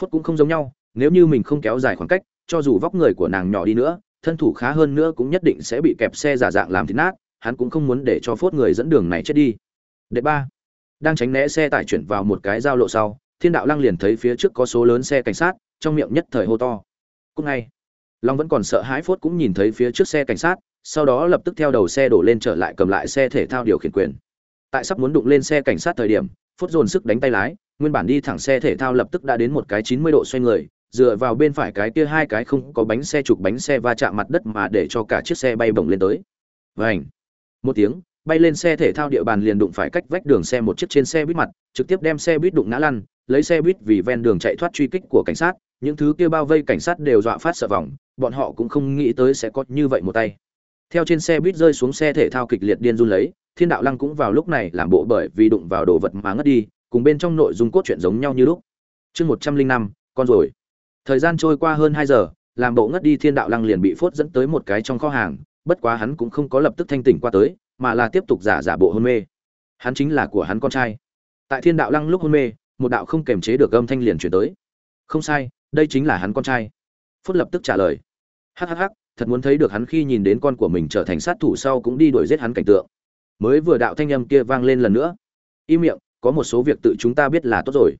phút cũng không giống nhau, nếu như mình không kéo dài khoảng cách, cho dù vóc người của nàng nhỏ đi nữa, thân thủ khá hơn nữa cũng nhất định sẽ bị kẹp xe giả dạng làm thịt nát, hắn cũng không muốn để cho phốt người dẫn đường này chết đi. Đệ ba đang tránh né xe tải chuyển vào một cái giao lộ sau, thiên đạo lăng liền thấy phía trước có số lớn xe cảnh sát, trong miệng nhất thời hô to. Cũng ngay. Long vẫn còn sợ hãi phốt cũng nhìn thấy phía trước xe cảnh sát, sau đó lập tức theo đầu xe đổ lên trở lại cầm lại xe thể thao điều khiển quyền. Tại sắp muốn đụng lên xe cảnh sát thời điểm phút dồn sức đánh tay lái, nguyên bản đi thẳng xe thể thao lập tức đã đến một cái chín mươi độ xoay người, dựa vào bên phải cái kia hai cái không có bánh xe trục bánh xe va chạm mặt đất mà để cho cả chiếc xe bay bổng lên tới. Vảnh một tiếng bay lên xe thể thao địa bàn liền đụng phải cách vách đường xe một chiếc trên xe buýt mặt, trực tiếp đem xe buýt đụng ngã lăn, lấy xe buýt vì ven đường chạy thoát truy kích của cảnh sát, những thứ kia bao vây cảnh sát đều dọa phát sợ vòng, bọn họ cũng không nghĩ tới sẽ có như vậy một tay. Theo trên xe buýt rơi xuống xe thể thao kịch liệt điên run lấy, thiên đạo lăng cũng vào lúc này làm bộ bởi vì đụng vào đồ vật mà ngất đi, cùng bên trong nội dung cốt truyện giống nhau như lúc. Chương một trăm linh năm, con rồi. Thời gian trôi qua hơn hai giờ, làm bộ ngất đi thiên đạo lăng liền bị phốt dẫn tới một cái trong kho hàng, bất quá hắn cũng không có lập tức thanh tỉnh qua tới mà là tiếp tục giả giả bộ hôn mê. Hắn chính là của hắn con trai. Tại thiên đạo lăng lúc hôn mê, một đạo không kềm chế được âm thanh liền chuyển tới. Không sai, đây chính là hắn con trai. Phút lập tức trả lời. Hhh thật muốn thấy được hắn khi nhìn đến con của mình trở thành sát thủ sau cũng đi đuổi giết hắn cảnh tượng. Mới vừa đạo thanh âm kia vang lên lần nữa. Im miệng, có một số việc tự chúng ta biết là tốt rồi.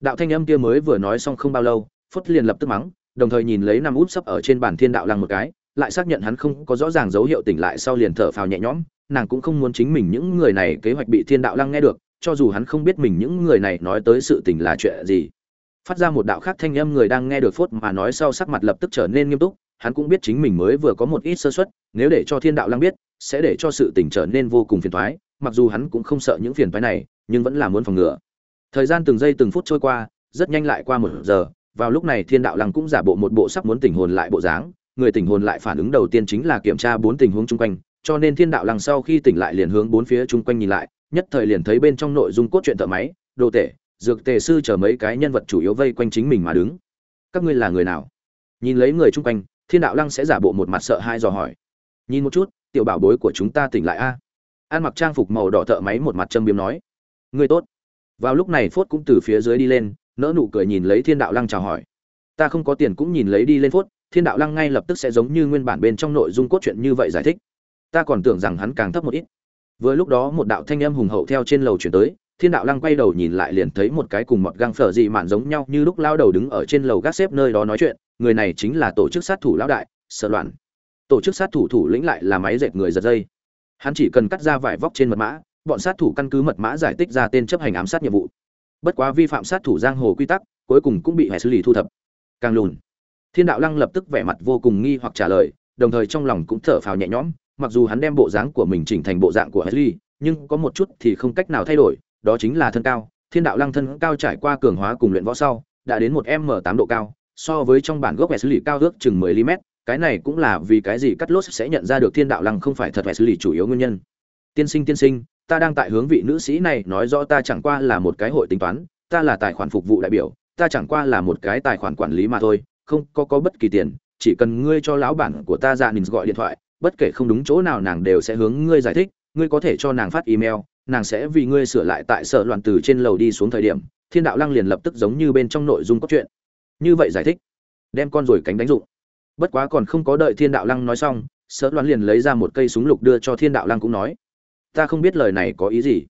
Đạo thanh âm kia mới vừa nói xong không bao lâu, phút liền lập tức mắng, đồng thời nhìn lấy năm út sấp ở trên bàn thiên đạo lăng một cái, lại xác nhận hắn không có rõ ràng dấu hiệu tỉnh lại sau liền thở phào nhẹ nhõm nàng cũng không muốn chính mình những người này kế hoạch bị thiên đạo lăng nghe được cho dù hắn không biết mình những người này nói tới sự tình là chuyện gì phát ra một đạo khác thanh âm người đang nghe được phốt mà nói sau sắc mặt lập tức trở nên nghiêm túc hắn cũng biết chính mình mới vừa có một ít sơ suất nếu để cho thiên đạo lăng biết sẽ để cho sự tình trở nên vô cùng phiền toái, mặc dù hắn cũng không sợ những phiền toái này, nhưng vẫn là muốn phòng ngừa. Thời gian từng giây từng phút trôi qua, rất nhanh lại qua một giờ, vào lúc này Thiên đạo lăng cũng giả bộ một bộ sắp muốn tỉnh hồn lại bộ dáng, người tỉnh hồn lại phản ứng đầu tiên chính là kiểm tra bốn tình huống chung quanh, cho nên Thiên đạo lăng sau khi tỉnh lại liền hướng bốn phía chung quanh nhìn lại, nhất thời liền thấy bên trong nội dung cốt truyện thợ máy, đồ tể, dược tề sư chờ mấy cái nhân vật chủ yếu vây quanh chính mình mà đứng. Các ngươi là người nào? Nhìn lấy người chung quanh, Thiên đạo lăng sẽ giả bộ một mặt sợ hãi dò hỏi. Nhìn một chút, tiểu bảo bối của chúng ta tỉnh lại a an mặc trang phục màu đỏ thợ máy một mặt châm biếm nói người tốt vào lúc này phốt cũng từ phía dưới đi lên nỡ nụ cười nhìn lấy thiên đạo lăng chào hỏi ta không có tiền cũng nhìn lấy đi lên phốt thiên đạo lăng ngay lập tức sẽ giống như nguyên bản bên trong nội dung cốt truyện như vậy giải thích ta còn tưởng rằng hắn càng thấp một ít. Vừa lúc đó một đạo thanh âm hùng hậu theo trên lầu chuyển tới, thiên đạo lăng quay đầu nhìn lại liền thấy một cái cùng một găng phở dị mạn giống nhau như lúc lao đầu đứng ở trên lầu gác xếp nơi đó nói chuyện, người này chính là tổ chức sát thủ lão đại, sợ loạn. Tổ chức sát thủ thủ lĩnh lại là máy dệt người giật dây. Hắn chỉ cần cắt ra vải vóc trên mật mã, bọn sát thủ căn cứ mật mã giải tích ra tên chấp hành ám sát nhiệm vụ. Bất quá vi phạm sát thủ giang hồ quy tắc, cuối cùng cũng bị hệ xử lý thu thập. Càng lùn, thiên đạo lăng lập tức vẻ mặt vô cùng nghi hoặc trả lời, đồng thời trong lòng cũng thở phào nhẹ nhõm mặc dù hắn đem bộ dáng của mình chỉnh thành bộ dạng của Wesley, nhưng có một chút thì không cách nào thay đổi, đó chính là thân cao. Thiên đạo lăng thân cao trải qua cường hóa cùng luyện võ sau, đã đến một m tám độ cao, so với trong bản gốc Wesley cao ước chừng 10 mm, cái này cũng là vì cái gì cắt lốt sẽ nhận ra được thiên đạo lăng không phải thật Wesley chủ yếu nguyên nhân. Tiên sinh tiên sinh, ta đang tại hướng vị nữ sĩ này nói rõ ta chẳng qua là một cái hội tính toán, ta là tài khoản phục vụ đại biểu, ta chẳng qua là một cái tài khoản quản lý mà thôi, không có có bất kỳ tiền, chỉ cần ngươi cho lão bản của ta dạ gọi điện thoại, bất kể không đúng chỗ nào nàng đều sẽ hướng ngươi giải thích, ngươi có thể cho nàng phát email, nàng sẽ vì ngươi sửa lại tại sở loạn từ trên lầu đi xuống thời điểm, thiên đạo lăng liền lập tức giống như bên trong nội dung cốt truyện. Như vậy giải thích, đem con rồi cánh đánh dụng. Bất quá còn không có đợi thiên đạo lăng nói xong, sở loạn liền lấy ra một cây súng lục đưa cho thiên đạo lăng cũng nói, ta không biết lời này có ý gì.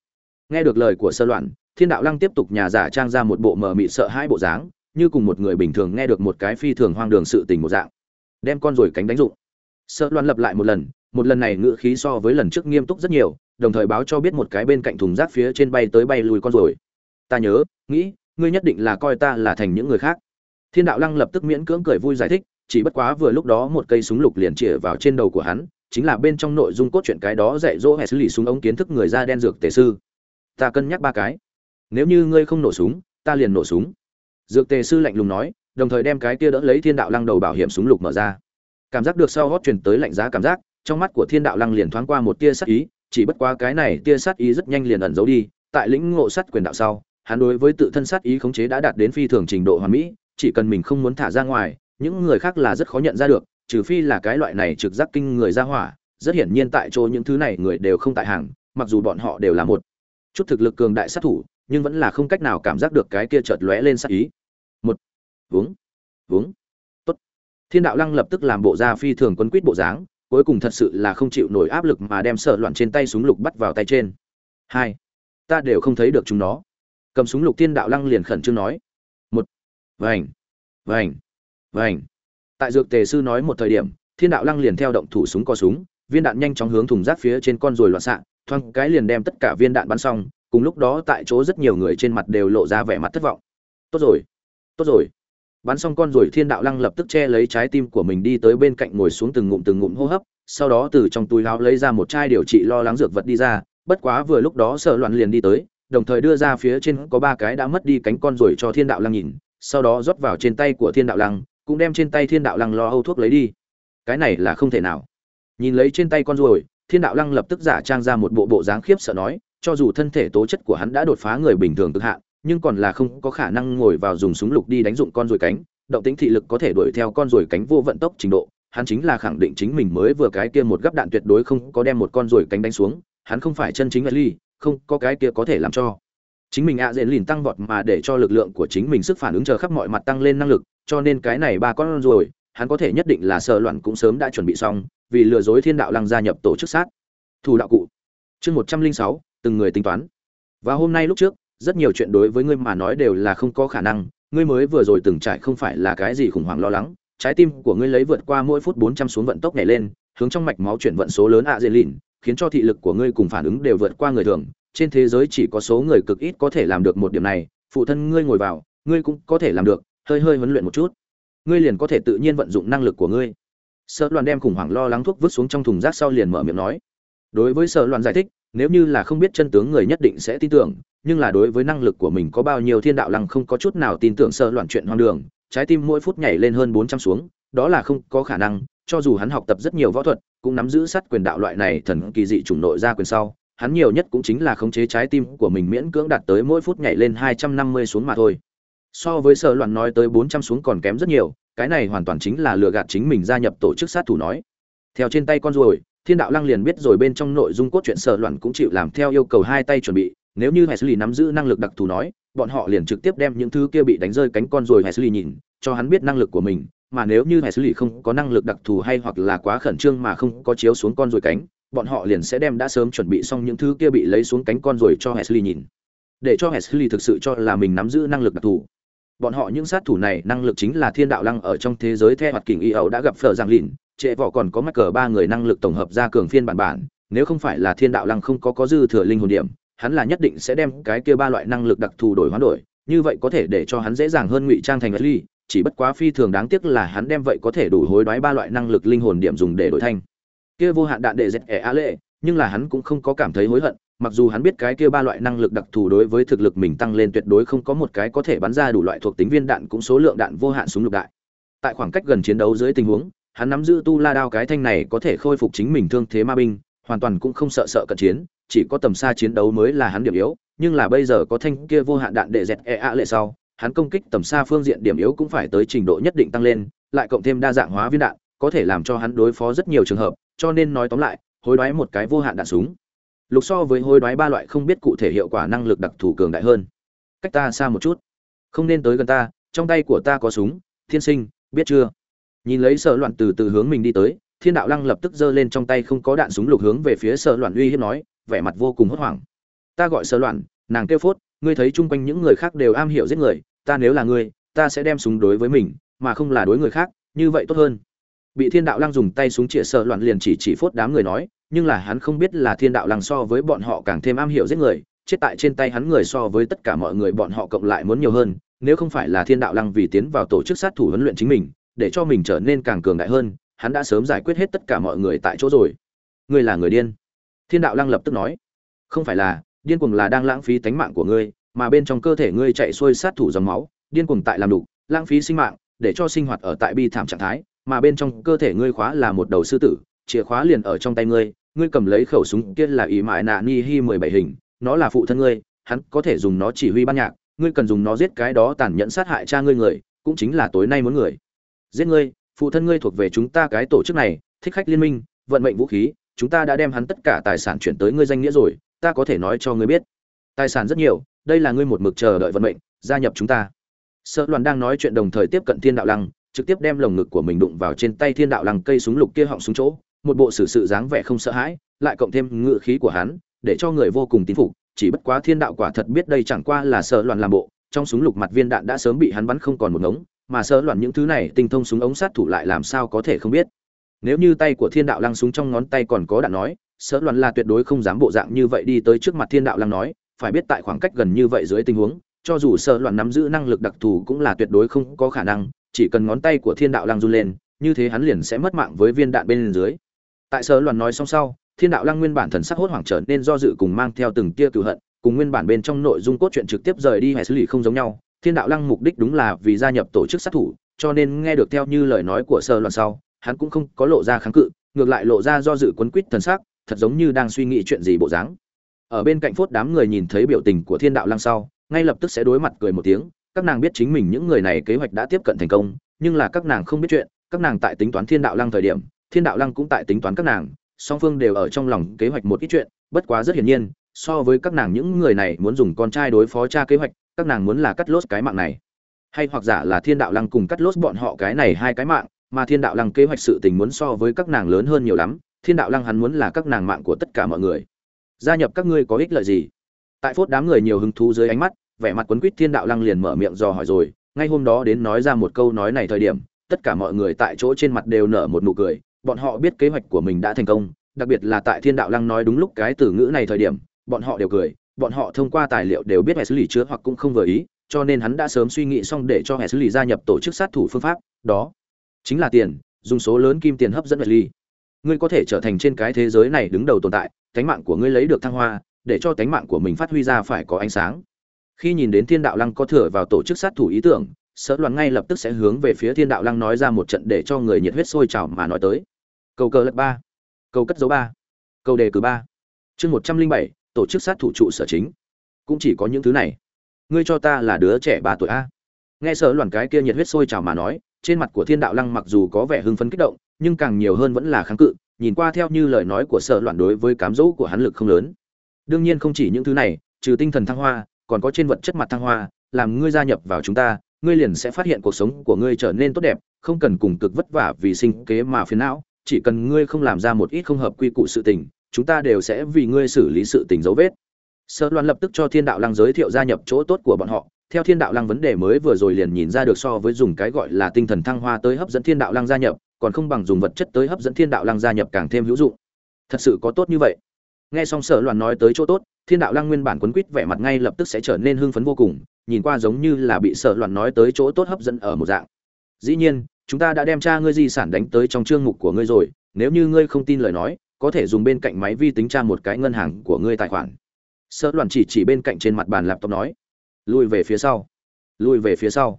Nghe được lời của sơ loạn, thiên đạo lăng tiếp tục nhà giả trang ra một bộ mờ mị sợ hai bộ dáng, như cùng một người bình thường nghe được một cái phi thường hoang đường sự tình một dạng. Đem con rồi cánh đánh dụng sợ loan lập lại một lần một lần này ngựa khí so với lần trước nghiêm túc rất nhiều, đồng thời báo cho biết một cái bên cạnh thùng rác phía trên bay tới bay lùi con rồi ta nhớ, nghĩ, ngươi nhất định là coi ta là thành những người khác. Thiên đạo lăng lập tức miễn cưỡng cười vui giải thích, chỉ bất quá vừa lúc đó một cây súng lục liền chĩa vào trên đầu của hắn, chính là bên trong nội dung cốt truyện cái đó dạy dỗ hệ xử lý súng ống kiến thức người da đen dược tề sư. Ta cân nhắc ba cái. Nếu như ngươi không nổ súng, ta liền nổ súng. Dược tề sư lạnh lùng nói, đồng thời đem cái kia đỡ lấy thiên đạo lăng đầu bảo hiểm súng lục mở ra cảm giác được sau hót truyền tới lạnh giá cảm giác, trong mắt của thiên đạo lăng liền thoáng qua một tia sát ý, chỉ bất quá cái này tia sát ý rất nhanh liền ẩn giấu đi, tại lĩnh ngộ sát quyền đạo sau, hắn đối với tự thân sát ý khống chế đã đạt đến phi thường trình độ hoàn mỹ, chỉ cần mình không muốn thả ra ngoài, những người khác là rất khó nhận ra được, trừ phi là cái loại này trực giác kinh người ra hỏa, rất hiển nhiên tại chỗ những thứ này người đều không tại hàng, mặc dù bọn họ đều là một chút thực lực cường đại sát thủ, nhưng vẫn là không cách nào cảm giác được cái kia chợt lóe lên sát ý. Một, uống uống thiên đạo lăng lập tức làm bộ ra phi thường quấn quýt bộ dáng, cuối cùng thật sự là không chịu nổi áp lực mà đem sợ loạn trên tay súng lục bắt vào tay trên. Hai, ta đều không thấy được chúng nó. Cầm súng lục thiên đạo lăng liền khẩn trương nói. Một, vành vành vành. Tại dược tề sư nói một thời điểm, thiên đạo lăng liền theo động thủ súng co súng, viên đạn nhanh chóng hướng thùng rác phía trên con rồi loạn xạ thoang cái liền đem tất cả viên đạn bắn xong, cùng lúc đó tại chỗ rất nhiều người trên mặt đều lộ ra vẻ mặt thất vọng. Tốt rồi tốt rồi bắn xong con rồi thiên đạo lăng lập tức che lấy trái tim của mình đi tới bên cạnh ngồi xuống từng ngụm từng ngụm hô hấp, sau đó từ trong túi áo lấy ra một chai điều trị lo lắng dược vật đi ra, bất quá vừa lúc đó sợ loạn liền đi tới, đồng thời đưa ra phía trên có ba cái đã mất đi cánh con rồi cho thiên đạo lăng nhìn, sau đó rót vào trên tay của thiên đạo lăng, cũng đem trên tay thiên đạo lăng lo âu thuốc lấy đi. Cái này là không thể nào. Nhìn lấy trên tay con rồi, thiên đạo lăng lập tức giả trang ra một bộ bộ dáng khiếp sợ nói, cho dù thân thể tố chất của hắn đã đột phá người bình thường cực hạn nhưng còn là không có khả năng ngồi vào dùng súng lục đi đánh dụng con ruồi cánh, động tính thị lực có thể đuổi theo con ruồi cánh vô vận tốc trình độ, hắn chính là khẳng định chính mình mới vừa cái kia một gấp đạn tuyệt đối không có đem một con ruồi cánh đánh xuống, hắn không phải chân chính là ly không có cái kia có thể làm cho. Chính mình ạ à lìn tăng vọt mà để cho lực lượng của chính mình sức phản ứng chờ khắp mọi mặt tăng lên năng lực, cho nên cái này ba con ruồi, hắn có thể nhất định là sợ loạn cũng sớm đã chuẩn bị xong, vì lừa dối thiên đạo lăng gia nhập tổ chức sát. Thủ đạo cụ. Chương một trăm linh sáu, từng người tính toán. Và hôm nay lúc trước rất nhiều chuyện đối với ngươi mà nói đều là không có khả năng, ngươi mới vừa rồi từng trải không phải là cái gì khủng hoảng lo lắng, trái tim của ngươi lấy vượt qua mỗi phút bốn trăm xuống vận tốc nhảy lên, hướng trong mạch máu chuyển vận số lớn ạ dễ lìn khiến cho thị lực của ngươi cùng phản ứng đều vượt qua người thường, trên thế giới chỉ có số người cực ít có thể làm được một điểm này, phụ thân ngươi ngồi vào, ngươi cũng có thể làm được, hơi hơi huấn luyện một chút. Ngươi liền có thể tự nhiên vận dụng năng lực của ngươi. Sợ loạn đem khủng hoảng lo lắng thuốc vứt xuống trong thùng rác sau liền mở miệng nói. Đối với sợ loạn giải thích, nếu như là không biết chân tướng người nhất định sẽ tin tưởng nhưng là đối với năng lực của mình có bao nhiêu thiên đạo lăng không có chút nào tin tưởng sơ loạn chuyện hoang đường, trái tim mỗi phút nhảy lên hơn bốn trăm xuống, đó là không có khả năng, cho dù hắn học tập rất nhiều võ thuật, cũng nắm giữ sát quyền đạo loại này thần kỳ dị chủng nội ra quyền sau, hắn nhiều nhất cũng chính là khống chế trái tim của mình miễn cưỡng đạt tới mỗi phút nhảy lên hai trăm năm mươi xuống mà thôi. So với sơ loạn nói tới bốn trăm xuống còn kém rất nhiều, cái này hoàn toàn chính là lừa gạt chính mình gia nhập tổ chức sát thủ nói. Theo trên tay con ruồi, thiên đạo lăng liền biết rồi bên trong nội dung cốt truyện sở loạn cũng chịu làm theo yêu cầu hai tay chuẩn bị nếu như Wesley nắm giữ năng lực đặc thù nói, bọn họ liền trực tiếp đem những thứ kia bị đánh rơi cánh con rồi Wesley nhìn, cho hắn biết năng lực của mình. Mà nếu như Wesley không có năng lực đặc thù hay hoặc là quá khẩn trương mà không có chiếu xuống con rồi cánh, bọn họ liền sẽ đem đã sớm chuẩn bị xong những thứ kia bị lấy xuống cánh con rồi cho Wesley nhìn. Để cho Wesley thực sự cho là mình nắm giữ năng lực đặc thù. Bọn họ những sát thủ này năng lực chính là thiên đạo lăng ở trong thế giới theo hoạt kình y ẩu đã gặp phở giang lìn. Trệ vỏ còn có mắc cờ ba người năng lực tổng hợp ra cường phiên bản bản. Nếu không phải là thiên đạo lăng không có có dư thừa linh hồn điểm hắn là nhất định sẽ đem cái kia ba loại năng lực đặc thù đổi hoán đổi, như vậy có thể để cho hắn dễ dàng hơn ngụy trang thành ly, chỉ bất quá phi thường đáng tiếc là hắn đem vậy có thể đủ hối đoái ba loại năng lực linh hồn điểm dùng để đổi thanh kia vô hạn đạn đệ dẹt ẻ a lệ, nhưng là hắn cũng không có cảm thấy hối hận, mặc dù hắn biết cái kia ba loại năng lực đặc thù đối với thực lực mình tăng lên tuyệt đối không có một cái có thể bắn ra đủ loại thuộc tính viên đạn cũng số lượng đạn vô hạn súng lục đại. Tại khoảng cách gần chiến đấu dưới tình huống, hắn nắm giữ tu la đao cái thanh này có thể khôi phục chính mình thương thế ma binh hoàn toàn cũng không sợ sợ cận chiến, chỉ có tầm xa chiến đấu mới là hắn điểm yếu, nhưng là bây giờ có thanh kia vô hạn đạn đệ dẹt e a lệ sau, hắn công kích tầm xa phương diện điểm yếu cũng phải tới trình độ nhất định tăng lên, lại cộng thêm đa dạng hóa viên đạn, có thể làm cho hắn đối phó rất nhiều trường hợp, cho nên nói tóm lại, hối đoái một cái vô hạn đạn súng. Lục so với hối đoái ba loại không biết cụ thể hiệu quả năng lực đặc thù cường đại hơn. Cách ta xa một chút. Không nên tới gần ta, trong tay của ta có súng, thiên sinh, biết chưa? Nhìn lấy sợ loạn từ từ hướng mình đi tới thiên đạo lăng lập tức giơ lên trong tay không có đạn súng lục hướng về phía sợ loạn uy hiếp nói, vẻ mặt vô cùng hốt hoảng. Ta gọi sợ loạn, nàng kêu phốt, ngươi thấy chung quanh những người khác đều am hiểu giết người, ta nếu là ngươi, ta sẽ đem súng đối với mình, mà không là đối người khác, như vậy tốt hơn. Bị thiên đạo lăng dùng tay súng chĩa sợ loạn liền chỉ chỉ phốt đám người nói, nhưng là hắn không biết là thiên đạo lăng so với bọn họ càng thêm am hiểu giết người, chết tại trên tay hắn người so với tất cả mọi người bọn họ cộng lại muốn nhiều hơn, nếu không phải là thiên đạo lăng vì tiến vào tổ chức sát thủ huấn luyện chính mình, để cho mình trở nên càng cường đại hơn hắn đã sớm giải quyết hết tất cả mọi người tại chỗ rồi. Ngươi là người điên. Thiên đạo lăng lập tức nói. Không phải là, điên cuồng là đang lãng phí tánh mạng của ngươi, mà bên trong cơ thể ngươi chạy xuôi sát thủ dòng máu, điên cuồng tại làm đủ lãng phí sinh mạng, để cho sinh hoạt ở tại bi thảm trạng thái, mà bên trong cơ thể ngươi khóa là một đầu sư tử, chìa khóa liền ở trong tay ngươi ngươi cầm lấy khẩu súng kia là ý mại nạ ni hi mười bảy hình, nó là phụ thân ngươi, hắn có thể dùng nó chỉ huy ban nhạc, ngươi cần dùng nó giết cái đó tàn nhẫn sát hại cha ngươi người, cũng chính là tối nay muốn người. Giết ngươi phụ thân ngươi thuộc về chúng ta cái tổ chức này, thích khách liên minh, vận mệnh vũ khí, chúng ta đã đem hắn tất cả tài sản chuyển tới ngươi danh nghĩa rồi, ta có thể nói cho ngươi biết. Tài sản rất nhiều, đây là ngươi một mực chờ đợi vận mệnh, gia nhập chúng ta. Sợ loạn đang nói chuyện đồng thời tiếp cận thiên đạo lăng, trực tiếp đem lồng ngực của mình đụng vào trên tay thiên đạo lăng cây súng lục kia họng xuống chỗ, một bộ xử sự dáng vẻ không sợ hãi, lại cộng thêm ngự khí của hắn, để cho người vô cùng tín phục, chỉ bất quá thiên đạo quả thật biết đây chẳng qua là sợ loạn làm bộ, trong súng lục mặt viên đạn đã sớm bị hắn bắn không còn một ngống mà Sơ loạn những thứ này tinh thông súng ống sát thủ lại làm sao có thể không biết. Nếu như tay của thiên đạo lăng súng trong ngón tay còn có đạn nói, Sơ loạn là tuyệt đối không dám bộ dạng như vậy đi tới trước mặt thiên đạo lăng nói, phải biết tại khoảng cách gần như vậy dưới tình huống, cho dù Sơ loạn nắm giữ năng lực đặc thù cũng là tuyệt đối không có khả năng, chỉ cần ngón tay của thiên đạo lăng run lên, như thế hắn liền sẽ mất mạng với viên đạn bên dưới. Tại Sơ loạn nói xong sau, thiên đạo lăng nguyên bản thần sắc hốt hoảng trở nên do dự cùng mang theo từng tia cựu hận, cùng nguyên bản bên trong nội dung cốt truyện trực tiếp rời đi hay xử lý không giống nhau thiên đạo lăng mục đích đúng là vì gia nhập tổ chức sát thủ, cho nên nghe được theo như lời nói của sơ loạn sau, hắn cũng không có lộ ra kháng cự, ngược lại lộ ra do dự quấn quýt thần sắc, thật giống như đang suy nghĩ chuyện gì bộ dáng. Ở bên cạnh phốt đám người nhìn thấy biểu tình của thiên đạo lăng sau, ngay lập tức sẽ đối mặt cười một tiếng, các nàng biết chính mình những người này kế hoạch đã tiếp cận thành công, nhưng là các nàng không biết chuyện, các nàng tại tính toán thiên đạo lăng thời điểm, thiên đạo lăng cũng tại tính toán các nàng, song phương đều ở trong lòng kế hoạch một ít chuyện, bất quá rất hiển nhiên, so với các nàng những người này muốn dùng con trai đối phó cha kế hoạch các nàng muốn là cắt lốt cái mạng này. Hay hoặc giả là thiên đạo lăng cùng cắt lốt bọn họ cái này hai cái mạng, mà thiên đạo lăng kế hoạch sự tình muốn so với các nàng lớn hơn nhiều lắm, thiên đạo lăng hắn muốn là các nàng mạng của tất cả mọi người. Gia nhập các ngươi có ích lợi gì? Tại phốt đám người nhiều hứng thú dưới ánh mắt, vẻ mặt quấn quýt thiên đạo lăng liền mở miệng dò hỏi rồi, ngay hôm đó đến nói ra một câu nói này thời điểm, tất cả mọi người tại chỗ trên mặt đều nở một nụ cười, bọn họ biết kế hoạch của mình đã thành công, đặc biệt là tại thiên đạo lăng nói đúng lúc cái từ ngữ này thời điểm, bọn họ đều cười bọn họ thông qua tài liệu đều biết hệ xử lý chứa hoặc cũng không vừa ý, cho nên hắn đã sớm suy nghĩ xong để cho hệ xử lý gia nhập tổ chức sát thủ phương pháp, đó chính là tiền, dùng số lớn kim tiền hấp dẫn hệ ly ngươi có thể trở thành trên cái thế giới này đứng đầu tồn tại, cánh mạng của ngươi lấy được thăng hoa, để cho cánh mạng của mình phát huy ra phải có ánh sáng. Khi nhìn đến thiên đạo lăng có thừa vào tổ chức sát thủ ý tưởng sở loạn ngay lập tức sẽ hướng về phía thiên đạo lăng nói ra một trận để cho người nhiệt huyết sôi trào mà nói tới. Cầu cờ lật ba cầu cất dấu ba cầu đề cử ba. Chương một trăm linh bảy tổ chức sát thủ trụ sở chính. Cũng chỉ có những thứ này. Ngươi cho ta là đứa trẻ ba tuổi a. Nghe sở loạn cái kia nhiệt huyết sôi trào mà nói, trên mặt của thiên đạo lăng mặc dù có vẻ hưng phấn kích động, nhưng càng nhiều hơn vẫn là kháng cự, nhìn qua theo như lời nói của sở loạn đối với cám dỗ của hắn lực không lớn. Đương nhiên không chỉ những thứ này, trừ tinh thần thăng hoa, còn có trên vật chất mặt thăng hoa, làm ngươi gia nhập vào chúng ta, ngươi liền sẽ phát hiện cuộc sống của ngươi trở nên tốt đẹp, không cần cùng cực vất vả vì sinh kế mà phiền não, chỉ cần ngươi không làm ra một ít không hợp quy củ sự tình chúng ta đều sẽ vì ngươi xử lý sự tình dấu vết. Sợ loan lập tức cho thiên đạo lăng giới thiệu gia nhập chỗ tốt của bọn họ. Theo thiên đạo lăng vấn đề mới vừa rồi liền nhìn ra được so với dùng cái gọi là tinh thần thăng hoa tới hấp dẫn thiên đạo lăng gia nhập, còn không bằng dùng vật chất tới hấp dẫn thiên đạo lăng gia nhập càng thêm hữu dụng. Thật sự có tốt như vậy. Nghe xong sở loạn nói tới chỗ tốt, thiên đạo lăng nguyên bản quấn quýt vẻ mặt ngay lập tức sẽ trở nên hưng phấn vô cùng, nhìn qua giống như là bị sở loạn nói tới chỗ tốt hấp dẫn ở một dạng. Dĩ nhiên, chúng ta đã đem cha ngươi di sản đánh tới trong chương mục của ngươi rồi, nếu như ngươi không tin lời nói có thể dùng bên cạnh máy vi tính tra một cái ngân hàng của ngươi tài khoản. Sợ loạn chỉ chỉ bên cạnh trên mặt bàn laptop nói. Lùi về phía sau. Lùi về phía sau.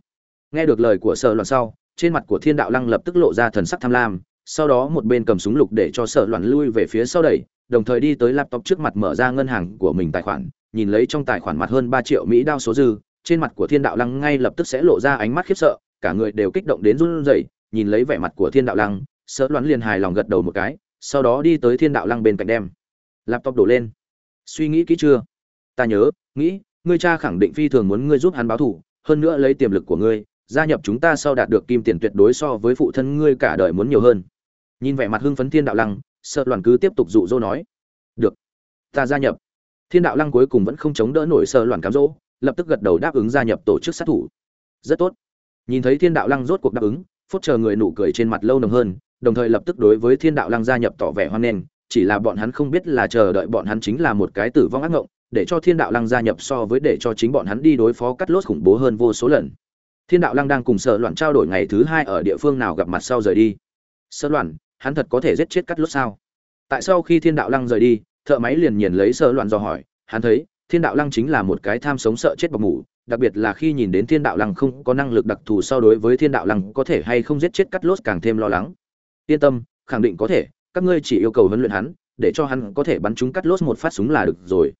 Nghe được lời của sợ loạn sau, trên mặt của thiên đạo lăng lập tức lộ ra thần sắc tham lam, sau đó một bên cầm súng lục để cho sợ loạn lui về phía sau đẩy, đồng thời đi tới laptop trước mặt mở ra ngân hàng của mình tài khoản, nhìn lấy trong tài khoản mặt hơn ba triệu mỹ đao số dư, trên mặt của thiên đạo lăng ngay lập tức sẽ lộ ra ánh mắt khiếp sợ, cả người đều kích động đến run rẩy, nhìn lấy vẻ mặt của thiên đạo lăng, sợ loạn liền hài lòng gật đầu một cái sau đó đi tới thiên đạo lăng bên cạnh đem laptop đổ lên. Suy nghĩ kỹ chưa? Ta nhớ, nghĩ, ngươi cha khẳng định phi thường muốn ngươi giúp hắn báo thủ, hơn nữa lấy tiềm lực của ngươi, gia nhập chúng ta sau đạt được kim tiền tuyệt đối so với phụ thân ngươi cả đời muốn nhiều hơn. Nhìn vẻ mặt hưng phấn thiên đạo lăng, sợ loạn cứ tiếp tục dụ dỗ nói. Được, ta gia nhập. Thiên đạo lăng cuối cùng vẫn không chống đỡ nổi sợ loạn cám dỗ, lập tức gật đầu đáp ứng gia nhập tổ chức sát thủ. Rất tốt. Nhìn thấy thiên đạo lăng rốt cuộc đáp ứng, phút chờ người nụ cười trên mặt lâu nồng hơn đồng thời lập tức đối với thiên đạo lăng gia nhập tỏ vẻ hoan nghênh, chỉ là bọn hắn không biết là chờ đợi bọn hắn chính là một cái tử vong ác ngộng, để cho thiên đạo lăng gia nhập so với để cho chính bọn hắn đi đối phó cắt lốt khủng bố hơn vô số lần. Thiên đạo lăng đang cùng sợ loạn trao đổi ngày thứ hai ở địa phương nào gặp mặt sau rời đi. Sợ loạn, hắn thật có thể giết chết cắt lốt sao? Tại sau khi thiên đạo lăng rời đi, thợ máy liền nhìn lấy sợ loạn dò hỏi, hắn thấy, thiên đạo lăng chính là một cái tham sống sợ chết bọc mủ, đặc biệt là khi nhìn đến thiên đạo lăng không có năng lực đặc thù so đối với thiên đạo lăng có thể hay không giết chết cắt lốt càng thêm lo lắng yên tâm, khẳng định có thể, các ngươi chỉ yêu cầu huấn luyện hắn, để cho hắn có thể bắn chúng cắt lốt một phát súng là được rồi.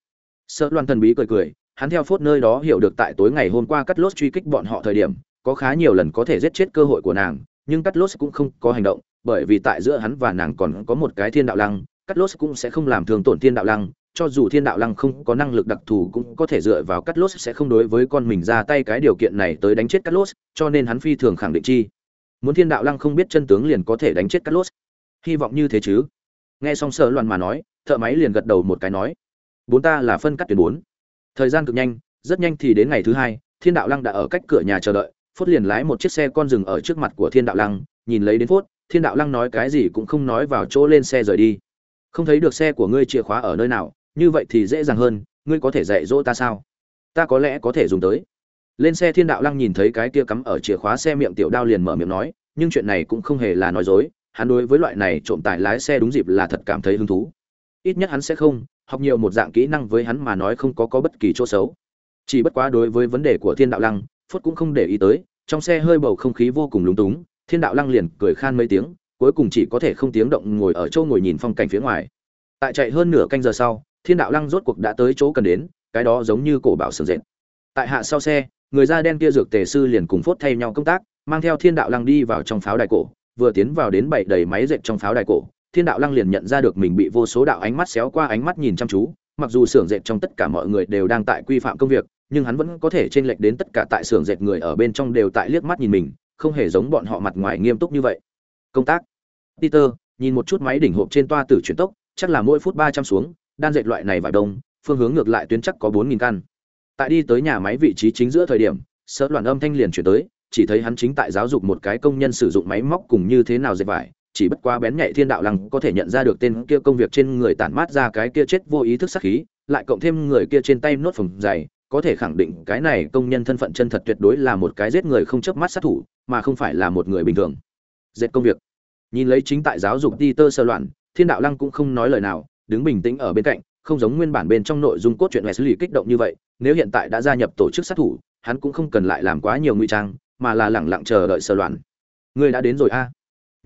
Sợ loan thần bí cười cười, hắn theo phốt nơi đó hiểu được tại tối ngày hôm qua cắt lốt truy kích bọn họ thời điểm, có khá nhiều lần có thể giết chết cơ hội của nàng, nhưng cắt lốt cũng không có hành động, bởi vì tại giữa hắn và nàng còn có một cái thiên đạo lăng, cắt lốt cũng sẽ không làm thường tổn thiên đạo lăng, cho dù thiên đạo lăng không có năng lực đặc thù cũng có thể dựa vào cắt lốt sẽ không đối với con mình ra tay cái điều kiện này tới đánh chết cắt lốt, cho nên hắn phi thường khẳng định chi muốn thiên đạo lăng không biết chân tướng liền có thể đánh chết cắt lốt hy vọng như thế chứ? Nghe xong sợ loạn mà nói, thợ máy liền gật đầu một cái nói, bốn ta là phân cắt tuyến bốn. Thời gian cực nhanh, rất nhanh thì đến ngày thứ hai, thiên đạo lăng đã ở cách cửa nhà chờ đợi, phốt liền lái một chiếc xe con rừng ở trước mặt của thiên đạo lăng, nhìn lấy đến phốt, thiên đạo lăng nói cái gì cũng không nói vào chỗ lên xe rời đi. Không thấy được xe của ngươi chìa khóa ở nơi nào, như vậy thì dễ dàng hơn, ngươi có thể dạy dỗ ta sao? Ta có lẽ có thể dùng tới lên xe thiên đạo lăng nhìn thấy cái kia cắm ở chìa khóa xe miệng tiểu đao liền mở miệng nói, nhưng chuyện này cũng không hề là nói dối, hắn đối với loại này trộm tài lái xe đúng dịp là thật cảm thấy hứng thú. Ít nhất hắn sẽ không học nhiều một dạng kỹ năng với hắn mà nói không có có bất kỳ chỗ xấu. Chỉ bất quá đối với vấn đề của thiên đạo lăng, phút cũng không để ý tới, trong xe hơi bầu không khí vô cùng lúng túng, thiên đạo lăng liền cười khan mấy tiếng, cuối cùng chỉ có thể không tiếng động ngồi ở chỗ ngồi nhìn phong cảnh phía ngoài. Tại chạy hơn nửa canh giờ sau, thiên đạo lăng rốt cuộc đã tới chỗ cần đến, cái đó giống như cổ bảo sừng dệt. Tại hạ sau xe người da đen kia dược tề sư liền cùng phốt thay nhau công tác, mang theo thiên đạo lăng đi vào trong pháo đài cổ, vừa tiến vào đến bảy đầy máy dệt trong pháo đài cổ, thiên đạo lăng liền nhận ra được mình bị vô số đạo ánh mắt xéo qua ánh mắt nhìn chăm chú, mặc dù xưởng dệt trong tất cả mọi người đều đang tại quy phạm công việc, nhưng hắn vẫn có thể t r ê n lệch đến tất cả tại xưởng dệt người ở bên trong đều tại liếc mắt nhìn mình, không hề giống bọn họ mặt ngoài nghiêm túc như vậy. Công tác. Peter, nhìn một chút máy đỉnh hộp trên toa tử chuyển tốc, chắc là mỗi phút ba trăm xuống, đan dệt loại này vải đông, phương hướng ngược lại tuyến chắc có bốn nghìn căn tại đi tới nhà máy vị trí chính giữa thời điểm sợ loạn âm thanh liền chuyển tới chỉ thấy hắn chính tại giáo dục một cái công nhân sử dụng máy móc cùng như thế nào dệt vải chỉ bất quá bén nhạy thiên đạo lăng có thể nhận ra được tên kia công việc trên người tản mát ra cái kia chết vô ý thức sát khí, lại cộng thêm người kia trên tay nốt phồng dày, có thể khẳng định cái này công nhân thân phận chân thật tuyệt đối là một cái giết người không chớp mắt sát thủ, mà không phải là một người bình thường. Dệt công việc. Nhìn lấy chính tại giáo dục đi tơ sơ loạn, Thiên đạo lăng cũng không nói lời nào, đứng bình tĩnh ở bên cạnh, không giống nguyên bản bên trong nội dung cốt truyện Wesley kích động như vậy, nếu hiện tại đã gia nhập tổ chức sát thủ, hắn cũng không cần lại làm quá nhiều nguy trang, mà là lẳng lặng chờ đợi sơ loạn. Ngươi đã đến rồi a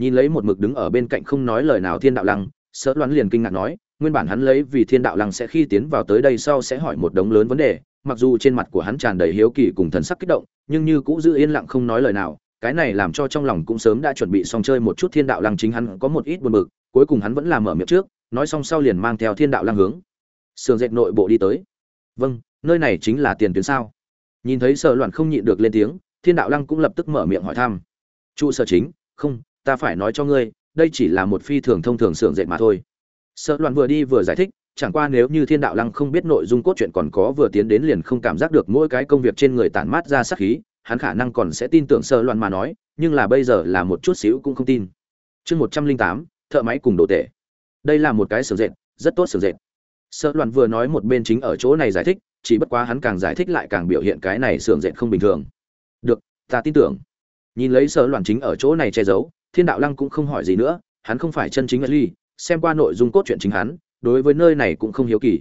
nhìn lấy một mực đứng ở bên cạnh không nói lời nào thiên đạo lăng sơ loạn liền kinh ngạc nói nguyên bản hắn lấy vì thiên đạo lăng sẽ khi tiến vào tới đây sau sẽ hỏi một đống lớn vấn đề mặc dù trên mặt của hắn tràn đầy hiếu kỳ cùng thần sắc kích động nhưng như cũ giữ yên lặng không nói lời nào cái này làm cho trong lòng cũng sớm đã chuẩn bị xong chơi một chút thiên đạo lăng chính hắn có một ít buồn bực cuối cùng hắn vẫn làm mở miệng trước nói xong sau liền mang theo thiên đạo lăng hướng sườn dệt nội bộ đi tới. Vâng nơi này chính là tiền tuyến sao? Nhìn thấy sợ loạn không nhịn được lên tiếng, thiên đạo lăng cũng lập tức mở miệng hỏi thăm. Trụ sở chính? Không, ta phải nói cho ngươi, đây chỉ là một phi thường thông thường sườn dệt mà thôi. Sợ loạn vừa đi vừa giải thích, chẳng qua nếu như thiên đạo lăng không biết nội dung cốt truyện còn có vừa tiến đến liền không cảm giác được mỗi cái công việc trên người tản mát ra sắc khí, hắn khả năng còn sẽ tin tưởng sợ loạn mà nói, nhưng là bây giờ là một chút xíu cũng không tin. Chương một trăm linh tám, thợ máy cùng đồ tệ đây là một cái sườn dệt, rất tốt sườn dệt sợ loạn vừa nói một bên chính ở chỗ này giải thích, chỉ bất quá hắn càng giải thích lại càng biểu hiện cái này xưởng dệt không bình thường. Được, ta tin tưởng. Nhìn lấy sở loạn chính ở chỗ này che giấu, thiên đạo lăng cũng không hỏi gì nữa, hắn không phải chân chính ly, xem qua nội dung cốt truyện chính hắn, đối với nơi này cũng không hiếu kỳ.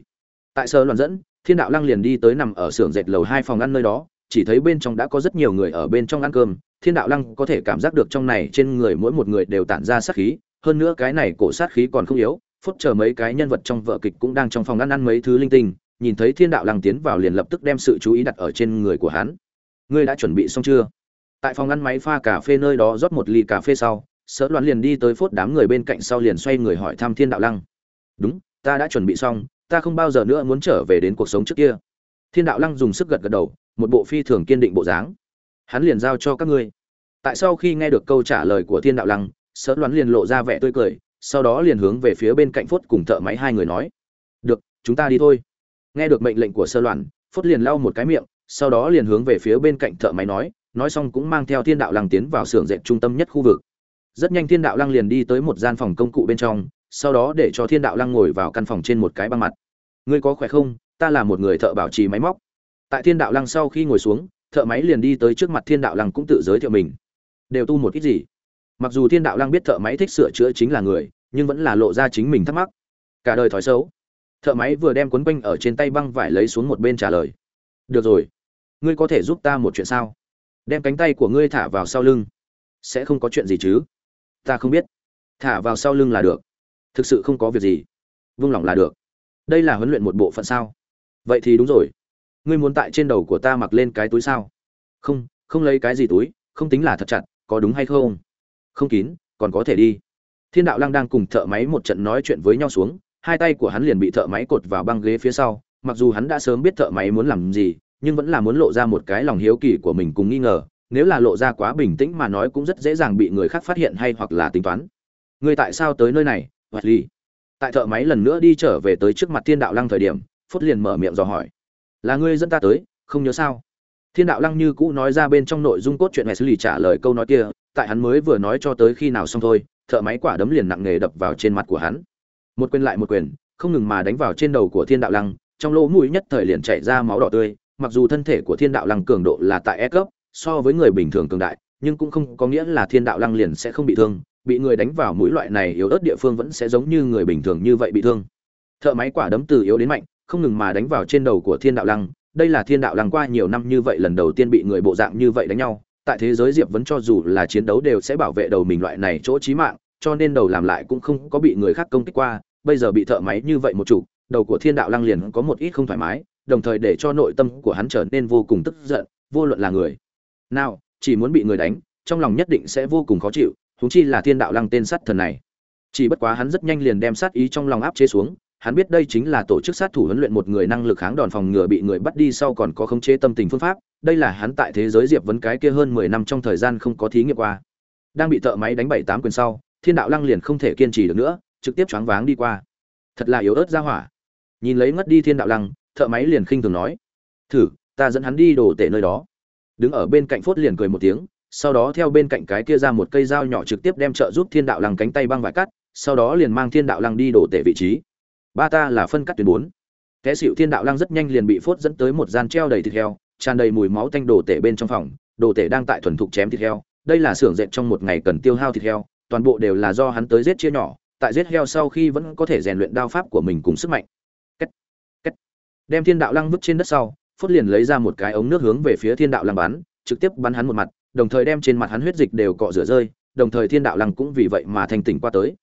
Tại sở loạn dẫn, thiên đạo lăng liền đi tới nằm ở xưởng dệt lầu hai phòng ăn nơi đó, chỉ thấy bên trong đã có rất nhiều người ở bên trong ăn cơm, thiên đạo lăng có thể cảm giác được trong này trên người mỗi một người đều tản ra sát khí, hơn nữa cái này cổ sát khí còn không yếu phút chờ mấy cái nhân vật trong vở kịch cũng đang trong phòng ăn ăn mấy thứ linh tinh, nhìn thấy thiên đạo lăng tiến vào liền lập tức đem sự chú ý đặt ở trên người của hắn. Ngươi đã chuẩn bị xong chưa? Tại phòng ăn máy pha cà phê nơi đó rót một ly cà phê sau, sở loạn liền đi tới phốt đám người bên cạnh sau liền xoay người hỏi thăm thiên đạo lăng. Đúng, ta đã chuẩn bị xong, ta không bao giờ nữa muốn trở về đến cuộc sống trước kia. Thiên đạo lăng dùng sức gật gật đầu, một bộ phi thường kiên định bộ dáng. Hắn liền giao cho các ngươi. Tại sau khi nghe được câu trả lời của thiên đạo lăng, sở loạn liền lộ ra vẻ tươi cười sau đó liền hướng về phía bên cạnh phốt cùng thợ máy hai người nói, được, chúng ta đi thôi. Nghe được mệnh lệnh của sơ loạn, phốt liền lau một cái miệng, sau đó liền hướng về phía bên cạnh thợ máy nói nói xong cũng mang theo thiên đạo lăng tiến vào xưởng dệt trung tâm nhất khu vực. Rất nhanh thiên đạo lăng liền đi tới một gian phòng công cụ bên trong, sau đó để cho thiên đạo lăng ngồi vào căn phòng trên một cái băng mặt. Ngươi có khỏe không? Ta là một người thợ bảo trì máy móc. Tại thiên đạo lăng sau khi ngồi xuống, thợ máy liền đi tới trước mặt thiên đạo lăng cũng tự giới thiệu mình. Đều tu một ít gì? Mặc dù thiên đạo lang biết thợ máy thích sửa chữa chính là người, nhưng vẫn là lộ ra chính mình thắc mắc. Cả đời thói xấu. Thợ máy vừa đem cuốn quanh ở trên tay băng vải lấy xuống một bên trả lời. Được rồi. Ngươi có thể giúp ta một chuyện sao? Đem cánh tay của ngươi thả vào sau lưng. Sẽ không có chuyện gì chứ? Ta không biết. Thả vào sau lưng là được. Thực sự không có việc gì. Vung lòng là được. Đây là huấn luyện một bộ phận sao? Vậy thì đúng rồi. Ngươi muốn tại trên đầu của ta mặc lên cái túi sao? Không không lấy cái gì túi, không tính là thật chặt, có đúng hay không? Không kín, còn có thể đi. Thiên đạo lăng đang cùng thợ máy một trận nói chuyện với nhau xuống, hai tay của hắn liền bị thợ máy cột vào băng ghế phía sau, mặc dù hắn đã sớm biết thợ máy muốn làm gì, nhưng vẫn là muốn lộ ra một cái lòng hiếu kỳ của mình cùng nghi ngờ, nếu là lộ ra quá bình tĩnh mà nói cũng rất dễ dàng bị người khác phát hiện hay hoặc là tính toán. Người tại sao tới nơi này hoặc ly tại thợ máy lần nữa đi trở về tới trước mặt thiên đạo lăng thời điểm, phút liền mở miệng dò hỏi. Là ngươi dẫn ta tới, không nhớ sao? Thiên đạo lăng như cũ nói ra bên trong nội dung cốt truyện lý trả lời câu nói kia, tại hắn mới vừa nói cho tới khi nào xong thôi, thợ máy quả đấm liền nặng nề đập vào trên mặt của hắn. Một quyền lại một quyền, không ngừng mà đánh vào trên đầu của thiên đạo lăng, trong lỗ mũi nhất thời liền chảy ra máu đỏ tươi, mặc dù thân thể của thiên đạo lăng cường độ là tại e cấp, so với người bình thường cường đại, nhưng cũng không có nghĩa là thiên đạo lăng liền sẽ không bị thương, bị người đánh vào mũi loại này yếu ớt địa phương vẫn sẽ giống như người bình thường như vậy bị thương. Thợ máy quả đấm từ yếu đến mạnh, không ngừng mà đánh vào trên đầu của thiên đạo lăng đây là thiên đạo lăng qua nhiều năm như vậy lần đầu tiên bị người bộ dạng như vậy đánh nhau, tại thế giới diệp vẫn cho dù là chiến đấu đều sẽ bảo vệ đầu mình loại này chỗ chí mạng, cho nên đầu làm lại cũng không có bị người khác công kích qua, bây giờ bị thợ máy như vậy một chủ đầu của thiên đạo lăng liền có một ít không thoải mái, đồng thời để cho nội tâm của hắn trở nên vô cùng tức giận, vô luận là người nào, chỉ muốn bị người đánh, trong lòng nhất định sẽ vô cùng khó chịu, huống chi là thiên đạo lăng tên sát thần này. Chỉ bất quá hắn rất nhanh liền đem sát ý trong lòng áp chế xuống hắn biết đây chính là tổ chức sát thủ huấn luyện một người năng lực kháng đòn phòng ngừa bị người bắt đi sau còn có khống chế tâm tình phương pháp, đây là hắn tại thế giới diệp vấn cái kia hơn mười năm trong thời gian không có thí nghiệm qua. Đang bị thợ máy đánh bảy tám quyền sau, thiên đạo lăng liền không thể kiên trì được nữa, trực tiếp choáng váng đi qua. Thật là yếu ớt ra hỏa. Nhìn lấy ngất đi thiên đạo lăng, thợ máy liền khinh thường nói, thử, ta dẫn hắn đi đổ tệ nơi đó. Đứng ở bên cạnh phốt liền cười một tiếng, sau đó theo bên cạnh cái kia ra một cây dao nhỏ trực tiếp đem trợ giúp thiên đạo lăng cánh tay băng vải cắt, sau đó liền mang thiên đạo lăng đi đổ tệ vị trí ba ta là phân cắt tuyến bốn kẻ xịu thiên đạo lăng rất nhanh liền bị phốt dẫn tới một gian treo đầy thịt heo, tràn đầy mùi máu tanh đồ tể bên trong phòng, đồ tể đang tại thuần thục chém thịt heo đây là xưởng dệt trong một ngày cần tiêu hao thịt heo, toàn bộ đều là do hắn tới giết chia nhỏ, tại giết heo sau khi vẫn có thể rèn luyện đao pháp của mình cùng sức mạnh Kết. Kết. đem thiên đạo lăng vứt trên đất sau, phốt liền lấy ra một cái ống nước hướng về phía thiên đạo lăng bắn, trực tiếp bắn hắn một mặt, đồng thời đem trên mặt hắn huyết dịch đều cọ rửa rơi, đồng thời thiên đạo lăng cũng vì vậy mà thành tỉnh qua tới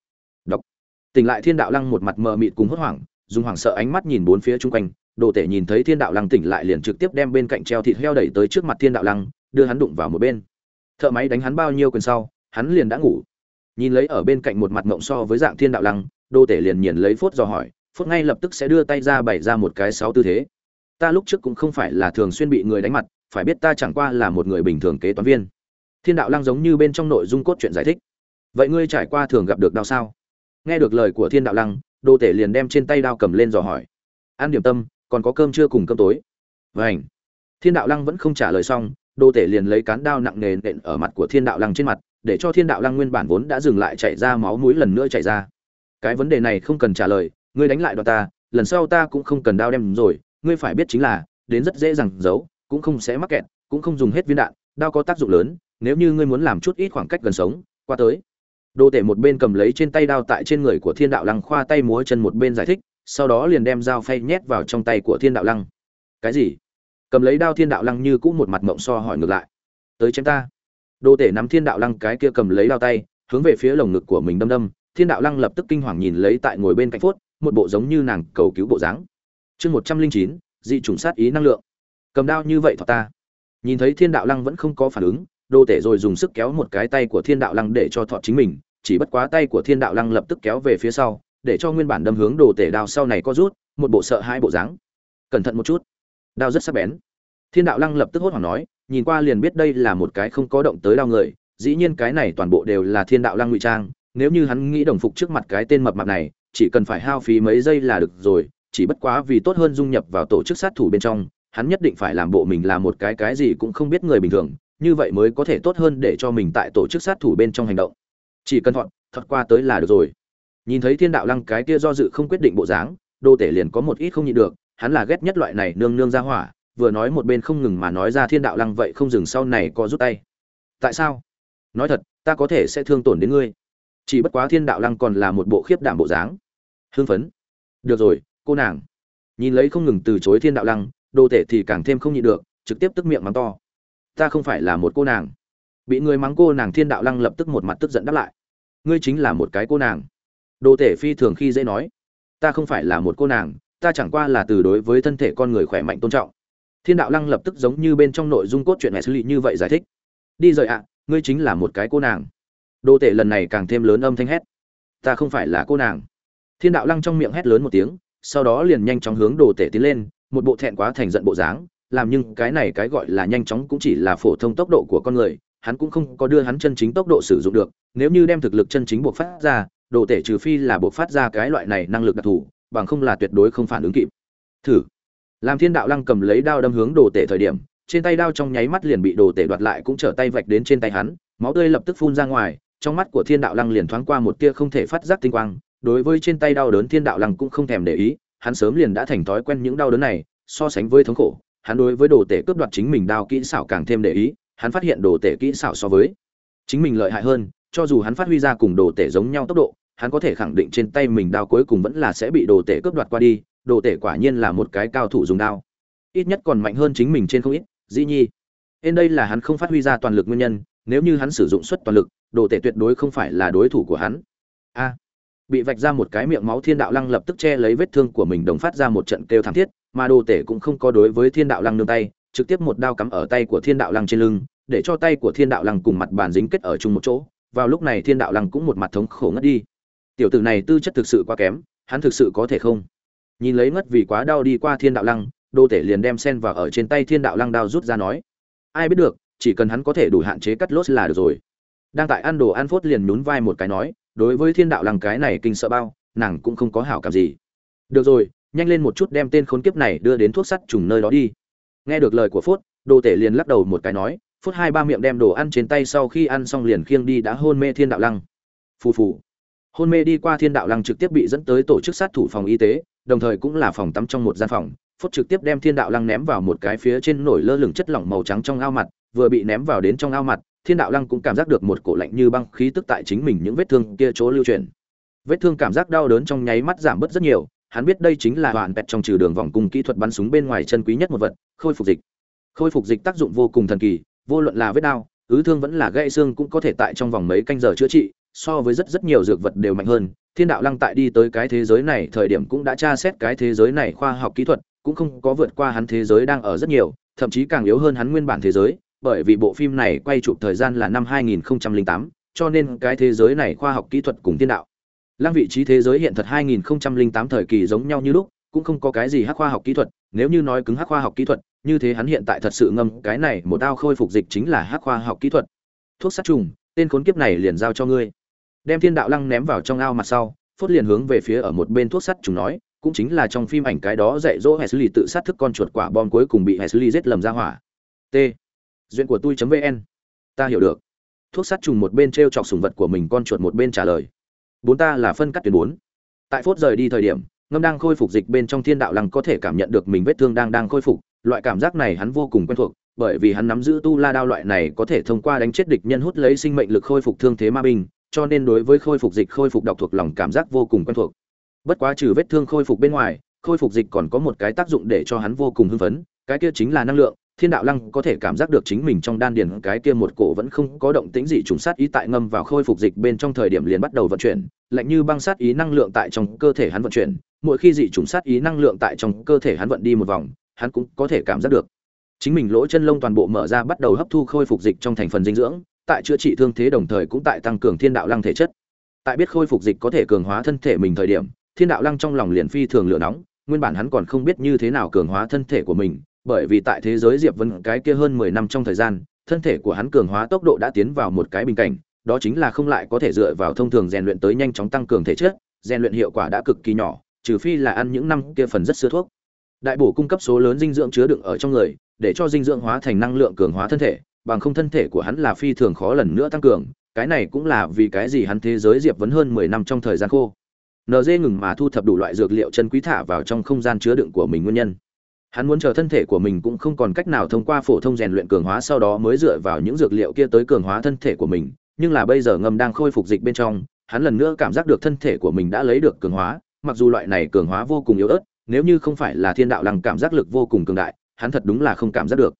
tỉnh lại thiên đạo lăng một mặt mờ mịt cùng hốt hoảng, dùng hoảng sợ ánh mắt nhìn bốn phía chung quanh, đồ tể nhìn thấy thiên đạo lăng tỉnh lại liền trực tiếp đem bên cạnh treo thịt heo đẩy tới trước mặt thiên đạo lăng, đưa hắn đụng vào một bên. Thợ máy đánh hắn bao nhiêu quyền sau, hắn liền đã ngủ. Nhìn lấy ở bên cạnh một mặt mộng so với dạng thiên đạo lăng, Đồ tể liền nhìn lấy phốt dò hỏi, phốt ngay lập tức sẽ đưa tay ra bày ra một cái sáu tư thế. Ta lúc trước cũng không phải là thường xuyên bị người đánh mặt, phải biết ta chẳng qua là một người bình thường kế toán viên. Thiên đạo lăng giống như bên trong nội dung cốt truyện giải thích. Vậy ngươi trải qua thường gặp được đau sao? Nghe được lời của thiên đạo lăng, đô tể liền đem trên tay đao cầm lên dò hỏi. Ăn điểm tâm, còn có cơm trưa cùng cơm tối? Vảnh thiên đạo lăng vẫn không trả lời xong, đô tể liền lấy cán đao nặng nề nện ở mặt của thiên đạo lăng trên mặt, để cho thiên đạo lăng nguyên bản vốn đã dừng lại chạy ra máu mũi lần nữa chảy ra. Cái vấn đề này không cần trả lời, ngươi đánh lại đoạn ta, lần sau ta cũng không cần đao đem rồi, ngươi phải biết chính là, đến rất dễ dàng giấu, cũng không sẽ mắc kẹt, cũng không dùng hết viên đạn, đao có tác dụng lớn, nếu như ngươi muốn làm chút ít khoảng cách gần sống, qua tới. Đô tể một bên cầm lấy trên tay đao tại trên người của thiên đạo lăng khoa tay múa chân một bên giải thích, sau đó liền đem dao phay nhét vào trong tay của thiên đạo lăng. Cái gì? Cầm lấy đao thiên đạo lăng như cũ một mặt mộng so hỏi ngược lại. Tới chém ta. Đô tể nắm thiên đạo lăng cái kia cầm lấy đao tay, hướng về phía lồng ngực của mình đâm đâm. Thiên đạo lăng lập tức kinh hoàng nhìn lấy tại ngồi bên cạnh phốt, một bộ giống như nàng cầu cứu bộ dáng. Chương một trăm linh chín, dị chủng sát ý năng lượng. Cầm đao như vậy thọ ta. Nhìn thấy thiên đạo lăng vẫn không có phản ứng, Đô tể rồi dùng sức kéo một cái tay của thiên đạo lăng để cho thọ chính mình chỉ bất quá tay của thiên đạo lăng lập tức kéo về phía sau, để cho nguyên bản đâm hướng đồ tể đao sau này có rút, một bộ sợ hai bộ dáng. Cẩn thận một chút. Đao rất sắc bén. Thiên đạo lăng lập tức hốt hoảng nói, nhìn qua liền biết đây là một cái không có động tới đao người, dĩ nhiên cái này toàn bộ đều là thiên đạo lăng ngụy trang, nếu như hắn nghĩ đồng phục trước mặt cái tên mập mạp này, chỉ cần phải hao phí mấy giây là được rồi, chỉ bất quá vì tốt hơn dung nhập vào tổ chức sát thủ bên trong, hắn nhất định phải làm bộ mình là một cái cái gì cũng không biết người bình thường, như vậy mới có thể tốt hơn để cho mình tại tổ chức sát thủ bên trong hành động chỉ cần thọt thọt qua tới là được rồi. Nhìn thấy thiên đạo lăng cái kia do dự không quyết định bộ dáng đô tể liền có một ít không nhịn được, hắn là ghét nhất loại này nương nương ra hỏa, vừa nói một bên không ngừng mà nói ra thiên đạo lăng vậy không dừng sau này có rút tay. Tại sao? Nói thật, ta có thể sẽ thương tổn đến ngươi. Chỉ bất quá thiên đạo lăng còn là một bộ khiếp đảm bộ dáng. Hương phấn. Được rồi, cô nàng. Nhìn lấy không ngừng từ chối thiên đạo lăng đô tể thì càng thêm không nhịn được, trực tiếp tức miệng mắng to. Ta không phải là một cô nàng. Bị người mắng cô nàng thiên đạo lăng lập tức một mặt tức giận đáp lại ngươi chính là một cái cô nàng. Đồ tể phi thường khi dễ nói, ta không phải là một cô nàng, ta chẳng qua là từ đối với thân thể con người khỏe mạnh tôn trọng. Thiên đạo lăng lập tức giống như bên trong nội dung cốt truyện mẹ xử lý như vậy giải thích. Đi rời ạ, ngươi chính là một cái cô nàng. Đồ tể lần này càng thêm lớn âm thanh hét, ta không phải là cô nàng. Thiên đạo lăng trong miệng hét lớn một tiếng, sau đó liền nhanh chóng hướng đồ tể tiến lên, một bộ thẹn quá thành giận bộ dáng, làm nhưng cái này cái gọi là nhanh chóng cũng chỉ là phổ thông tốc độ của con người hắn cũng không có đưa hắn chân chính tốc độ sử dụng được, nếu như đem thực lực chân chính buộc phát ra, đồ tể trừ phi là buộc phát ra cái loại này năng lực đặc thù, bằng không là tuyệt đối không phản ứng kịp. Thử. Làm thiên đạo lăng cầm lấy đao đâm hướng đồ tể thời điểm, trên tay đao trong nháy mắt liền bị đồ tể đoạt lại cũng trở tay vạch đến trên tay hắn, máu tươi lập tức phun ra ngoài, trong mắt của thiên đạo lăng liền thoáng qua một tia không thể phát giác tinh quang, đối với trên tay đau đớn thiên đạo lăng cũng không thèm để ý, hắn sớm liền đã thành thói quen những đau đớn này, so sánh với thống khổ, hắn đối với đồ tể cướp đoạt chính mình đao kỹ xảo càng thêm để ý hắn phát hiện đồ tể kỹ xảo so với chính mình lợi hại hơn, cho dù hắn phát huy ra cùng đồ tể giống nhau tốc độ, hắn có thể khẳng định trên tay mình đao cuối cùng vẫn là sẽ bị đồ tể cướp đoạt qua đi, đồ tể quả nhiên là một cái cao thủ dùng đao. Ít nhất còn mạnh hơn chính mình trên không ít, dĩ nhi. Nên đây là hắn không phát huy ra toàn lực nguyên nhân, nếu như hắn sử dụng suất toàn lực, đồ tể tuyệt đối không phải là đối thủ của hắn. A. Bị vạch ra một cái miệng máu thiên đạo lăng lập tức che lấy vết thương của mình, đồng phát ra một trận kêu thảm thiết, mà đồ tể cũng không có đối với thiên đạo lăng nương tay trực tiếp một đao cắm ở tay của thiên đạo lăng trên lưng, để cho tay của thiên đạo lăng cùng mặt bàn dính kết ở chung một chỗ. Vào lúc này thiên đạo lăng cũng một mặt thống khổ ngất đi. Tiểu tử này tư chất thực sự quá kém, hắn thực sự có thể không? Nhìn lấy ngất vì quá đau đi qua thiên đạo lăng, đô tể liền đem sen vào ở trên tay thiên đạo lăng đao rút ra nói, ai biết được, chỉ cần hắn có thể đủ hạn chế cắt lốt là được rồi. Đang tại ăn đồ ăn phốt liền nhún vai một cái nói, đối với thiên đạo lăng cái này kinh sợ bao, nàng cũng không có hảo cảm gì. Được rồi, nhanh lên một chút đem tên khốn kiếp này đưa đến thuốc sắt trùng nơi đó đi nghe được lời của phốt, đồ tể liền lắc đầu một cái nói phút hai ba miệng đem đồ ăn trên tay sau khi ăn xong liền khiêng đi đã hôn mê thiên đạo lăng. Phù phù. Hôn mê đi qua thiên đạo lăng trực tiếp bị dẫn tới tổ chức sát thủ phòng y tế, đồng thời cũng là phòng tắm trong một gian phòng. Phút trực tiếp đem thiên đạo lăng ném vào một cái phía trên nổi lơ lửng chất lỏng màu trắng trong ao mặt, vừa bị ném vào đến trong ao mặt, thiên đạo lăng cũng cảm giác được một cổ lạnh như băng khí tức tại chính mình những vết thương kia chỗ lưu truyền. Vết thương cảm giác đau đớn trong nháy mắt giảm bớt rất nhiều, hắn biết đây chính là hoàn pẹt trong trừ đường vòng cung kỹ thuật bắn súng bên ngoài chân quý nhất một vật khôi phục dịch. Khôi phục dịch tác dụng vô cùng thần kỳ vô luận là vết đau ứ thương vẫn là gãy xương cũng có thể tại trong vòng mấy canh giờ chữa trị so với rất rất nhiều dược vật đều mạnh hơn. Thiên đạo lăng tại đi tới cái thế giới này thời điểm cũng đã tra xét cái thế giới này khoa học kỹ thuật cũng không có vượt qua hắn thế giới đang ở rất nhiều thậm chí càng yếu hơn hắn nguyên bản thế giới bởi vì bộ phim này quay chụp thời gian là năm 2008, cho nên cái thế giới này khoa học kỹ thuật cùng thiên đạo. Lăng vị trí thế giới hiện thật 2008 thời kỳ giống nhau như lúc cũng không có cái gì hắc khoa học kỹ thuật, nếu như nói cứng hắc khoa học kỹ thuật, như thế hắn hiện tại thật sự ngâm, cái này một đao khôi phục dịch chính là hắc khoa học kỹ thuật. Thuốc sát trùng, tên khốn kiếp này liền giao cho ngươi. Đem thiên đạo lăng ném vào trong ao mặt sau, phốt liền hướng về phía ở một bên thuốc sắt trùng nói, cũng chính là trong phim ảnh cái đó dạy dỗ hệ xử lý tự sát thức con chuột quả bom cuối cùng bị hệ xử lý giết lầm ra hỏa. T. Duyện của tôi vn ta hiểu được. Thuốc sát trùng một bên t r e o chọc sùng vật của mình con chuột một bên trả lời. Bốn ta là phân cắt tuyến bốn. Tại phốt rời đi thời điểm ngâm đang khôi phục dịch bên trong thiên đạo lăng có thể cảm nhận được mình vết thương đang đang khôi phục, loại cảm giác này hắn vô cùng quen thuộc, bởi vì hắn nắm giữ tu la đao loại này có thể thông qua đánh chết địch nhân hút lấy sinh mệnh lực khôi phục thương thế ma binh, cho nên đối với khôi phục dịch khôi phục độc thuộc lòng cảm giác vô cùng quen thuộc. Bất quá trừ vết thương khôi phục bên ngoài, khôi phục dịch còn có một cái tác dụng để cho hắn vô cùng hưng phấn, cái kia chính là năng lượng, thiên đạo lăng có thể cảm giác được chính mình trong đan điền, cái kia một cổ vẫn không có động tĩnh gì trùng sát ý tại ngâm vào khôi phục dịch bên trong thời điểm liền bắt đầu vận chuyển, lạnh như băng sát ý năng lượng tại trong cơ thể hắn vận chuyển mỗi khi dị trùng sát ý năng lượng tại trong cơ thể hắn vận đi một vòng, hắn cũng có thể cảm giác được. Chính mình lỗ chân lông toàn bộ mở ra bắt đầu hấp thu khôi phục dịch trong thành phần dinh dưỡng, tại chữa trị thương thế đồng thời cũng tại tăng cường thiên đạo lăng thể chất. Tại biết khôi phục dịch có thể cường hóa thân thể mình thời điểm, thiên đạo lăng trong lòng liền phi thường lửa nóng, nguyên bản hắn còn không biết như thế nào cường hóa thân thể của mình, bởi vì tại thế giới diệp vân cái kia hơn mười năm trong thời gian, thân thể của hắn cường hóa tốc độ đã tiến vào một cái bình cảnh, đó chính là không lại có thể dựa vào thông thường rèn luyện tới nhanh chóng tăng cường thể chất, rèn luyện hiệu quả đã cực kỳ nhỏ trừ phi là ăn những năm kia phần rất xưa thuốc. Đại bổ cung cấp số lớn dinh dưỡng chứa đựng ở trong người, để cho dinh dưỡng hóa thành năng lượng cường hóa thân thể, bằng không thân thể của hắn là phi thường khó lần nữa tăng cường, cái này cũng là vì cái gì hắn thế giới diệp vấn hơn mười năm trong thời gian khô. Nd ngừng mà thu thập đủ loại dược liệu chân quý thả vào trong không gian chứa đựng của mình nguyên nhân. Hắn muốn chờ thân thể của mình cũng không còn cách nào thông qua phổ thông rèn luyện cường hóa sau đó mới dựa vào những dược liệu kia tới cường hóa thân thể của mình, nhưng là bây giờ ngầm đang khôi phục dịch bên trong, hắn lần nữa cảm giác được thân thể của mình đã lấy được cường hóa mặc dù loại này cường hóa vô cùng yếu ớt, nếu như không phải là thiên đạo lăng cảm giác lực vô cùng cường đại, hắn thật đúng là không cảm giác được.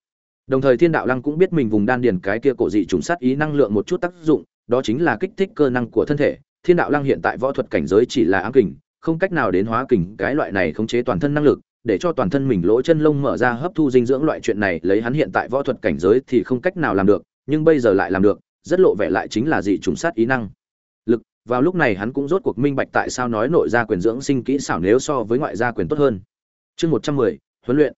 Đồng thời thiên đạo lăng cũng biết mình vùng đan điền cái kia cổ dị trùng sát ý năng lượng một chút tác dụng, đó chính là kích thích cơ năng của thân thể. Thiên đạo lăng hiện tại võ thuật cảnh giới chỉ là ám kình, không cách nào đến hóa kình, cái loại này khống chế toàn thân năng lực, để cho toàn thân mình lỗ chân lông mở ra hấp thu dinh dưỡng loại chuyện này, lấy hắn hiện tại võ thuật cảnh giới thì không cách nào làm được, nhưng bây giờ lại làm được, rất lộ vẻ lại chính là dị trùng sát ý năng vào lúc này hắn cũng rốt cuộc minh bạch tại sao nói nội gia quyền dưỡng sinh kỹ xảo nếu so với ngoại gia quyền tốt hơn. Chương một trăm mười, huấn luyện.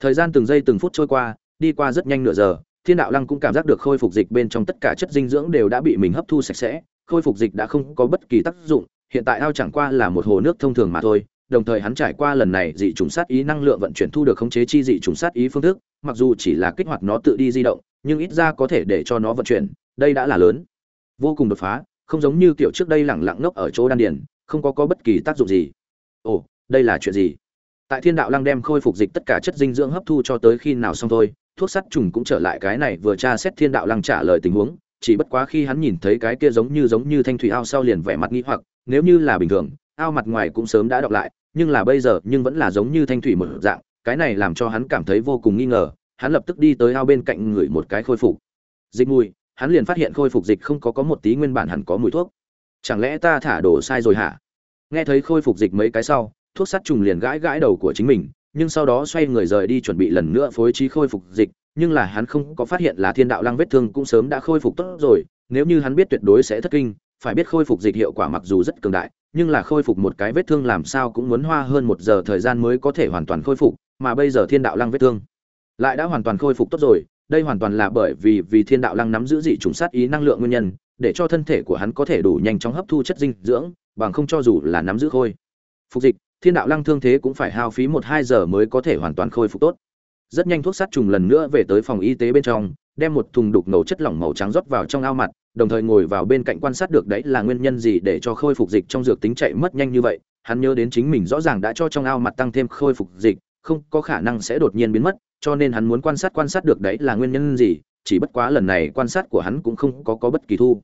Thời gian từng giây từng phút trôi qua, đi qua rất nhanh nửa giờ, thiên đạo lăng cũng cảm giác được khôi phục dịch bên trong tất cả chất dinh dưỡng đều đã bị mình hấp thu sạch sẽ, khôi phục dịch đã không có bất kỳ tác dụng, hiện tại ao chẳng qua là một hồ nước thông thường mà thôi, đồng thời hắn trải qua lần này dị trùng sát ý năng lượng vận chuyển thu được khống chế chi dị trùng sát ý phương thức, mặc dù chỉ là kích hoạt nó tự đi di động, nhưng ít ra có thể để cho nó vận chuyển, đây đã là lớn. Vô cùng đột phá không giống như kiểu trước đây lẳng lặng ngốc ở chỗ đan điền, không có có bất kỳ tác dụng gì. Ồ, đây là chuyện gì? Tại thiên đạo lăng đem khôi phục dịch tất cả chất dinh dưỡng hấp thu cho tới khi nào xong thôi, thuốc sắt trùng cũng trở lại cái này vừa tra xét thiên đạo lăng trả lời tình huống, chỉ bất quá khi hắn nhìn thấy cái kia giống như giống như thanh thủy ao sau liền vẻ mặt nghi hoặc, nếu như là bình thường, ao mặt ngoài cũng sớm đã đọc lại, nhưng là bây giờ, nhưng vẫn là giống như thanh thủy một dạng, cái này làm cho hắn cảm thấy vô cùng nghi ngờ, hắn lập tức đi tới ao bên cạnh người một cái khôi phục. Dịch mùi hắn liền phát hiện khôi phục dịch không có có một tí nguyên bản hẳn có mùi thuốc. Chẳng lẽ ta thả đồ sai rồi hả? Nghe thấy khôi phục dịch mấy cái sau, thuốc sát trùng liền gãi gãi đầu của chính mình, nhưng sau đó xoay người rời đi chuẩn bị lần nữa phối trí khôi phục dịch, nhưng là hắn không có phát hiện là thiên đạo lăng vết thương cũng sớm đã khôi phục tốt rồi, nếu như hắn biết tuyệt đối sẽ thất kinh, phải biết khôi phục dịch hiệu quả mặc dù rất cường đại, nhưng là khôi phục một cái vết thương làm sao cũng muốn hoa hơn một giờ thời gian mới có thể hoàn toàn khôi phục, mà bây giờ thiên đạo lăng vết thương lại đã hoàn toàn khôi phục tốt rồi đây hoàn toàn là bởi vì vì thiên đạo lăng nắm giữ dị trùng sát ý năng lượng nguyên nhân, để cho thân thể của hắn có thể đủ nhanh chóng hấp thu chất dinh dưỡng, bằng không cho dù là nắm giữ khôi. Phục dịch, thiên đạo lăng thương thế cũng phải hao phí một hai giờ mới có thể hoàn toàn khôi phục tốt. Rất nhanh thuốc sát trùng lần nữa về tới phòng y tế bên trong, đem một thùng đục ngầu chất lỏng màu trắng rót vào trong ao mặt, đồng thời ngồi vào bên cạnh quan sát được đấy là nguyên nhân gì để cho khôi phục dịch trong dược tính chạy mất nhanh như vậy. Hắn nhớ đến chính mình rõ ràng đã cho trong ao mặt tăng thêm khôi phục dịch không có khả năng sẽ đột nhiên biến mất, cho nên hắn muốn quan sát quan sát được đấy là nguyên nhân gì, chỉ bất quá lần này quan sát của hắn cũng không có có bất kỳ thu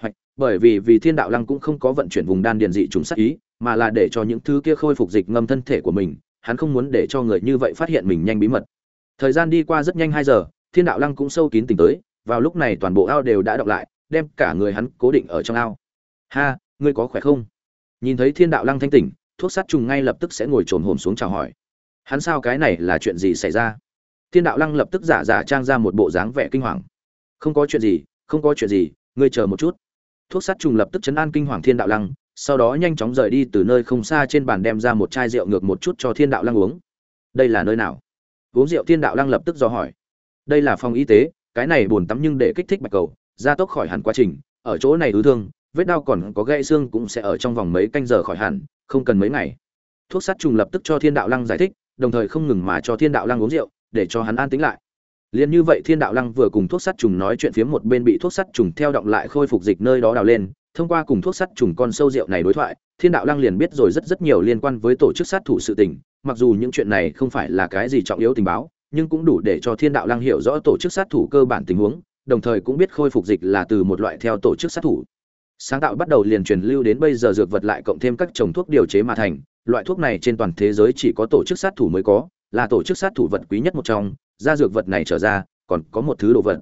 hoạch. Bởi vì vì thiên đạo lăng cũng không có vận chuyển vùng đan điền dị trùng sát ý, mà là để cho những thứ kia khôi phục dịch ngâm thân thể của mình, hắn không muốn để cho người như vậy phát hiện mình nhanh bí mật. Thời gian đi qua rất nhanh hai giờ, thiên đạo lăng cũng sâu kín tỉnh tới, vào lúc này toàn bộ ao đều đã đọc lại, đem cả người hắn cố định ở trong ao. Ha, ngươi có khỏe không? Nhìn thấy thiên đạo lăng thanh tỉnh, thuốc sát trùng ngay lập tức sẽ ngồi trồn hồn xuống chào hỏi hắn sao cái này là chuyện gì xảy ra? Thiên đạo lăng lập tức giả giả trang ra một bộ dáng vẻ kinh hoàng. Không có chuyện gì, không có chuyện gì, ngươi chờ một chút. Thuốc sát trùng lập tức chấn an kinh hoàng thiên đạo lăng, sau đó nhanh chóng rời đi từ nơi không xa trên bàn đem ra một chai rượu ngược một chút cho thiên đạo lăng uống. Đây là nơi nào? Uống rượu thiên đạo lăng lập tức do hỏi. Đây là phòng y tế, cái này buồn tắm nhưng để kích thích bạch cầu, gia tốc khỏi hẳn quá trình, ở chỗ này ứ thương, vết đau còn có gãy xương cũng sẽ ở trong vòng mấy canh giờ khỏi hẳn, không cần mấy ngày. Thuốc sát trùng lập tức cho thiên đạo lăng giải thích đồng thời không ngừng mà cho thiên đạo lăng uống rượu, để cho hắn an tĩnh lại. Liền như vậy thiên đạo lăng vừa cùng thuốc sát trùng nói chuyện phía một bên bị thuốc sát trùng theo động lại khôi phục dịch nơi đó đào lên, thông qua cùng thuốc sát trùng con sâu rượu này đối thoại, thiên đạo lăng liền biết rồi rất rất nhiều liên quan với tổ chức sát thủ sự tình, mặc dù những chuyện này không phải là cái gì trọng yếu tình báo, nhưng cũng đủ để cho thiên đạo lăng hiểu rõ tổ chức sát thủ cơ bản tình huống, đồng thời cũng biết khôi phục dịch là từ một loại theo tổ chức sát thủ. Sáng tạo bắt đầu liền truyền lưu đến bây giờ dược vật lại cộng thêm các trồng thuốc điều chế mà thành loại thuốc này trên toàn thế giới chỉ có tổ chức sát thủ mới có, là tổ chức sát thủ vật quý nhất một trong ra dược vật này trở ra, còn có một thứ đồ vật.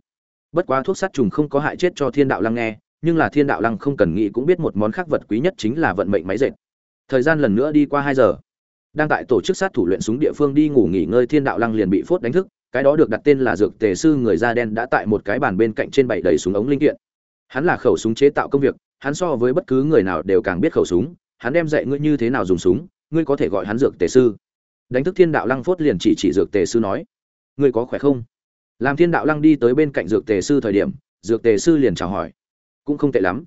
Bất quá thuốc sát trùng không có hại chết cho thiên đạo lăng nghe, nhưng là thiên đạo lăng không cần nghĩ cũng biết một món khác vật quý nhất chính là vận mệnh máy dệt. Thời gian lần nữa đi qua hai giờ, đang tại tổ chức sát thủ luyện súng địa phương đi ngủ nghỉ ngơi thiên đạo lăng liền bị phốt đánh thức, cái đó được đặt tên là dược tề sư người da đen đã tại một cái bàn bên cạnh trên bảy đầy súng ống linh kiện. Hắn là khẩu súng chế tạo công việc, hắn so với bất cứ người nào đều càng biết khẩu súng hắn đem dạy ngươi như thế nào dùng súng, ngươi có thể gọi hắn dược tề sư. Đánh thức thiên đạo lăng phốt liền chỉ chỉ dược tề sư nói, ngươi có khỏe không? Làm thiên đạo lăng đi tới bên cạnh dược tề sư thời điểm, dược tề sư liền chào hỏi, cũng không tệ lắm.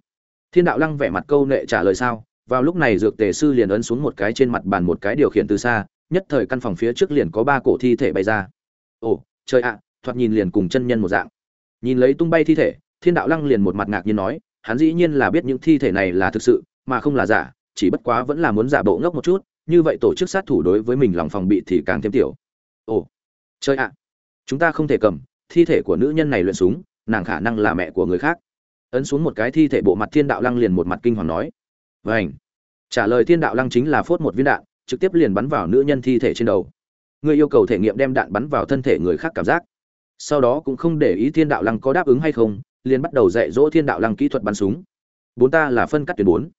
Thiên đạo lăng vẻ mặt câu nệ trả lời sao, vào lúc này dược tề sư liền ấn xuống một cái trên mặt bàn một cái điều khiển từ xa, nhất thời căn phòng phía trước liền có ba cổ thi thể bay ra. Ồ, trời ạ, thoạt nhìn liền cùng chân nhân một dạng. Nhìn lấy tung bay thi thể, thiên đạo lăng liền một mặt ngạc nhiên nói, hắn dĩ nhiên là biết những thi thể này là thực sự, mà không là giả chỉ bất quá vẫn là muốn giả bộ ngốc một chút, như vậy tổ chức sát thủ đối với mình lòng phòng bị thì càng thêm tiểu. Ồ chơi ạ. Chúng ta không thể cầm, thi thể của nữ nhân này luyện súng, nàng khả năng là mẹ của người khác. Ấn xuống một cái thi thể bộ mặt thiên đạo lăng liền một mặt kinh hoàng nói. Vảnh trả lời thiên đạo lăng chính là phốt một viên đạn, trực tiếp liền bắn vào nữ nhân thi thể trên đầu. Người yêu cầu thể nghiệm đem đạn bắn vào thân thể người khác cảm giác. Sau đó cũng không để ý thiên đạo lăng có đáp ứng hay không, liền bắt đầu dạy dỗ thiên đạo lăng kỹ thuật bắn súng. Bốn ta là phân cắt tuyến bốn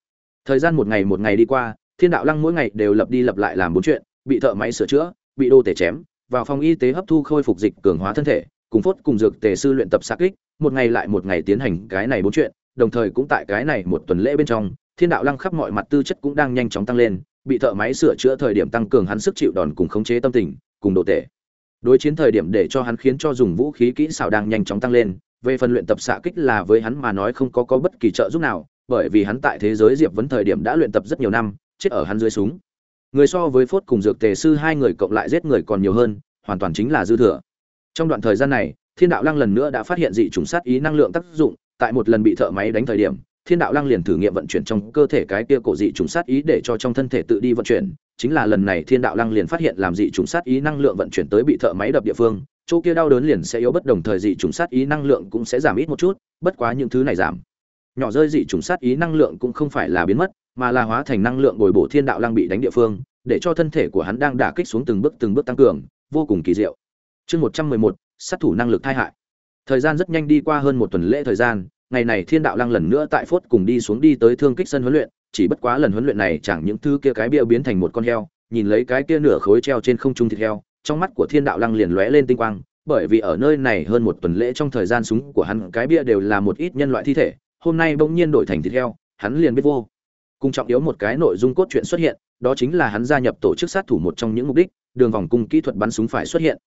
thời gian một ngày một ngày đi qua, thiên đạo lăng mỗi ngày đều lập đi lập lại làm bốn chuyện, bị thợ máy sửa chữa, bị đô tể chém, vào phòng y tế hấp thu khôi phục dịch cường hóa thân thể, cùng phốt cùng dược tề sư luyện tập sát kích, một ngày lại một ngày tiến hành cái này bốn chuyện, đồng thời cũng tại cái này một tuần lễ bên trong, thiên đạo lăng khắp mọi mặt tư chất cũng đang nhanh chóng tăng lên, bị thợ máy sửa chữa thời điểm tăng cường hắn sức chịu đòn cùng khống chế tâm tình, cùng đồ tể. Đối chiến thời điểm để cho hắn khiến cho dùng vũ khí kỹ xảo đang nhanh chóng tăng lên, về phần luyện tập xạ kích là với hắn mà nói không có có bất kỳ trợ giúp nào bởi vì hắn tại thế giới diệp vấn thời điểm đã luyện tập rất nhiều năm, chết ở hắn dưới súng. Người so với phốt cùng dược tề sư hai người cộng lại giết người còn nhiều hơn, hoàn toàn chính là dư thừa. Trong đoạn thời gian này, thiên đạo lăng lần nữa đã phát hiện dị trùng sát ý năng lượng tác dụng, tại một lần bị thợ máy đánh thời điểm, thiên đạo lăng liền thử nghiệm vận chuyển trong cơ thể cái kia cổ dị trùng sát ý để cho trong thân thể tự đi vận chuyển. Chính là lần này thiên đạo lăng liền phát hiện làm dị trùng sát ý năng lượng vận chuyển tới bị thợ máy đập địa phương, chỗ kia đau đớn liền sẽ yếu bất đồng thời dị trùng sát ý năng lượng cũng sẽ giảm ít một chút, bất quá những thứ này giảm nhỏ rơi dị trùng sát ý năng lượng cũng không phải là biến mất, mà là hóa thành năng lượng bồi bổ thiên đạo lăng bị đánh địa phương, để cho thân thể của hắn đang đả kích xuống từng bước từng bước tăng cường, vô cùng kỳ diệu. Chương một trăm mười một, sát thủ năng lực thai hại. Thời gian rất nhanh đi qua hơn một tuần lễ thời gian, ngày này thiên đạo lăng lần nữa tại phốt cùng đi xuống đi tới thương kích sân huấn luyện, chỉ bất quá lần huấn luyện này chẳng những thứ kia cái bia biến thành một con heo, nhìn lấy cái kia nửa khối treo trên không trung thịt heo, trong mắt của thiên đạo lăng liền lóe lên tinh quang, bởi vì ở nơi này hơn một tuần lễ trong thời gian súng của hắn cái bia đều là một ít nhân loại thi thể hôm nay bỗng nhiên đổi thành thịt heo, hắn liền biết vô. Cùng trọng yếu một cái nội dung cốt truyện xuất hiện, đó chính là hắn gia nhập tổ chức sát thủ một trong những mục đích, đường vòng cung kỹ thuật bắn súng phải xuất hiện.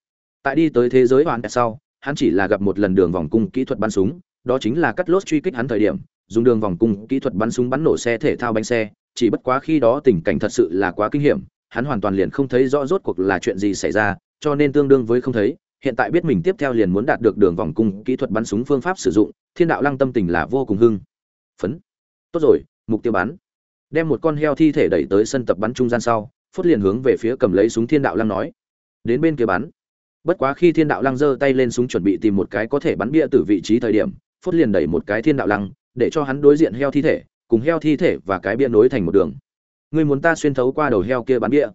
Tại đi tới thế giới hoàn sau, hắn chỉ là gặp một lần đường vòng cung kỹ thuật bắn súng, đó chính là cắt lốt truy kích hắn thời điểm, dùng đường vòng cung kỹ thuật bắn súng bắn nổ xe thể thao bánh xe, chỉ bất quá khi đó tình cảnh thật sự là quá kinh hiểm, hắn hoàn toàn liền không thấy rõ rốt cuộc là chuyện gì xảy ra, cho nên tương đương với không thấy hiện tại biết mình tiếp theo liền muốn đạt được đường vòng cung kỹ thuật bắn súng phương pháp sử dụng, thiên đạo lăng tâm tình là vô cùng hưng phấn. Tốt rồi, mục tiêu bắn. Đem một con heo thi thể đẩy tới sân tập bắn trung gian sau phút liền hướng về phía cầm lấy súng thiên đạo lăng nói. Đến bên kia bắn. Bất quá khi thiên đạo lăng giơ tay lên súng chuẩn bị tìm một cái có thể bắn bia từ vị trí thời điểm phút liền đẩy một cái thiên đạo lăng, để cho hắn đối diện heo thi thể, cùng heo thi thể và cái bia nối thành một đường. Ngươi muốn ta xuyên thấu qua đầu heo kia bắn bia?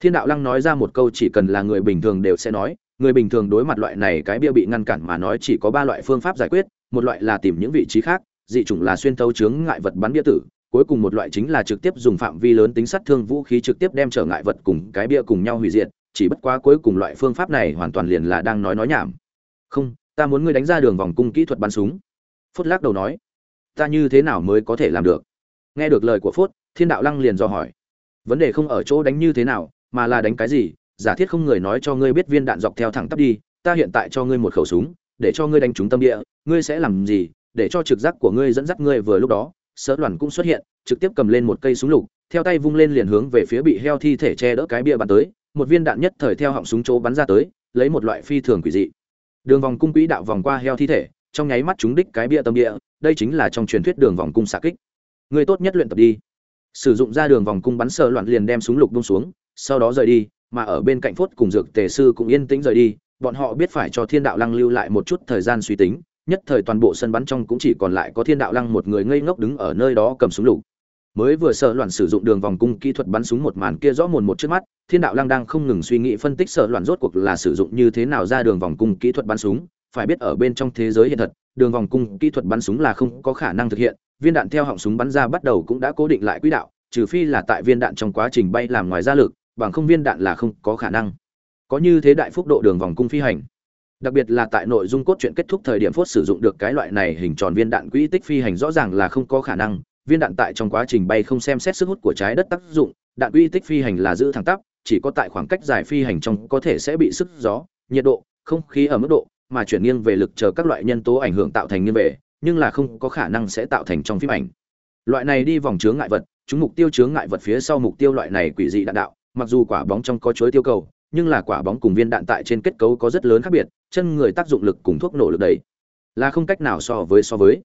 Thiên đạo lăng nói ra một câu chỉ cần là người bình thường đều sẽ nói người bình thường đối mặt loại này cái bia bị ngăn cản mà nói chỉ có ba loại phương pháp giải quyết, một loại là tìm những vị trí khác, dị chủng là xuyên thấu chướng ngại vật bắn bia tử, cuối cùng một loại chính là trực tiếp dùng phạm vi lớn tính sát thương vũ khí trực tiếp đem trở ngại vật cùng cái bia cùng nhau hủy diệt, chỉ bất quá cuối cùng loại phương pháp này hoàn toàn liền là đang nói nói nhảm. Không, ta muốn ngươi đánh ra đường vòng cung kỹ thuật bắn súng. Phút lắc đầu nói. Ta như thế nào mới có thể làm được? Nghe được lời của phút thiên đạo lăng liền do hỏi. Vấn đề không ở chỗ đánh như thế nào, mà là đánh cái gì? Giả thiết không người nói cho ngươi biết viên đạn dọc theo thẳng tắp đi, ta hiện tại cho ngươi một khẩu súng, để cho ngươi đánh trúng tâm địa, ngươi sẽ làm gì, để cho trực giác của ngươi dẫn dắt ngươi vừa lúc đó. Sở đoàn cũng xuất hiện, trực tiếp cầm lên một cây súng lục, theo tay vung lên liền hướng về phía bị heo thi thể che đỡ cái bia bắn tới, một viên đạn nhất thời theo họng súng chỗ bắn ra tới, lấy một loại phi thường quỷ dị. Đường vòng cung quỹ đạo vòng qua heo thi thể, trong nháy mắt chúng đích cái bia tâm địa, đây chính là trong truyền thuyết đường vòng cung xạ kích. Người tốt nhất luyện tập đi. Sử dụng ra đường vòng cung bắn sờ loạn liền đem súng lục bung xuống, sau đó rời đi mà ở bên cạnh phốt cùng dược tề sư cũng yên tĩnh rời đi, bọn họ biết phải cho thiên đạo lăng lưu lại một chút thời gian suy tính, nhất thời toàn bộ sân bắn trong cũng chỉ còn lại có thiên đạo lăng một người ngây ngốc đứng ở nơi đó cầm súng lục. Mới vừa sợ loạn sử dụng đường vòng cung kỹ thuật bắn súng một màn kia rõ mồn một trước mắt, thiên đạo lăng đang không ngừng suy nghĩ phân tích sợ loạn rốt cuộc là sử dụng như thế nào ra đường vòng cung kỹ thuật bắn súng. Phải biết ở bên trong thế giới hiện thật, đường vòng cung kỹ thuật bắn súng là không có khả năng thực hiện, viên đạn theo họng súng bắn ra bắt đầu cũng đã cố định lại quỹ đạo, trừ phi là tại viên đạn trong quá trình bay làm ngoài ra lực bằng không viên đạn là không có khả năng. Có như thế đại phúc độ đường vòng cung phi hành. Đặc biệt là tại nội dung cốt truyện kết thúc thời điểm phốt sử dụng được cái loại này hình tròn viên đạn quỹ tích phi hành rõ ràng là không có khả năng. Viên đạn tại trong quá trình bay không xem xét sức hút của trái đất tác dụng, đạn quỹ tích phi hành là giữ thẳng tắp, chỉ có tại khoảng cách dài phi hành trong có thể sẽ bị sức gió, nhiệt độ, không khí ở mức độ mà chuyển nghiêng về lực chờ các loại nhân tố ảnh hưởng tạo thành nghiêng về, nhưng là không có khả năng sẽ tạo thành trong phim ảnh. Loại này đi vòng chướng ngại vật, chúng mục tiêu chướng ngại vật phía sau mục tiêu loại này quỷ dị đạn đạo mặc dù quả bóng trong có chuối tiêu cầu, nhưng là quả bóng cùng viên đạn tại trên kết cấu có rất lớn khác biệt, chân người tác dụng lực cùng thuốc nổ lực đẩy là không cách nào so với so với.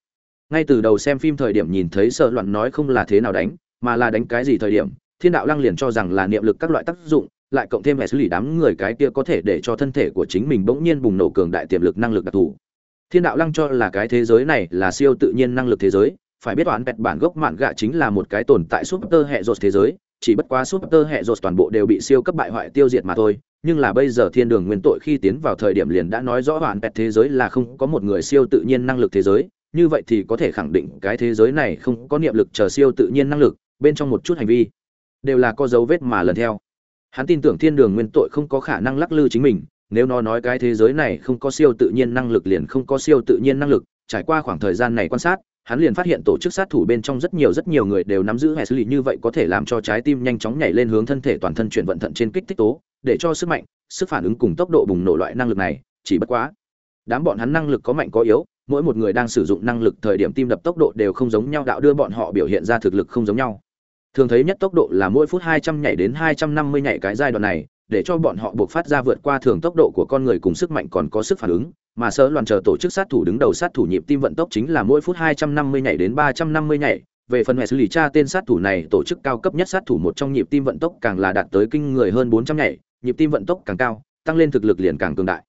Ngay từ đầu xem phim thời điểm nhìn thấy sợ loạn nói không là thế nào đánh, mà là đánh cái gì thời điểm, thiên đạo lăng liền cho rằng là niệm lực các loại tác dụng, lại cộng thêm hệ xử lý đám người cái kia có thể để cho thân thể của chính mình bỗng nhiên bùng nổ cường đại tiềm lực năng lực đặc thù. Thiên đạo lăng cho là cái thế giới này là siêu tự nhiên năng lực thế giới, phải biết toán vẹt bản gốc mạn gạ chính là một cái tồn tại super hệ rột thế giới chỉ bất quá super hệ rột toàn bộ đều bị siêu cấp bại hoại tiêu diệt mà thôi, nhưng là bây giờ thiên đường nguyên tội khi tiến vào thời điểm liền đã nói rõ hoàn pet thế giới là không có một người siêu tự nhiên năng lực thế giới, như vậy thì có thể khẳng định cái thế giới này không có niệm lực chờ siêu tự nhiên năng lực, bên trong một chút hành vi đều là có dấu vết mà lần theo. Hắn tin tưởng thiên đường nguyên tội không có khả năng lắc lư chính mình, nếu nó nói cái thế giới này không có siêu tự nhiên năng lực liền không có siêu tự nhiên năng lực, trải qua khoảng thời gian này quan sát hắn liền phát hiện tổ chức sát thủ bên trong rất nhiều rất nhiều người đều nắm giữ hệ xử lý như vậy có thể làm cho trái tim nhanh chóng nhảy lên hướng thân thể toàn thân chuyển vận thận trên kích thích tố, để cho sức mạnh, sức phản ứng cùng tốc độ bùng nổ loại năng lực này, chỉ bất quá, đám bọn hắn năng lực có mạnh có yếu, mỗi một người đang sử dụng năng lực thời điểm tim đập tốc độ đều không giống nhau, đạo đưa bọn họ biểu hiện ra thực lực không giống nhau. Thường thấy nhất tốc độ là mỗi phút 200 nhảy đến 250 nhảy cái giai đoạn này để cho bọn họ buộc phát ra vượt qua thường tốc độ của con người cùng sức mạnh còn có sức phản ứng, mà sơ loạn chờ tổ chức sát thủ đứng đầu sát thủ nhịp tim vận tốc chính là mỗi phút 250 nhảy đến 350 nhảy. Về phần hệ xử lý tra tên sát thủ này, tổ chức cao cấp nhất sát thủ một trong nhịp tim vận tốc càng là đạt tới kinh người hơn 400 nhảy, nhịp tim vận tốc càng cao, tăng lên thực lực liền càng cường đại.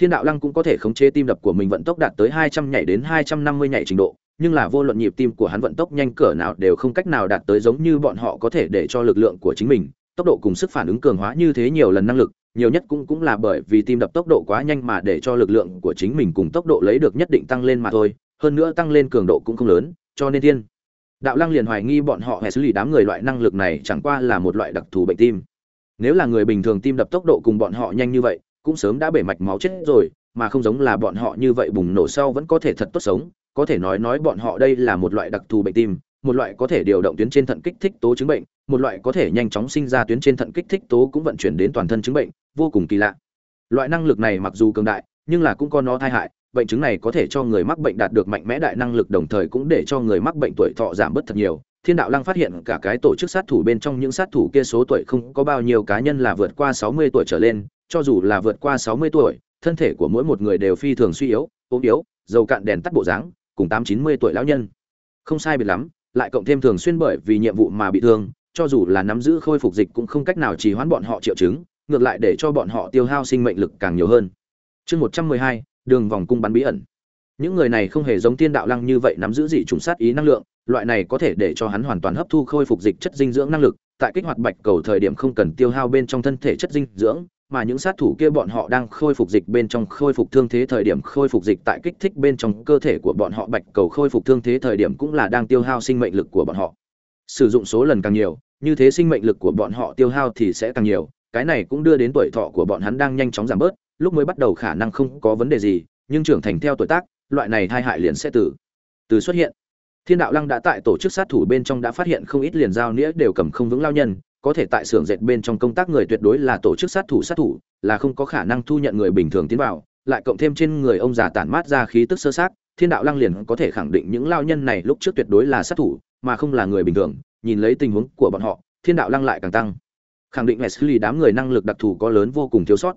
Thiên đạo lăng cũng có thể khống chế tim đập của mình vận tốc đạt tới 200 nhảy đến 250 nhảy trình độ, nhưng là vô luận nhịp tim của hắn vận tốc nhanh cỡ nào đều không cách nào đạt tới giống như bọn họ có thể để cho lực lượng của chính mình tốc độ cùng sức phản ứng cường hóa như thế nhiều lần năng lực, nhiều nhất cũng cũng là bởi vì tim đập tốc độ quá nhanh mà để cho lực lượng của chính mình cùng tốc độ lấy được nhất định tăng lên mà thôi, hơn nữa tăng lên cường độ cũng không lớn, cho nên thiên đạo lăng liền hoài nghi bọn họ hệ xử lý đám người loại năng lực này chẳng qua là một loại đặc thù bệnh tim. Nếu là người bình thường tim đập tốc độ cùng bọn họ nhanh như vậy, cũng sớm đã bể mạch máu chết rồi, mà không giống là bọn họ như vậy bùng nổ sau vẫn có thể thật tốt sống, có thể nói nói bọn họ đây là một loại đặc thù bệnh tim một loại có thể điều động tuyến trên thận kích thích tố chứng bệnh, một loại có thể nhanh chóng sinh ra tuyến trên thận kích thích tố cũng vận chuyển đến toàn thân chứng bệnh, vô cùng kỳ lạ. Loại năng lực này mặc dù cường đại, nhưng là cũng có nó tai hại, bệnh chứng này có thể cho người mắc bệnh đạt được mạnh mẽ đại năng lực đồng thời cũng để cho người mắc bệnh tuổi thọ giảm bớt thật nhiều. Thiên đạo lăng phát hiện cả cái tổ chức sát thủ bên trong những sát thủ kia số tuổi không có bao nhiêu cá nhân là vượt qua sáu mươi tuổi trở lên, cho dù là vượt qua sáu mươi tuổi, thân thể của mỗi một người đều phi thường suy yếu, ốm yếu, dầu cạn đèn tắt bộ dáng, cùng tám chín mươi tuổi lão nhân. Không sai biệt lắm lại cộng thêm thường xuyên bởi vì nhiệm vụ mà bị thương, cho dù là nắm giữ khôi phục dịch cũng không cách nào trì hoãn bọn họ triệu chứng, ngược lại để cho bọn họ tiêu hao sinh mệnh lực càng nhiều hơn. Chương một trăm mười hai, đường vòng cung bắn bí ẩn. Những người này không hề giống tiên đạo lăng như vậy nắm giữ dị trùng sát ý năng lượng, loại này có thể để cho hắn hoàn toàn hấp thu khôi phục dịch chất dinh dưỡng năng lực, tại kích hoạt bạch cầu thời điểm không cần tiêu hao bên trong thân thể chất dinh dưỡng mà những sát thủ kia bọn họ đang khôi phục dịch bên trong khôi phục thương thế thời điểm khôi phục dịch tại kích thích bên trong cơ thể của bọn họ, bạch cầu khôi phục thương thế thời điểm cũng là đang tiêu hao sinh mệnh lực của bọn họ. Sử dụng số lần càng nhiều, như thế sinh mệnh lực của bọn họ tiêu hao thì sẽ càng nhiều, cái này cũng đưa đến tuổi thọ của bọn hắn đang nhanh chóng giảm bớt, lúc mới bắt đầu khả năng không có vấn đề gì, nhưng trưởng thành theo tuổi tác, loại này thai hại liền sẽ từ từ xuất hiện. Thiên đạo lăng đã tại tổ chức sát thủ bên trong đã phát hiện không ít liền giao nghĩa đều cầm không vững lao nhân có thể tại xưởng dệt bên trong công tác người tuyệt đối là tổ chức sát thủ sát thủ, là không có khả năng thu nhận người bình thường tiến vào, lại cộng thêm trên người ông già tản mát ra khí tức sơ sát, thiên đạo lăng liền có thể khẳng định những lao nhân này lúc trước tuyệt đối là sát thủ, mà không là người bình thường, nhìn lấy tình huống của bọn họ, thiên đạo lăng lại càng tăng. Khẳng định Wesley đám người năng lực đặc thù có lớn vô cùng thiếu sót.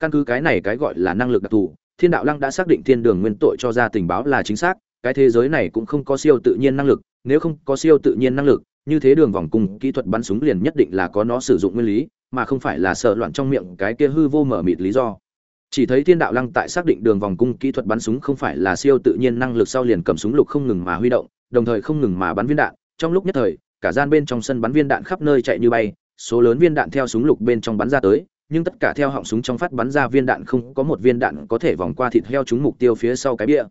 Căn cứ cái này cái gọi là năng lực đặc thù, thiên đạo lăng đã xác định thiên đường nguyên tội cho ra tình báo là chính xác, cái thế giới này cũng không có siêu tự nhiên năng lực, nếu không có siêu tự nhiên năng lực như thế đường vòng cung kỹ thuật bắn súng liền nhất định là có nó sử dụng nguyên lý, mà không phải là sợ loạn trong miệng cái kia hư vô mở mịt lý do. Chỉ thấy thiên đạo lăng tại xác định đường vòng cung kỹ thuật bắn súng không phải là siêu tự nhiên năng lực sau liền cầm súng lục không ngừng mà huy động, đồng thời không ngừng mà bắn viên đạn. Trong lúc nhất thời, cả gian bên trong sân bắn viên đạn khắp nơi chạy như bay, số lớn viên đạn theo súng lục bên trong bắn ra tới, nhưng tất cả theo họng súng trong phát bắn ra viên đạn không có một viên đạn có thể vòng qua thịt heo trúng mục tiêu phía sau cái bia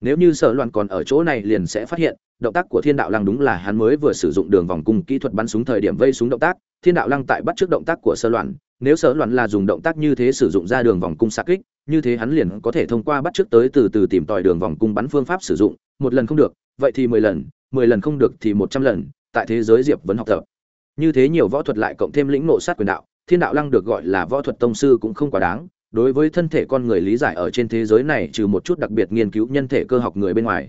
nếu như sở loạn còn ở chỗ này liền sẽ phát hiện động tác của thiên đạo lăng đúng là hắn mới vừa sử dụng đường vòng cung kỹ thuật bắn súng thời điểm vây súng động tác, thiên đạo lăng tại bắt trước động tác của sơ loạn. Nếu sơ loạn là dùng động tác như thế sử dụng ra đường vòng cung xạ kích, như thế hắn liền có thể thông qua bắt trước tới từ từ tìm tòi đường vòng cung bắn phương pháp sử dụng, một lần không được, vậy thì mười lần mười lần không được thì một trăm lần, tại thế giới diệp vẫn học tập. Như thế nhiều võ thuật lại cộng thêm lĩnh nộ sát quyền đạo, thiên đạo lăng được gọi là võ thuật tông sư cũng không quá đáng. Đối với thân thể con người lý giải ở trên thế giới này trừ một chút đặc biệt nghiên cứu nhân thể cơ học người bên ngoài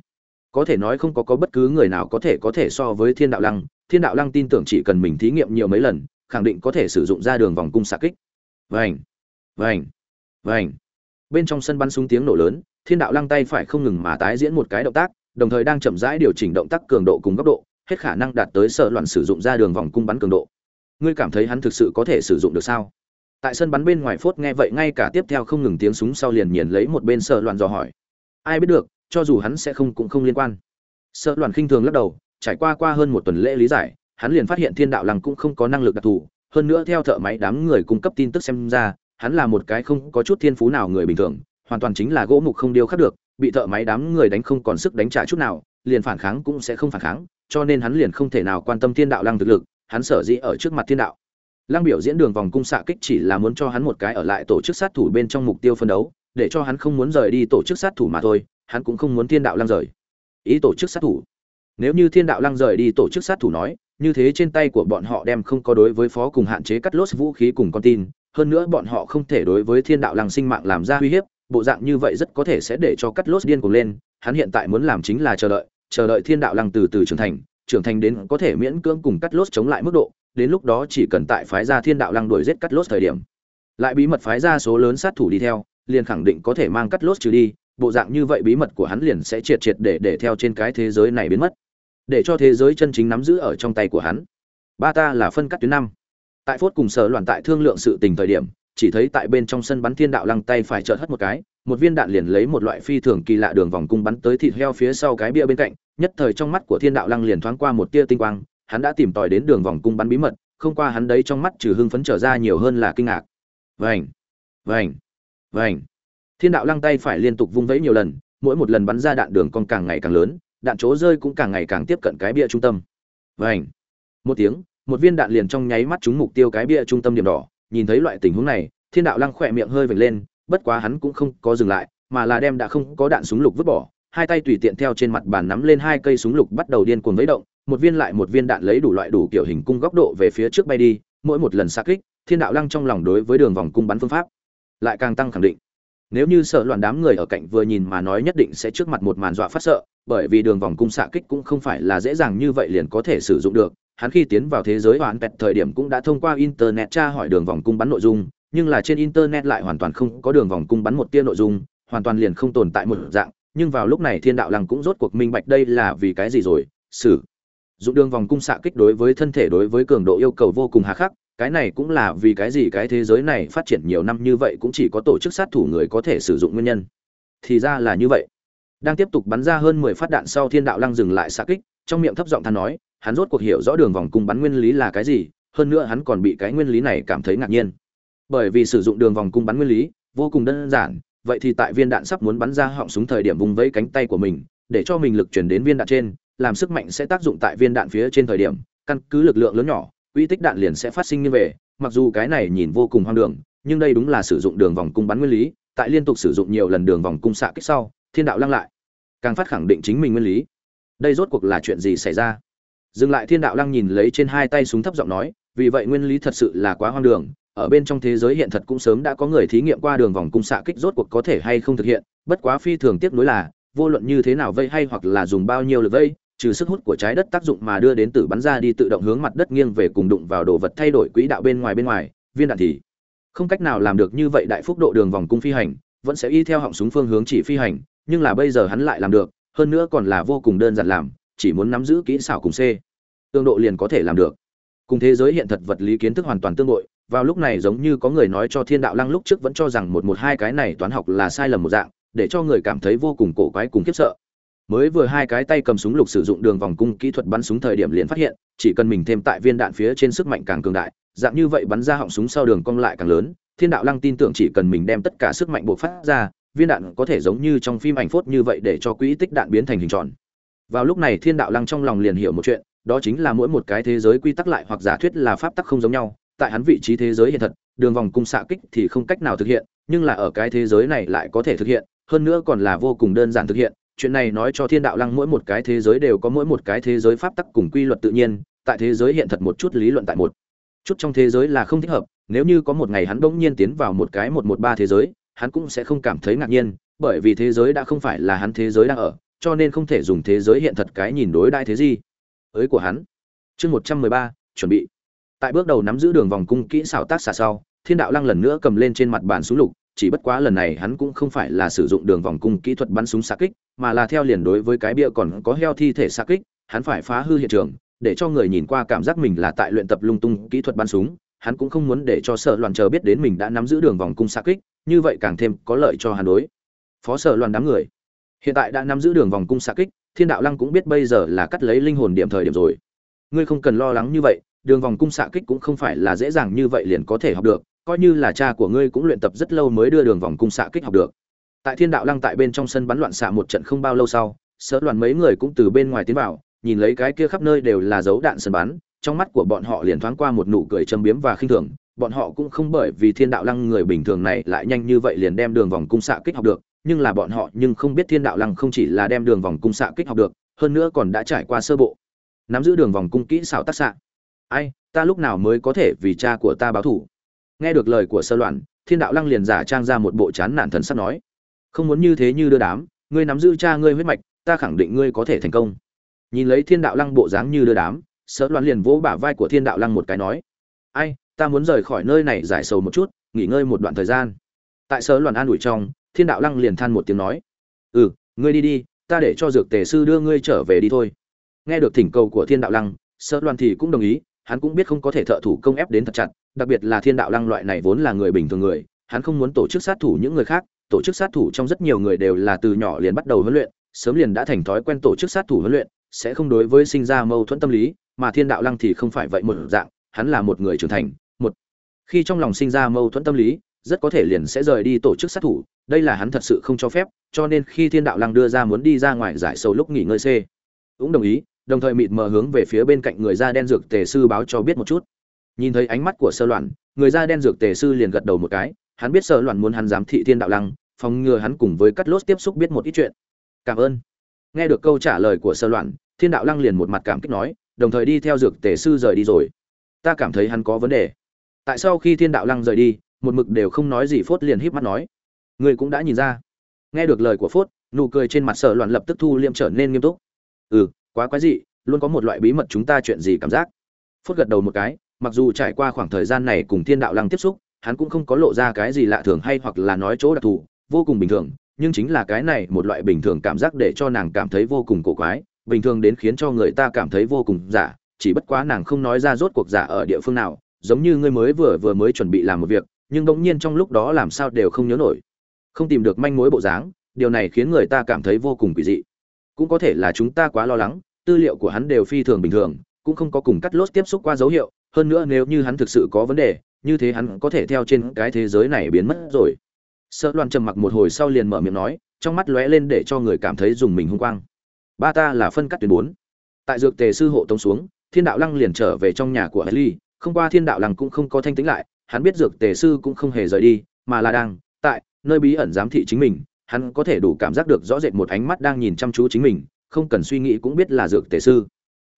có thể nói không có có bất cứ người nào có thể có thể so với thiên đạo lăng. Thiên đạo lăng tin tưởng chỉ cần mình thí nghiệm nhiều mấy lần, khẳng định có thể sử dụng ra đường vòng cung xạ kích. Vành vành vành. Bên trong sân bắn súng tiếng nổ lớn, thiên đạo lăng tay phải không ngừng mà tái diễn một cái động tác, đồng thời đang chậm rãi điều chỉnh động tác cường độ cùng góc độ, hết khả năng đạt tới sợ loạn sử dụng ra đường vòng cung bắn cường độ. Ngươi cảm thấy hắn thực sự có thể sử dụng được sao? Tại sân bắn bên ngoài phốt nghe vậy, ngay cả tiếp theo không ngừng tiếng súng sau liền nhìn lấy một bên sợ loạn dò hỏi. Ai biết được cho dù hắn sẽ không cũng không liên quan. Sợ loạn khinh thường lắc đầu, trải qua qua hơn một tuần lễ lý giải, hắn liền phát hiện thiên đạo lăng cũng không có năng lực đặc thù. Hơn nữa theo thợ máy đám người cung cấp tin tức xem ra, hắn là một cái không có chút thiên phú nào người bình thường, hoàn toàn chính là gỗ mục không điêu khắc được, bị thợ máy đám người đánh không còn sức đánh trả chút nào, liền phản kháng cũng sẽ không phản kháng, cho nên hắn liền không thể nào quan tâm thiên đạo lăng thực lực, hắn sở dĩ ở trước mặt thiên đạo. Lăng biểu diễn đường vòng cung xạ kích chỉ là muốn cho hắn một cái ở lại tổ chức sát thủ bên trong mục tiêu phân đấu, để cho hắn không muốn rời đi tổ chức sát thủ mà thôi hắn cũng không muốn thiên đạo lăng rời. Ý tổ chức sát thủ. Nếu như thiên đạo lăng rời đi, tổ chức sát thủ nói, như thế trên tay của bọn họ đem không có đối với phó cùng hạn chế cắt lốt vũ khí cùng con tin, hơn nữa bọn họ không thể đối với thiên đạo lăng sinh mạng làm ra uy hiếp, bộ dạng như vậy rất có thể sẽ để cho cắt lốt điên cuồng lên, hắn hiện tại muốn làm chính là chờ đợi chờ đợi thiên đạo lăng từ từ trưởng thành trưởng thành đến có thể miễn cưỡng cùng cắt lốt chống lại mức độ, đến lúc đó chỉ cần tại phái ra thiên đạo lăng đuổi giết cắt lốt thời điểm, lại bí mật phái ra số lớn sát thủ đi theo, liền khẳng định có thể mang cắt lốt trừ đi bộ dạng như vậy bí mật của hắn liền sẽ triệt triệt để để theo trên cái thế giới này biến mất. Để cho thế giới chân chính nắm giữ ở trong tay của hắn. Ba ta là phân cắt tuyến năm. Tại phốt cùng sở loạn tại thương lượng sự tình thời điểm, chỉ thấy tại bên trong sân bắn thiên đạo lăng tay phải chợt hất một cái, một viên đạn liền lấy một loại phi thường kỳ lạ đường vòng cung bắn tới thịt heo phía sau cái bia bên cạnh, nhất thời trong mắt của thiên đạo lăng liền thoáng qua một tia tinh quang, hắn đã tìm tòi đến đường vòng cung bắn bí mật, không qua hắn đấy trong mắt trừ hưng phấn trở ra nhiều hơn là kinh ngạc. Vành vành vành thiên đạo lăng tay phải liên tục vung vẫy nhiều lần, mỗi một lần bắn ra đạn đường con càng ngày càng lớn, đạn chỗ rơi cũng càng ngày càng tiếp cận cái bia trung tâm. Vành! Một tiếng, một viên đạn liền trong nháy mắt trúng mục tiêu cái bia trung tâm điểm đỏ. Nhìn thấy loại tình huống này, thiên đạo lăng khỏe miệng hơi vểnh lên, bất quá hắn cũng không có dừng lại, mà là đem đã không có đạn súng lục vứt bỏ. Hai tay tùy tiện theo trên mặt bàn nắm lên hai cây súng lục bắt đầu điên cuồng vẫy động, một viên lại một viên đạn lấy đủ loại đủ kiểu hình cung góc độ về phía trước bay đi, mỗi một lần xa kích, thiên đạo lăng trong lòng đối với đường vòng cung bắn phương pháp lại càng tăng khẳng định nếu như sợ loạn đám người ở cạnh vừa nhìn mà nói nhất định sẽ trước mặt một màn dọa phát sợ, bởi vì đường vòng cung xạ kích cũng không phải là dễ dàng như vậy liền có thể sử dụng được. Hắn khi tiến vào thế giới hoãn pẹt thời điểm cũng đã thông qua internet tra hỏi đường vòng cung bắn nội dung, nhưng là trên internet lại hoàn toàn không có đường vòng cung bắn một tia nội dung, hoàn toàn liền không tồn tại một dạng. Nhưng vào lúc này thiên đạo lăng cũng rốt cuộc minh bạch đây là vì cái gì rồi? Sử dụng đường vòng cung xạ kích đối với thân thể đối với cường độ yêu cầu vô cùng hà khắc cái này cũng là vì cái gì cái thế giới này phát triển nhiều năm như vậy cũng chỉ có tổ chức sát thủ người có thể sử dụng nguyên nhân. Thì ra là như vậy. Đang tiếp tục bắn ra hơn mười phát đạn sau thiên đạo lăng dừng lại xa kích, trong miệng thấp giọng than nói, hắn rốt cuộc hiểu rõ đường vòng cung bắn nguyên lý là cái gì, hơn nữa hắn còn bị cái nguyên lý này cảm thấy ngạc nhiên. Bởi vì sử dụng đường vòng cung bắn nguyên lý, vô cùng đơn giản, vậy thì tại viên đạn sắp muốn bắn ra họng súng thời điểm vùng vẫy cánh tay của mình, để cho mình lực chuyển đến viên đạn trên, làm sức mạnh sẽ tác dụng tại viên đạn phía trên thời điểm, căn cứ lực lượng lớn nhỏ uy tích đạn liền sẽ phát sinh như về, mặc dù cái này nhìn vô cùng hoang đường, nhưng đây đúng là sử dụng đường vòng cung bắn nguyên lý, tại liên tục sử dụng nhiều lần đường vòng cung xạ kích sau, thiên đạo lăng lại, càng phát khẳng định chính mình nguyên lý. Đây rốt cuộc là chuyện gì xảy ra? Dừng lại thiên đạo lăng nhìn lấy trên hai tay súng thấp giọng nói, vì vậy nguyên lý thật sự là quá hoang đường, ở bên trong thế giới hiện thật cũng sớm đã có người thí nghiệm qua đường vòng cung xạ kích rốt cuộc có thể hay không thực hiện, bất quá phi thường tiếc nuối là, vô luận như thế nào vây hay hoặc là dùng bao nhiêu lực vây trừ sức hút của trái đất tác dụng mà đưa đến tử bắn ra đi tự động hướng mặt đất nghiêng về cùng đụng vào đồ vật thay đổi quỹ đạo bên ngoài bên ngoài, viên đạn thì không cách nào làm được như vậy đại phúc độ đường vòng cung phi hành, vẫn sẽ y theo họng súng phương hướng chỉ phi hành, nhưng là bây giờ hắn lại làm được, hơn nữa còn là vô cùng đơn giản làm, chỉ muốn nắm giữ kỹ xảo cùng c. Tương độ liền có thể làm được. Cùng thế giới hiện thật vật lý kiến thức hoàn toàn tương đội vào lúc này giống như có người nói cho thiên đạo lăng lúc trước vẫn cho rằng một một hai cái này toán học là sai lầm một dạng, để cho người cảm thấy vô cùng cổ quái cùng khiếp sợ mới vừa hai cái tay cầm súng lục sử dụng đường vòng cung kỹ thuật bắn súng thời điểm liền phát hiện, chỉ cần mình thêm tại viên đạn phía trên sức mạnh càng cường đại, dạng như vậy bắn ra họng súng sau đường cong lại càng lớn, thiên đạo lăng tin tưởng chỉ cần mình đem tất cả sức mạnh bộc phát ra, viên đạn có thể giống như trong phim ảnh phốt như vậy để cho quỹ tích đạn biến thành hình tròn. Vào lúc này thiên đạo lăng trong lòng liền hiểu một chuyện, đó chính là mỗi một cái thế giới quy tắc lại hoặc giả thuyết là pháp tắc không giống nhau, tại hắn vị trí thế giới hiện thật, đường vòng cung xạ kích thì không cách nào thực hiện, nhưng là ở cái thế giới này lại có thể thực hiện, hơn nữa còn là vô cùng đơn giản thực hiện chuyện này nói cho thiên đạo lăng mỗi một cái thế giới đều có mỗi một cái thế giới pháp tắc cùng quy luật tự nhiên, tại thế giới hiện thật một chút lý luận tại một chút trong thế giới là không thích hợp, nếu như có một ngày hắn bỗng nhiên tiến vào một cái một một ba thế giới, hắn cũng sẽ không cảm thấy ngạc nhiên, bởi vì thế giới đã không phải là hắn thế giới đang ở, cho nên không thể dùng thế giới hiện thật cái nhìn đối đại thế gì. Ới của hắn. Chương một trăm mười ba, chuẩn bị. Tại bước đầu nắm giữ đường vòng cung kỹ xảo tác xạ sau, thiên đạo lăng lần nữa cầm lên trên mặt bàn xuống lục chỉ bất quá lần này hắn cũng không phải là sử dụng đường vòng cung kỹ thuật bắn súng xạ kích, mà là theo liền đối với cái bia còn có heo thi thể xạ kích, hắn phải phá hư hiện trường, để cho người nhìn qua cảm giác mình là tại luyện tập lung tung kỹ thuật bắn súng, hắn cũng không muốn để cho sợ loạn chờ biết đến mình đã nắm giữ đường vòng cung xạ kích, như vậy càng thêm có lợi cho hắn đối. Phó sở loạn đám người, hiện tại đã nắm giữ đường vòng cung xạ kích, thiên đạo lăng cũng biết bây giờ là cắt lấy linh hồn điểm thời điểm rồi. Ngươi không cần lo lắng như vậy, đường vòng cung xạ kích cũng không phải là dễ dàng như vậy liền có thể học được coi như là cha của ngươi cũng luyện tập rất lâu mới đưa đường vòng cung xạ kích học được. Tại thiên đạo lăng tại bên trong sân bắn loạn xạ một trận không bao lâu sau sở loạn mấy người cũng từ bên ngoài tiến vào, nhìn lấy cái kia khắp nơi đều là dấu đạn sân bắn, trong mắt của bọn họ liền thoáng qua một nụ cười châm biếm và khinh thường, bọn họ cũng không bởi vì thiên đạo lăng người bình thường này lại nhanh như vậy liền đem đường vòng cung xạ kích học được, nhưng là bọn họ nhưng không biết thiên đạo lăng không chỉ là đem đường vòng cung xạ kích học được, hơn nữa còn đã trải qua sơ bộ, nắm giữ đường vòng cung kỹ xảo tác xạ. Ai, ta lúc nào mới có thể vì cha của ta báo thủ? Nghe được lời của sơ loạn, thiên đạo lăng liền giả trang ra một bộ chán nản thần sắp nói, không muốn như thế như đưa đám, ngươi nắm giữ cha ngươi huyết mạch, ta khẳng định ngươi có thể thành công. Nhìn lấy thiên đạo lăng bộ dáng như đưa đám, sơ loạn liền vỗ bả vai của thiên đạo lăng một cái nói, ai, ta muốn rời khỏi nơi này giải sầu một chút, nghỉ ngơi một đoạn thời gian. Tại sơ loạn an ủi trong, thiên đạo lăng liền than một tiếng nói ừ ngươi đi đi, ta để cho dược tề sư đưa ngươi trở về đi thôi. Nghe được thỉnh cầu của thiên đạo lăng, sơ loạn thì cũng đồng ý hắn cũng biết không có thể thợ thủ công ép đến thật chặt, đặc biệt là thiên đạo lăng loại này vốn là người bình thường người, hắn không muốn tổ chức sát thủ những người khác, tổ chức sát thủ trong rất nhiều người đều là từ nhỏ liền bắt đầu huấn luyện, sớm liền đã thành thói quen tổ chức sát thủ huấn luyện, sẽ không đối với sinh ra mâu thuẫn tâm lý, mà thiên đạo lăng thì không phải vậy một dạng, hắn là một người trưởng thành, một khi trong lòng sinh ra mâu thuẫn tâm lý, rất có thể liền sẽ rời đi tổ chức sát thủ, đây là hắn thật sự không cho phép, cho nên khi thiên đạo lăng đưa ra muốn đi ra ngoài giải sâu lúc nghỉ ngơi c cũng đồng ý đồng thời mịt mờ hướng về phía bên cạnh người da đen dược tề sư báo cho biết một chút. Nhìn thấy ánh mắt của sơ loạn, người da đen dược tề sư liền gật đầu một cái, hắn biết sơ loạn muốn hắn giám thị thiên đạo lăng, phòng ngừa hắn cùng với cắt lốt tiếp xúc biết một ít chuyện. Cảm ơn. Nghe được câu trả lời của sơ loạn, thiên đạo lăng liền một mặt cảm kích nói, đồng thời đi theo dược tề sư rời đi rồi. Ta cảm thấy hắn có vấn đề. Tại sao khi thiên đạo lăng rời đi, một mực đều không nói gì phốt liền híp mắt nói. Người cũng đã nhìn ra. Nghe được lời của phốt, nụ cười trên mặt sơ loạn lập tức thu liêm trở nên nghiêm túc. Ừ quá quái dị, luôn có một loại bí mật chúng ta chuyện gì cảm giác. Phút gật đầu một cái, mặc dù trải qua khoảng thời gian này cùng thiên đạo lăng tiếp xúc, hắn cũng không có lộ ra cái gì lạ thường hay hoặc là nói chỗ đặc thù, vô cùng bình thường, nhưng chính là cái này một loại bình thường cảm giác để cho nàng cảm thấy vô cùng cổ quái, bình thường đến khiến cho người ta cảm thấy vô cùng giả, chỉ bất quá nàng không nói ra rốt cuộc giả ở địa phương nào, giống như ngươi mới vừa vừa mới chuẩn bị làm một việc, nhưng bỗng nhiên trong lúc đó làm sao đều không nhớ nổi. Không tìm được manh mối bộ dáng, điều này khiến người ta cảm thấy vô cùng quỷ dị. Cũng có thể là chúng ta quá lo lắng tư liệu của hắn đều phi thường bình thường cũng không có cùng cắt lốt tiếp xúc qua dấu hiệu hơn nữa nếu như hắn thực sự có vấn đề như thế hắn có thể theo trên cái thế giới này biến mất rồi. Sở loan trầm mặc một hồi sau liền mở miệng nói trong mắt lóe lên để cho người cảm thấy dùng mình hung quang. Ba ta là phân cắt tuyến bốn. Tại dược tề sư hộ tống xuống thiên đạo lăng liền trở về trong nhà của Ly, không qua thiên đạo lăng cũng không có thanh tĩnh lại hắn biết dược tề sư cũng không hề rời đi mà là đang tại nơi bí ẩn giám thị chính mình hắn có thể đủ cảm giác được rõ rệt một ánh mắt đang nhìn chăm chú chính mình không cần suy nghĩ cũng biết là dược tề sư.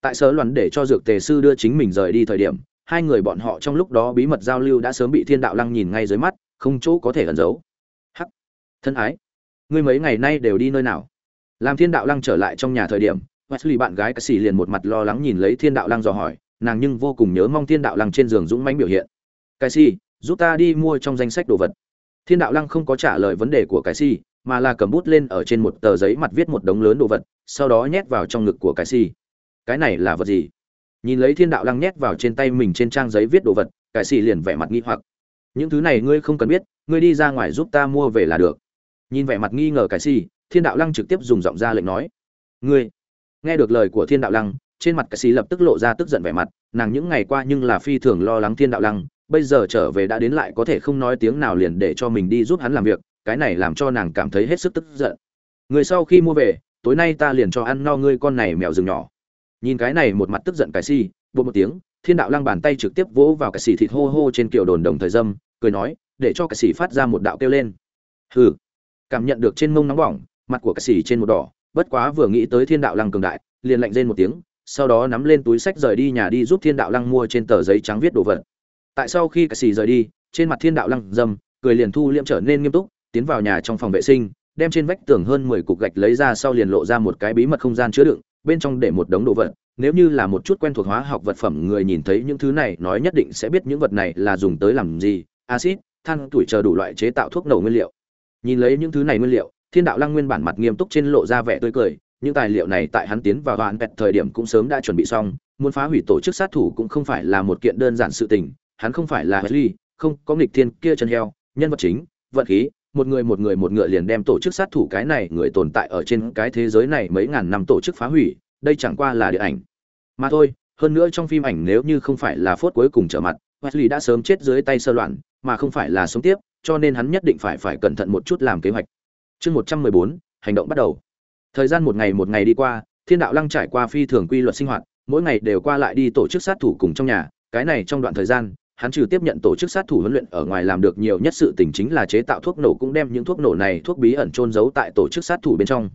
Tại sở loạn để cho dược tề sư đưa chính mình rời đi thời điểm hai người bọn họ trong lúc đó bí mật giao lưu đã sớm bị thiên đạo lăng nhìn ngay dưới mắt không chỗ có thể ẩn giấu. Hắc! Thân ái! Ngươi mấy ngày nay đều đi nơi nào? Làm thiên đạo lăng trở lại trong nhà thời điểm Wesley bạn gái Cassie liền một mặt lo lắng nhìn lấy Thiên Đạo Lăng dò hỏi, nàng nhưng vô cùng nhớ mong Thiên Đạo Lăng trên giường dũng mãnh biểu hiện. Cassie, giúp ta đi mua trong danh sách đồ vật. Thiên Đạo Lăng không có trả lời vấn đề của Cassie, mà là cầm bút lên ở trên một tờ giấy mặt viết một đống lớn đồ vật, sau đó nhét vào trong ngực của cái xì Cái này là vật gì? Nhìn lấy Thiên Đạo Lăng nhét vào trên tay mình trên trang giấy viết đồ vật, cái xì liền vẻ mặt nghi hoặc. Những thứ này ngươi không cần biết ngươi đi ra ngoài giúp ta mua về là được. Nhìn vẻ mặt nghi ngờ cái xì thiên đạo lăng trực tiếp dùng giọng ra lệnh nói. Ngươi nghe được lời của thiên đạo lăng trên mặt cái xì lập tức lộ ra tức giận vẻ mặt nàng những ngày qua nhưng là phi thường lo lắng thiên đạo lăng bây giờ trở về đã đến lại có thể không nói tiếng nào liền để cho mình đi giúp hắn làm việc cái này làm cho nàng cảm thấy hết sức tức giận. Người sau khi mua về, tối nay ta liền cho ăn no ngươi con này mèo rừng nhỏ. Nhìn cái này một mặt tức giận cái si bộ một tiếng, thiên đạo lăng bàn tay trực tiếp vỗ vào cái xì thịt hô hô trên kiểu đồn đồng thời dâm, cười nói, để cho cái xì phát ra một đạo kêu lên. Hừ. Cảm nhận được trên mông nóng bỏng, mặt của cái xì trên một đỏ, bất quá vừa nghĩ tới thiên đạo lăng cường đại, liền lạnh rên một tiếng, sau đó nắm lên túi sách rời đi nhà đi giúp thiên đạo lăng mua trên tờ giấy trắng viết đồ vật. Tại sau khi cái xì rời đi, trên mặt thiên đạo lăng dâm, cười liền thu liễm trở nên nghiêm túc tiến vào nhà trong phòng vệ sinh đem trên vách tường hơn mười cục gạch lấy ra sau liền lộ ra một cái bí mật không gian chứa đựng bên trong để một đống đồ vật. Nếu như là một chút quen thuộc hóa học vật phẩm người nhìn thấy những thứ này nói nhất định sẽ biết những vật này là dùng tới làm gì. Acid than tuổi chờ đủ loại chế tạo thuốc nổ nguyên liệu. Nhìn lấy những thứ này nguyên liệu thiên đạo lăng nguyên bản mặt nghiêm túc trên lộ ra vẻ tươi cười những tài liệu này tại hắn tiến vào đoạn vẹt thời điểm cũng sớm đã chuẩn bị xong muốn phá hủy tổ chức sát thủ cũng không phải là một kiện đơn giản sự tình hắn không phải là Wesley, không có nghịch thiên kia chân heo nhân vật chính vận khí một người một người một ngựa liền đem tổ chức sát thủ cái này người tồn tại ở trên cái thế giới này mấy ngàn năm tổ chức phá hủy, đây chẳng qua là điện ảnh. Mà thôi, hơn nữa trong phim ảnh nếu như không phải là phốt cuối cùng trở mặt, Wesley đã sớm chết dưới tay sơ loạn, mà không phải là sống tiếp, cho nên hắn nhất định phải phải cẩn thận một chút làm kế hoạch. Chương một trăm mười bốn, hành động bắt đầu. Thời gian một ngày một ngày đi qua, thiên đạo lăng trải qua phi thường quy luật sinh hoạt, mỗi ngày đều qua lại đi tổ chức sát thủ cùng trong nhà, cái này trong đoạn thời gian hắn trừ tiếp nhận tổ chức sát thủ huấn luyện ở ngoài làm được nhiều nhất sự tình chính là chế tạo thuốc nổ cũng đem những thuốc nổ này thuốc bí ẩn trôn giấu tại tổ chức sát thủ bên trong.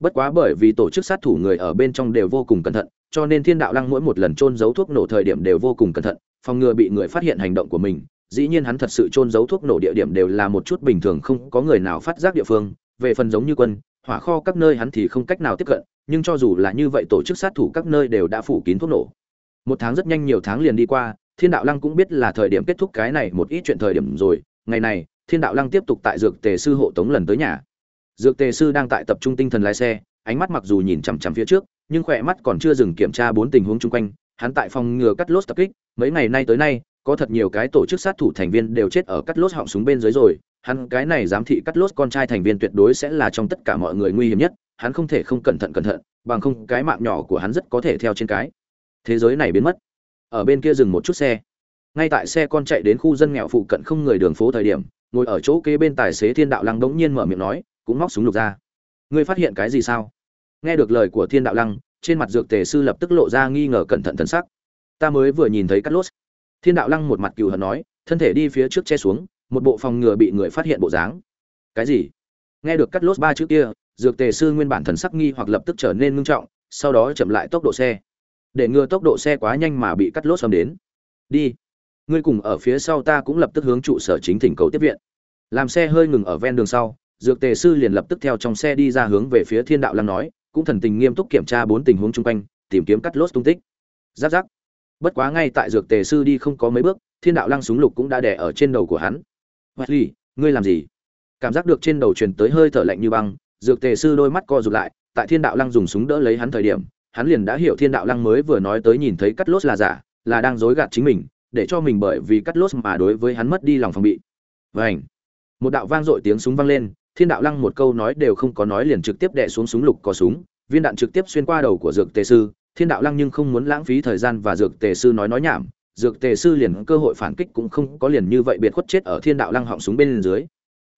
Bất quá bởi vì tổ chức sát thủ người ở bên trong đều vô cùng cẩn thận, cho nên thiên đạo lăng mỗi một lần trôn giấu thuốc nổ thời điểm đều vô cùng cẩn thận, phòng ngừa bị người phát hiện hành động của mình. Dĩ nhiên hắn thật sự trôn giấu thuốc nổ địa điểm đều là một chút bình thường, không có người nào phát giác địa phương. Về phần giống như quân, hỏa kho các nơi hắn thì không cách nào tiếp cận, nhưng cho dù là như vậy tổ chức sát thủ các nơi đều đã phủ kín thuốc nổ. Một tháng rất nhanh nhiều tháng liền đi qua thiên đạo lăng cũng biết là thời điểm kết thúc cái này một ít chuyện thời điểm rồi. Ngày này, thiên đạo lăng tiếp tục tại dược tề sư hộ tống lần tới nhà. Dược tề sư đang tại tập trung tinh thần lái xe, ánh mắt mặc dù nhìn chằm chằm phía trước, nhưng khỏe mắt còn chưa dừng kiểm tra bốn tình huống chung quanh. Hắn tại phòng ngừa cắt lốt tập kích, mấy ngày nay tới nay, có thật nhiều cái tổ chức sát thủ thành viên đều chết ở cắt lốt họng súng bên dưới rồi. Hắn cái này giám thị cắt lốt con trai thành viên tuyệt đối sẽ là trong tất cả mọi người nguy hiểm nhất, hắn không thể không cẩn thận cẩn thận, bằng không cái mạng nhỏ của hắn rất có thể theo trên cái. Thế giới này biến mất ở bên kia dừng một chút xe. Ngay tại xe con chạy đến khu dân nghèo phụ cận không người đường phố thời điểm, ngồi ở chỗ kế bên tài xế thiên đạo lăng đống nhiên mở miệng nói, cũng móc súng lục ra. Ngươi phát hiện cái gì sao? Nghe được lời của thiên đạo lăng, trên mặt dược tề sư lập tức lộ ra nghi ngờ cẩn thận thần sắc. Ta mới vừa nhìn thấy cắt lốt. Thiên đạo lăng một mặt cừu hận nói, thân thể đi phía trước che xuống, một bộ phòng ngừa bị người phát hiện bộ dáng. Cái gì? Nghe được cắt lốt ba chữ kia, dược tề sư nguyên bản thần sắc nghi hoặc lập tức trở nên ngưng trọng, sau đó chậm lại tốc độ xe để ngừa tốc độ xe quá nhanh mà bị cắt lốt xâm đến. Đi. Ngươi cùng ở phía sau ta cũng lập tức hướng trụ sở chính thỉnh cầu tiếp viện. Làm xe hơi ngừng ở ven đường sau dược tề sư liền lập tức theo trong xe đi ra hướng về phía thiên đạo lăng nói cũng thần tình nghiêm túc kiểm tra bốn tình huống chung quanh tìm kiếm cắt lốt tung tích. Giáp giáp. Bất quá ngay tại dược tề sư đi không có mấy bước thiên đạo lăng súng lục cũng đã đẻ ở trên đầu của hắn. Wesley, ngươi làm gì? Cảm giác được trên đầu truyền tới hơi thở lạnh như băng dược tề sư đôi mắt co rụt lại tại thiên đạo lăng dùng súng đỡ lấy hắn thời điểm hắn liền đã hiểu thiên đạo lăng mới vừa nói tới nhìn thấy cắt lốt là giả, là đang dối gạt chính mình, để cho mình bởi vì cắt lốt mà đối với hắn mất đi lòng phòng bị. Vảnh một đạo vang dội tiếng súng vang lên, thiên đạo lăng một câu nói đều không có nói liền trực tiếp đè xuống súng lục có súng, viên đạn trực tiếp xuyên qua đầu của dược tề sư, thiên đạo lăng nhưng không muốn lãng phí thời gian và dược tề sư nói nói nhảm, dược tề sư liền cơ hội phản kích cũng không có liền như vậy biệt khuất chết ở thiên đạo lăng họng súng bên dưới.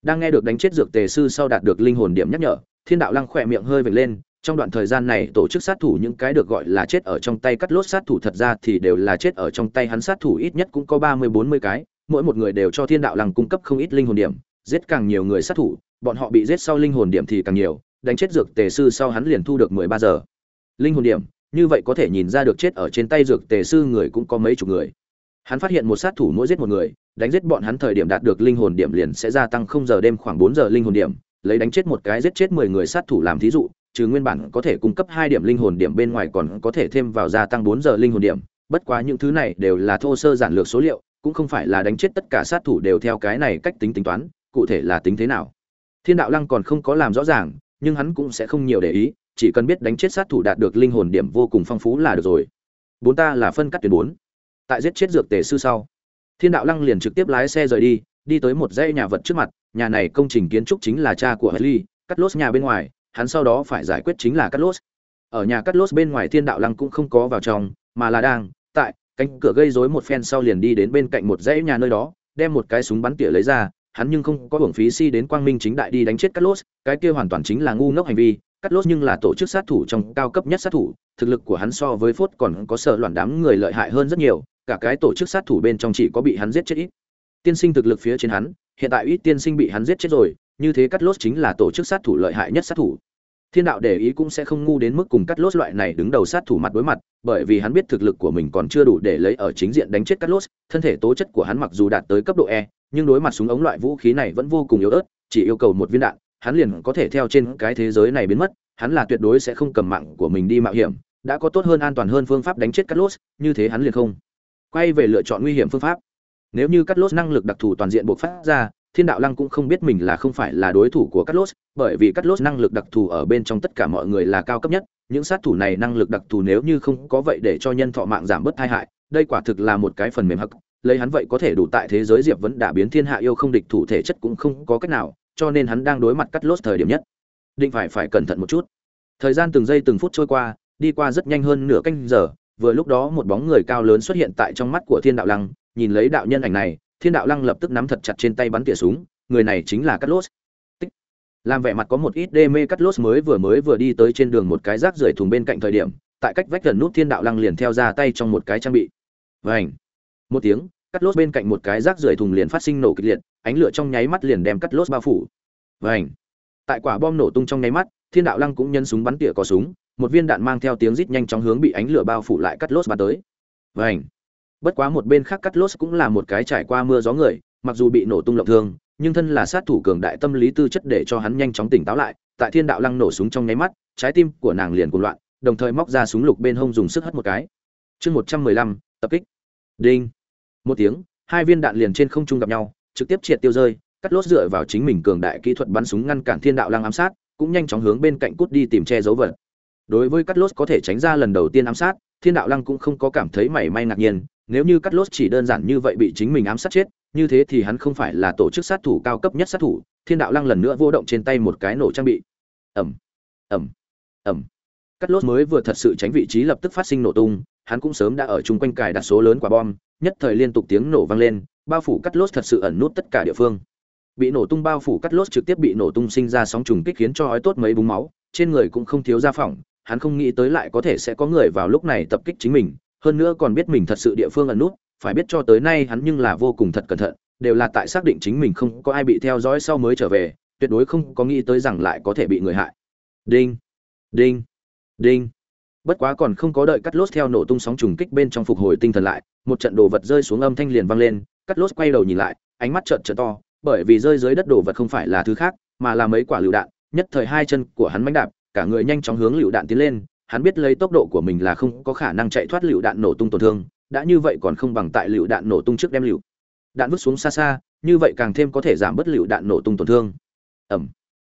Đang nghe được đánh chết dược tề sư sau đạt được linh hồn điểm nhắc nhở, thiên đạo lăng khỏe miệng hơi vệt lên trong đoạn thời gian này tổ chức sát thủ những cái được gọi là chết ở trong tay cắt lốt sát thủ thật ra thì đều là chết ở trong tay hắn sát thủ ít nhất cũng có ba mươi, bốn mươi cái. Mỗi một người đều cho thiên đạo lăng cung cấp không ít linh hồn điểm, giết càng nhiều người sát thủ, bọn họ bị giết sau linh hồn điểm thì càng nhiều, đánh chết dược tề sư sau hắn liền thu được mười ba giờ. Linh hồn điểm, như vậy có thể nhìn ra được chết ở trên tay dược tề sư người cũng có mấy chục người. Hắn phát hiện một sát thủ mỗi giết một người, đánh giết bọn hắn thời điểm đạt được linh hồn điểm liền sẽ gia tăng không giờ đêm khoảng bốn giờ linh hồn điểm, lấy đánh chết một cái giết chết mười người sát thủ làm thí dụ trừ nguyên bản có thể cung cấp hai điểm linh hồn điểm bên ngoài còn có thể thêm vào gia tăng bốn giờ linh hồn điểm. Bất quá những thứ này đều là thô sơ giản lược số liệu, cũng không phải là đánh chết tất cả sát thủ đều theo cái này cách tính tính toán, cụ thể là tính thế nào. Thiên đạo lăng còn không có làm rõ ràng, nhưng hắn cũng sẽ không nhiều để ý, chỉ cần biết đánh chết sát thủ đạt được linh hồn điểm vô cùng phong phú là được rồi. Bốn ta là phân cắt tuyến bốn. Tại giết chết dược tề sư sau, thiên đạo lăng liền trực tiếp lái xe rời đi đi tới một dãy nhà vật trước mặt, nhà này công trình kiến trúc chính là cha của haley cắt lốt nhà bên ngoài hắn sau đó phải giải quyết chính là cắt lốt ở nhà cắt lốt bên ngoài thiên đạo lăng cũng không có vào trong, mà là đang, tại, cánh cửa gây rối một phen sau liền đi đến bên cạnh một dãy nhà nơi đó, đem một cái súng bắn tỉa lấy ra, hắn nhưng không có hưởng phí si đến quang minh chính đại đi đánh chết cắt lốt cái kia hoàn toàn chính là ngu ngốc hành vi cắt lốt nhưng là tổ chức sát thủ trong cao cấp nhất sát thủ, thực lực của hắn so với phốt còn có sợ loạn đám người lợi hại hơn rất nhiều, cả cái tổ chức sát thủ bên trong chỉ có bị hắn giết chết ít. Tiên sinh thực lực phía trên hắn, hiện tại ít tiên sinh bị hắn giết chết rồi như thế cắt lốt chính là tổ chức sát thủ lợi hại nhất sát thủ. Thiên đạo để ý cũng sẽ không ngu đến mức cùng cắt lốt loại này đứng đầu sát thủ mặt đối mặt, bởi vì hắn biết thực lực của mình còn chưa đủ để lấy ở chính diện đánh chết cắt lốt, thân thể tố chất của hắn mặc dù đạt tới cấp độ e nhưng đối mặt súng ống loại vũ khí này vẫn vô cùng yếu ớt, chỉ yêu cầu một viên đạn, hắn liền có thể theo trên cái thế giới này biến mất, hắn là tuyệt đối sẽ không cầm mạng của mình đi mạo hiểm, đã có tốt hơn an toàn hơn phương pháp đánh chết cắt lốt, như thế hắn liền không. Quay về lựa chọn nguy hiểm phương pháp. Nếu như cắt lốt năng lực đặc thù toàn diện buộc phát ra thiên đạo lăng cũng không biết mình là không phải là đối thủ của cắt lốt, bởi vì cắt lốt năng lực đặc thù ở bên trong tất cả mọi người là cao cấp nhất. Những sát thủ này năng lực đặc thù nếu như không có vậy để cho nhân thọ mạng giảm bớt tai hại, đây quả thực là một cái phần mềm hắc. Lấy hắn vậy có thể đủ tại thế giới diệp vẫn đả biến thiên hạ yêu không địch thủ thể chất cũng không có cách nào, cho nên hắn đang đối mặt cắt lốt thời điểm nhất. Định phải phải cẩn thận một chút. Thời gian từng giây từng phút trôi qua, đi qua rất nhanh hơn nửa canh giờ, vừa lúc đó một bóng người cao lớn xuất hiện tại trong mắt của thiên đạo lăng, nhìn lấy đạo nhân ảnh này thiên đạo lăng lập tức nắm thật chặt trên tay bắn tỉa súng, người này chính là cắt lốt. Tích. Làm vẻ mặt có một ít đê mê, cắt lốt mới vừa mới vừa đi tới trên đường một cái rác rưởi thùng bên cạnh thời điểm, tại cách vách gần nút thiên đạo lăng liền theo ra tay trong một cái trang bị. Vảnh một tiếng, cắt lốt bên cạnh một cái rác rưởi thùng liền phát sinh nổ kịch liệt, ánh lửa trong nháy mắt liền đem cắt lốt bao phủ. Vảnh tại quả bom nổ tung trong nháy mắt, thiên đạo lăng cũng nhân súng bắn tỉa có súng, một viên đạn mang theo tiếng rít nhanh chóng hướng bị ánh lửa bao phủ lại cắt lốt bắn tới. Vảnh bất quá một bên khác cắt lốt cũng là một cái trải qua mưa gió người, mặc dù bị nổ tung lộng thương, nhưng thân là sát thủ cường đại tâm lý tư chất để cho hắn nhanh chóng tỉnh táo lại, tại thiên đạo lăng nổ súng trong nháy mắt, trái tim của nàng liền cuồng loạn, đồng thời móc ra súng lục bên hông dùng sức hất một cái. Chương một trăm mười lăm, tập kích. Đinh. Một tiếng, hai viên đạn liền trên không trung gặp nhau, trực tiếp triệt tiêu rơi cắt lốt dựa vào chính mình cường đại kỹ thuật bắn súng ngăn cản thiên đạo lăng ám sát, cũng nhanh chóng hướng bên cạnh cút đi tìm che dấu vật. Đối với cắt lốt có thể tránh ra lần đầu tiên ám sát, thiên đạo lăng cũng không có cảm thấy mảy may ngạc nhiên nếu như cắt lốt chỉ đơn giản như vậy bị chính mình ám sát chết, như thế thì hắn không phải là tổ chức sát thủ cao cấp nhất sát thủ, thiên đạo lăng lần nữa vô động trên tay một cái nổ trang bị. Ẩm ẩm ẩm cắt lốt mới vừa thật sự tránh vị trí lập tức phát sinh nổ tung, hắn cũng sớm đã ở chung quanh cài đặt số lớn quả bom, nhất thời liên tục tiếng nổ vang lên, bao phủ cắt lốt thật sự ẩn nút tất cả địa phương. Bị nổ tung bao phủ cắt lốt trực tiếp bị nổ tung sinh ra sóng trùng kích khiến cho ói tốt mấy búng máu, trên người cũng không thiếu da phỏng, hắn không nghĩ tới lại có thể sẽ có người vào lúc này tập kích chính mình hơn nữa còn biết mình thật sự địa phương ẩn nút, phải biết cho tới nay hắn nhưng là vô cùng thật cẩn thận, đều là tại xác định chính mình không có ai bị theo dõi sau mới trở về, tuyệt đối không có nghĩ tới rằng lại có thể bị người hại. Đinh đinh đinh. Bất quá còn không có đợi cắt lốt theo nổ tung sóng trùng kích bên trong phục hồi tinh thần lại, một trận đồ vật rơi xuống âm thanh liền vang lên, cắt lốt quay đầu nhìn lại, ánh mắt trợn trợn to, bởi vì rơi dưới đất đồ vật không phải là thứ khác, mà là mấy quả lựu đạn, nhất thời hai chân của hắn mánh đạp, cả người nhanh chóng hướng lựu đạn tiến lên hắn biết lấy tốc độ của mình là không có khả năng chạy thoát lựu đạn nổ tung tổn thương đã như vậy còn không bằng tại lựu đạn nổ tung trước đem lựu đạn vứt xuống xa xa như vậy càng thêm có thể giảm bớt lựu đạn nổ tung tổn thương ẩm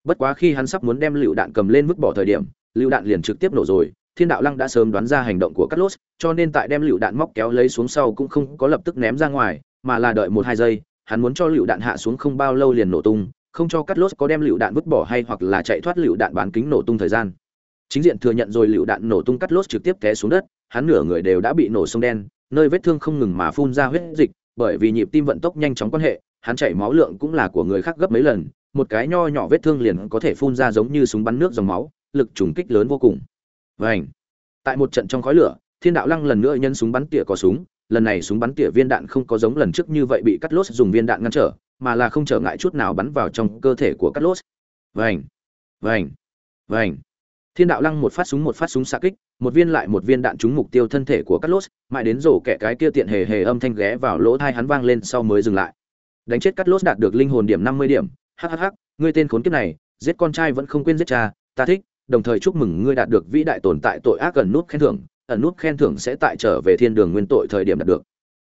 bất quá khi hắn sắp muốn đem lựu đạn cầm lên vứt bỏ thời điểm lựu đạn liền trực tiếp nổ rồi thiên đạo lăng đã sớm đoán ra hành động của cắt lốt cho nên tại đem lựu đạn móc kéo lấy xuống sau cũng không có lập tức ném ra ngoài mà là đợi một hai giây hắn muốn cho lựu đạn hạ xuống không bao lâu liền nổ tung không cho cắt lốt có đem lựu đạn vứt bỏ hay hoặc là chạy thoát lựu đạn bán kính nổ tung thời gian chính diện thừa nhận rồi lựu đạn nổ tung cắt lốt trực tiếp té xuống đất, hắn nửa người đều đã bị nổ sông đen, nơi vết thương không ngừng mà phun ra huyết dịch, bởi vì nhịp tim vận tốc nhanh chóng quan hệ, hắn chảy máu lượng cũng là của người khác gấp mấy lần, một cái nho nhỏ vết thương liền có thể phun ra giống như súng bắn nước dòng máu, lực trùng kích lớn vô cùng. Vảnh tại một trận trong khói lửa, thiên đạo lăng lần nữa nhân súng bắn tỉa có súng, lần này súng bắn tỉa viên đạn không có giống lần trước như vậy bị cắt lốt dùng viên đạn ngăn trở, mà là không trở ngại chút nào bắn vào trong cơ thể của cắt lốt. Vảnh vảnh vảnh thiên đạo lăng một phát súng một phát súng xạ kích một viên lại một viên đạn trúng mục tiêu thân thể của cắt mãi đến rổ kẻ cái kia tiện hề hề âm thanh ghé vào lỗ tai hắn vang lên sau mới dừng lại. Đánh chết cắt đạt được linh hồn điểm năm mươi điểm. Ha, ngươi tên khốn kiếp này giết con trai vẫn không quên giết cha ta thích đồng thời chúc mừng ngươi đạt được vĩ đại tồn tại tội ác ẩn nút khen thưởng ẩn nút khen thưởng sẽ tại trở về thiên đường nguyên tội thời điểm đạt được.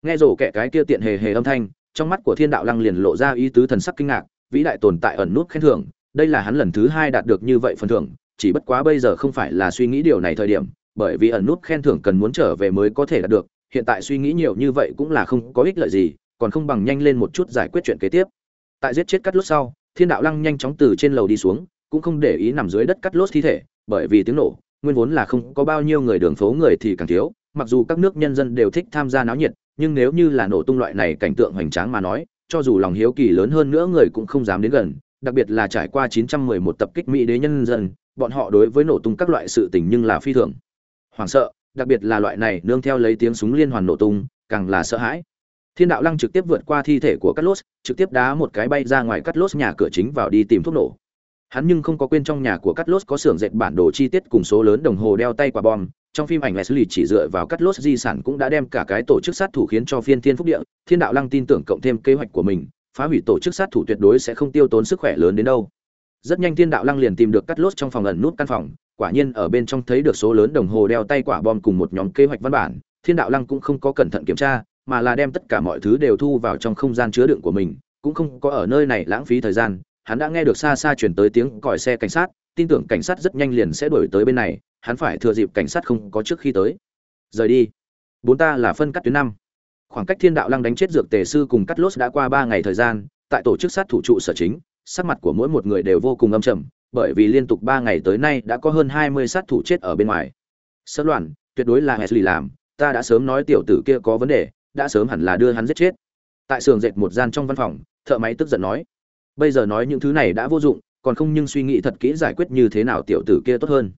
Nghe rổ kẻ cái kia tiện hề hề âm thanh trong mắt của thiên đạo lăng liền lộ ra ý tứ thần sắc kinh ngạc vĩ đại tồn tại ẩn nút khen thưởng đây là hắn lần thứ hai đạt được như vậy phần thưởng chỉ bất quá bây giờ không phải là suy nghĩ điều này thời điểm, bởi vì ẩn nút khen thưởng cần muốn trở về mới có thể đạt được, hiện tại suy nghĩ nhiều như vậy cũng là không có ích lợi gì, còn không bằng nhanh lên một chút giải quyết chuyện kế tiếp. Tại giết chết cắt lốt sau, thiên đạo lăng nhanh chóng từ trên lầu đi xuống, cũng không để ý nằm dưới đất cắt lốt thi thể, bởi vì tiếng nổ, nguyên vốn là không có bao nhiêu người đường phố người thì càng thiếu, mặc dù các nước nhân dân đều thích tham gia náo nhiệt, nhưng nếu như là nổ tung loại này cảnh tượng hoành tráng mà nói, cho dù lòng hiếu kỳ lớn hơn nữa người cũng không dám đến gần, đặc biệt là trải qua 911 tập kích mỹ đế nhân dân bọn họ đối với nổ tung các loại sự tình nhưng là phi thường. Hoảng sợ, đặc biệt là loại này nương theo lấy tiếng súng liên hoàn nổ tung, càng là sợ hãi. Thiên đạo lăng trực tiếp vượt qua thi thể của cắt lốt trực tiếp đá một cái bay ra ngoài cắt lốt nhà cửa chính vào đi tìm thuốc nổ. Hắn nhưng không có quên trong nhà của cắt lốt có xưởng dệt bản đồ chi tiết cùng số lớn đồng hồ đeo tay quả bom. Trong phim ảnh Leslie chỉ dựa vào cắt lốt di sản cũng đã đem cả cái tổ chức sát thủ khiến cho phiên thiên phúc địa. Thiên đạo lăng tin tưởng cộng thêm kế hoạch của mình, phá hủy tổ chức sát thủ tuyệt đối sẽ không tiêu tốn sức khỏe lớn đến đâu rất nhanh thiên đạo lăng liền tìm được cắt lốt trong phòng ẩn nút căn phòng, quả nhiên ở bên trong thấy được số lớn đồng hồ đeo tay quả bom cùng một nhóm kế hoạch văn bản. Thiên đạo lăng cũng không có cẩn thận kiểm tra, mà là đem tất cả mọi thứ đều thu vào trong không gian chứa đựng của mình, cũng không có ở nơi này lãng phí thời gian. Hắn đã nghe được xa xa chuyển tới tiếng còi xe cảnh sát, tin tưởng cảnh sát rất nhanh liền sẽ đuổi tới bên này, hắn phải thừa dịp cảnh sát không có trước khi tới. Rời đi. Bốn ta là phân cắt tuyến năm. Khoảng cách thiên đạo lăng đánh chết dược tề sư cùng cắt lốt đã qua ba ngày thời gian, tại tổ chức sát thủ trụ sở chính sắc mặt của mỗi một người đều vô cùng âm trầm, bởi vì liên tục ba ngày tới nay đã có hơn hai mươi sát thủ chết ở bên ngoài. Sơ loạn, tuyệt đối là Wesley làm, ta đã sớm nói tiểu tử kia có vấn đề, đã sớm hẳn là đưa hắn giết chết. Tại xưởng dệt một gian trong văn phòng, thợ máy tức giận nói, bây giờ nói những thứ này đã vô dụng, còn không nhưng suy nghĩ thật kỹ giải quyết như thế nào tiểu tử kia tốt hơn.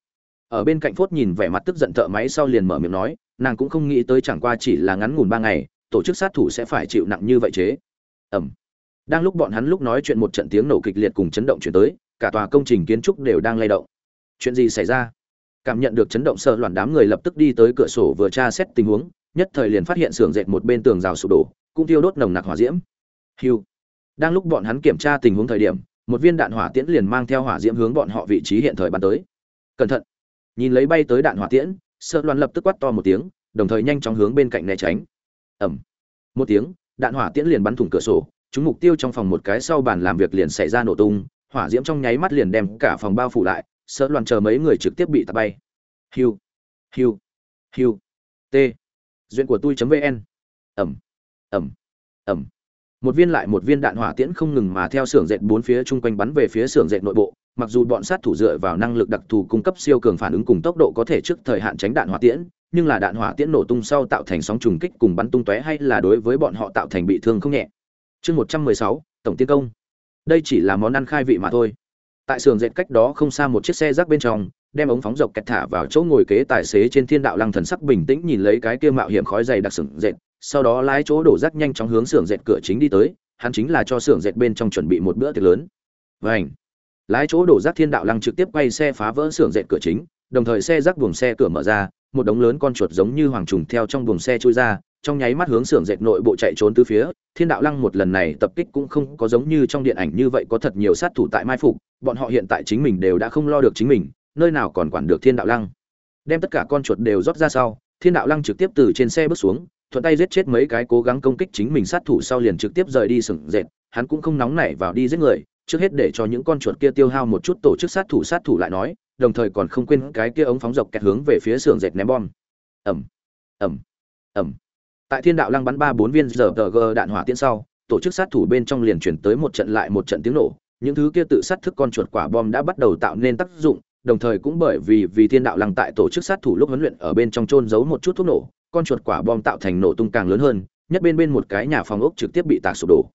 Ở bên cạnh phốt nhìn vẻ mặt tức giận thợ máy sau liền mở miệng nói, nàng cũng không nghĩ tới chẳng qua chỉ là ngắn ngủn ba ngày, tổ chức sát thủ sẽ phải chịu nặng như vậy chế. Ẩm đang lúc bọn hắn lúc nói chuyện một trận tiếng nổ kịch liệt cùng chấn động chuyển tới, cả tòa công trình kiến trúc đều đang lay động. Chuyện gì xảy ra? Cảm nhận được chấn động sợ loạn đám người lập tức đi tới cửa sổ vừa tra xét tình huống, nhất thời liền phát hiện xưởng dệt một bên tường rào sụp đổ, cũng thiêu đốt nồng nặc hỏa diễm. Hiu đang lúc bọn hắn kiểm tra tình huống thời điểm, một viên đạn hỏa tiễn liền mang theo hỏa diễm hướng bọn họ vị trí hiện thời bắn tới. Cẩn thận. Nhìn lấy bay tới đạn hỏa tiễn, sợ loạn lập tức quát to một tiếng, đồng thời nhanh chóng hướng bên cạnh né tránh. Ẩm một tiếng, đạn hỏa tiễn liền bắn thủng cửa sổ chúng mục tiêu trong phòng một cái sau bàn làm việc liền xảy ra nổ tung, hỏa diễm trong nháy mắt liền đem cả phòng bao phủ lại, sợ loạn chờ mấy người trực tiếp bị tạt bay. Hiu hiu hiu, t. Duyên của tôi vn. Ẩm ẩm ẩm. Một viên lại một viên đạn hỏa tiễn không ngừng mà theo xưởng dệt bốn phía chung quanh bắn về phía xưởng dệt nội bộ, mặc dù bọn sát thủ dựa vào năng lực đặc thù cung cấp siêu cường phản ứng cùng tốc độ có thể trước thời hạn tránh đạn hỏa tiễn, nhưng là đạn hỏa tiễn nổ tung sau tạo thành sóng trùng kích cùng bắn tung tóe hay là đối với bọn họ tạo thành bị thương không nhẹ chương một trăm mười sáu, tổng tiến công. Đây chỉ là món ăn khai vị mà thôi. Tại xưởng dệt cách đó không xa một chiếc xe rác bên trong, đem ống phóng dọc kẹt thả vào chỗ ngồi kế tài xế trên thiên đạo lăng thần sắc bình tĩnh nhìn lấy cái kia mạo hiểm khói dày đặc sừng dệt, sau đó lái chỗ đổ rác nhanh chóng hướng xưởng dệt cửa chính đi tới, hắn chính là cho xưởng dệt bên trong chuẩn bị một bữa tiệc lớn. Vảnh lái chỗ đổ rác thiên đạo lăng trực tiếp quay xe phá vỡ xưởng dệt cửa chính, đồng thời xe rác buồng xe cửa mở ra, một đống lớn con chuột giống như hoàng trùng theo trong buồng xe trôi ra trong nháy mắt hướng xưởng dệt nội bộ chạy trốn từ phía, thiên đạo lăng một lần này tập kích cũng không có giống như trong điện ảnh như vậy có thật nhiều sát thủ tại mai phục, bọn họ hiện tại chính mình đều đã không lo được chính mình, nơi nào còn quản được thiên đạo lăng. Đem tất cả con chuột đều rót ra sau, thiên đạo lăng trực tiếp từ trên xe bước xuống, thuận tay giết chết mấy cái cố gắng công kích chính mình sát thủ sau liền trực tiếp rời đi sừng dệt, hắn cũng không nóng nảy vào đi giết người, trước hết để cho những con chuột kia tiêu hao một chút tổ chức sát thủ sát thủ lại nói, đồng thời còn không quên cái kia ống phóng dọc kẹt hướng về phía sườn dệt ném bom. Ẩm ẩm ẩm tại thiên đạo lăng bắn ba bốn viên giờ g đạn hỏa tiễn sau, tổ chức sát thủ bên trong liền chuyển tới một trận lại một trận tiếng nổ. Những thứ kia tự sát thức con chuột quả bom đã bắt đầu tạo nên tác dụng, đồng thời cũng bởi vì vì thiên đạo lăng tại tổ chức sát thủ lúc huấn luyện ở bên trong trôn giấu một chút thuốc nổ, con chuột quả bom tạo thành nổ tung càng lớn hơn, nhất bên bên một cái nhà phòng ốc trực tiếp bị tạc sụp đổ.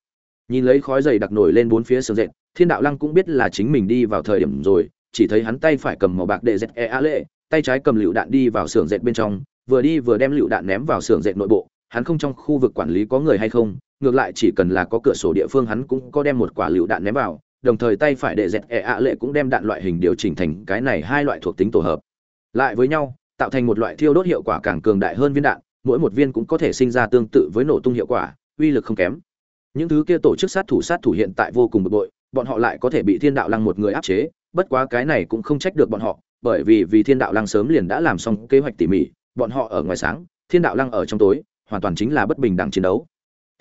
Nhìn lấy khói dày đặc nổi lên bốn phía sườn dệt, thiên đạo lăng cũng biết là chính mình đi vào thời điểm rồi, chỉ thấy hắn tay phải cầm màu bạc đệ dệt e a lệ tay trái cầm lựu đạn đi vào xưởng dệt bên trong, vừa đi vừa đem lựu đạn ném vào xưởng dệt nội bộ hắn không trong khu vực quản lý có người hay không, ngược lại chỉ cần là có cửa sổ địa phương hắn cũng có đem một quả lựu đạn ném vào, đồng thời tay phải đệ dẹt e ạ lệ cũng đem đạn loại hình điều chỉnh thành cái này hai loại thuộc tính tổ hợp. Lại với nhau, tạo thành một loại thiêu đốt hiệu quả càng cường đại hơn viên đạn, mỗi một viên cũng có thể sinh ra tương tự với nổ tung hiệu quả, uy lực không kém. Những thứ kia tổ chức sát thủ sát thủ hiện tại vô cùng bực bội, bọn họ lại có thể bị thiên đạo lăng một người áp chế, bất quá cái này cũng không trách được bọn họ, bởi vì vì thiên đạo lăng sớm liền đã làm xong kế hoạch tỉ mỉ, bọn họ ở ngoài sáng, thiên đạo lăng ở trong tối hoàn toàn chính là bất bình đẳng chiến đấu.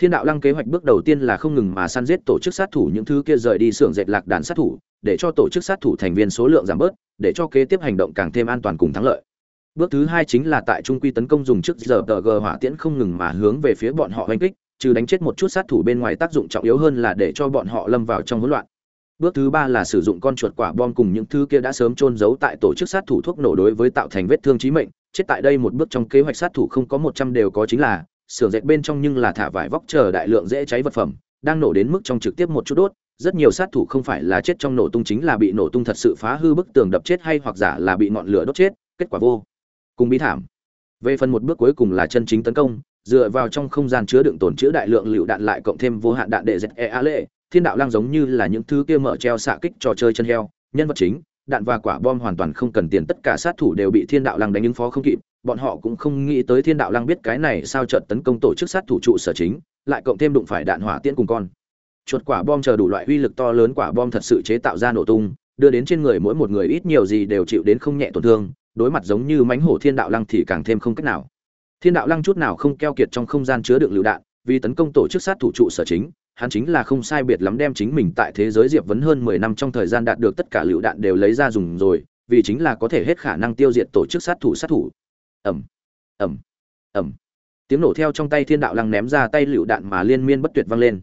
Thiên đạo lăng kế hoạch bước đầu tiên là không ngừng mà săn giết tổ chức sát thủ, những thứ kia rời đi xưởng dệt lạc đàn sát thủ, để cho tổ chức sát thủ thành viên số lượng giảm bớt, để cho kế tiếp hành động càng thêm an toàn cùng thắng lợi. Bước thứ hai chính là tại trung quy tấn công dùng trước giờ tờ g hỏa tiễn không ngừng mà hướng về phía bọn họ oanh kích, trừ đánh chết một chút sát thủ bên ngoài tác dụng trọng yếu hơn là để cho bọn họ lâm vào trong hỗn loạn. Bước thứ ba là sử dụng con chuột quả bom cùng những thứ kia đã sớm trôn giấu tại tổ chức sát thủ thuốc nổ đối với tạo thành vết thương chí mệnh chết tại đây một bước trong kế hoạch sát thủ không có một trăm đều có chính là, xưởng dệt bên trong nhưng là thả vải vóc chờ đại lượng dễ cháy vật phẩm, đang nổ đến mức trong trực tiếp một chút đốt, rất nhiều sát thủ không phải là chết trong nổ tung chính là bị nổ tung thật sự phá hư bức tường đập chết hay hoặc giả là bị ngọn lửa đốt chết, kết quả vô cùng bi thảm. Về phần một bước cuối cùng là chân chính tấn công, dựa vào trong không gian chứa đựng tồn chứa đại lượng lựu đạn lại cộng thêm vô hạn đạn để dệt e a lệ thiên đạo lang giống như là những thứ kia mở treo xạ kích trò chơi chân heo, nhân vật chính đạn và quả bom hoàn toàn không cần tiền, tất cả sát thủ đều bị thiên đạo lăng đánh ứng phó không kịp, bọn họ cũng không nghĩ tới thiên đạo lăng biết cái này sao trận tấn công tổ chức sát thủ trụ sở chính, lại cộng thêm đụng phải đạn hỏa tiễn cùng con. Chuột quả bom chờ đủ loại uy lực to lớn quả bom thật sự chế tạo ra nổ tung, đưa đến trên người mỗi một người ít nhiều gì đều chịu đến không nhẹ tổn thương, đối mặt giống như mánh hổ thiên đạo lăng thì càng thêm không cách nào. Thiên đạo lăng chút nào không keo kiệt trong không gian chứa đựng lựu đạn, vì tấn công tổ chức sát thủ trụ sở chính hắn chính là không sai biệt lắm đem chính mình tại thế giới diệp vấn hơn mười năm trong thời gian đạt được tất cả lựu đạn đều lấy ra dùng rồi, vì chính là có thể hết khả năng tiêu diệt tổ chức sát thủ sát thủ. Ầm ầm ầm. Tiếng nổ theo trong tay thiên đạo lăng ném ra tay lựu đạn mà liên miên bất tuyệt vang lên.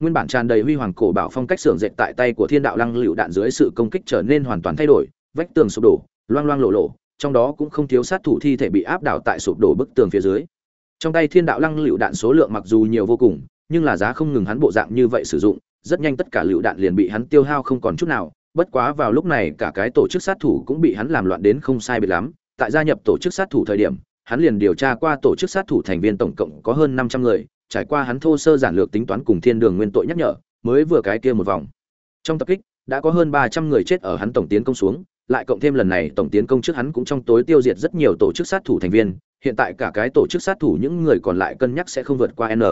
Nguyên bản tràn đầy huy hoàng cổ bảo phong cách xưởng dệt tại tay của thiên đạo lăng lựu đạn dưới sự công kích trở nên hoàn toàn thay đổi, vách tường sụp đổ, loang loang lộ lộ, trong đó cũng không thiếu sát thủ thi thể bị áp đảo tại sụp đổ bức tường phía dưới. Trong tay thiên đạo lăng lựu đạn số lượng mặc dù nhiều vô cùng nhưng là giá không ngừng hắn bộ dạng như vậy sử dụng, rất nhanh tất cả lựu đạn liền bị hắn tiêu hao không còn chút nào, bất quá vào lúc này cả cái tổ chức sát thủ cũng bị hắn làm loạn đến không sai biệt lắm, tại gia nhập tổ chức sát thủ thời điểm, hắn liền điều tra qua tổ chức sát thủ thành viên tổng cộng có hơn năm trăm người, trải qua hắn thô sơ giản lược tính toán cùng thiên đường nguyên tội nhắc nhở, mới vừa cái kia một vòng. Trong tập kích, đã có hơn ba trăm người chết ở hắn tổng tiến công xuống, lại cộng thêm lần này tổng tiến công trước hắn cũng trong tối tiêu diệt rất nhiều tổ chức sát thủ thành viên, hiện tại cả cái tổ chức sát thủ những người còn lại cân nhắc sẽ không vượt qua n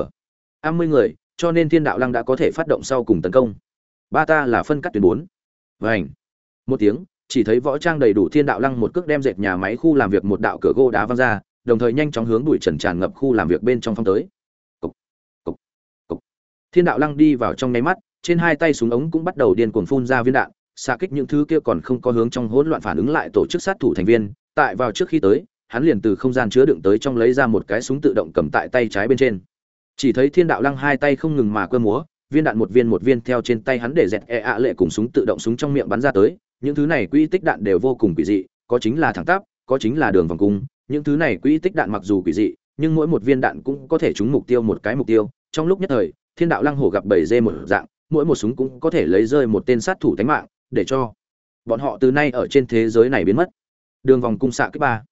năm mươi người cho nên thiên đạo lăng đã có thể phát động sau cùng tấn công. Ba ta là phân cắt tuyến bốn. Vảnh một tiếng chỉ thấy võ trang đầy đủ thiên đạo lăng một cước đem dệt nhà máy khu làm việc một đạo cửa gỗ đá văng ra đồng thời nhanh chóng hướng bụi trần tràn ngập khu làm việc bên trong phong tới. Cục, cục, cục. thiên đạo lăng đi vào trong nháy mắt trên hai tay súng ống cũng bắt đầu điên cuồng phun ra viên đạn xa kích những thứ kia còn không có hướng trong hỗn loạn phản ứng lại tổ chức sát thủ thành viên. Tại vào trước khi tới hắn liền từ không gian chứa đựng tới trong lấy ra một cái súng tự động cầm tại tay trái bên trên chỉ thấy thiên đạo lăng hai tay không ngừng mà cơ múa, viên đạn một viên một viên theo trên tay hắn để dẹt e ạ lệ cùng súng tự động súng trong miệng bắn ra tới. Những thứ này quỹ tích đạn đều vô cùng quỷ dị, có chính là thẳng tắp, có chính là đường vòng cung. Những thứ này quỹ tích đạn mặc dù quỷ dị, nhưng mỗi một viên đạn cũng có thể trúng mục tiêu một cái mục tiêu. Trong lúc nhất thời, thiên đạo lăng hổ gặp bảy dê một dạng, mỗi một súng cũng có thể lấy rơi một tên sát thủ tánh mạng, để cho bọn họ từ nay ở trên thế giới này biến mất. Đường vòng cung xạ kích ba.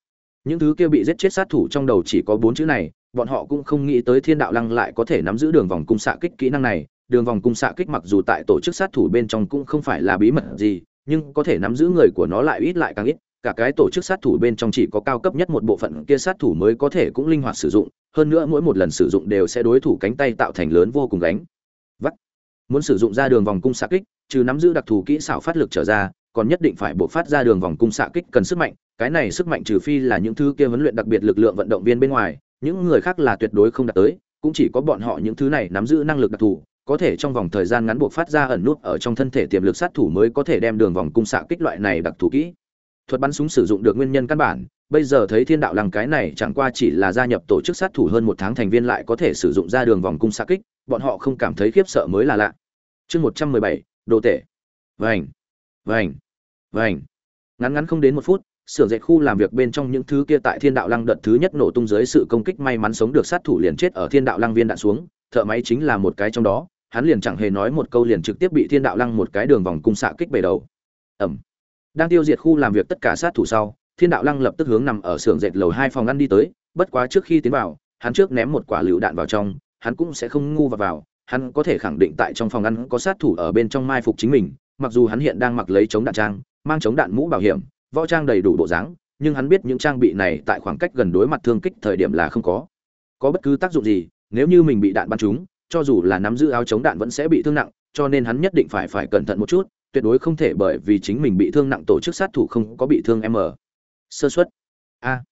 Những thứ kia bị giết chết sát thủ trong đầu chỉ có bốn chữ này bọn họ cũng không nghĩ tới thiên đạo lăng lại có thể nắm giữ đường vòng cung xạ kích kỹ năng này. Đường vòng cung xạ kích mặc dù tại tổ chức sát thủ bên trong cũng không phải là bí mật gì, nhưng có thể nắm giữ người của nó lại ít lại càng ít. Cả cái tổ chức sát thủ bên trong chỉ có cao cấp nhất một bộ phận kia sát thủ mới có thể cũng linh hoạt sử dụng, hơn nữa mỗi một lần sử dụng đều sẽ đối thủ cánh tay tạo thành lớn vô cùng gánh. Vắt. Muốn sử dụng ra đường vòng cung xạ kích, trừ nắm giữ đặc thù kỹ xảo phát lực trở ra, còn nhất định phải buộc phát ra đường vòng cung xạ kích cần sức mạnh. Cái này sức mạnh trừ phi là những thứ kia huấn luyện đặc biệt lực lượng vận động viên bên ngoài những người khác là tuyệt đối không đạt tới, cũng chỉ có bọn họ những thứ này nắm giữ năng lực đặc thù, có thể trong vòng thời gian ngắn buộc phát ra ẩn nút ở trong thân thể tiềm lực sát thủ mới có thể đem đường vòng cung xạ kích loại này đặc thù kỹ. Thuật bắn súng sử dụng được nguyên nhân căn bản, bây giờ thấy thiên đạo lăng cái này chẳng qua chỉ là gia nhập tổ chức sát thủ hơn một tháng thành viên lại có thể sử dụng ra đường vòng cung xạ kích, bọn họ không cảm thấy khiếp sợ mới là lạ. Chương một trăm mười bảy, đồ tể. Vành vành vành. Ngắn ngắn không đến một phút xưởng dệt khu làm việc bên trong những thứ kia tại thiên đạo lăng đợt thứ nhất nổ tung dưới sự công kích may mắn sống được sát thủ liền chết ở thiên đạo lăng viên đạn xuống, thợ máy chính là một cái trong đó, hắn liền chẳng hề nói một câu liền trực tiếp bị thiên đạo lăng một cái đường vòng cung xạ kích bể đầu. Ẩm đang tiêu diệt khu làm việc tất cả sát thủ sau, thiên đạo lăng lập tức hướng nằm ở xưởng dệt lầu hai phòng ăn đi tới, bất quá trước khi tiến vào, hắn trước ném một quả lựu đạn vào trong, hắn cũng sẽ không ngu vào vào, hắn có thể khẳng định tại trong phòng ăn có sát thủ ở bên trong mai phục chính mình, mặc dù hắn hiện đang mặc lấy chống đạn trang, mang chống đạn mũ bảo hiểm võ trang đầy đủ bộ dáng, nhưng hắn biết những trang bị này tại khoảng cách gần đối mặt thương kích thời điểm là không có. Có bất cứ tác dụng gì, nếu như mình bị đạn bắn trúng, cho dù là nắm giữ áo chống đạn vẫn sẽ bị thương nặng, cho nên hắn nhất định phải phải cẩn thận một chút, tuyệt đối không thể bởi vì chính mình bị thương nặng tổ chức sát thủ không có bị thương m sơ xuất a.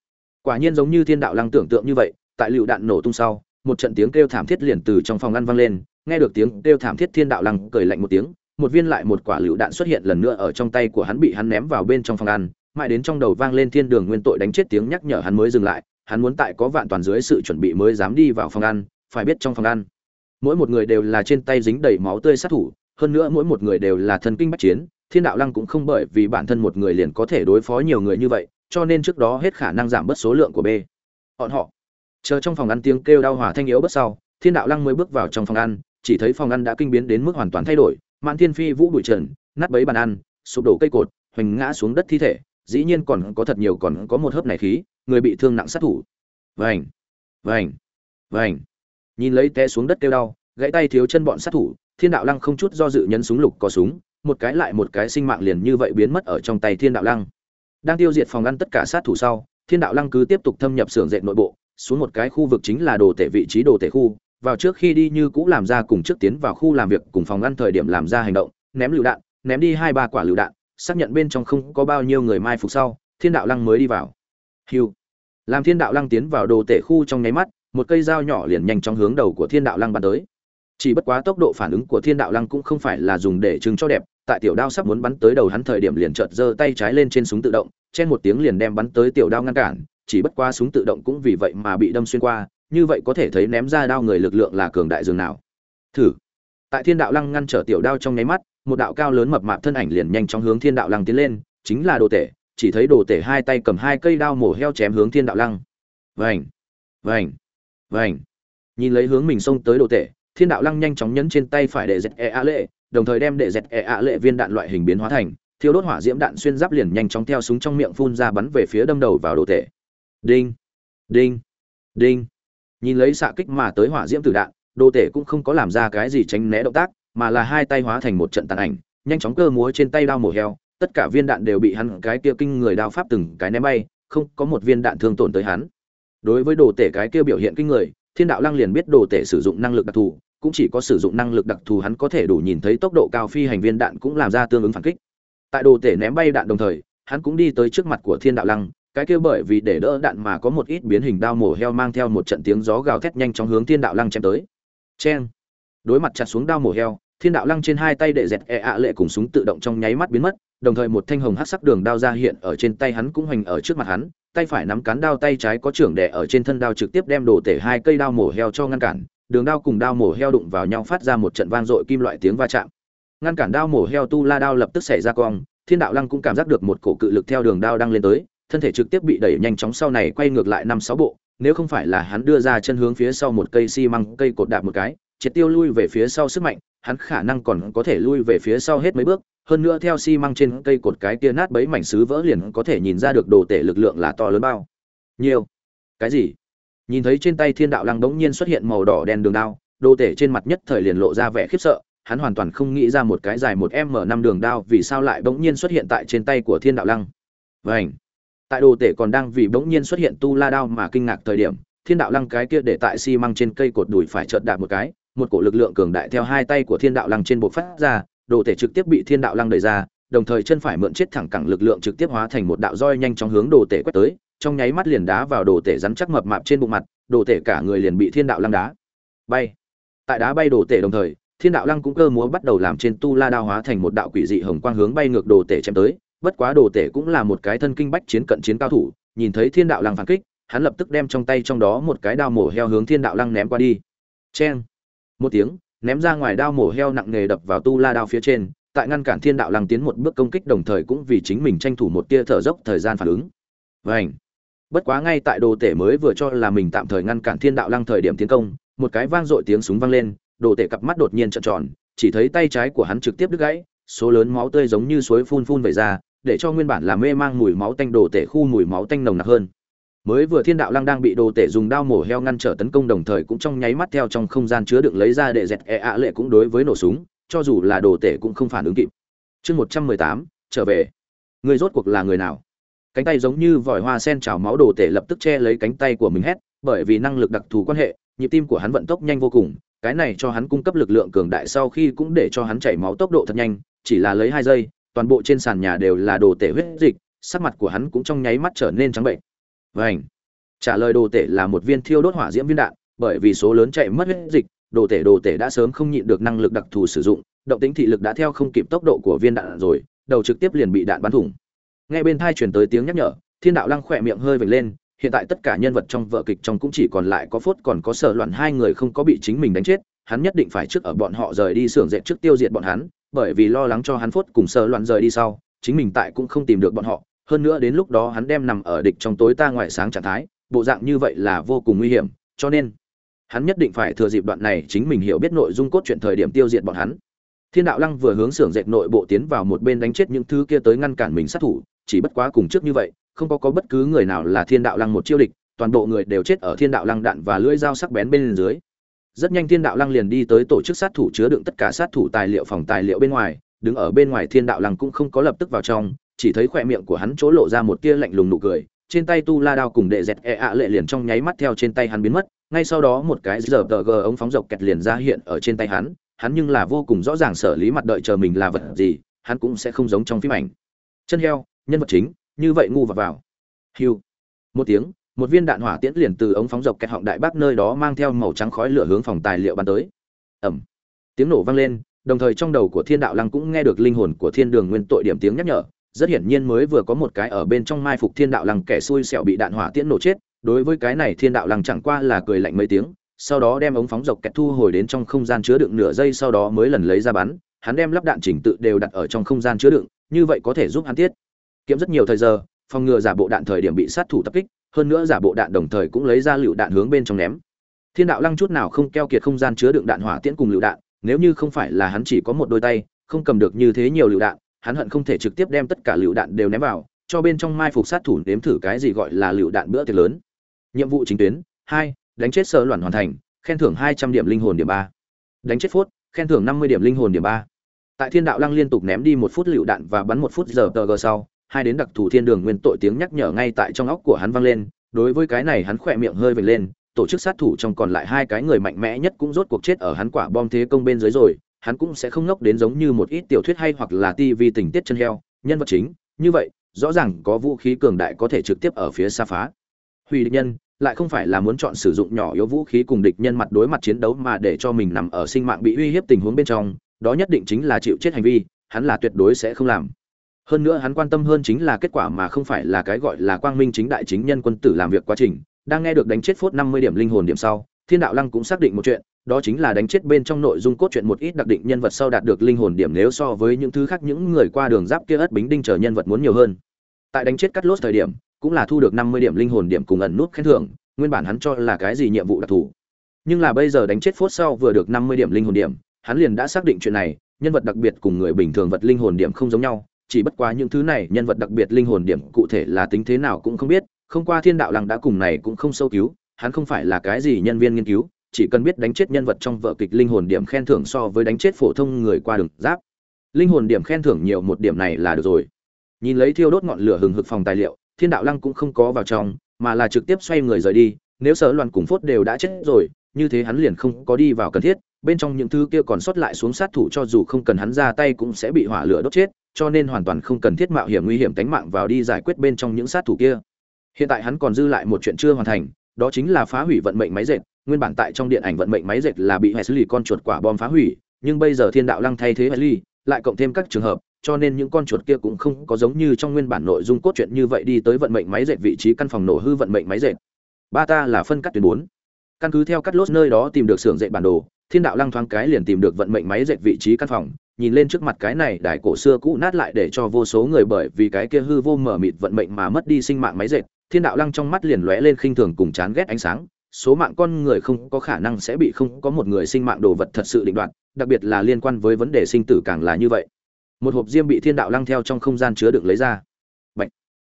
Quả nhiên giống như thiên đạo lăng tưởng tượng như vậy, tại lựu đạn nổ tung sau, một trận tiếng kêu thảm thiết liền từ trong phòng ngăn vang lên, nghe được tiếng kêu thảm thiết thiên đạo lăng cười lạnh một tiếng một viên lại một quả lựu đạn xuất hiện lần nữa ở trong tay của hắn bị hắn ném vào bên trong phòng ăn. Mãi đến trong đầu vang lên thiên đường nguyên tội đánh chết tiếng nhắc nhở hắn mới dừng lại, hắn muốn tại có vạn toàn dưới sự chuẩn bị mới dám đi vào phòng ăn, phải biết trong phòng ăn, mỗi một người đều là trên tay dính đầy máu tươi sát thủ, hơn nữa mỗi một người đều là thần kinh bách chiến, thiên đạo lăng cũng không bởi vì bản thân một người liền có thể đối phó nhiều người như vậy, cho nên trước đó hết khả năng giảm bớt số lượng của b bọn họ chờ trong phòng ăn tiếng kêu đau hỏa thanh yếu bớt sau, thiên đạo lăng mới bước vào trong phòng ăn, chỉ thấy phòng ăn đã kinh biến đến mức hoàn toàn thay đổi mạn thiên phi vũ bụi trần, nát bấy bàn ăn, sụp đổ cây cột, hoành ngã xuống đất thi thể. Dĩ nhiên còn có thật nhiều, còn có một hớp này khí, người bị thương nặng sát thủ. Vành vành vành. Nhìn lấy té xuống đất kêu đau, gãy tay thiếu chân bọn sát thủ, thiên đạo lăng không chút do dự nhấn súng lục có súng, một cái lại một cái sinh mạng liền như vậy biến mất ở trong tay thiên đạo lăng. Đang tiêu diệt phòng ngăn tất cả sát thủ sau, thiên đạo lăng cứ tiếp tục thâm nhập xưởng dệt nội bộ, xuống một cái khu vực chính là đồ tể vị trí đồ tể khu vào trước khi đi như cũ làm ra cùng trước tiến vào khu làm việc cùng phòng ăn thời điểm làm ra hành động, ném lựu đạn, ném đi hai ba quả lựu đạn, xác nhận bên trong không có bao nhiêu người mai phục sau, thiên đạo lăng mới đi vào. Hiu làm thiên đạo lăng tiến vào đồ tể khu trong nháy mắt, một cây dao nhỏ liền nhanh chóng hướng đầu của thiên đạo lăng bắn tới. Chỉ bất quá tốc độ phản ứng của thiên đạo lăng cũng không phải là dùng để chứng cho đẹp, tại tiểu đao sắp muốn bắn tới đầu hắn thời điểm liền chợt giơ tay trái lên trên súng tự động, chen một tiếng liền đem bắn tới tiểu đao ngăn cản, chỉ bất quá súng tự động cũng vì vậy mà bị đâm xuyên qua như vậy có thể thấy ném ra đao người lực lượng là cường đại dường nào. Thử. Tại thiên đạo lăng ngăn trở tiểu đao trong nháy mắt, một đạo cao lớn mập mạp thân ảnh liền nhanh chóng hướng thiên đạo lăng tiến lên, chính là đồ tể, chỉ thấy đồ tể hai tay cầm hai cây đao mổ heo chém hướng thiên đạo lăng. Vành vành vành. Nhìn lấy hướng mình xông tới đồ tể, thiên đạo lăng nhanh chóng nhấn trên tay phải để dẹt e a lệ, đồng thời đem để dẹt e a lệ viên đạn loại hình biến hóa thành, thiêu đốt hỏa diễm đạn xuyên giáp liền nhanh chóng theo súng trong miệng phun ra bắn về phía đâm đầu vào đồ tể. Đinh đinh đinh nhìn lấy xạ kích mà tới hỏa diễm tử đạn, đồ tể cũng không có làm ra cái gì tránh né động tác, mà là hai tay hóa thành một trận tàn ảnh, nhanh chóng cơ múa trên tay đao mổ heo, tất cả viên đạn đều bị hắn, cái kia kinh người đao pháp từng cái ném bay, không có một viên đạn thương tổn tới hắn. Đối với đồ tể cái kia biểu hiện kinh người, thiên đạo lăng liền biết đồ tể sử dụng năng lực đặc thù, cũng chỉ có sử dụng năng lực đặc thù hắn có thể đủ nhìn thấy tốc độ cao phi hành viên đạn cũng làm ra tương ứng phản kích. Tại đồ tể ném bay đạn đồng thời, hắn cũng đi tới trước mặt của thiên đạo lăng cái kia bởi vì để đỡ đạn mà có một ít biến hình đao mổ heo mang theo một trận tiếng gió gào thét nhanh chóng hướng thiên đạo lăng chém tới. Cheng. Đối mặt chặt xuống đao mổ heo, thiên đạo lăng trên hai tay đệ dẹt e ạ lệ cùng súng tự động trong nháy mắt biến mất, đồng thời một thanh hồng hát sắc đường đao ra hiện ở trên tay hắn cũng hoành ở trước mặt hắn, tay phải nắm cán đao tay trái có trưởng đẻ ở trên thân đao trực tiếp đem đổ tể hai cây đao mổ heo cho ngăn cản, đường đao cùng đao mổ heo đụng vào nhau phát ra một trận vang dội kim loại tiếng va chạm. Ngăn cản đao mổ heo tu la đao lập tức xảy ra cong, thiên đạo lăng cũng cảm giác được một cổ cự lực theo đường đao đang lên tới thân thể trực tiếp bị đẩy nhanh chóng sau này quay ngược lại năm sáu bộ, nếu không phải là hắn đưa ra chân hướng phía sau một cây xi măng, cây cột đạp một cái, triệt tiêu lui về phía sau sức mạnh, hắn khả năng còn có thể lui về phía sau hết mấy bước, hơn nữa theo xi măng trên cây cột cái kia nát bấy mảnh sứ vỡ liền có thể nhìn ra được đồ tể lực lượng là to lớn bao nhiều cái gì? Nhìn thấy trên tay thiên đạo lăng đống nhiên xuất hiện màu đỏ đen đường đao, đồ tể trên mặt nhất thời liền lộ ra vẻ khiếp sợ, hắn hoàn toàn không nghĩ ra một cái dài một m năm đường đao vì sao lại bỗng nhiên xuất hiện tại trên tay của thiên đạo lăng. Vảnh tại đồ tể còn đang vì bỗng nhiên xuất hiện tu la đao mà kinh ngạc thời điểm, thiên đạo lăng cái kia để tại xi măng trên cây cột đùi phải chợt đạp một cái, một cổ lực lượng cường đại theo hai tay của thiên đạo lăng trên bộ phát ra, đồ tể trực tiếp bị thiên đạo lăng đẩy ra, đồng thời chân phải mượn chết thẳng cẳng lực lượng trực tiếp hóa thành một đạo roi nhanh chóng hướng đồ tể quét tới, trong nháy mắt liền đá vào đồ tể rắn chắc mập mạp trên bụng mặt, đồ tể cả người liền bị thiên đạo lăng đá. Bay. Tại đá bay đồ tể đồng thời, thiên đạo lăng cũng cơ múa bắt đầu làm trên tu la đao hóa thành một đạo quỷ dị hồng quang hướng bay ngược đồ tể chém tới bất quá đồ tể cũng là một cái thân kinh bách chiến cận chiến cao thủ, nhìn thấy thiên đạo lăng phản kích, hắn lập tức đem trong tay trong đó một cái đao mổ heo hướng thiên đạo lăng ném qua đi. Cheng! Một tiếng, ném ra ngoài đao mổ heo nặng nề đập vào tu la đao phía trên, tại ngăn cản thiên đạo lăng tiến một bước công kích đồng thời cũng vì chính mình tranh thủ một tia thở dốc thời gian phản ứng. Vảnh bất quá ngay tại đồ tể mới vừa cho là mình tạm thời ngăn cản thiên đạo lăng thời điểm tiến công, một cái vang dội tiếng súng vang lên, đồ tể cặp mắt đột nhiên trợn tròn, chỉ thấy tay trái của hắn trực tiếp đứt gãy, số lớn máu tươi giống như suối phun phun về ra để cho nguyên bản là mê mang mùi máu tanh đồ tể khu mùi máu tanh nồng nặc hơn. Mới vừa thiên đạo lăng đang bị đồ tể dùng đao mổ heo ngăn trở tấn công đồng thời cũng trong nháy mắt theo trong không gian chứa đựng lấy ra để dẹt e ạ lệ cũng đối với nổ súng, cho dù là đồ tể cũng không phản ứng kịp. Chương một trăm mười tám, trở về. Người rốt cuộc là người nào? Cánh tay giống như vòi hoa sen trào máu đồ tể lập tức che lấy cánh tay của mình hét, bởi vì năng lực đặc thù quan hệ, nhịp tim của hắn vận tốc nhanh vô cùng, cái này cho hắn cung cấp lực lượng cường đại sau khi cũng để cho hắn chảy máu tốc độ thật nhanh, chỉ là lấy hai giây toàn bộ trên sàn nhà đều là đồ tể huyết dịch, sắc mặt của hắn cũng trong nháy mắt trở nên trắng bệnh. Vảnh trả lời đồ tể là một viên thiêu đốt hỏa diễm viên đạn, bởi vì số lớn chạy mất huyết dịch, đồ tể đồ tể đã sớm không nhịn được năng lực đặc thù sử dụng, động tính thị lực đã theo không kịp tốc độ của viên đạn rồi, đầu trực tiếp liền bị đạn bắn thủng. Nghe bên thai chuyển tới tiếng nhắc nhở, thiên đạo lăng khỏe miệng hơi vệt lên, hiện tại tất cả nhân vật trong vở kịch trong cũng chỉ còn lại có phốt còn có sở loạn hai người không có bị chính mình đánh chết, hắn nhất định phải trước ở bọn họ rời đi xưởng dệt trước tiêu diệt bọn hắn bởi vì lo lắng cho hắn phốt cùng sơ loạn rời đi sau, chính mình tại cũng không tìm được bọn họ. Hơn nữa đến lúc đó hắn đem nằm ở địch trong tối ta ngoại sáng trạng thái, bộ dạng như vậy là vô cùng nguy hiểm, cho nên hắn nhất định phải thừa dịp đoạn này chính mình hiểu biết nội dung cốt truyện thời điểm tiêu diệt bọn hắn. Thiên đạo lăng vừa hướng xưởng dệt nội bộ tiến vào một bên đánh chết những thứ kia tới ngăn cản mình sát thủ, chỉ bất quá cùng trước như vậy, không có có bất cứ người nào là thiên đạo lăng một chiêu địch, toàn bộ người đều chết ở thiên đạo lăng đạn và lưỡi dao sắc bén bên dưới rất nhanh thiên đạo lăng liền đi tới tổ chức sát thủ chứa đựng tất cả sát thủ tài liệu phòng tài liệu bên ngoài, đứng ở bên ngoài thiên đạo lăng cũng không có lập tức vào trong, chỉ thấy khỏe miệng của hắn chỗ lộ ra một tia lạnh lùng nụ cười, trên tay tu la đao cùng đệ dẹt e ạ lệ liền trong nháy mắt theo trên tay hắn biến mất, ngay sau đó một cái giờ tờ gờ ống phóng dọc kẹt liền ra hiện ở trên tay hắn hắn nhưng là vô cùng rõ ràng sở lý mặt đợi chờ mình là vật gì, hắn cũng sẽ không giống trong phim ảnh. Chân heo, nhân vật chính, như vậy ngu vào vào. Hiu một tiếng một viên đạn hỏa tiễn liền từ ống phóng dọc kẹt họng đại bác nơi đó mang theo màu trắng khói lửa hướng phòng tài liệu bắn tới. Ẩm tiếng nổ vang lên, đồng thời trong đầu của thiên đạo lăng cũng nghe được linh hồn của thiên đường nguyên tội điểm tiếng nhắc nhở. Rất hiển nhiên mới vừa có một cái ở bên trong mai phục thiên đạo lăng kẻ xui xẻo bị đạn hỏa tiễn nổ chết, đối với cái này thiên đạo lăng chẳng qua là cười lạnh mấy tiếng, sau đó đem ống phóng dọc kẹt thu hồi đến trong không gian chứa đựng nửa giây sau đó mới lần lấy ra bắn. Hắn đem lắp đạn chỉnh tự đều đặt ở trong không gian chứa đựng, như vậy có thể giúp hắn tiết. Kiệm rất nhiều thời giờ, phòng ngừa giả bộ đạn thời điểm bị sát thủ tập kích hơn nữa giả bộ đạn đồng thời cũng lấy ra lựu đạn hướng bên trong ném. Thiên đạo lăng chút nào không keo kiệt không gian chứa đựng đạn hỏa tiễn cùng lựu đạn, nếu như không phải là hắn chỉ có một đôi tay, không cầm được như thế nhiều lựu đạn, hắn hận không thể trực tiếp đem tất cả lựu đạn đều ném vào, cho bên trong mai phục sát thủ nếm thử cái gì gọi là lựu đạn bữa tiệc lớn. Nhiệm vụ chính tuyến, hai, đánh chết sơ loạn hoàn thành, khen thưởng hai trăm điểm linh hồn điểm ba. Đánh chết phốt, khen thưởng năm mươi điểm linh hồn điểm ba. Tại thiên đạo lăng liên tục ném đi một phút lựu đạn và bắn một phút giờ tờ gờ sau hai đến đặc thù thiên đường nguyên tội tiếng nhắc nhở ngay tại trong óc của hắn vang lên, đối với cái này hắn khỏe miệng hơi vệt lên, tổ chức sát thủ trong còn lại hai cái người mạnh mẽ nhất cũng rốt cuộc chết ở hắn quả bom thế công bên dưới rồi, hắn cũng sẽ không ngốc đến giống như một ít tiểu thuyết hay hoặc là tivi tình tiết chân heo, nhân vật chính, như vậy, rõ ràng có vũ khí cường đại có thể trực tiếp ở phía xa phá. Hủy địch nhân, lại không phải là muốn chọn sử dụng nhỏ yếu vũ khí cùng địch nhân mặt đối mặt chiến đấu mà để cho mình nằm ở sinh mạng bị uy hiếp tình huống bên trong, đó nhất định chính là chịu chết hành vi, hắn là tuyệt đối sẽ không làm hơn nữa hắn quan tâm hơn chính là kết quả mà không phải là cái gọi là quang minh chính đại chính nhân quân tử làm việc quá trình. Đang nghe được đánh chết phốt năm mươi điểm linh hồn điểm sau, thiên đạo lăng cũng xác định một chuyện, đó chính là đánh chết bên trong nội dung cốt truyện một ít đặc định nhân vật sau đạt được linh hồn điểm nếu so với những thứ khác những người qua đường giáp kia ất bính đinh chờ nhân vật muốn nhiều hơn. Tại đánh chết cắt lốt thời điểm, cũng là thu được năm mươi điểm linh hồn điểm cùng ẩn nút khen thưởng, nguyên bản hắn cho là cái gì nhiệm vụ đặc thù. Nhưng là bây giờ đánh chết phốt sau vừa được năm mươi điểm linh hồn điểm, hắn liền đã xác định chuyện này, nhân vật đặc biệt cùng người bình thường vật linh hồn điểm không giống nhau chỉ bất quá những thứ này, nhân vật đặc biệt linh hồn điểm cụ thể là tính thế nào cũng không biết, không qua thiên đạo lăng đã cùng này cũng không sâu cứu, hắn không phải là cái gì nhân viên nghiên cứu, chỉ cần biết đánh chết nhân vật trong vở kịch linh hồn điểm khen thưởng so với đánh chết phổ thông người qua đường giáp. Linh hồn điểm khen thưởng nhiều một điểm này là được rồi. Nhìn lấy thiêu đốt ngọn lửa hừng hực phòng tài liệu, thiên đạo lăng cũng không có vào trong, mà là trực tiếp xoay người rời đi, nếu sở loạn cùng phốt đều đã chết rồi, như thế hắn liền không có đi vào cần thiết, bên trong những thứ kia còn sót lại xuống sát thủ cho dù không cần hắn ra tay cũng sẽ bị hỏa lửa đốt chết cho nên hoàn toàn không cần thiết mạo hiểm nguy hiểm tính mạng vào đi giải quyết bên trong những sát thủ kia. Hiện tại hắn còn dư lại một chuyện chưa hoàn thành, đó chính là phá hủy vận mệnh máy dệt. Nguyên bản tại trong điện ảnh vận mệnh máy dệt là bị hệ xử lý con chuột quả bom phá hủy, nhưng bây giờ thiên đạo lăng thay thế hệ ly lại cộng thêm các trường hợp, cho nên những con chuột kia cũng không có giống như trong nguyên bản nội dung cốt truyện như vậy đi tới vận mệnh máy dệt vị trí căn phòng nổ hư vận mệnh máy dệt. Ba ta là phân cắt tuyến 4. căn cứ theo cắt lốt nơi đó tìm được xưởng dệt bản đồ, thiên đạo lăng thoáng cái liền tìm được vận mệnh máy dệt vị trí căn phòng nhìn lên trước mặt cái này đài cổ xưa cũ nát lại để cho vô số người bởi vì cái kia hư vô mở mịt vận mệnh mà mất đi sinh mạng máy dệt, thiên đạo lăng trong mắt liền lóe lên khinh thường cùng chán ghét ánh sáng. Số mạng con người không có khả năng sẽ bị không có một người sinh mạng đồ vật thật sự định đoạt, đặc biệt là liên quan với vấn đề sinh tử càng là như vậy. Một hộp diêm bị thiên đạo lăng theo trong không gian chứa được lấy ra. Bạch.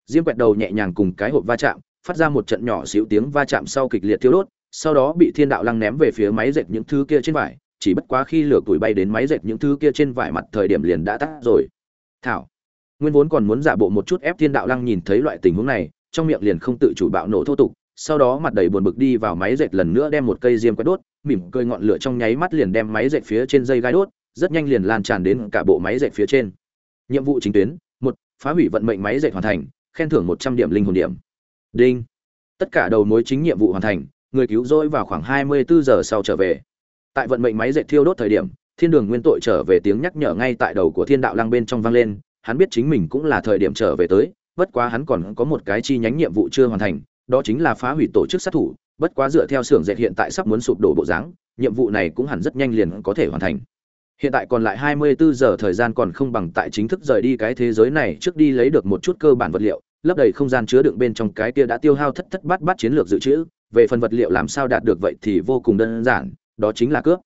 diêm quẹt đầu nhẹ nhàng cùng cái hộp va chạm, phát ra một trận nhỏ xíu tiếng va chạm sau kịch liệt thiêu đốt, sau đó bị thiên đạo lăng ném về phía máy dệt những thứ kia trên vải chỉ bất quá khi lửa tuổi bay đến máy dệt những thứ kia trên vải mặt thời điểm liền đã tắt rồi. Thảo, nguyên vốn còn muốn giả bộ một chút ép thiên đạo lăng nhìn thấy loại tình huống này, trong miệng liền không tự chủ bạo nổ thô tục, sau đó mặt đầy buồn bực đi vào máy dệt lần nữa đem một cây diêm quét đốt, mỉm cười ngọn lửa trong nháy mắt liền đem máy dệt phía trên dây gai đốt, rất nhanh liền lan tràn đến cả bộ máy dệt phía trên. Nhiệm vụ chính tuyến, một, phá hủy vận mệnh máy dệt hoàn thành, khen thưởng một trăm điểm linh hồn điểm. Đinh. Tất cả đầu mối chính nhiệm vụ hoàn thành, người cứu rỗi vào khoảng hai mươi bốn giờ sau trở về tại vận mệnh máy dệt thiêu đốt thời điểm, thiên đường nguyên tội trở về tiếng nhắc nhở ngay tại đầu của thiên đạo lăng bên trong vang lên, hắn biết chính mình cũng là thời điểm trở về tới, bất quá hắn còn có một cái chi nhánh nhiệm vụ chưa hoàn thành, đó chính là phá hủy tổ chức sát thủ, bất quá dựa theo xưởng dệt hiện tại sắp muốn sụp đổ bộ dáng, nhiệm vụ này cũng hẳn rất nhanh liền có thể hoàn thành. Hiện tại còn lại 24 giờ thời gian còn không bằng tại chính thức rời đi cái thế giới này trước đi lấy được một chút cơ bản vật liệu, lấp đầy không gian chứa đựng bên trong cái kia đã tiêu hao thất thất bát bát chiến lược dự trữ, về phần vật liệu làm sao đạt được vậy thì vô cùng đơn giản đó chính là cướp.